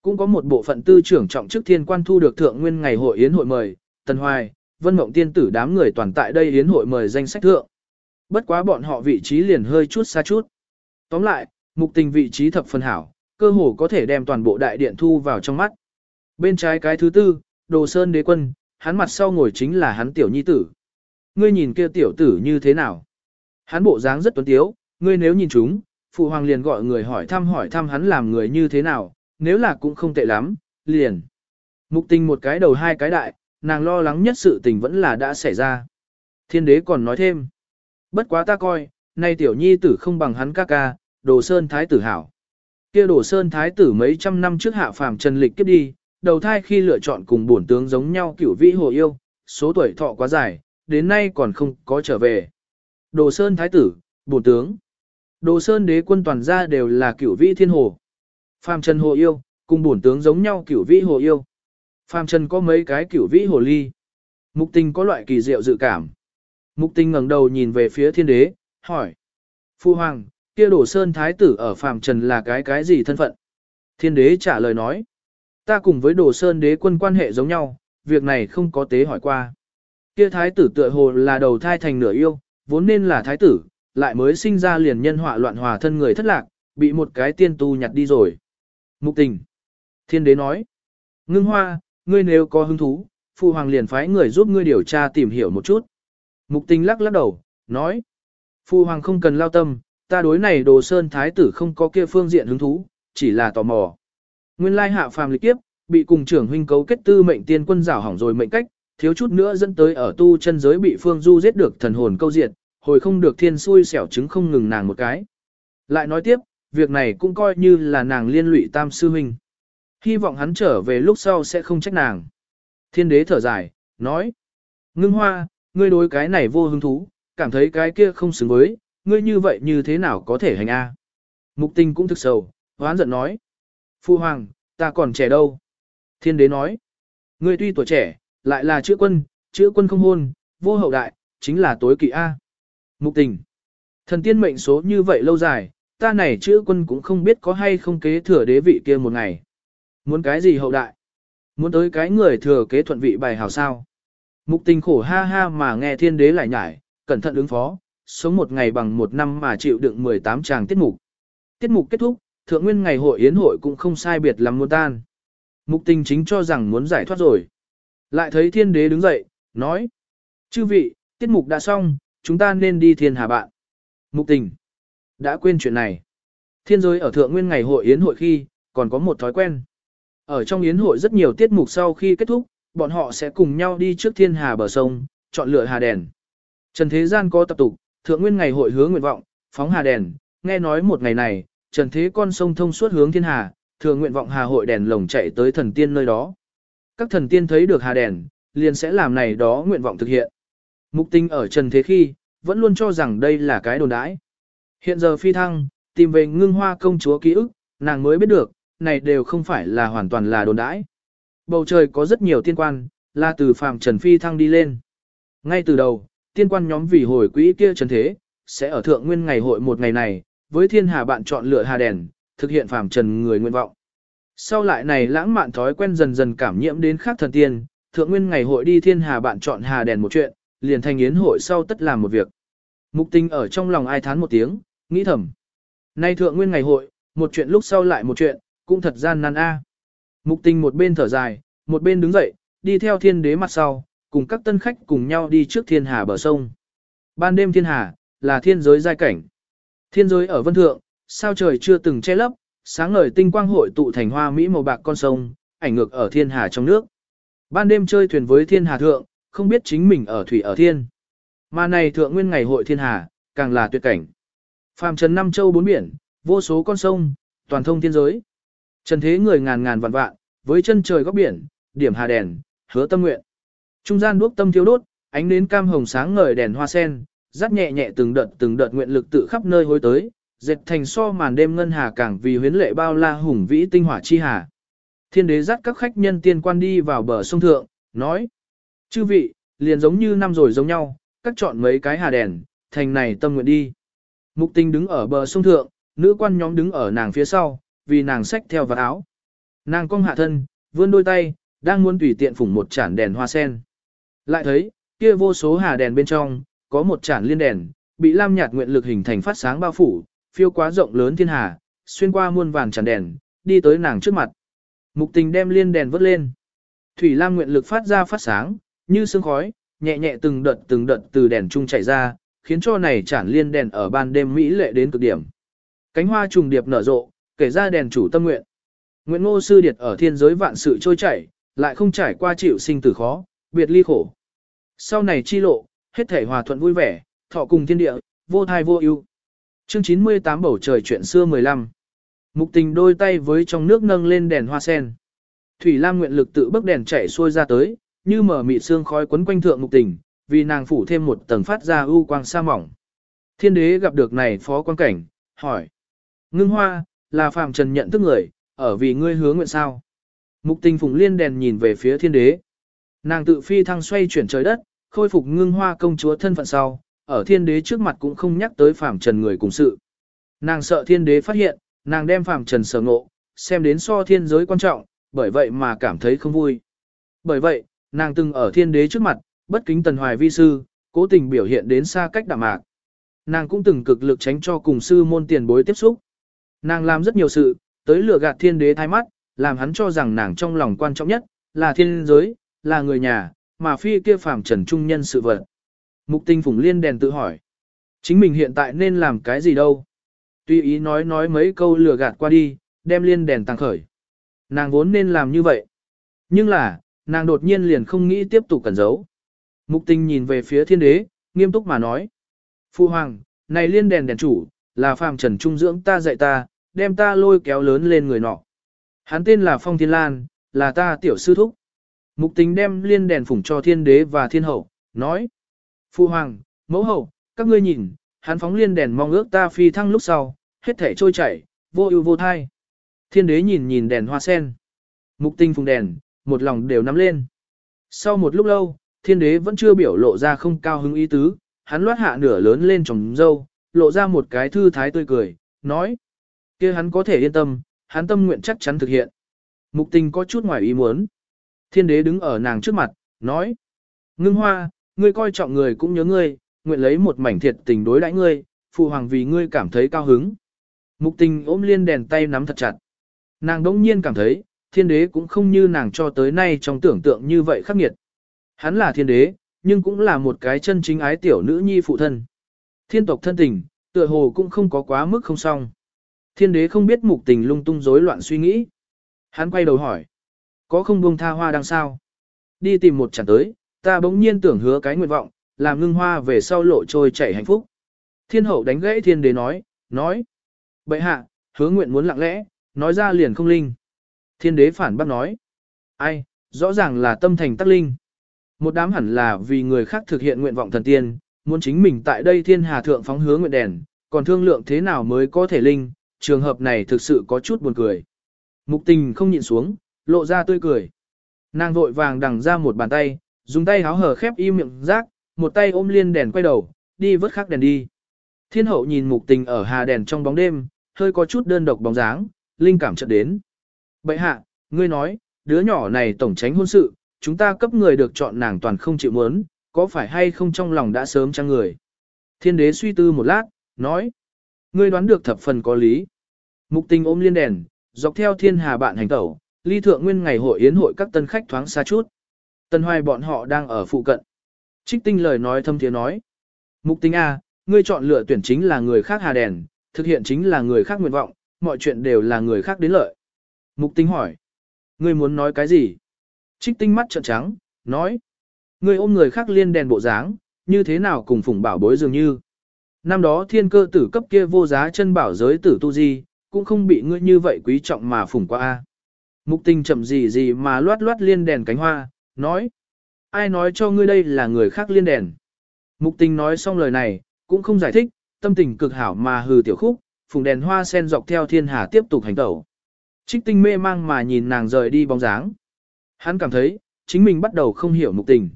Cũng có một bộ phận tư trưởng trọng chức thiên quan thu được thượng nguyên ngày hội yến hội mời, Tần Hoài, Vân Mộng tiên tử đám người toàn tại đây yến hội mời danh sách thượng. Bất quá bọn họ vị trí liền hơi chút xa chút. Tóm lại, mục tình vị trí thập phần hảo, cơ hồ có thể đem toàn bộ đại điện thu vào trong mắt. Bên trái cái thứ tư, Đồ Sơn đế quân, hắn mặt sau ngồi chính là hắn tiểu nhi tử. Ngươi nhìn kia tiểu tử như thế nào? Hắn bộ dáng rất tuấn tiếu, ngươi nếu nhìn chúng, phụ hoàng liền gọi người hỏi thăm hỏi thăm hắn làm người như thế nào, nếu là cũng không tệ lắm, liền. Mục tình một cái đầu hai cái đại, nàng lo lắng nhất sự tình vẫn là đã xảy ra. Thiên đế còn nói thêm. Bất quá ta coi, nay tiểu nhi tử không bằng hắn ca ca, đồ sơn thái tử hảo. Kia đồ sơn thái tử mấy trăm năm trước hạ phàm trần lịch kiếp đi, đầu thai khi lựa chọn cùng bổn tướng giống nhau cửu vĩ hồ yêu, số tuổi thọ quá dài, đến nay còn không có trở về. Đồ sơn thái tử, bổn tướng. Đồ sơn đế quân toàn gia đều là cửu vĩ thiên hồ. Phàm trần hồ yêu, cùng bổn tướng giống nhau cửu vĩ hồ yêu. Phàm trần có mấy cái cửu vĩ hồ ly. Mục tình có loại kỳ diệu dự cảm. Mục tình ngẩng đầu nhìn về phía thiên đế, hỏi. Phu hoàng, kia đổ sơn thái tử ở phàm trần là cái cái gì thân phận? Thiên đế trả lời nói. Ta cùng với đồ sơn đế quân quan hệ giống nhau, việc này không có tế hỏi qua. Kia thái tử tựa hồ là đầu thai thành nửa yêu, vốn nên là thái tử, lại mới sinh ra liền nhân họa loạn hòa thân người thất lạc, bị một cái tiên tu nhặt đi rồi. Mục tình. Thiên đế nói. Ngưng hoa, ngươi nếu có hứng thú, phụ hoàng liền phái người giúp ngươi điều tra tìm hiểu một chút. Mục tình lắc lắc đầu, nói. Phụ hoàng không cần lao tâm, ta đối này đồ sơn thái tử không có kia phương diện hứng thú, chỉ là tò mò. Nguyên lai hạ phàm lịch kiếp, bị cùng trưởng huynh cấu kết tư mệnh tiên quân rảo hỏng rồi mệnh cách, thiếu chút nữa dẫn tới ở tu chân giới bị phương du giết được thần hồn câu diệt, hồi không được thiên xui xẻo chứng không ngừng nàng một cái. Lại nói tiếp, việc này cũng coi như là nàng liên lụy tam sư huynh. Hy vọng hắn trở về lúc sau sẽ không trách nàng. Thiên đế thở dài, nói. Ngưng hoa, ngươi đối cái này vô hứng thú, cảm thấy cái kia không xứng với, ngươi như vậy như thế nào có thể hành a? Mục tình cũng thực sầu, hoán giận nói. Phu hoàng, ta còn trẻ đâu? Thiên đế nói. Ngươi tuy tuổi trẻ, lại là chữ quân, chữ quân không hôn, vô hậu đại, chính là tối kỵ A. Mục tình. Thần tiên mệnh số như vậy lâu dài, ta này chữ quân cũng không biết có hay không kế thừa đế vị kia một ngày. Muốn cái gì hậu đại? Muốn tới cái người thừa kế thuận vị bài hào sao? Mục tình khổ ha ha mà nghe thiên đế lại nhải, cẩn thận ứng phó, sống một ngày bằng một năm mà chịu đựng 18 tràng tiết mục. Tiết mục kết thúc, thượng nguyên ngày hội yến hội cũng không sai biệt lắm muốn tan. Mục tình chính cho rằng muốn giải thoát rồi. Lại thấy thiên đế đứng dậy, nói. Chư vị, tiết mục đã xong, chúng ta nên đi thiên hà bạn. Mục tình. Đã quên chuyện này. Thiên giới ở thượng nguyên ngày hội yến hội khi, còn có một thói quen. Ở trong yến hội rất nhiều tiết mục sau khi kết thúc, bọn họ sẽ cùng nhau đi trước thiên hà bờ sông, chọn lựa hà đèn. Trần Thế Gian có tập tục, thượng nguyên ngày hội hướng nguyện vọng, phóng hà đèn, nghe nói một ngày này, Trần Thế con sông thông suốt hướng thiên hà, thường nguyện vọng hà hội đèn lồng chạy tới thần tiên nơi đó. Các thần tiên thấy được hà đèn, liền sẽ làm này đó nguyện vọng thực hiện. Mục tinh ở Trần Thế khi, vẫn luôn cho rằng đây là cái đồn đãi. Hiện giờ phi thăng, tìm về ngưng hoa công chúa ký ức, nàng mới biết được, này đều không phải là hoàn toàn là đồn đãi. Bầu trời có rất nhiều tiên quan, là từ phàm trần phi thăng đi lên. Ngay từ đầu, tiên quan nhóm vì hồi quỹ kia trần thế, sẽ ở thượng nguyên ngày hội một ngày này, với thiên hà bạn chọn lựa hà đèn, thực hiện phàm trần người nguyện vọng. Sau lại này lãng mạn thói quen dần dần cảm nhiễm đến khác thần tiên, thượng nguyên ngày hội đi thiên hà bạn chọn hà đèn một chuyện, liền thành yến hội sau tất làm một việc. Mục tinh ở trong lòng ai thán một tiếng, nghĩ thầm. Nay thượng nguyên ngày hội, một chuyện lúc sau lại một chuyện, cũng thật gian nan a. Mục tinh một bên thở dài, một bên đứng dậy, đi theo thiên đế mặt sau, cùng các tân khách cùng nhau đi trước thiên hà bờ sông. Ban đêm thiên hà, là thiên giới giai cảnh. Thiên giới ở vân thượng, sao trời chưa từng che lấp, sáng ngời tinh quang hội tụ thành hoa mỹ màu bạc con sông, ảnh ngược ở thiên hà trong nước. Ban đêm chơi thuyền với thiên hà thượng, không biết chính mình ở thủy ở thiên. Mà này thượng nguyên ngày hội thiên hà, càng là tuyệt cảnh. Phàm trần năm châu bốn biển, vô số con sông, toàn thông thiên giới. Trần thế người ngàn ngàn vạn vạn, với chân trời góc biển, điểm hà đèn, hứa tâm nguyện. Trung gian đuốc tâm thiếu đốt, ánh đến cam hồng sáng ngời đèn hoa sen, rát nhẹ nhẹ từng đợt từng đợt nguyện lực tự khắp nơi hối tới, dệt thành so màn đêm ngân hà càng vì huyến lệ bao la hùng vĩ tinh hỏa chi hà. Thiên đế dắt các khách nhân tiên quan đi vào bờ sông thượng, nói. Chư vị, liền giống như năm rồi giống nhau, cắt chọn mấy cái hà đèn, thành này tâm nguyện đi. Mục tinh đứng ở bờ sông thượng, nữ quan nhóm đứng ở nàng phía sau, vì nàng xách theo vật áo. Nàng cong hạ thân, vươn đôi tay, đang muốn tùy tiện phủng một chản đèn hoa sen. Lại thấy, kia vô số hà đèn bên trong, có một chản liên đèn, bị lam nhạt nguyện lực hình thành phát sáng bao phủ, phiêu quá rộng lớn thiên hà, xuyên qua muôn vàng chản đèn, đi tới nàng trước mặt. Mục tình đem liên đèn vớt lên. Thủy lam nguyện lực phát ra phát sáng, như sương khói, nhẹ nhẹ từng đợt từng đợt từ đèn trung chảy ra, khiến cho này chản liên đèn ở ban đêm mỹ lệ đến cực điểm. Cánh hoa trùng điệp nở rộ, kể ra đèn chủ tâm nguyện. Nguyện ngô sư điệt ở thiên giới vạn sự trôi chảy, lại không trải qua chịu sinh tử khó, biệt ly khổ. Sau này chi lộ, hết thể hòa thuận vui vẻ, thọ cùng thiên địa, vô thai vô ưu. Chương 98 bầu trời chuyện xưa 15. Mục tình đôi tay với trong nước nâng lên đèn hoa sen. Thủy Lam nguyện lực tự bức đèn chảy xuôi ra tới, như mở mịt xương khói quấn quanh thượng mục tình, vì nàng phủ thêm một tầng phát ra ưu quang sa mỏng. Thiên đế gặp được này phó quan cảnh, hỏi. Ngưng hoa, là phàm trần nhận thức người, ở vì ngươi hứa nguyện sao. Mục tình phùng liên đèn nhìn về phía thiên đế. Nàng tự phi thăng xoay chuyển trời đất, khôi phục ngưng hoa công chúa thân phận sau, ở thiên đế trước mặt cũng không nhắc tới phàm trần người cùng sự. Nàng sợ thiên đế phát hiện, nàng đem phàm trần sở ngộ, xem đến so thiên giới quan trọng, bởi vậy mà cảm thấy không vui. Bởi vậy, nàng từng ở thiên đế trước mặt, bất kính tần hoài vi sư, cố tình biểu hiện đến xa cách đạm mạc. Nàng cũng từng cực lực tránh cho cùng sư môn tiền bối tiếp xúc. Nàng làm rất nhiều sự, tới lừa gạt thiên đế thay mắt, làm hắn cho rằng nàng trong lòng quan trọng nhất, là thiên giới, là người nhà, mà phi kia phàm trần trung nhân sự vật. Mục tinh phủng liên đèn tự hỏi. Chính mình hiện tại nên làm cái gì đâu? Tuy ý nói nói mấy câu lừa gạt qua đi, đem liên đèn tăng khởi. Nàng vốn nên làm như vậy. Nhưng là, nàng đột nhiên liền không nghĩ tiếp tục cẩn giấu. Mục tinh nhìn về phía thiên đế, nghiêm túc mà nói. Phu hoàng, này liên đèn đèn chủ, là phàm trần trung dưỡng ta dạy ta, đem ta lôi kéo lớn lên người nọ. Hắn tên là Phong Thiên Lan, là ta tiểu sư thúc. Mục tính đem liên đèn phủng cho thiên đế và thiên hậu, nói. Phu hoàng, mẫu hậu, các ngươi nhìn, hắn phóng liên đèn mong ước ta phi thăng lúc sau, hết thể trôi chảy, vô ưu vô thai. Thiên đế nhìn nhìn đèn hoa sen. Mục tinh phùng đèn, một lòng đều nắm lên. Sau một lúc lâu, thiên đế vẫn chưa biểu lộ ra không cao hứng ý tứ, hắn loát hạ nửa lớn lên trồng dâu, lộ ra một cái thư thái tươi cười, nói. kia hắn có thể yên tâm, hắn tâm nguyện chắc chắn thực hiện. Mục Tinh có chút ngoài ý muốn. Thiên đế đứng ở nàng trước mặt, nói. Ngưng hoa, ngươi coi trọng người cũng nhớ ngươi, nguyện lấy một mảnh thiệt tình đối đãi ngươi, phụ hoàng vì ngươi cảm thấy cao hứng. Mục tình ôm liên đèn tay nắm thật chặt. Nàng đỗng nhiên cảm thấy, thiên đế cũng không như nàng cho tới nay trong tưởng tượng như vậy khắc nghiệt. Hắn là thiên đế, nhưng cũng là một cái chân chính ái tiểu nữ nhi phụ thân. Thiên tộc thân tình, tựa hồ cũng không có quá mức không xong. Thiên đế không biết mục tình lung tung rối loạn suy nghĩ. Hắn quay đầu hỏi. Có không buông tha hoa đang sao? Đi tìm một chẳng tới, ta bỗng nhiên tưởng hứa cái nguyện vọng, làm ngưng hoa về sau lộ trôi chảy hạnh phúc. Thiên hậu đánh gãy thiên đế nói, nói. Bậy hạ, hứa nguyện muốn lặng lẽ, nói ra liền không linh. Thiên đế phản bác nói. Ai, rõ ràng là tâm thành tắc linh. Một đám hẳn là vì người khác thực hiện nguyện vọng thần tiên, muốn chính mình tại đây thiên hà thượng phóng hứa nguyện đèn, còn thương lượng thế nào mới có thể linh, trường hợp này thực sự có chút buồn cười. Mục tình không nhịn xuống, lộ ra tươi cười. Nàng vội vàng đằng ra một bàn tay, dùng tay háo hở khép im miệng rác, một tay ôm liên đèn quay đầu, đi vớt khắc đèn đi. Thiên hậu nhìn mục tình ở hà đèn trong bóng đêm, hơi có chút đơn độc bóng dáng, linh cảm chợt đến. Bậy hạ, ngươi nói, đứa nhỏ này tổng tránh hôn sự, chúng ta cấp người được chọn nàng toàn không chịu muốn, có phải hay không trong lòng đã sớm chăng người. Thiên đế suy tư một lát, nói, ngươi đoán được thập phần có lý. Mục tình ôm liên đèn, dọc theo thiên hà bạn hành tẩu, ly thượng nguyên ngày hội yến hội các tân khách thoáng xa chút. Tân hoài bọn họ đang ở phụ cận. Trích tinh lời nói thâm tiếng nói. Mục Tinh A, ngươi chọn lựa tuyển chính là người khác hà đèn, thực hiện chính là người khác nguyện vọng, mọi chuyện đều là người khác đến lợi. Mục Tinh hỏi. Ngươi muốn nói cái gì? Trích tinh mắt trợn trắng, nói. Ngươi ôm người khác liên đèn bộ dáng, như thế nào cùng phủng bảo bối dường như. Năm đó thiên cơ tử cấp kia vô giá chân bảo giới tử tu di, cũng không bị ngươi như vậy quý trọng mà phủng qua. a. Mục tình chậm gì gì mà loát loát liên đèn cánh hoa, nói. Ai nói cho ngươi đây là người khác liên đèn. Mục tình nói xong lời này, cũng không giải thích, tâm tình cực hảo mà hừ tiểu khúc, phùng đèn hoa sen dọc theo thiên hà tiếp tục hành tẩu. Trích tinh mê mang mà nhìn nàng rời đi bóng dáng. Hắn cảm thấy, chính mình bắt đầu không hiểu mục tình.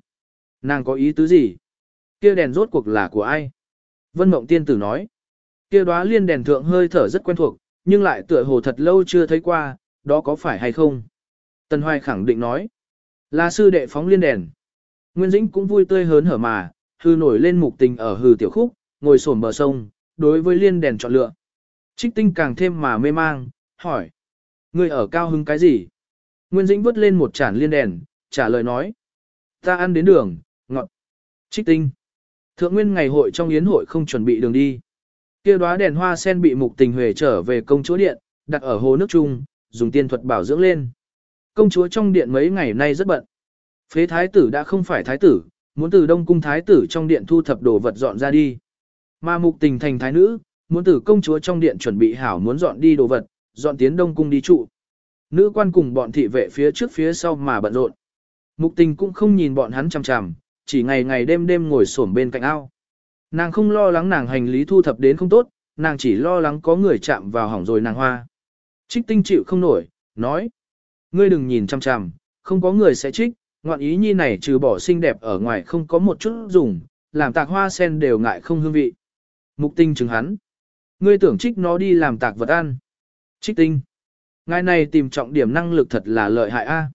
Nàng có ý tứ gì? Kia đèn rốt cuộc là của ai? Vân Mộng Tiên Tử nói. Kia đóa liên đèn thượng hơi thở rất quen thuộc, nhưng lại tựa hồ thật lâu chưa thấy qua, đó có phải hay không? Tần Hoài khẳng định nói. Là sư đệ phóng liên đèn. Nguyên Dĩnh cũng vui tươi hớn hở mà, hư nổi lên mục tình ở hư tiểu khúc, ngồi sổm bờ sông, đối với liên đèn chọn lựa. Trích tinh càng thêm mà mê mang, hỏi. Người ở cao hứng cái gì? Nguyên Dĩnh vứt lên một chản liên đèn, trả lời nói. Ta ăn đến đường, ngọt. Trích tinh. Thượng nguyên ngày hội trong yến hội không chuẩn bị đường đi. kia đóa đèn hoa sen bị mục tình huề trở về công chúa điện, đặt ở hồ nước chung, dùng tiên thuật bảo dưỡng lên. Công chúa trong điện mấy ngày nay rất bận. Phế thái tử đã không phải thái tử, muốn từ đông cung thái tử trong điện thu thập đồ vật dọn ra đi. Mà mục tình thành thái nữ, muốn từ công chúa trong điện chuẩn bị hảo muốn dọn đi đồ vật, dọn tiến đông cung đi trụ. Nữ quan cùng bọn thị vệ phía trước phía sau mà bận rộn. Mục tình cũng không nhìn bọn hắn chằm chằm, chỉ ngày ngày đêm đêm ngồi xổm bên cạnh ao. Nàng không lo lắng nàng hành lý thu thập đến không tốt, nàng chỉ lo lắng có người chạm vào hỏng rồi nàng hoa. Trích tinh chịu không nổi, nói. Ngươi đừng nhìn chằm chằm, không có người sẽ trích, ngoạn ý nhi này trừ bỏ xinh đẹp ở ngoài không có một chút dùng, làm tạc hoa sen đều ngại không hương vị. Mục tinh chứng hắn. Ngươi tưởng trích nó đi làm tạc vật ăn. Trích tinh. Ngài này tìm trọng điểm năng lực thật là lợi hại a.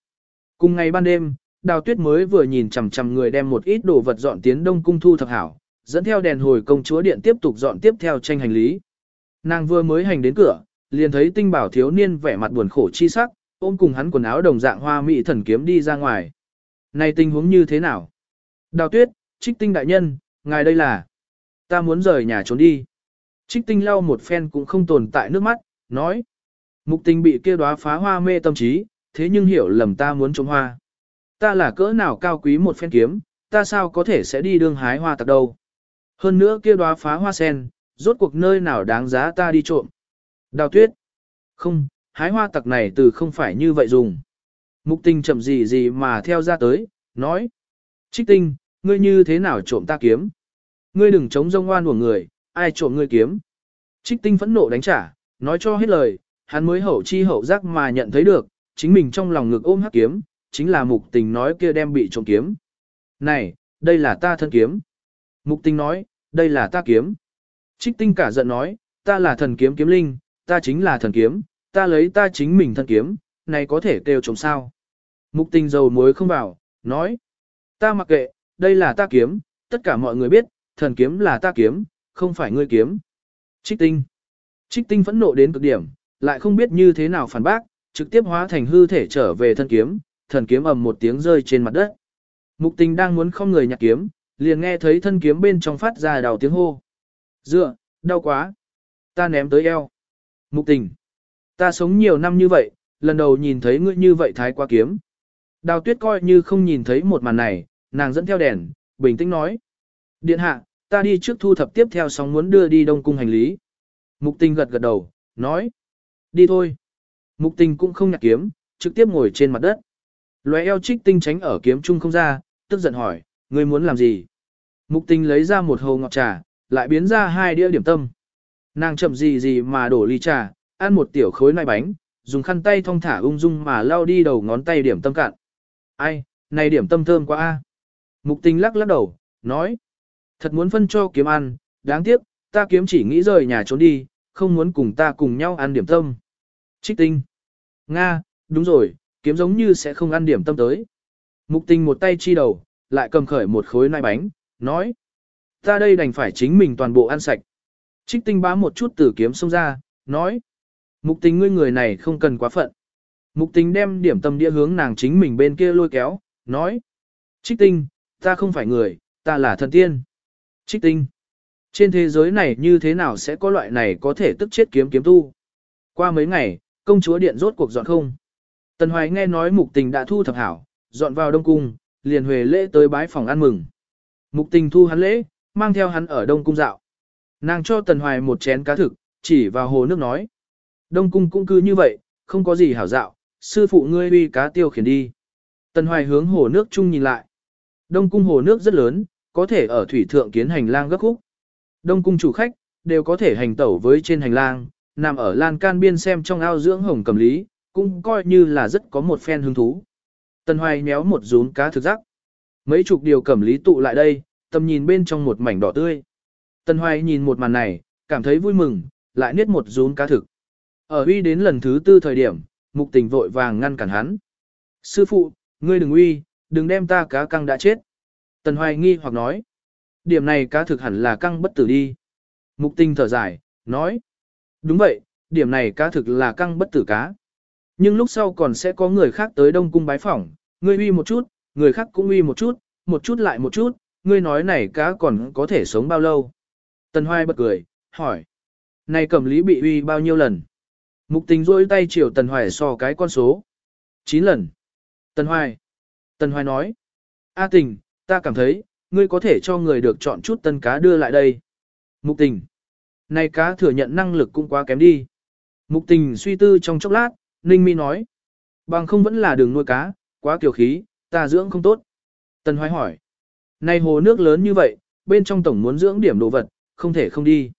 Cùng ngày ban đêm, đào tuyết mới vừa nhìn chằm chằm người đem một ít đồ vật dọn tiến đông cung thu thập hảo, dẫn theo đèn hồi công chúa điện tiếp tục dọn tiếp theo tranh hành lý. Nàng vừa mới hành đến cửa, liền thấy tinh bảo thiếu niên vẻ mặt buồn khổ chi sắc, ôm cùng hắn quần áo đồng dạng hoa mỹ thần kiếm đi ra ngoài. Này tình huống như thế nào? Đào tuyết, trích tinh đại nhân, ngài đây là... Ta muốn rời nhà trốn đi. Trích tinh lau một phen cũng không tồn tại nước mắt, nói. Mục tình bị kia đóa phá hoa mê tâm trí, thế nhưng hiểu lầm ta muốn trông hoa. Ta là cỡ nào cao quý một phen kiếm, ta sao có thể sẽ đi đương hái hoa tặc đâu. Hơn nữa kia đóa phá hoa sen, rốt cuộc nơi nào đáng giá ta đi trộm. Đào tuyết. Không, hái hoa tặc này từ không phải như vậy dùng. Mục tình chậm gì gì mà theo ra tới, nói. Trích tinh, ngươi như thế nào trộm ta kiếm? Ngươi đừng chống rông oan của người, ai trộm ngươi kiếm? Trích tinh phẫn nộ đánh trả, nói cho hết lời, hắn mới hậu chi hậu giác mà nhận thấy được, chính mình trong lòng ngực ôm hắc kiếm, chính là mục tình nói kia đem bị trộm kiếm. Này, đây là ta thân kiếm. Mục tình nói, đây là ta kiếm. Trích tinh cả giận nói, ta là thần kiếm kiếm linh, ta chính là thần kiếm, ta lấy ta chính mình thần kiếm, này có thể kêu chống sao. Mục tình dầu muối không bảo, nói, ta mặc kệ, đây là ta kiếm, tất cả mọi người biết, thần kiếm là ta kiếm, không phải ngươi kiếm. Trích tinh. Trích tinh phẫn nộ đến cực điểm, lại không biết như thế nào phản bác, trực tiếp hóa thành hư thể trở về thân kiếm, thần kiếm ầm một tiếng rơi trên mặt đất. Mục tình đang muốn không người nhặt kiếm, liền nghe thấy thân kiếm bên trong phát ra đào tiếng hô. Dựa, đau quá. Ta ném tới eo. Mục tình. Ta sống nhiều năm như vậy, lần đầu nhìn thấy ngươi như vậy thái quá kiếm. Đào tuyết coi như không nhìn thấy một màn này, nàng dẫn theo đèn, bình tĩnh nói. Điện hạ, ta đi trước thu thập tiếp theo sóng muốn đưa đi đông cung hành lý. Mục tình gật gật đầu, nói. Đi thôi. Mục tình cũng không nhặt kiếm, trực tiếp ngồi trên mặt đất. Lóe eo trích tinh tránh ở kiếm chung không ra, tức giận hỏi, ngươi muốn làm gì? Mục tình lấy ra một hồ ngọt trà, lại biến ra hai đĩa điểm tâm. Nàng chậm gì gì mà đổ ly trà, ăn một tiểu khối nai bánh, dùng khăn tay thong thả ung dung mà lao đi đầu ngón tay điểm tâm cạn. Ai, này điểm tâm thơm quá a. Mục tình lắc lắc đầu, nói. Thật muốn phân cho kiếm ăn, đáng tiếc, ta kiếm chỉ nghĩ rời nhà trốn đi, không muốn cùng ta cùng nhau ăn điểm tâm. Trích tinh. Nga, đúng rồi, kiếm giống như sẽ không ăn điểm tâm tới. Mục tình một tay chi đầu, lại cầm khởi một khối nai bánh, nói. Ta đây đành phải chính mình toàn bộ ăn sạch. Trích tinh bá một chút tử kiếm xông ra, nói. Mục tình ngươi người này không cần quá phận. Mục tình đem điểm tâm địa hướng nàng chính mình bên kia lôi kéo, nói. Trích tinh, ta không phải người, ta là thần tiên. Trích tinh. Trên thế giới này như thế nào sẽ có loại này có thể tức chết kiếm kiếm tu? Qua mấy ngày, công chúa điện rốt cuộc dọn không. Tần Hoài nghe nói mục tình đã thu thập hảo, dọn vào Đông Cung, liền huề lễ tới bái phòng ăn mừng. Mục tình thu hắn lễ, mang theo hắn ở Đông Cung dạo. Nàng cho Tần Hoài một chén cá thực, chỉ vào hồ nước nói. Đông Cung cũng cứ như vậy, không có gì hảo dạo, sư phụ ngươi uy cá tiêu khiển đi. Tần Hoài hướng hồ nước chung nhìn lại. Đông Cung hồ nước rất lớn, có thể ở thủy thượng kiến hành lang gấp khúc. Đông Cung chủ khách, đều có thể hành tẩu với trên hành lang, nằm ở lan can biên xem trong ao dưỡng hồng cầm lý, cũng coi như là rất có một phen hứng thú. Tần Hoài méo một rún cá thực rắc. Mấy chục điều cẩm lý tụ lại đây, tầm nhìn bên trong một mảnh đỏ tươi. Tần Hoài nhìn một màn này, cảm thấy vui mừng, lại niết một rún cá thực. Ở uy đến lần thứ tư thời điểm, mục tình vội vàng ngăn cản hắn. Sư phụ, ngươi đừng uy, đừng đem ta cá căng đã chết. Tần Hoài nghi hoặc nói. Điểm này cá thực hẳn là căng bất tử đi. Mục tình thở dài, nói. Đúng vậy, điểm này cá thực là căng bất tử cá. Nhưng lúc sau còn sẽ có người khác tới Đông Cung bái phỏng, ngươi uy một chút, người khác cũng uy một chút, một chút lại một chút, ngươi nói này cá còn có thể sống bao lâu. Tần Hoài bật cười, hỏi. Này cẩm lý bị uy bao nhiêu lần? Mục tình rôi tay chiều Tần Hoài so cái con số. 9 lần. Tần Hoài. Tần Hoài nói. A tình, ta cảm thấy, ngươi có thể cho người được chọn chút tân cá đưa lại đây. Mục tình. Này cá thừa nhận năng lực cũng quá kém đi. Mục tình suy tư trong chốc lát, Ninh Mi nói. Bằng không vẫn là đường nuôi cá, quá kiều khí, ta dưỡng không tốt. Tần Hoài hỏi. Này hồ nước lớn như vậy, bên trong tổng muốn dưỡng điểm đồ vật, không thể không đi.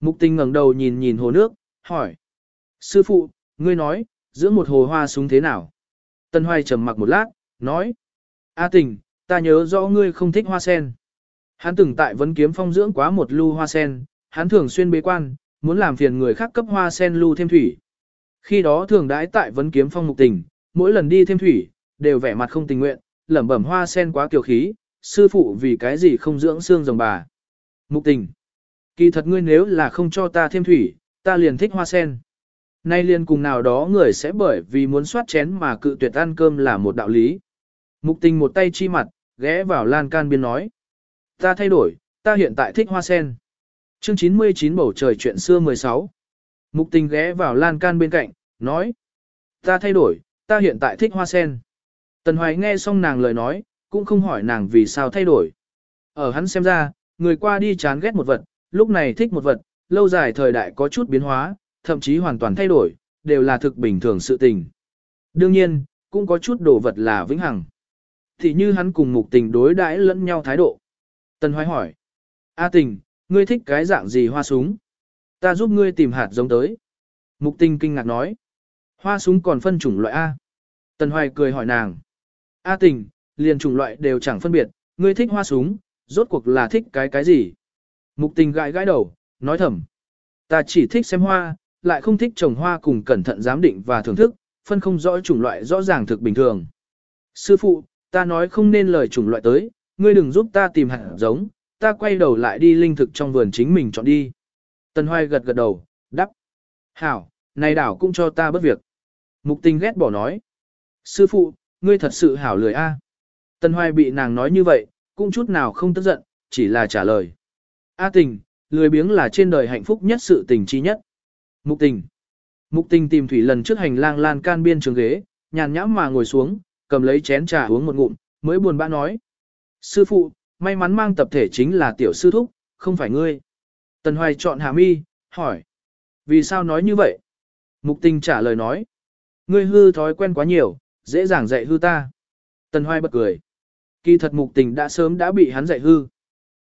Mục tình ngẩng đầu nhìn nhìn hồ nước, hỏi. Sư phụ, ngươi nói, dưỡng một hồ hoa súng thế nào? Tần Hoài trầm mặc một lát, nói. A tình, ta nhớ rõ ngươi không thích hoa sen. Hắn từng tại vấn kiếm phong dưỡng quá một lưu hoa sen, hắn thường xuyên bế quan, muốn làm phiền người khác cấp hoa sen lưu thêm thủy. Khi đó thường đãi tại vấn kiếm phong mục tình, mỗi lần đi thêm thủy, đều vẻ mặt không tình nguyện, lẩm bẩm hoa sen quá kiều khí, sư phụ vì cái gì không dưỡng xương rồng bà. Mục tình. Kỳ thật ngươi nếu là không cho ta thêm thủy, ta liền thích hoa sen. Nay liền cùng nào đó người sẽ bởi vì muốn soát chén mà cự tuyệt ăn cơm là một đạo lý. Mục tình một tay chi mặt, ghé vào lan can biên nói. Ta thay đổi, ta hiện tại thích hoa sen. Chương 99 bầu trời chuyện xưa 16. Mục tình ghé vào lan can bên cạnh, nói. Ta thay đổi, ta hiện tại thích hoa sen. Tần Hoài nghe xong nàng lời nói, cũng không hỏi nàng vì sao thay đổi. Ở hắn xem ra, người qua đi chán ghét một vật, lúc này thích một vật, lâu dài thời đại có chút biến hóa, thậm chí hoàn toàn thay đổi, đều là thực bình thường sự tình. Đương nhiên, cũng có chút đồ vật là vĩnh hằng. Thì như hắn cùng mục tình đối đãi lẫn nhau thái độ. Tần Hoài hỏi. A tình, ngươi thích cái dạng gì hoa súng? Ta giúp ngươi tìm hạt giống tới. Mục tình kinh ngạc nói. Hoa súng còn phân chủng loại A. Tần Hoài cười hỏi nàng. A tình, liền chủng loại đều chẳng phân biệt, ngươi thích hoa súng, rốt cuộc là thích cái cái gì? Mục tình gãi gãi đầu, nói thầm. Ta chỉ thích xem hoa, lại không thích trồng hoa cùng cẩn thận giám định và thưởng thức, phân không rõ chủng loại rõ ràng thực bình thường. Sư phụ, ta nói không nên lời chủng loại tới, ngươi đừng giúp ta tìm hạt giống, ta quay đầu lại đi linh thực trong vườn chính mình chọn đi. Tần Hoài gật gật đầu, đắp. Hảo, này đảo cũng cho ta bất việc. Mục tình ghét bỏ nói. Sư phụ, ngươi thật sự hảo lười a. Tần Hoài bị nàng nói như vậy, cũng chút nào không tức giận, chỉ là trả lời. A tình, lười biếng là trên đời hạnh phúc nhất sự tình chi nhất. Mục tình. Mục tình tìm thủy lần trước hành lang lan can biên trường ghế, nhàn nhãm mà ngồi xuống, cầm lấy chén trà uống một ngụm, mới buồn bã nói. Sư phụ, may mắn mang tập thể chính là tiểu sư thúc, không phải ngươi. Tần Hoài chọn Hà mi, hỏi. Vì sao nói như vậy? Mục tình trả lời nói. Ngươi hư thói quen quá nhiều, dễ dàng dạy hư ta. Tần Hoài bật cười. Kỳ thật mục tình đã sớm đã bị hắn dạy hư.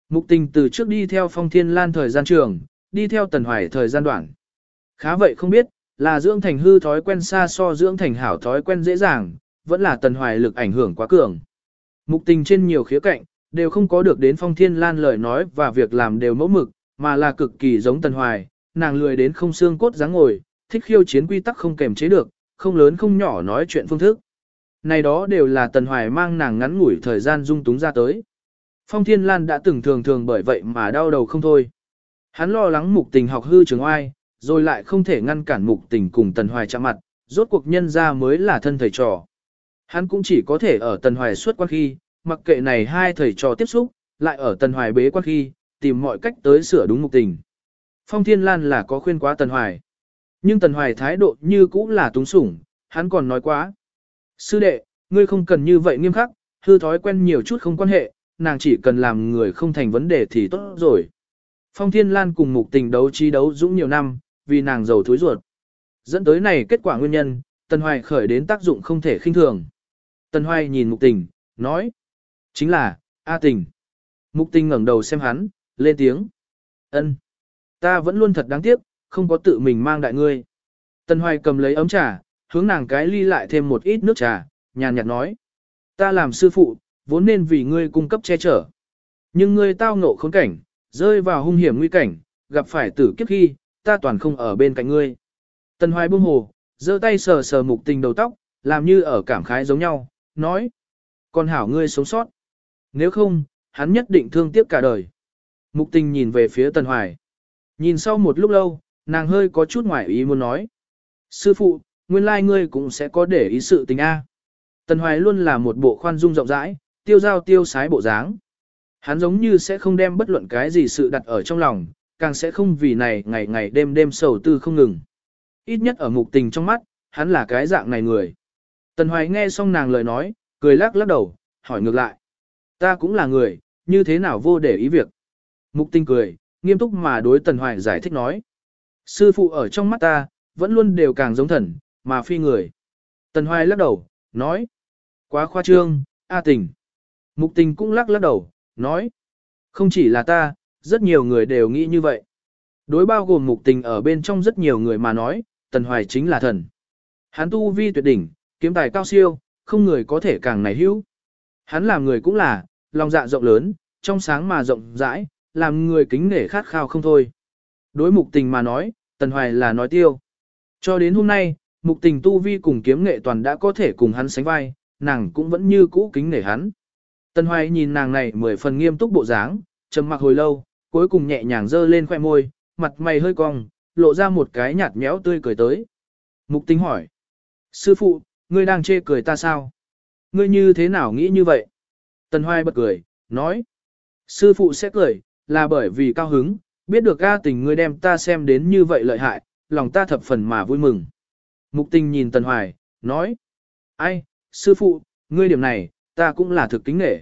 Mục tình từ trước đi theo phong thiên lan thời gian trường, đi theo tần hoài thời gian đoạn. Khá vậy không biết, là dưỡng thành hư thói quen xa so dưỡng thành hảo thói quen dễ dàng, vẫn là tần hoài lực ảnh hưởng quá cường. Mục tình trên nhiều khía cạnh, đều không có được đến phong thiên lan lời nói và việc làm đều mẫu mực, mà là cực kỳ giống tần hoài, nàng lười đến không xương cốt dáng ngồi, thích khiêu chiến quy tắc không kềm chế được, không lớn không nhỏ nói chuyện phương thức. Này đó đều là tần hoài mang nàng ngắn ngủi thời gian dung túng ra tới. Phong Thiên Lan đã từng thường thường bởi vậy mà đau đầu không thôi. Hắn lo lắng mục tình học hư trường oai, rồi lại không thể ngăn cản mục tình cùng Tần Hoài chạm mặt, rốt cuộc nhân ra mới là thân thầy trò. Hắn cũng chỉ có thể ở Tần Hoài suốt quan khi, mặc kệ này hai thầy trò tiếp xúc, lại ở Tần Hoài bế quan khi, tìm mọi cách tới sửa đúng mục tình. Phong Thiên Lan là có khuyên quá Tần Hoài. Nhưng Tần Hoài thái độ như cũ là túng sủng, hắn còn nói quá. Sư đệ, ngươi không cần như vậy nghiêm khắc, hư thói quen nhiều chút không quan hệ, nàng chỉ cần làm người không thành vấn đề thì tốt rồi. Phong Thiên Lan cùng mục tình đấu trí đấu dũng nhiều năm, vì nàng giàu thối ruột. Dẫn tới này kết quả nguyên nhân, Tần Hoài khởi đến tác dụng không thể khinh thường. Tần Hoài nhìn mục tình, nói. Chính là, A tình. Mục tình ngẩng đầu xem hắn, lên tiếng. ân Ta vẫn luôn thật đáng tiếc, không có tự mình mang đại ngươi. Tần Hoài cầm lấy ấm trà, hướng nàng cái ly lại thêm một ít nước trà, nhàn nhạt nói. Ta làm sư phụ, vốn nên vì ngươi cung cấp che chở. Nhưng ngươi tao ngộ khốn cảnh, rơi vào hung hiểm nguy cảnh, gặp phải tử kiếp khi, ta toàn không ở bên cạnh ngươi. Tần Hoài buông hồ, giơ tay sờ sờ mục tình đầu tóc, làm như ở cảm khái giống nhau, nói. Con hảo ngươi sống sót. Nếu không, hắn nhất định thương tiếc cả đời. Mục tình nhìn về phía Tần Hoài. Nhìn sau một lúc lâu, nàng hơi có chút ngoài ý muốn nói. Sư phụ, nguyên lai ngươi cũng sẽ có để ý sự tình A. Tần Hoài luôn là một bộ khoan dung rộng rãi, tiêu giao tiêu sái bộ dáng. Hắn giống như sẽ không đem bất luận cái gì sự đặt ở trong lòng, càng sẽ không vì này ngày ngày đêm đêm sầu tư không ngừng. Ít nhất ở mục tình trong mắt, hắn là cái dạng này người. Tần Hoài nghe xong nàng lời nói, cười lắc lắc đầu, hỏi ngược lại. Ta cũng là người, như thế nào vô để ý việc. Mục tình cười, nghiêm túc mà đối Tần Hoài giải thích nói. Sư phụ ở trong mắt ta, vẫn luôn đều càng giống thần, mà phi người. Tần Hoài lắc đầu, nói. Quá khoa trương, A tình. Mục tình cũng lắc lắc đầu, nói. Không chỉ là ta, rất nhiều người đều nghĩ như vậy. Đối bao gồm mục tình ở bên trong rất nhiều người mà nói, Tần Hoài chính là thần. Hắn tu vi tuyệt đỉnh, kiếm tài cao siêu, không người có thể càng này hữu. Hắn làm người cũng là, lòng dạ rộng lớn, trong sáng mà rộng rãi, làm người kính nể khát khao không thôi. Đối mục tình mà nói, Tần Hoài là nói tiêu. Cho đến hôm nay, mục tình tu vi cùng kiếm nghệ toàn đã có thể cùng hắn sánh vai, nàng cũng vẫn như cũ kính nể hắn. Tần Hoài nhìn nàng này mười phần nghiêm túc bộ dáng, trầm mặc hồi lâu, cuối cùng nhẹ nhàng giơ lên khoẻ môi, mặt mày hơi cong, lộ ra một cái nhạt nhẽo tươi cười tới. Mục Tinh hỏi. Sư phụ, ngươi đang chê cười ta sao? Ngươi như thế nào nghĩ như vậy? Tần Hoài bật cười, nói. Sư phụ sẽ cười, là bởi vì cao hứng, biết được ca tình ngươi đem ta xem đến như vậy lợi hại, lòng ta thập phần mà vui mừng. Mục tình nhìn Tần Hoài, nói. Ai, sư phụ, ngươi điểm này, ta cũng là thực kính nể.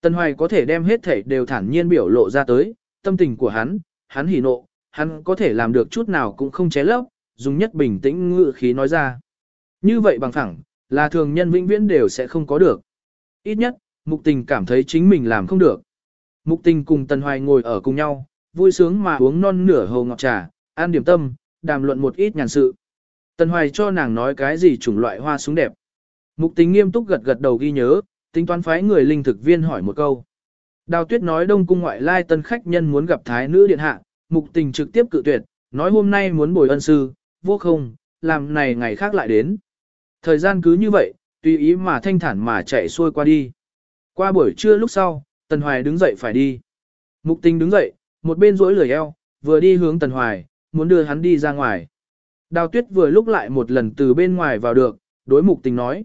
Tần Hoài có thể đem hết thể đều thản nhiên biểu lộ ra tới, tâm tình của hắn, hắn hỉ nộ, hắn có thể làm được chút nào cũng không ché lấp, dùng nhất bình tĩnh ngự khí nói ra. Như vậy bằng thẳng, là thường nhân vĩnh viễn đều sẽ không có được. Ít nhất, mục tình cảm thấy chính mình làm không được. Mục tình cùng Tần Hoài ngồi ở cùng nhau, vui sướng mà uống non nửa hồ ngọc trà, ăn điểm tâm, đàm luận một ít nhàn sự. Tần Hoài cho nàng nói cái gì chủng loại hoa súng đẹp. Mục tình nghiêm túc gật gật đầu ghi nhớ, tính toán phái người linh thực viên hỏi một câu. Đào tuyết nói đông cung ngoại lai tân khách nhân muốn gặp thái nữ điện hạ, mục tình trực tiếp cự tuyệt, nói hôm nay muốn bồi ân sư, vô không, làm này ngày khác lại đến. Thời gian cứ như vậy, tùy ý mà thanh thản mà chạy xuôi qua đi. Qua buổi trưa lúc sau, Tần Hoài đứng dậy phải đi. Mục tình đứng dậy, một bên rỗi lười eo, vừa đi hướng Tần Hoài, muốn đưa hắn đi ra ngoài. Đào tuyết vừa lúc lại một lần từ bên ngoài vào được, đối mục tình nói.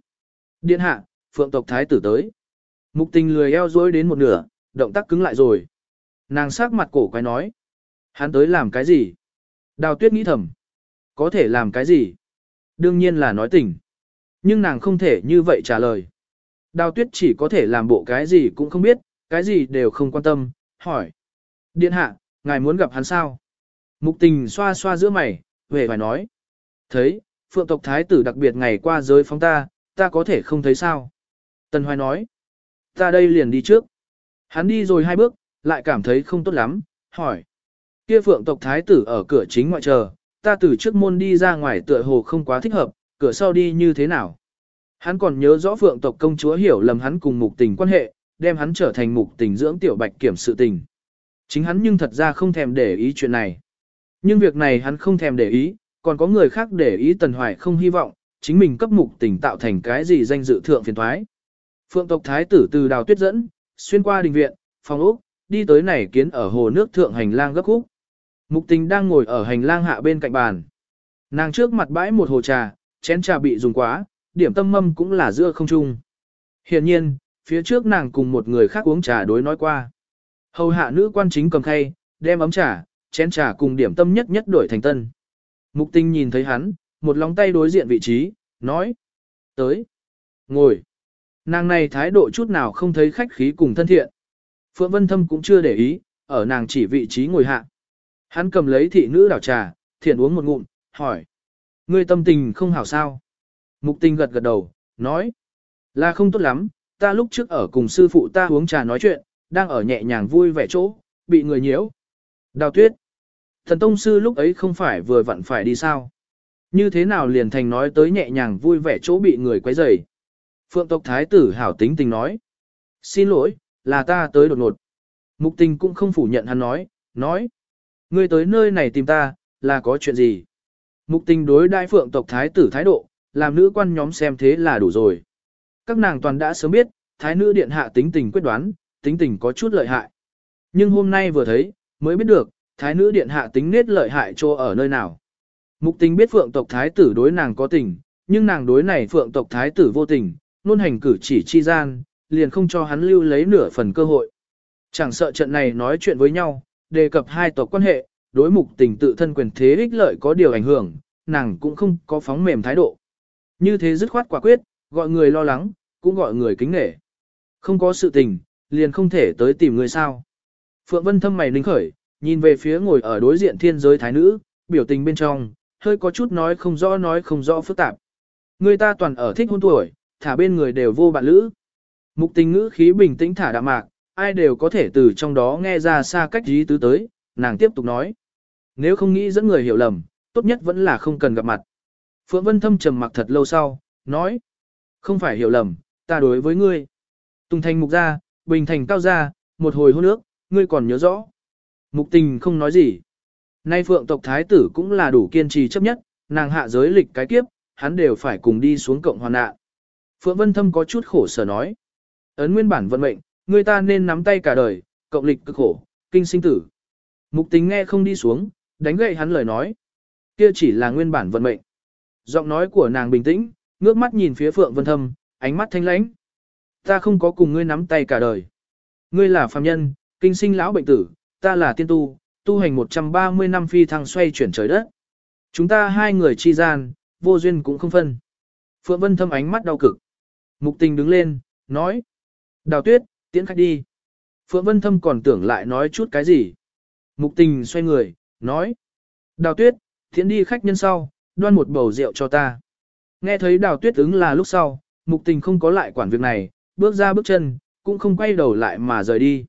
Điện hạ, phượng tộc thái tử tới. Mục tình lười eo dối đến một nửa, động tác cứng lại rồi. Nàng sắc mặt cổ quay nói. Hắn tới làm cái gì? Đào tuyết nghĩ thầm. Có thể làm cái gì? Đương nhiên là nói tình. Nhưng nàng không thể như vậy trả lời. Đào tuyết chỉ có thể làm bộ cái gì cũng không biết, cái gì đều không quan tâm, hỏi. Điện hạ, ngài muốn gặp hắn sao? Mục tình xoa xoa giữa mày, về phải nói. Thấy, phượng tộc thái tử đặc biệt ngày qua giới phóng ta, ta có thể không thấy sao? Tần Hoài nói. Ta đây liền đi trước. Hắn đi rồi hai bước, lại cảm thấy không tốt lắm, hỏi. Kia phượng tộc thái tử ở cửa chính ngoại chờ, ta từ trước môn đi ra ngoài tựa hồ không quá thích hợp, cửa sau đi như thế nào? Hắn còn nhớ rõ phượng tộc công chúa hiểu lầm hắn cùng mục tình quan hệ, đem hắn trở thành mục tình dưỡng tiểu bạch kiểm sự tình. Chính hắn nhưng thật ra không thèm để ý chuyện này. Nhưng việc này hắn không thèm để ý, còn có người khác để ý Tần Hoài không hy vọng, chính mình cấp mục tình tạo thành cái gì danh dự thượng phiền thoái. Phượng tộc thái tử từ đào tuyết dẫn, xuyên qua đình viện, phòng ốc, đi tới này kiến ở hồ nước thượng hành lang gấp khúc. Mục tình đang ngồi ở hành lang hạ bên cạnh bàn. Nàng trước mặt bãi một hồ trà, chén trà bị dùng quá, điểm tâm mâm cũng là giữa không trung. Hiện nhiên, phía trước nàng cùng một người khác uống trà đối nói qua. Hầu hạ nữ quan chính cầm khay, đem ấm trà, chén trà cùng điểm tâm nhất nhất đổi thành tân. Mục tinh nhìn thấy hắn, một lòng tay đối diện vị trí, nói. Tới. Ngồi. Nàng này thái độ chút nào không thấy khách khí cùng thân thiện. Phượng Vân Thâm cũng chưa để ý, ở nàng chỉ vị trí ngồi hạ. Hắn cầm lấy thị nữ đảo trà, thiện uống một ngụm, hỏi. Ngươi tâm tình không hảo sao? Mục tình gật gật đầu, nói. Là không tốt lắm, ta lúc trước ở cùng sư phụ ta uống trà nói chuyện, đang ở nhẹ nhàng vui vẻ chỗ, bị người nhiễu. Đào tuyết. Thần Tông Sư lúc ấy không phải vừa vặn phải đi sao. Như thế nào liền thành nói tới nhẹ nhàng vui vẻ chỗ bị người quấy rầy. Phượng tộc thái tử hảo tính tình nói. Xin lỗi, là ta tới đột ngột. Mục tình cũng không phủ nhận hắn nói, nói. Ngươi tới nơi này tìm ta, là có chuyện gì? Mục tình đối đại phượng tộc thái tử thái độ, làm nữ quan nhóm xem thế là đủ rồi. Các nàng toàn đã sớm biết, thái nữ điện hạ tính tình quyết đoán, tính tình có chút lợi hại. Nhưng hôm nay vừa thấy, mới biết được, thái nữ điện hạ tính nết lợi hại cho ở nơi nào. Mục tình biết phượng tộc thái tử đối nàng có tình, nhưng nàng đối này phượng tộc thái tử vô tình, luôn hành cử chỉ chi gian, liền không cho hắn lưu lấy nửa phần cơ hội. Chẳng sợ trận này nói chuyện với nhau, đề cập hai tộc quan hệ, đối mục tình tự thân quyền thế ích lợi có điều ảnh hưởng, nàng cũng không có phóng mềm thái độ. Như thế dứt khoát quả quyết, gọi người lo lắng, cũng gọi người kính nể. Không có sự tình, liền không thể tới tìm người sao. Phượng Vân thâm mày ninh khởi, nhìn về phía ngồi ở đối diện thiên giới thái nữ, biểu tình bên trong, hơi có chút nói không rõ nói không rõ phức tạp. Người ta toàn ở thích hôn tuổi, thả bên người đều vô bạn lữ. Mục tình ngữ khí bình tĩnh thả đạm mạc, ai đều có thể từ trong đó nghe ra xa cách ý tứ tới, nàng tiếp tục nói. Nếu không nghĩ dẫn người hiểu lầm, tốt nhất vẫn là không cần gặp mặt. Phượng Vân Thâm trầm mặc thật lâu sau, nói. Không phải hiểu lầm, ta đối với ngươi. Tùng thành mục ra, bình thành cao ra, một hồi hôn nước, ngươi còn nhớ rõ. Mục tình không nói gì. Nay phượng tộc thái tử cũng là đủ kiên trì chấp nhất, nàng hạ giới lịch cái kiếp, hắn đều phải cùng đi xuống cộng hoàn nạn. Phượng Vân Thâm có chút khổ sở nói. Ấn nguyên bản vận mệnh, người ta nên nắm tay cả đời, cộng lịch cực khổ, kinh sinh tử. Mục tính nghe không đi xuống, đánh gậy hắn lời nói. Kia chỉ là nguyên bản vận mệnh. Giọng nói của nàng bình tĩnh, ngước mắt nhìn phía Phượng Vân Thâm, ánh mắt thanh lãnh. Ta không có cùng ngươi nắm tay cả đời. Ngươi là phàm nhân, kinh sinh lão bệnh tử, ta là tiên tu, tu hành 130 năm phi thăng xoay chuyển trời đất. Chúng ta hai người chi gian, vô duyên cũng không phân. Phượng Vân Thâm ánh mắt đau cực. Mục tình đứng lên, nói. Đào tuyết, tiễn khách đi. Phượng Vân Thâm còn tưởng lại nói chút cái gì. Mục tình xoay người, nói. Đào tuyết, tiễn đi khách nhân sau, đoan một bầu rượu cho ta. Nghe thấy đào tuyết ứng là lúc sau, mục tình không có lại quản việc này, bước ra bước chân, cũng không quay đầu lại mà rời đi.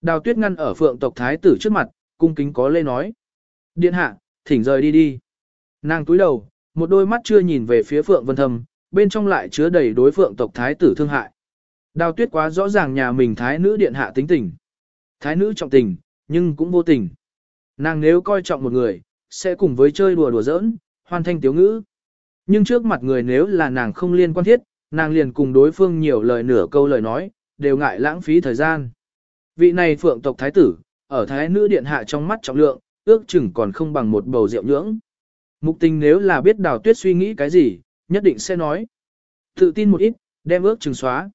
Đào tuyết ngăn ở phượng tộc thái tử trước mặt, cung kính có lê nói. Điện hạ, thỉnh rời đi đi. Nàng túi đầu, một đôi mắt chưa nhìn về phía phượng vân thâm, bên trong lại chứa đầy đối phượng tộc thái tử thương hại. Đào tuyết quá rõ ràng nhà mình thái nữ điện hạ tính tình. Thái nữ trọng tình, nhưng cũng vô tình. Nàng nếu coi trọng một người, sẽ cùng với chơi đùa đùa giỡn, hoàn thanh tiếu ngữ. Nhưng trước mặt người nếu là nàng không liên quan thiết, nàng liền cùng đối phương nhiều lời nửa câu lời nói, đều ngại lãng phí thời gian. Vị này phượng tộc thái tử, ở thái nữ điện hạ trong mắt trọng lượng, ước chừng còn không bằng một bầu rượu nhưỡng. Mục tình nếu là biết đào tuyết suy nghĩ cái gì, nhất định sẽ nói. Tự tin một ít, đem ước chừng xóa.